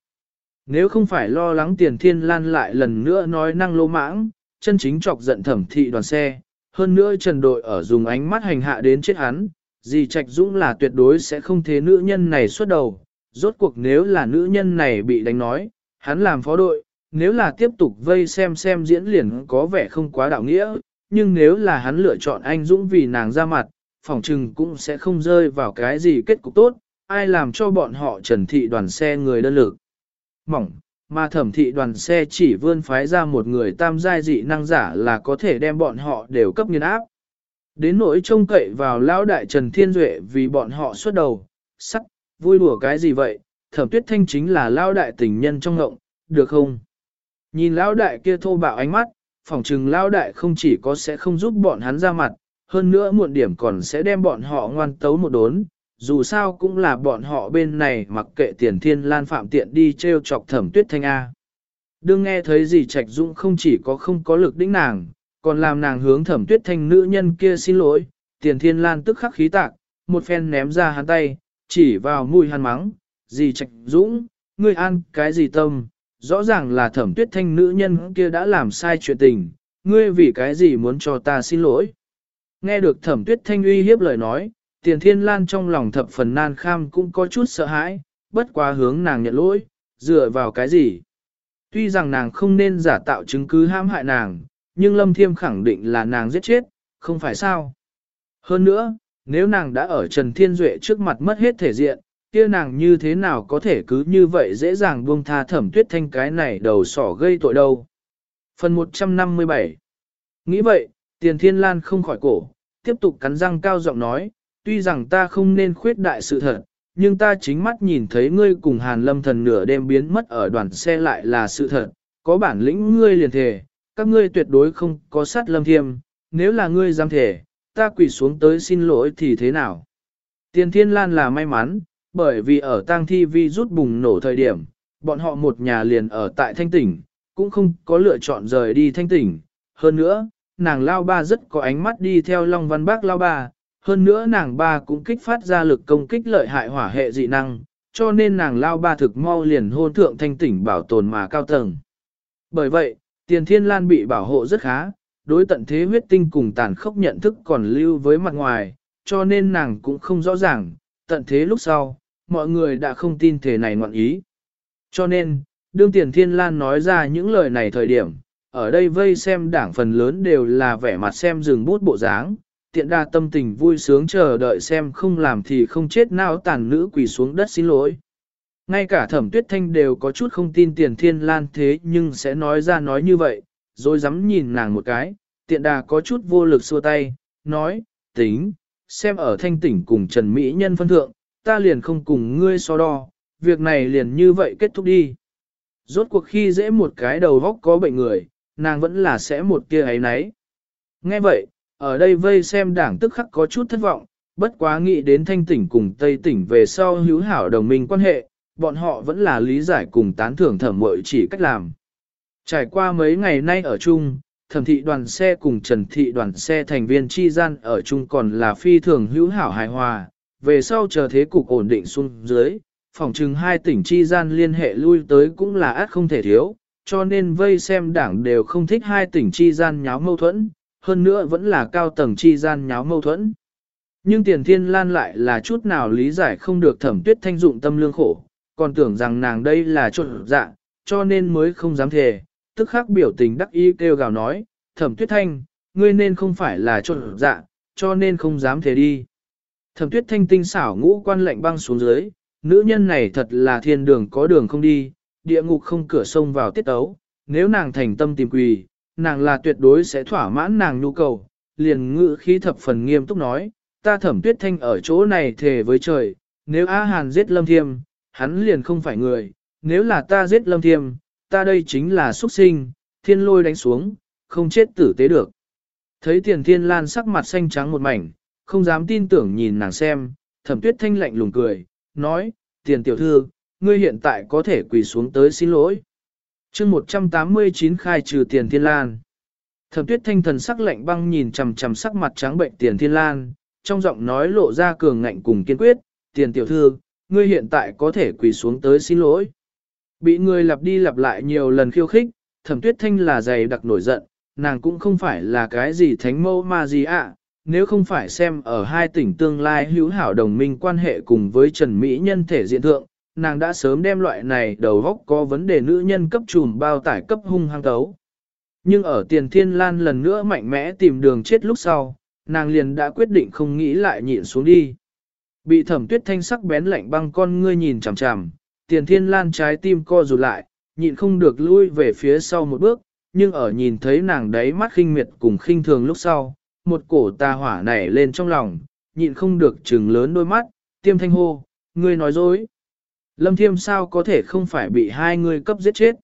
Nếu không phải lo lắng tiền thiên lan lại lần nữa nói năng lô mãng, chân chính chọc giận thẩm thị đoàn xe, hơn nữa trần đội ở dùng ánh mắt hành hạ đến chết hắn, gì trạch dũng là tuyệt đối sẽ không thế nữ nhân này xuất đầu, rốt cuộc nếu là nữ nhân này bị đánh nói, hắn làm phó đội, nếu là tiếp tục vây xem xem diễn liền có vẻ không quá đạo nghĩa, nhưng nếu là hắn lựa chọn anh dũng vì nàng ra mặt, phỏng trừng cũng sẽ không rơi vào cái gì kết cục tốt, ai làm cho bọn họ trần thị đoàn xe người đơn lực. Mỏng, mà thẩm thị đoàn xe chỉ vươn phái ra một người tam giai dị năng giả là có thể đem bọn họ đều cấp nghiên áp. Đến nỗi trông cậy vào lão đại Trần Thiên Duệ vì bọn họ xuất đầu, sắc, vui đùa cái gì vậy, thẩm tuyết thanh chính là lão đại tình nhân trong ngộng, được không? Nhìn lão đại kia thô bạo ánh mắt, phỏng chừng lão đại không chỉ có sẽ không giúp bọn hắn ra mặt, hơn nữa muộn điểm còn sẽ đem bọn họ ngoan tấu một đốn, dù sao cũng là bọn họ bên này mặc kệ tiền thiên lan phạm tiện đi treo chọc thẩm tuyết thanh A. Đương nghe thấy gì trạch dũng không chỉ có không có lực đĩnh nàng, còn làm nàng hướng thẩm tuyết thanh nữ nhân kia xin lỗi, tiền thiên lan tức khắc khí tạc, một phen ném ra hắn tay, chỉ vào mùi hắn mắng, gì trạch dũng, ngươi ăn cái gì tâm, rõ ràng là thẩm tuyết thanh nữ nhân kia đã làm sai chuyện tình, ngươi vì cái gì muốn cho ta xin lỗi. Nghe được thẩm tuyết thanh uy hiếp lời nói, tiền thiên lan trong lòng thập phần nan kham cũng có chút sợ hãi, bất quá hướng nàng nhận lỗi, dựa vào cái gì. Tuy rằng nàng không nên giả tạo chứng cứ hãm hại nàng, nhưng Lâm Thiêm khẳng định là nàng giết chết, không phải sao. Hơn nữa, nếu nàng đã ở Trần Thiên Duệ trước mặt mất hết thể diện, kia nàng như thế nào có thể cứ như vậy dễ dàng buông tha thẩm tuyết thanh cái này đầu sỏ gây tội đâu. Phần 157 Nghĩ vậy, tiền thiên lan không khỏi cổ, tiếp tục cắn răng cao giọng nói, tuy rằng ta không nên khuyết đại sự thật, nhưng ta chính mắt nhìn thấy ngươi cùng hàn lâm thần nửa đêm biến mất ở đoàn xe lại là sự thật, có bản lĩnh ngươi liền thể, các ngươi tuyệt đối không có sát lâm thiêm, nếu là ngươi dám thể, ta quỳ xuống tới xin lỗi thì thế nào? Tiền thiên lan là may mắn, bởi vì ở tang thi vi rút bùng nổ thời điểm, bọn họ một nhà liền ở tại thanh tỉnh, cũng không có lựa chọn rời đi thanh tỉnh. Hơn nữa, nàng lao ba rất có ánh mắt đi theo Long Văn Bác lao ba, hơn nữa nàng ba cũng kích phát ra lực công kích lợi hại hỏa hệ dị năng, cho nên nàng lao ba thực mau liền hôn thượng thanh tỉnh bảo tồn mà cao tầng. Bởi vậy, tiền thiên lan bị bảo hộ rất khá, đối tận thế huyết tinh cùng tàn khốc nhận thức còn lưu với mặt ngoài, cho nên nàng cũng không rõ ràng, tận thế lúc sau, mọi người đã không tin thể này ngoạn ý. Cho nên, đương tiền thiên lan nói ra những lời này thời điểm, ở đây vây xem đảng phần lớn đều là vẻ mặt xem rừng bút bộ dáng, tiện đa tâm tình vui sướng chờ đợi xem không làm thì không chết nào tàn nữ quỳ xuống đất xin lỗi. Ngay cả thẩm tuyết thanh đều có chút không tin tiền thiên lan thế nhưng sẽ nói ra nói như vậy, rồi dám nhìn nàng một cái, tiện đà có chút vô lực xua tay, nói, tính, xem ở thanh tỉnh cùng Trần Mỹ nhân phân thượng, ta liền không cùng ngươi so đo, việc này liền như vậy kết thúc đi. Rốt cuộc khi dễ một cái đầu góc có bệnh người, nàng vẫn là sẽ một kia ấy nấy. Nghe vậy, ở đây vây xem đảng tức khắc có chút thất vọng, bất quá nghĩ đến thanh tỉnh cùng Tây tỉnh về sau hữu hảo đồng minh quan hệ, bọn họ vẫn là lý giải cùng tán thưởng thẩm mội chỉ cách làm. Trải qua mấy ngày nay ở chung, thẩm thị đoàn xe cùng trần thị đoàn xe thành viên chi gian ở chung còn là phi thường hữu hảo hài hòa, về sau chờ thế cục ổn định xuống dưới, phòng trừng hai tỉnh chi gian liên hệ lui tới cũng là át không thể thiếu, cho nên vây xem đảng đều không thích hai tỉnh chi gian nháo mâu thuẫn, hơn nữa vẫn là cao tầng chi gian nháo mâu thuẫn. Nhưng tiền thiên lan lại là chút nào lý giải không được thẩm tuyết thanh dụng tâm lương khổ, còn tưởng rằng nàng đây là trộn dạ, cho nên mới không dám thề, tức khắc biểu tình đắc ý kêu gào nói, thẩm tuyết thanh, ngươi nên không phải là trộn dạ, cho nên không dám thề đi. Thẩm tuyết thanh tinh xảo ngũ quan lệnh băng xuống dưới, nữ nhân này thật là thiên đường có đường không đi, địa ngục không cửa sông vào tiết ấu, nếu nàng thành tâm tìm quỳ, nàng là tuyệt đối sẽ thỏa mãn nàng nhu cầu, liền ngự khí thập phần nghiêm túc nói, ta thẩm tuyết thanh ở chỗ này thề với trời, nếu A Hàn giết Lâm Thiêm, hắn liền không phải người, nếu là ta giết Lâm Thiêm, ta đây chính là xuất sinh, thiên lôi đánh xuống, không chết tử tế được. Thấy tiền thiên lan sắc mặt xanh trắng một mảnh, không dám tin tưởng nhìn nàng xem, thẩm tuyết thanh lạnh lùng cười, nói, tiền tiểu thư, ngươi hiện tại có thể quỳ xuống tới xin lỗi chương 189 khai trừ tiền thiên lan. Thẩm tuyết thanh thần sắc lạnh băng nhìn chằm chằm sắc mặt trắng bệnh tiền thiên lan, trong giọng nói lộ ra cường ngạnh cùng kiên quyết, tiền tiểu thư, ngươi hiện tại có thể quỳ xuống tới xin lỗi. Bị người lặp đi lặp lại nhiều lần khiêu khích, thẩm tuyết thanh là dày đặc nổi giận, nàng cũng không phải là cái gì thánh mâu mà gì ạ, nếu không phải xem ở hai tỉnh tương lai hữu hảo đồng minh quan hệ cùng với Trần Mỹ nhân thể diện thượng, nàng đã sớm đem loại này đầu góc có vấn đề nữ nhân cấp trùm bao tải cấp hung hăng tấu. Nhưng ở tiền thiên lan lần nữa mạnh mẽ tìm đường chết lúc sau, nàng liền đã quyết định không nghĩ lại nhịn xuống đi. Bị thẩm tuyết thanh sắc bén lạnh băng con ngươi nhìn chằm chằm, tiền thiên lan trái tim co rụt lại, nhịn không được lui về phía sau một bước, nhưng ở nhìn thấy nàng đấy mắt khinh miệt cùng khinh thường lúc sau, một cổ tà hỏa nảy lên trong lòng, nhịn không được trừng lớn đôi mắt, tiêm thanh hô, ngươi nói dối. Lâm thiêm sao có thể không phải bị hai người cấp giết chết.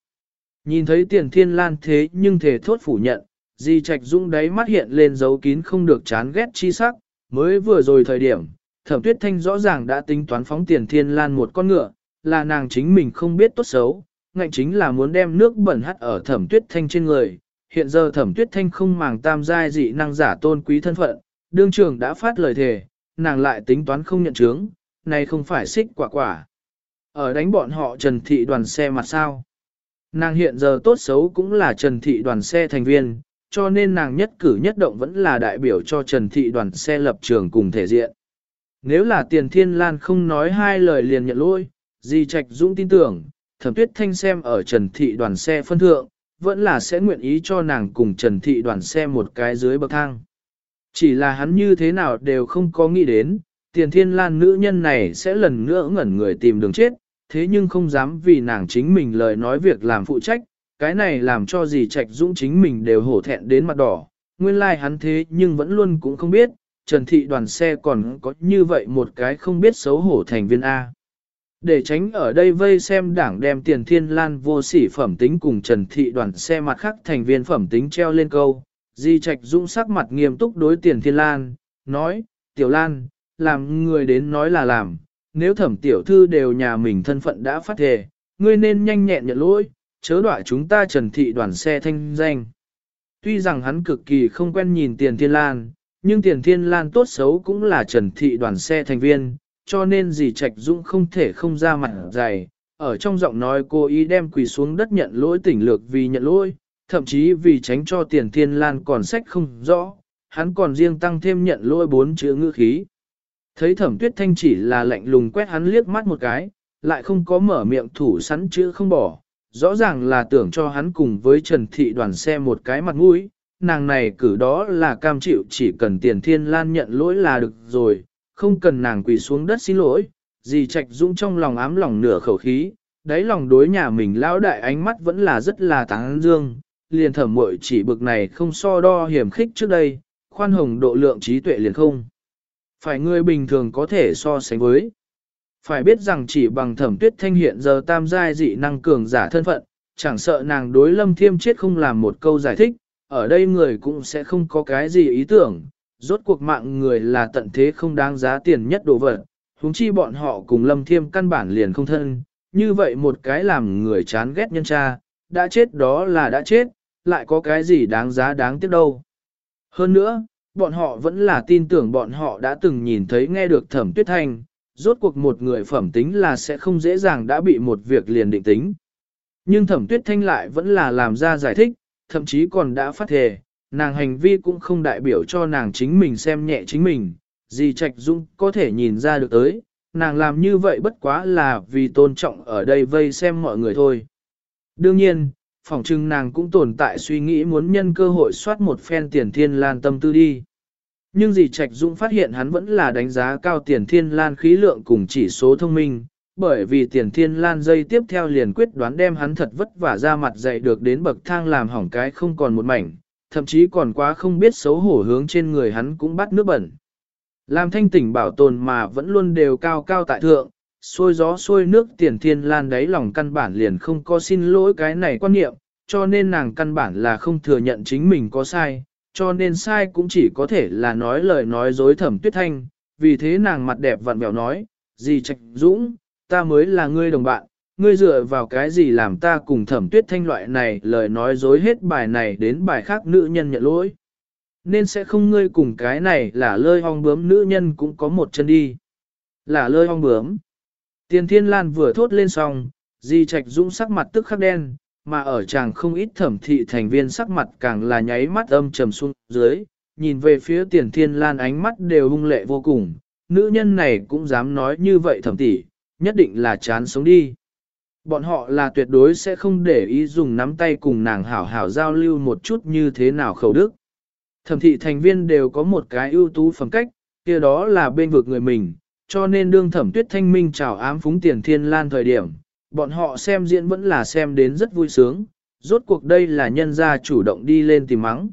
Nhìn thấy tiền thiên lan thế nhưng thể thốt phủ nhận, di trạch dũng đáy mắt hiện lên dấu kín không được chán ghét chi sắc, mới vừa rồi thời điểm, thẩm tuyết thanh rõ ràng đã tính toán phóng tiền thiên lan một con ngựa, là nàng chính mình không biết tốt xấu, ngạnh chính là muốn đem nước bẩn hắt ở thẩm tuyết thanh trên người. Hiện giờ thẩm tuyết thanh không màng tam giai dị năng giả tôn quý thân phận, đương trường đã phát lời thề, nàng lại tính toán không nhận chứng, này không phải xích quả quả. Ở đánh bọn họ trần thị đoàn xe mặt sao. Nàng hiện giờ tốt xấu cũng là trần thị đoàn xe thành viên, cho nên nàng nhất cử nhất động vẫn là đại biểu cho trần thị đoàn xe lập trường cùng thể diện. Nếu là tiền thiên lan không nói hai lời liền nhận lỗi, Di Trạch Dũng tin tưởng, thẩm tuyết thanh xem ở Trần Thị đoàn xe phân thượng, vẫn là sẽ nguyện ý cho nàng cùng Trần Thị đoàn xe một cái dưới bậc thang. Chỉ là hắn như thế nào đều không có nghĩ đến, tiền thiên lan nữ nhân này sẽ lần nữa ngẩn người tìm đường chết, thế nhưng không dám vì nàng chính mình lời nói việc làm phụ trách, cái này làm cho gì trạch dũng chính mình đều hổ thẹn đến mặt đỏ, nguyên lai like hắn thế nhưng vẫn luôn cũng không biết, Trần Thị đoàn xe còn có như vậy một cái không biết xấu hổ thành viên A. Để tránh ở đây vây xem đảng đem tiền thiên lan vô sỉ phẩm tính cùng Trần Thị đoàn xe mặt khác thành viên phẩm tính treo lên câu. Di Trạch Dũng sắc mặt nghiêm túc đối tiền thiên lan, nói, tiểu lan, làm người đến nói là làm, nếu thẩm tiểu thư đều nhà mình thân phận đã phát thề, ngươi nên nhanh nhẹn nhận lỗi, chớ đọa chúng ta Trần Thị đoàn xe thanh danh. Tuy rằng hắn cực kỳ không quen nhìn tiền thiên lan, nhưng tiền thiên lan tốt xấu cũng là Trần Thị đoàn xe thành viên, cho nên gì Trạch Dũng không thể không ra mặt dày, ở trong giọng nói cô ý đem quỳ xuống đất nhận lỗi tỉnh lược vì nhận lỗi, thậm chí vì tránh cho tiền thiên lan còn sách không rõ, hắn còn riêng tăng thêm nhận lỗi bốn chữ ngữ khí. Thấy thẩm tuyết thanh chỉ là lạnh lùng quét hắn liếc mắt một cái, lại không có mở miệng thủ sẵn chữ không bỏ, rõ ràng là tưởng cho hắn cùng với Trần Thị đoàn xe một cái mặt mũi, nàng này cử đó là cam chịu chỉ cần tiền thiên lan nhận lỗi là được rồi, không cần nàng quỳ xuống đất xin lỗi, gì trạch dũng trong lòng ám lòng nửa khẩu khí, đáy lòng đối nhà mình lão đại ánh mắt vẫn là rất là táng dương, liền thẩm muội chỉ bực này không so đo hiểm khích trước đây, khoan hồng độ lượng trí tuệ liền không. Phải người bình thường có thể so sánh với. Phải biết rằng chỉ bằng thẩm tuyết thanh hiện giờ tam giai dị năng cường giả thân phận, chẳng sợ nàng đối lâm thiêm chết không làm một câu giải thích, ở đây người cũng sẽ không có cái gì ý tưởng, rốt cuộc mạng người là tận thế không đáng giá tiền nhất đồ vật, huống chi bọn họ cùng lâm thiêm căn bản liền không thân, như vậy một cái làm người chán ghét nhân cha, đã chết đó là đã chết, lại có cái gì đáng giá đáng tiếc đâu. Hơn nữa, bọn họ vẫn là tin tưởng bọn họ đã từng nhìn thấy nghe được thẩm tuyết thanh, rốt cuộc một người phẩm tính là sẽ không dễ dàng đã bị một việc liền định tính. Nhưng thẩm tuyết thanh lại vẫn là làm ra giải thích, thậm chí còn đã phát thề, nàng hành vi cũng không đại biểu cho nàng chính mình xem nhẹ chính mình, gì trạch dung có thể nhìn ra được tới, nàng làm như vậy bất quá là vì tôn trọng ở đây vây xem mọi người thôi. Đương nhiên, phỏng chừng nàng cũng tồn tại suy nghĩ muốn nhân cơ hội soát một phen tiền thiên lan tâm tư đi. Nhưng dì Trạch Dung phát hiện hắn vẫn là đánh giá cao tiền thiên lan khí lượng cùng chỉ số thông minh, bởi vì tiền thiên lan dây tiếp theo liền quyết đoán đem hắn thật vất vả ra mặt dậy được đến bậc thang làm hỏng cái không còn một mảnh, thậm chí còn quá không biết xấu hổ hướng trên người hắn cũng bắt nước bẩn. Làm thanh tỉnh bảo tồn mà vẫn luôn đều cao cao tại thượng, xôi gió xôi nước tiền thiên lan đáy lòng căn bản liền không có xin lỗi cái này quan niệm, cho nên nàng căn bản là không thừa nhận chính mình có sai, cho nên sai cũng chỉ có thể là nói lời nói dối thẩm tuyết thanh, vì thế nàng mặt đẹp vặn vẹo nói, gì trạch dũng, ta mới là ngươi đồng bạn, ngươi dựa vào cái gì làm ta cùng thẩm tuyết thanh loại này lời nói dối hết bài này đến bài khác nữ nhân nhận lỗi. Nên sẽ không ngươi cùng cái này là lơi hong bướm nữ nhân cũng có một chân đi. Là lơi hong bướm. Tiền thiên lan vừa thốt lên xong, di trạch dũng sắc mặt tức khắc đen, mà ở chàng không ít thẩm thị thành viên sắc mặt càng là nháy mắt âm trầm xuống dưới, nhìn về phía tiền thiên lan ánh mắt đều hung lệ vô cùng, nữ nhân này cũng dám nói như vậy thẩm tỷ, nhất định là chán sống đi. Bọn họ là tuyệt đối sẽ không để ý dùng nắm tay cùng nàng hảo hảo giao lưu một chút như thế nào khẩu đức. Thẩm thị thành viên đều có một cái ưu tú phẩm cách, kia đó là bên vực người mình, cho nên đương thẩm tuyết thanh minh chào ám phúng tiền thiên lan thời điểm, bọn họ xem diễn vẫn là xem đến rất vui sướng, rốt cuộc đây là nhân gia chủ động đi lên tìm mắng.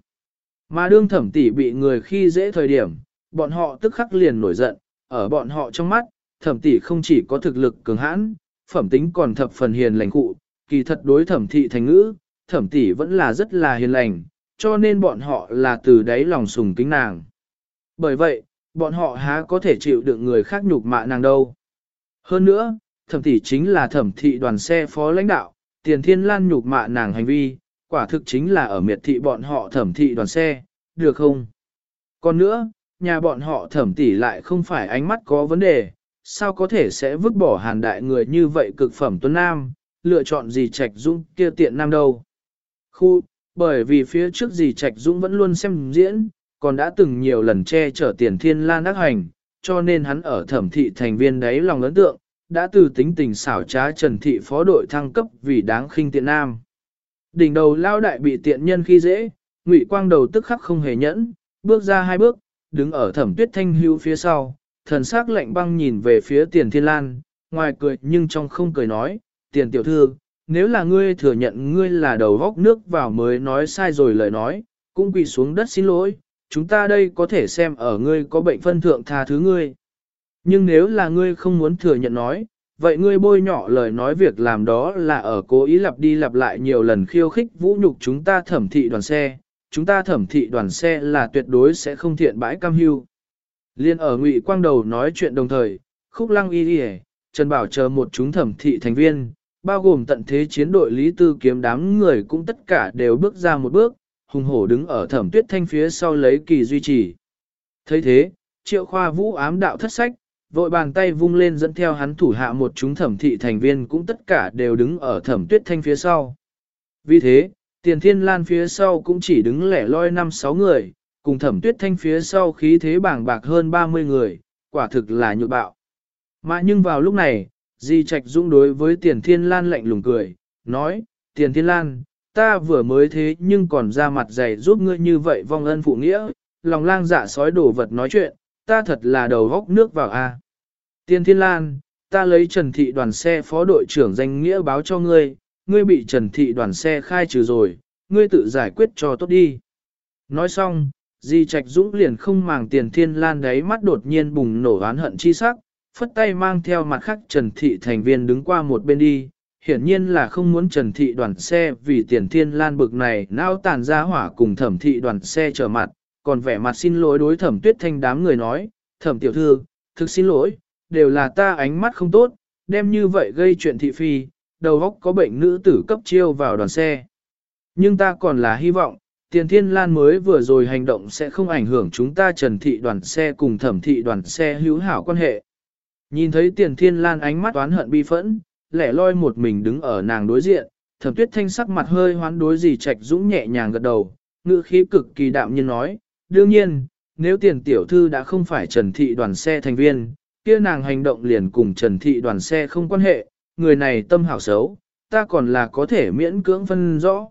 Mà đương thẩm tỷ bị người khi dễ thời điểm, bọn họ tức khắc liền nổi giận, ở bọn họ trong mắt, thẩm tỷ không chỉ có thực lực cường hãn, phẩm tính còn thập phần hiền lành cụ, kỳ thật đối thẩm thị thành ngữ, thẩm tỷ vẫn là rất là hiền lành, cho nên bọn họ là từ đáy lòng sùng kính nàng. Bởi vậy, bọn họ há có thể chịu được người khác nhục mạ nàng đâu. Hơn nữa, thẩm thị chính là thẩm thị đoàn xe phó lãnh đạo, tiền thiên lan nhục mạ nàng hành vi, quả thực chính là ở miệt thị bọn họ thẩm thị đoàn xe, được không? Còn nữa, nhà bọn họ thẩm tỷ lại không phải ánh mắt có vấn đề, sao có thể sẽ vứt bỏ hàn đại người như vậy cực phẩm tuấn nam, lựa chọn gì trạch dung kia tiện nam đâu. Khu, bởi vì phía trước gì trạch dung vẫn luôn xem diễn, còn đã từng nhiều lần che chở tiền thiên lan ác hành, cho nên hắn ở thẩm thị thành viên đấy lòng ấn tượng, đã từ tính tình xảo trá trần thị phó đội thăng cấp vì đáng khinh tiện nam. Đỉnh đầu lao đại bị tiện nhân khi dễ, ngụy quang đầu tức khắc không hề nhẫn, bước ra hai bước, đứng ở thẩm tuyết thanh hưu phía sau, thần sắc lạnh băng nhìn về phía tiền thiên lan, ngoài cười nhưng trong không cười nói, tiền tiểu thư, nếu là ngươi thừa nhận ngươi là đầu góc nước vào mới nói sai rồi lời nói, cũng quỳ xuống đất xin lỗi, chúng ta đây có thể xem ở ngươi có bệnh phân thượng tha thứ ngươi. Nhưng nếu là ngươi không muốn thừa nhận nói, vậy ngươi bôi nhỏ lời nói việc làm đó là ở cố ý lặp đi lặp lại nhiều lần khiêu khích vũ nhục chúng ta thẩm thị đoàn xe, chúng ta thẩm thị đoàn xe là tuyệt đối sẽ không thiện bãi cam hưu. Liên ở ngụy quang đầu nói chuyện đồng thời, khúc lăng y đi Trần Bảo chờ một chúng thẩm thị thành viên, bao gồm tận thế chiến đội Lý Tư kiếm đám người cũng tất cả đều bước ra một bước, hùng hổ đứng ở thẩm tuyết thanh phía sau lấy kỳ duy trì. thấy thế, triệu khoa vũ ám đạo thất sách, vội bàn tay vung lên dẫn theo hắn thủ hạ một chúng thẩm thị thành viên cũng tất cả đều đứng ở thẩm tuyết thanh phía sau. Vì thế, tiền thiên lan phía sau cũng chỉ đứng lẻ loi năm sáu người, cùng thẩm tuyết thanh phía sau khí thế bảng bạc hơn 30 người, quả thực là nhược bạo. Mà nhưng vào lúc này, Di Trạch Dũng đối với Tiền Thiên Lan lạnh lùng cười, nói, Tiền Thiên Lan, ta vừa mới thế nhưng còn ra mặt dày giúp ngươi như vậy vong ân phụ nghĩa, lòng lang dạ sói đổ vật nói chuyện, ta thật là đầu góc nước vào a. Tiên Thiên Lan, ta lấy Trần Thị đoàn xe phó đội trưởng danh nghĩa báo cho ngươi, ngươi bị Trần Thị đoàn xe khai trừ rồi, ngươi tự giải quyết cho tốt đi. Nói xong, Di Trạch Dũng liền không màng tiền thiên lan đấy, mắt đột nhiên bùng nổ oán hận chi sắc, phất tay mang theo mặt khác Trần Thị thành viên đứng qua một bên đi, hiển nhiên là không muốn Trần Thị đoàn xe vì tiền thiên lan bực này nao tàn ra hỏa cùng thẩm thị đoàn xe trở mặt, còn vẻ mặt xin lỗi đối thẩm tuyết thanh đám người nói, thẩm tiểu thư, thực xin lỗi, đều là ta ánh mắt không tốt, đem như vậy gây chuyện thị phi, đầu óc có bệnh nữ tử cấp chiêu vào đoàn xe. Nhưng ta còn là hy vọng, Tiền Thiên Lan mới vừa rồi hành động sẽ không ảnh hưởng chúng ta trần thị đoàn xe cùng thẩm thị đoàn xe hữu hảo quan hệ. Nhìn thấy Tiền Thiên Lan ánh mắt oán hận bi phẫn, lẻ loi một mình đứng ở nàng đối diện, thẩm tuyết thanh sắc mặt hơi hoán đối gì trạch dũng nhẹ nhàng gật đầu, ngữ khí cực kỳ đạm nhiên nói, đương nhiên, nếu tiền tiểu thư đã không phải trần thị đoàn xe thành viên, kia nàng hành động liền cùng trần thị đoàn xe không quan hệ, người này tâm hảo xấu, ta còn là có thể miễn cưỡng phân rõ.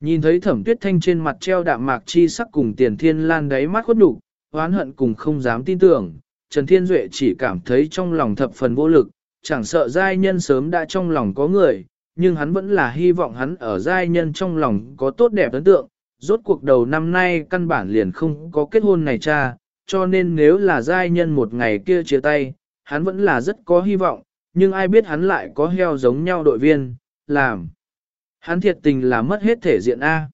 Nhìn thấy thẩm tuyết thanh trên mặt treo đạm mạc chi sắc cùng tiền thiên lan đáy mắt khuất nhục, oán hận cùng không dám tin tưởng, Trần Thiên Duệ chỉ cảm thấy trong lòng thập phần vô lực, chẳng sợ giai nhân sớm đã trong lòng có người, nhưng hắn vẫn là hy vọng hắn ở giai nhân trong lòng có tốt đẹp ấn tượng. Rốt cuộc đầu năm nay căn bản liền không có kết hôn này cha, cho nên nếu là giai nhân một ngày kia chia tay, hắn vẫn là rất có hy vọng, nhưng ai biết hắn lại có heo giống nhau đội viên, làm. Hắn thiệt tình là mất hết thể diện A.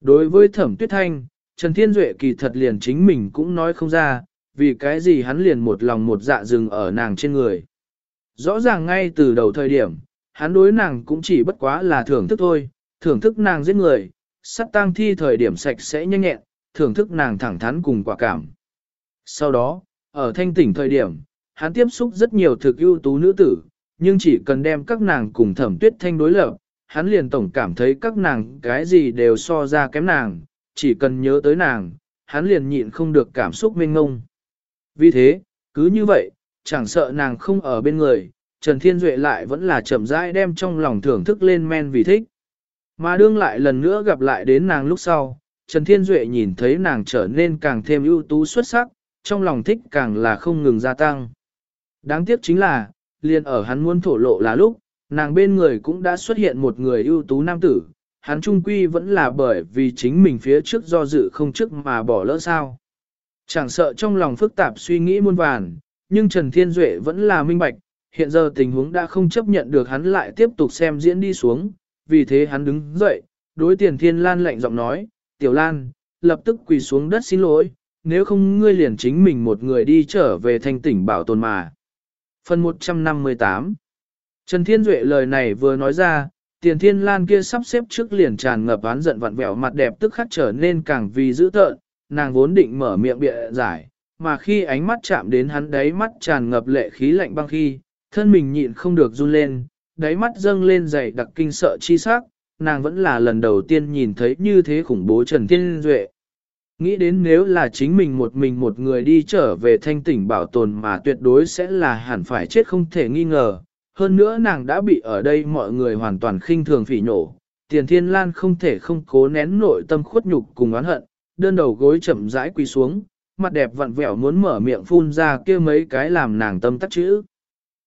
Đối với thẩm tuyết thanh, Trần Thiên Duệ kỳ thật liền chính mình cũng nói không ra, vì cái gì hắn liền một lòng một dạ dừng ở nàng trên người. Rõ ràng ngay từ đầu thời điểm, hắn đối nàng cũng chỉ bất quá là thưởng thức thôi, thưởng thức nàng giết người, sát tang thi thời điểm sạch sẽ nhanh nhẹn, thưởng thức nàng thẳng thắn cùng quả cảm. Sau đó, ở thanh tỉnh thời điểm, hắn tiếp xúc rất nhiều thực ưu tú nữ tử, nhưng chỉ cần đem các nàng cùng thẩm tuyết thanh đối lập, hắn liền tổng cảm thấy các nàng cái gì đều so ra kém nàng, chỉ cần nhớ tới nàng, hắn liền nhịn không được cảm xúc mênh ngông. Vì thế, cứ như vậy, chẳng sợ nàng không ở bên người, Trần Thiên Duệ lại vẫn là chậm rãi đem trong lòng thưởng thức lên men vì thích. Mà đương lại lần nữa gặp lại đến nàng lúc sau, Trần Thiên Duệ nhìn thấy nàng trở nên càng thêm ưu tú xuất sắc, trong lòng thích càng là không ngừng gia tăng. Đáng tiếc chính là, liền ở hắn muốn thổ lộ là lúc, nàng bên người cũng đã xuất hiện một người ưu tú nam tử, hắn trung quy vẫn là bởi vì chính mình phía trước do dự không trước mà bỏ lỡ sao. Chẳng sợ trong lòng phức tạp suy nghĩ muôn vàn, nhưng Trần Thiên Duệ vẫn là minh bạch, hiện giờ tình huống đã không chấp nhận được hắn lại tiếp tục xem diễn đi xuống, vì thế hắn đứng dậy, đối tiền Thiên Lan lạnh giọng nói, Tiểu Lan, lập tức quỳ xuống đất xin lỗi, nếu không ngươi liền chính mình một người đi trở về thanh tỉnh bảo tồn mà. Phần 158 Trần Thiên Duệ lời này vừa nói ra, tiền thiên lan kia sắp xếp trước liền tràn ngập oán giận vặn vẹo mặt đẹp tức khắc trở nên càng vì dữ tợn, nàng vốn định mở miệng bịa giải, mà khi ánh mắt chạm đến hắn đáy mắt tràn ngập lệ khí lạnh băng khi, thân mình nhịn không được run lên, đáy mắt dâng lên dày đặc kinh sợ chi sắc, nàng vẫn là lần đầu tiên nhìn thấy như thế khủng bố Trần Thiên Duệ. Nghĩ đến nếu là chính mình một mình một người đi trở về thanh tỉnh bảo tồn mà tuyệt đối sẽ là hẳn phải chết không thể nghi ngờ. Hơn nữa nàng đã bị ở đây mọi người hoàn toàn khinh thường phỉ nhổ. Tiền thiên lan không thể không cố nén nội tâm khuất nhục cùng oán hận, đơn đầu gối chậm rãi quỳ xuống, mặt đẹp vặn vẹo muốn mở miệng phun ra kia mấy cái làm nàng tâm tắc chữ.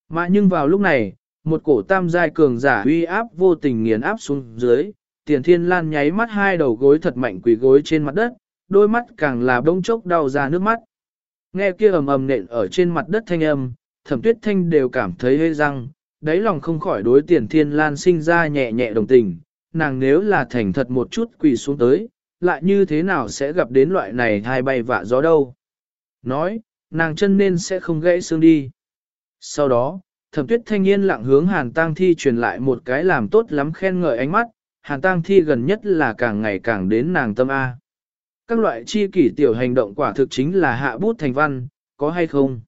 Mà nhưng vào lúc này, một cổ tam giai cường giả uy áp vô tình nghiền áp xuống dưới, tiền thiên lan nháy mắt hai đầu gối thật mạnh quỳ gối trên mặt đất, đôi mắt càng là đông chốc đau ra nước mắt. Nghe kia ầm ầm nện ở trên mặt đất thanh âm, thẩm tuyết thanh đều cảm thấy hơi răng, đáy lòng không khỏi đối tiền thiên lan sinh ra nhẹ nhẹ đồng tình, nàng nếu là thành thật một chút quỳ xuống tới, lại như thế nào sẽ gặp đến loại này hai bay vạ gió đâu. Nói, nàng chân nên sẽ không gãy xương đi. Sau đó, thẩm tuyết thanh niên lặng hướng hàn tang thi truyền lại một cái làm tốt lắm khen ngợi ánh mắt, hàn tang thi gần nhất là càng ngày càng đến nàng tâm A. Các loại chi kỷ tiểu hành động quả thực chính là hạ bút thành văn, có hay không?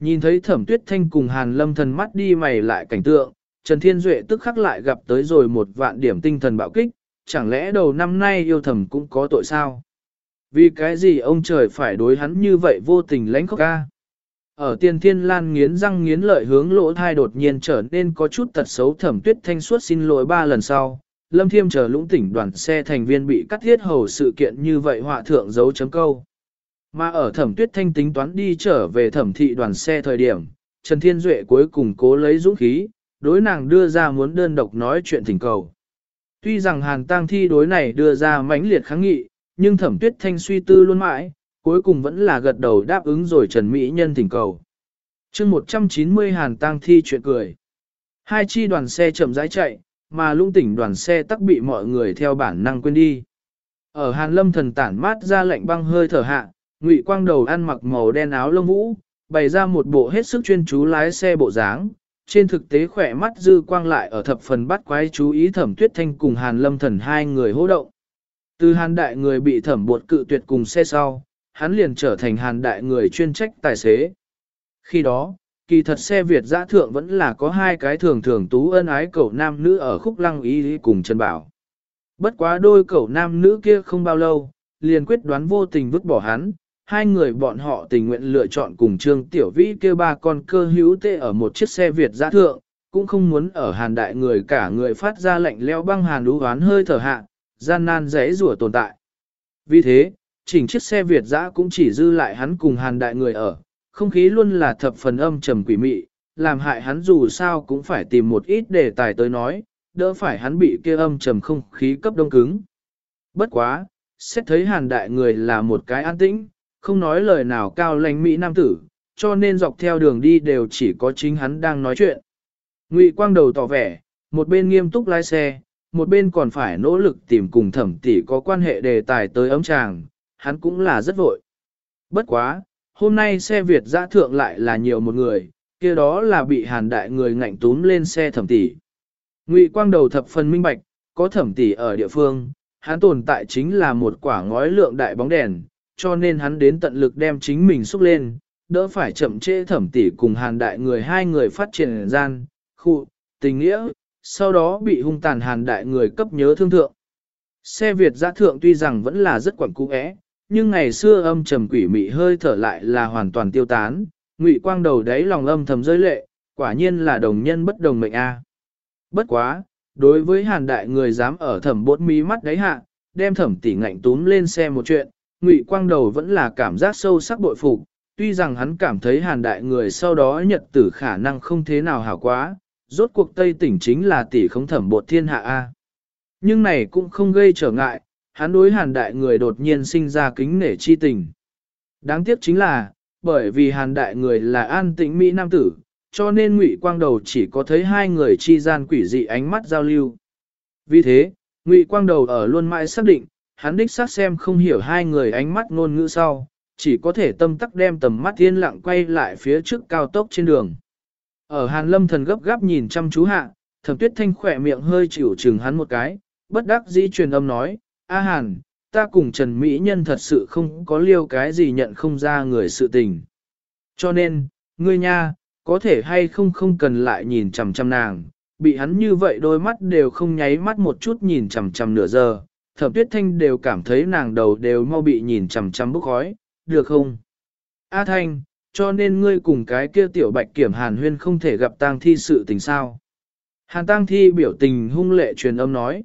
Nhìn thấy thẩm tuyết thanh cùng hàn lâm thần mắt đi mày lại cảnh tượng, Trần Thiên Duệ tức khắc lại gặp tới rồi một vạn điểm tinh thần bạo kích, chẳng lẽ đầu năm nay yêu thầm cũng có tội sao? Vì cái gì ông trời phải đối hắn như vậy vô tình lãnh khóc ca? Ở tiên thiên lan nghiến răng nghiến lợi hướng lỗ thai đột nhiên trở nên có chút tật xấu thẩm tuyết thanh suốt xin lỗi ba lần sau, Lâm Thiêm chờ lũng tỉnh đoàn xe thành viên bị cắt thiết hầu sự kiện như vậy họa thượng dấu chấm câu. Mà ở thẩm tuyết thanh tính toán đi trở về thẩm thị đoàn xe thời điểm, Trần Thiên Duệ cuối cùng cố lấy dũng khí, đối nàng đưa ra muốn đơn độc nói chuyện thỉnh cầu. Tuy rằng Hàn Tăng Thi đối này đưa ra mãnh liệt kháng nghị, nhưng thẩm tuyết thanh suy tư luôn mãi, cuối cùng vẫn là gật đầu đáp ứng rồi Trần Mỹ Nhân thỉnh cầu. chương 190 Hàn Tăng Thi chuyện cười. Hai chi đoàn xe chậm rãi chạy, mà lung tỉnh đoàn xe tắc bị mọi người theo bản năng quên đi. Ở Hàn Lâm thần tản mát ra lạnh băng hơi thở hạ, Ngụy Quang đầu ăn mặc màu đen áo lông vũ, bày ra một bộ hết sức chuyên chú lái xe bộ dáng. Trên thực tế khỏe mắt dư quang lại ở thập phần bắt quái chú ý thẩm tuyết thanh cùng Hàn Lâm thần hai người hô động. Từ Hàn đại người bị thẩm buộc cự tuyệt cùng xe sau, hắn liền trở thành Hàn đại người chuyên trách tài xế. Khi đó, kỳ thật xe Việt giã thượng vẫn là có hai cái thường thường tú ân ái cậu nam nữ ở khúc lăng ý cùng Trần Bảo. Bất quá đôi cậu nam nữ kia không bao lâu, liền quyết đoán vô tình vứt bỏ hắn, hai người bọn họ tình nguyện lựa chọn cùng Trương Tiểu Vĩ kêu ba con cơ hữu tê ở một chiếc xe Việt giã thượng, cũng không muốn ở hàn đại người cả người phát ra lệnh leo băng hàn đú hoán hơi thở hạ, gian nan rẽ rủa tồn tại. Vì thế, chỉnh chiếc xe Việt giã cũng chỉ dư lại hắn cùng hàn đại người ở, không khí luôn là thập phần âm trầm quỷ mị, làm hại hắn dù sao cũng phải tìm một ít đề tài tới nói, đỡ phải hắn bị kia âm trầm không khí cấp đông cứng. Bất quá, xét thấy hàn đại người là một cái an tĩnh, không nói lời nào cao lãnh mỹ nam tử, cho nên dọc theo đường đi đều chỉ có chính hắn đang nói chuyện. Ngụy Quang đầu tỏ vẻ, một bên nghiêm túc lái xe, một bên còn phải nỗ lực tìm cùng thẩm tỷ có quan hệ đề tài tới ấm chàng, hắn cũng là rất vội. Bất quá, hôm nay xe Việt giã thượng lại là nhiều một người, kia đó là bị hàn đại người ngạnh túm lên xe thẩm tỷ. Ngụy quang đầu thập phần minh bạch, có thẩm tỷ ở địa phương, hắn tồn tại chính là một quả ngói lượng đại bóng đèn, cho nên hắn đến tận lực đem chính mình xúc lên, đỡ phải chậm trễ thẩm tỷ cùng hàn đại người hai người phát triển gian, khu, tình nghĩa, sau đó bị hung tàn hàn đại người cấp nhớ thương thượng. Xe Việt giã thượng tuy rằng vẫn là rất quẩn cũ ẽ, nhưng ngày xưa âm trầm quỷ mị hơi thở lại là hoàn toàn tiêu tán, ngụy quang đầu đáy lòng âm thầm rơi lệ, quả nhiên là đồng nhân bất đồng mệnh a. Bất quá, đối với hàn đại người dám ở thẩm bốt mí mắt đáy hạ, đem thẩm tỷ ngạnh túm lên xe một chuyện, ngụy quang đầu vẫn là cảm giác sâu sắc bội phục, tuy rằng hắn cảm thấy hàn đại người sau đó nhật tử khả năng không thế nào hảo quá, rốt cuộc Tây tỉnh chính là tỷ không thẩm bột thiên hạ A. Nhưng này cũng không gây trở ngại, hắn đối hàn đại người đột nhiên sinh ra kính nể chi tình. Đáng tiếc chính là, bởi vì hàn đại người là an tĩnh Mỹ Nam tử, cho nên ngụy quang đầu chỉ có thấy hai người chi gian quỷ dị ánh mắt giao lưu. Vì thế, ngụy quang đầu ở luôn mãi xác định, hắn đích xác xem không hiểu hai người ánh mắt ngôn ngữ sau, chỉ có thể tâm tắc đem tầm mắt thiên lặng quay lại phía trước cao tốc trên đường. Ở hàn lâm thần gấp gáp nhìn chăm chú hạ, thẩm tuyết thanh khỏe miệng hơi chịu chừng hắn một cái, bất đắc dĩ truyền âm nói, A hàn, ta cùng Trần Mỹ Nhân thật sự không có liêu cái gì nhận không ra người sự tình. Cho nên, ngươi nha, có thể hay không không cần lại nhìn chằm chằm nàng, bị hắn như vậy đôi mắt đều không nháy mắt một chút nhìn chằm chằm nửa giờ, thẩm tuyết thanh đều cảm thấy nàng đầu đều mau bị nhìn chằm chằm bức khói, được không? A thanh, cho nên ngươi cùng cái kia tiểu bạch kiểm hàn huyên không thể gặp tang thi sự tình sao. Hàn tang thi biểu tình hung lệ truyền âm nói.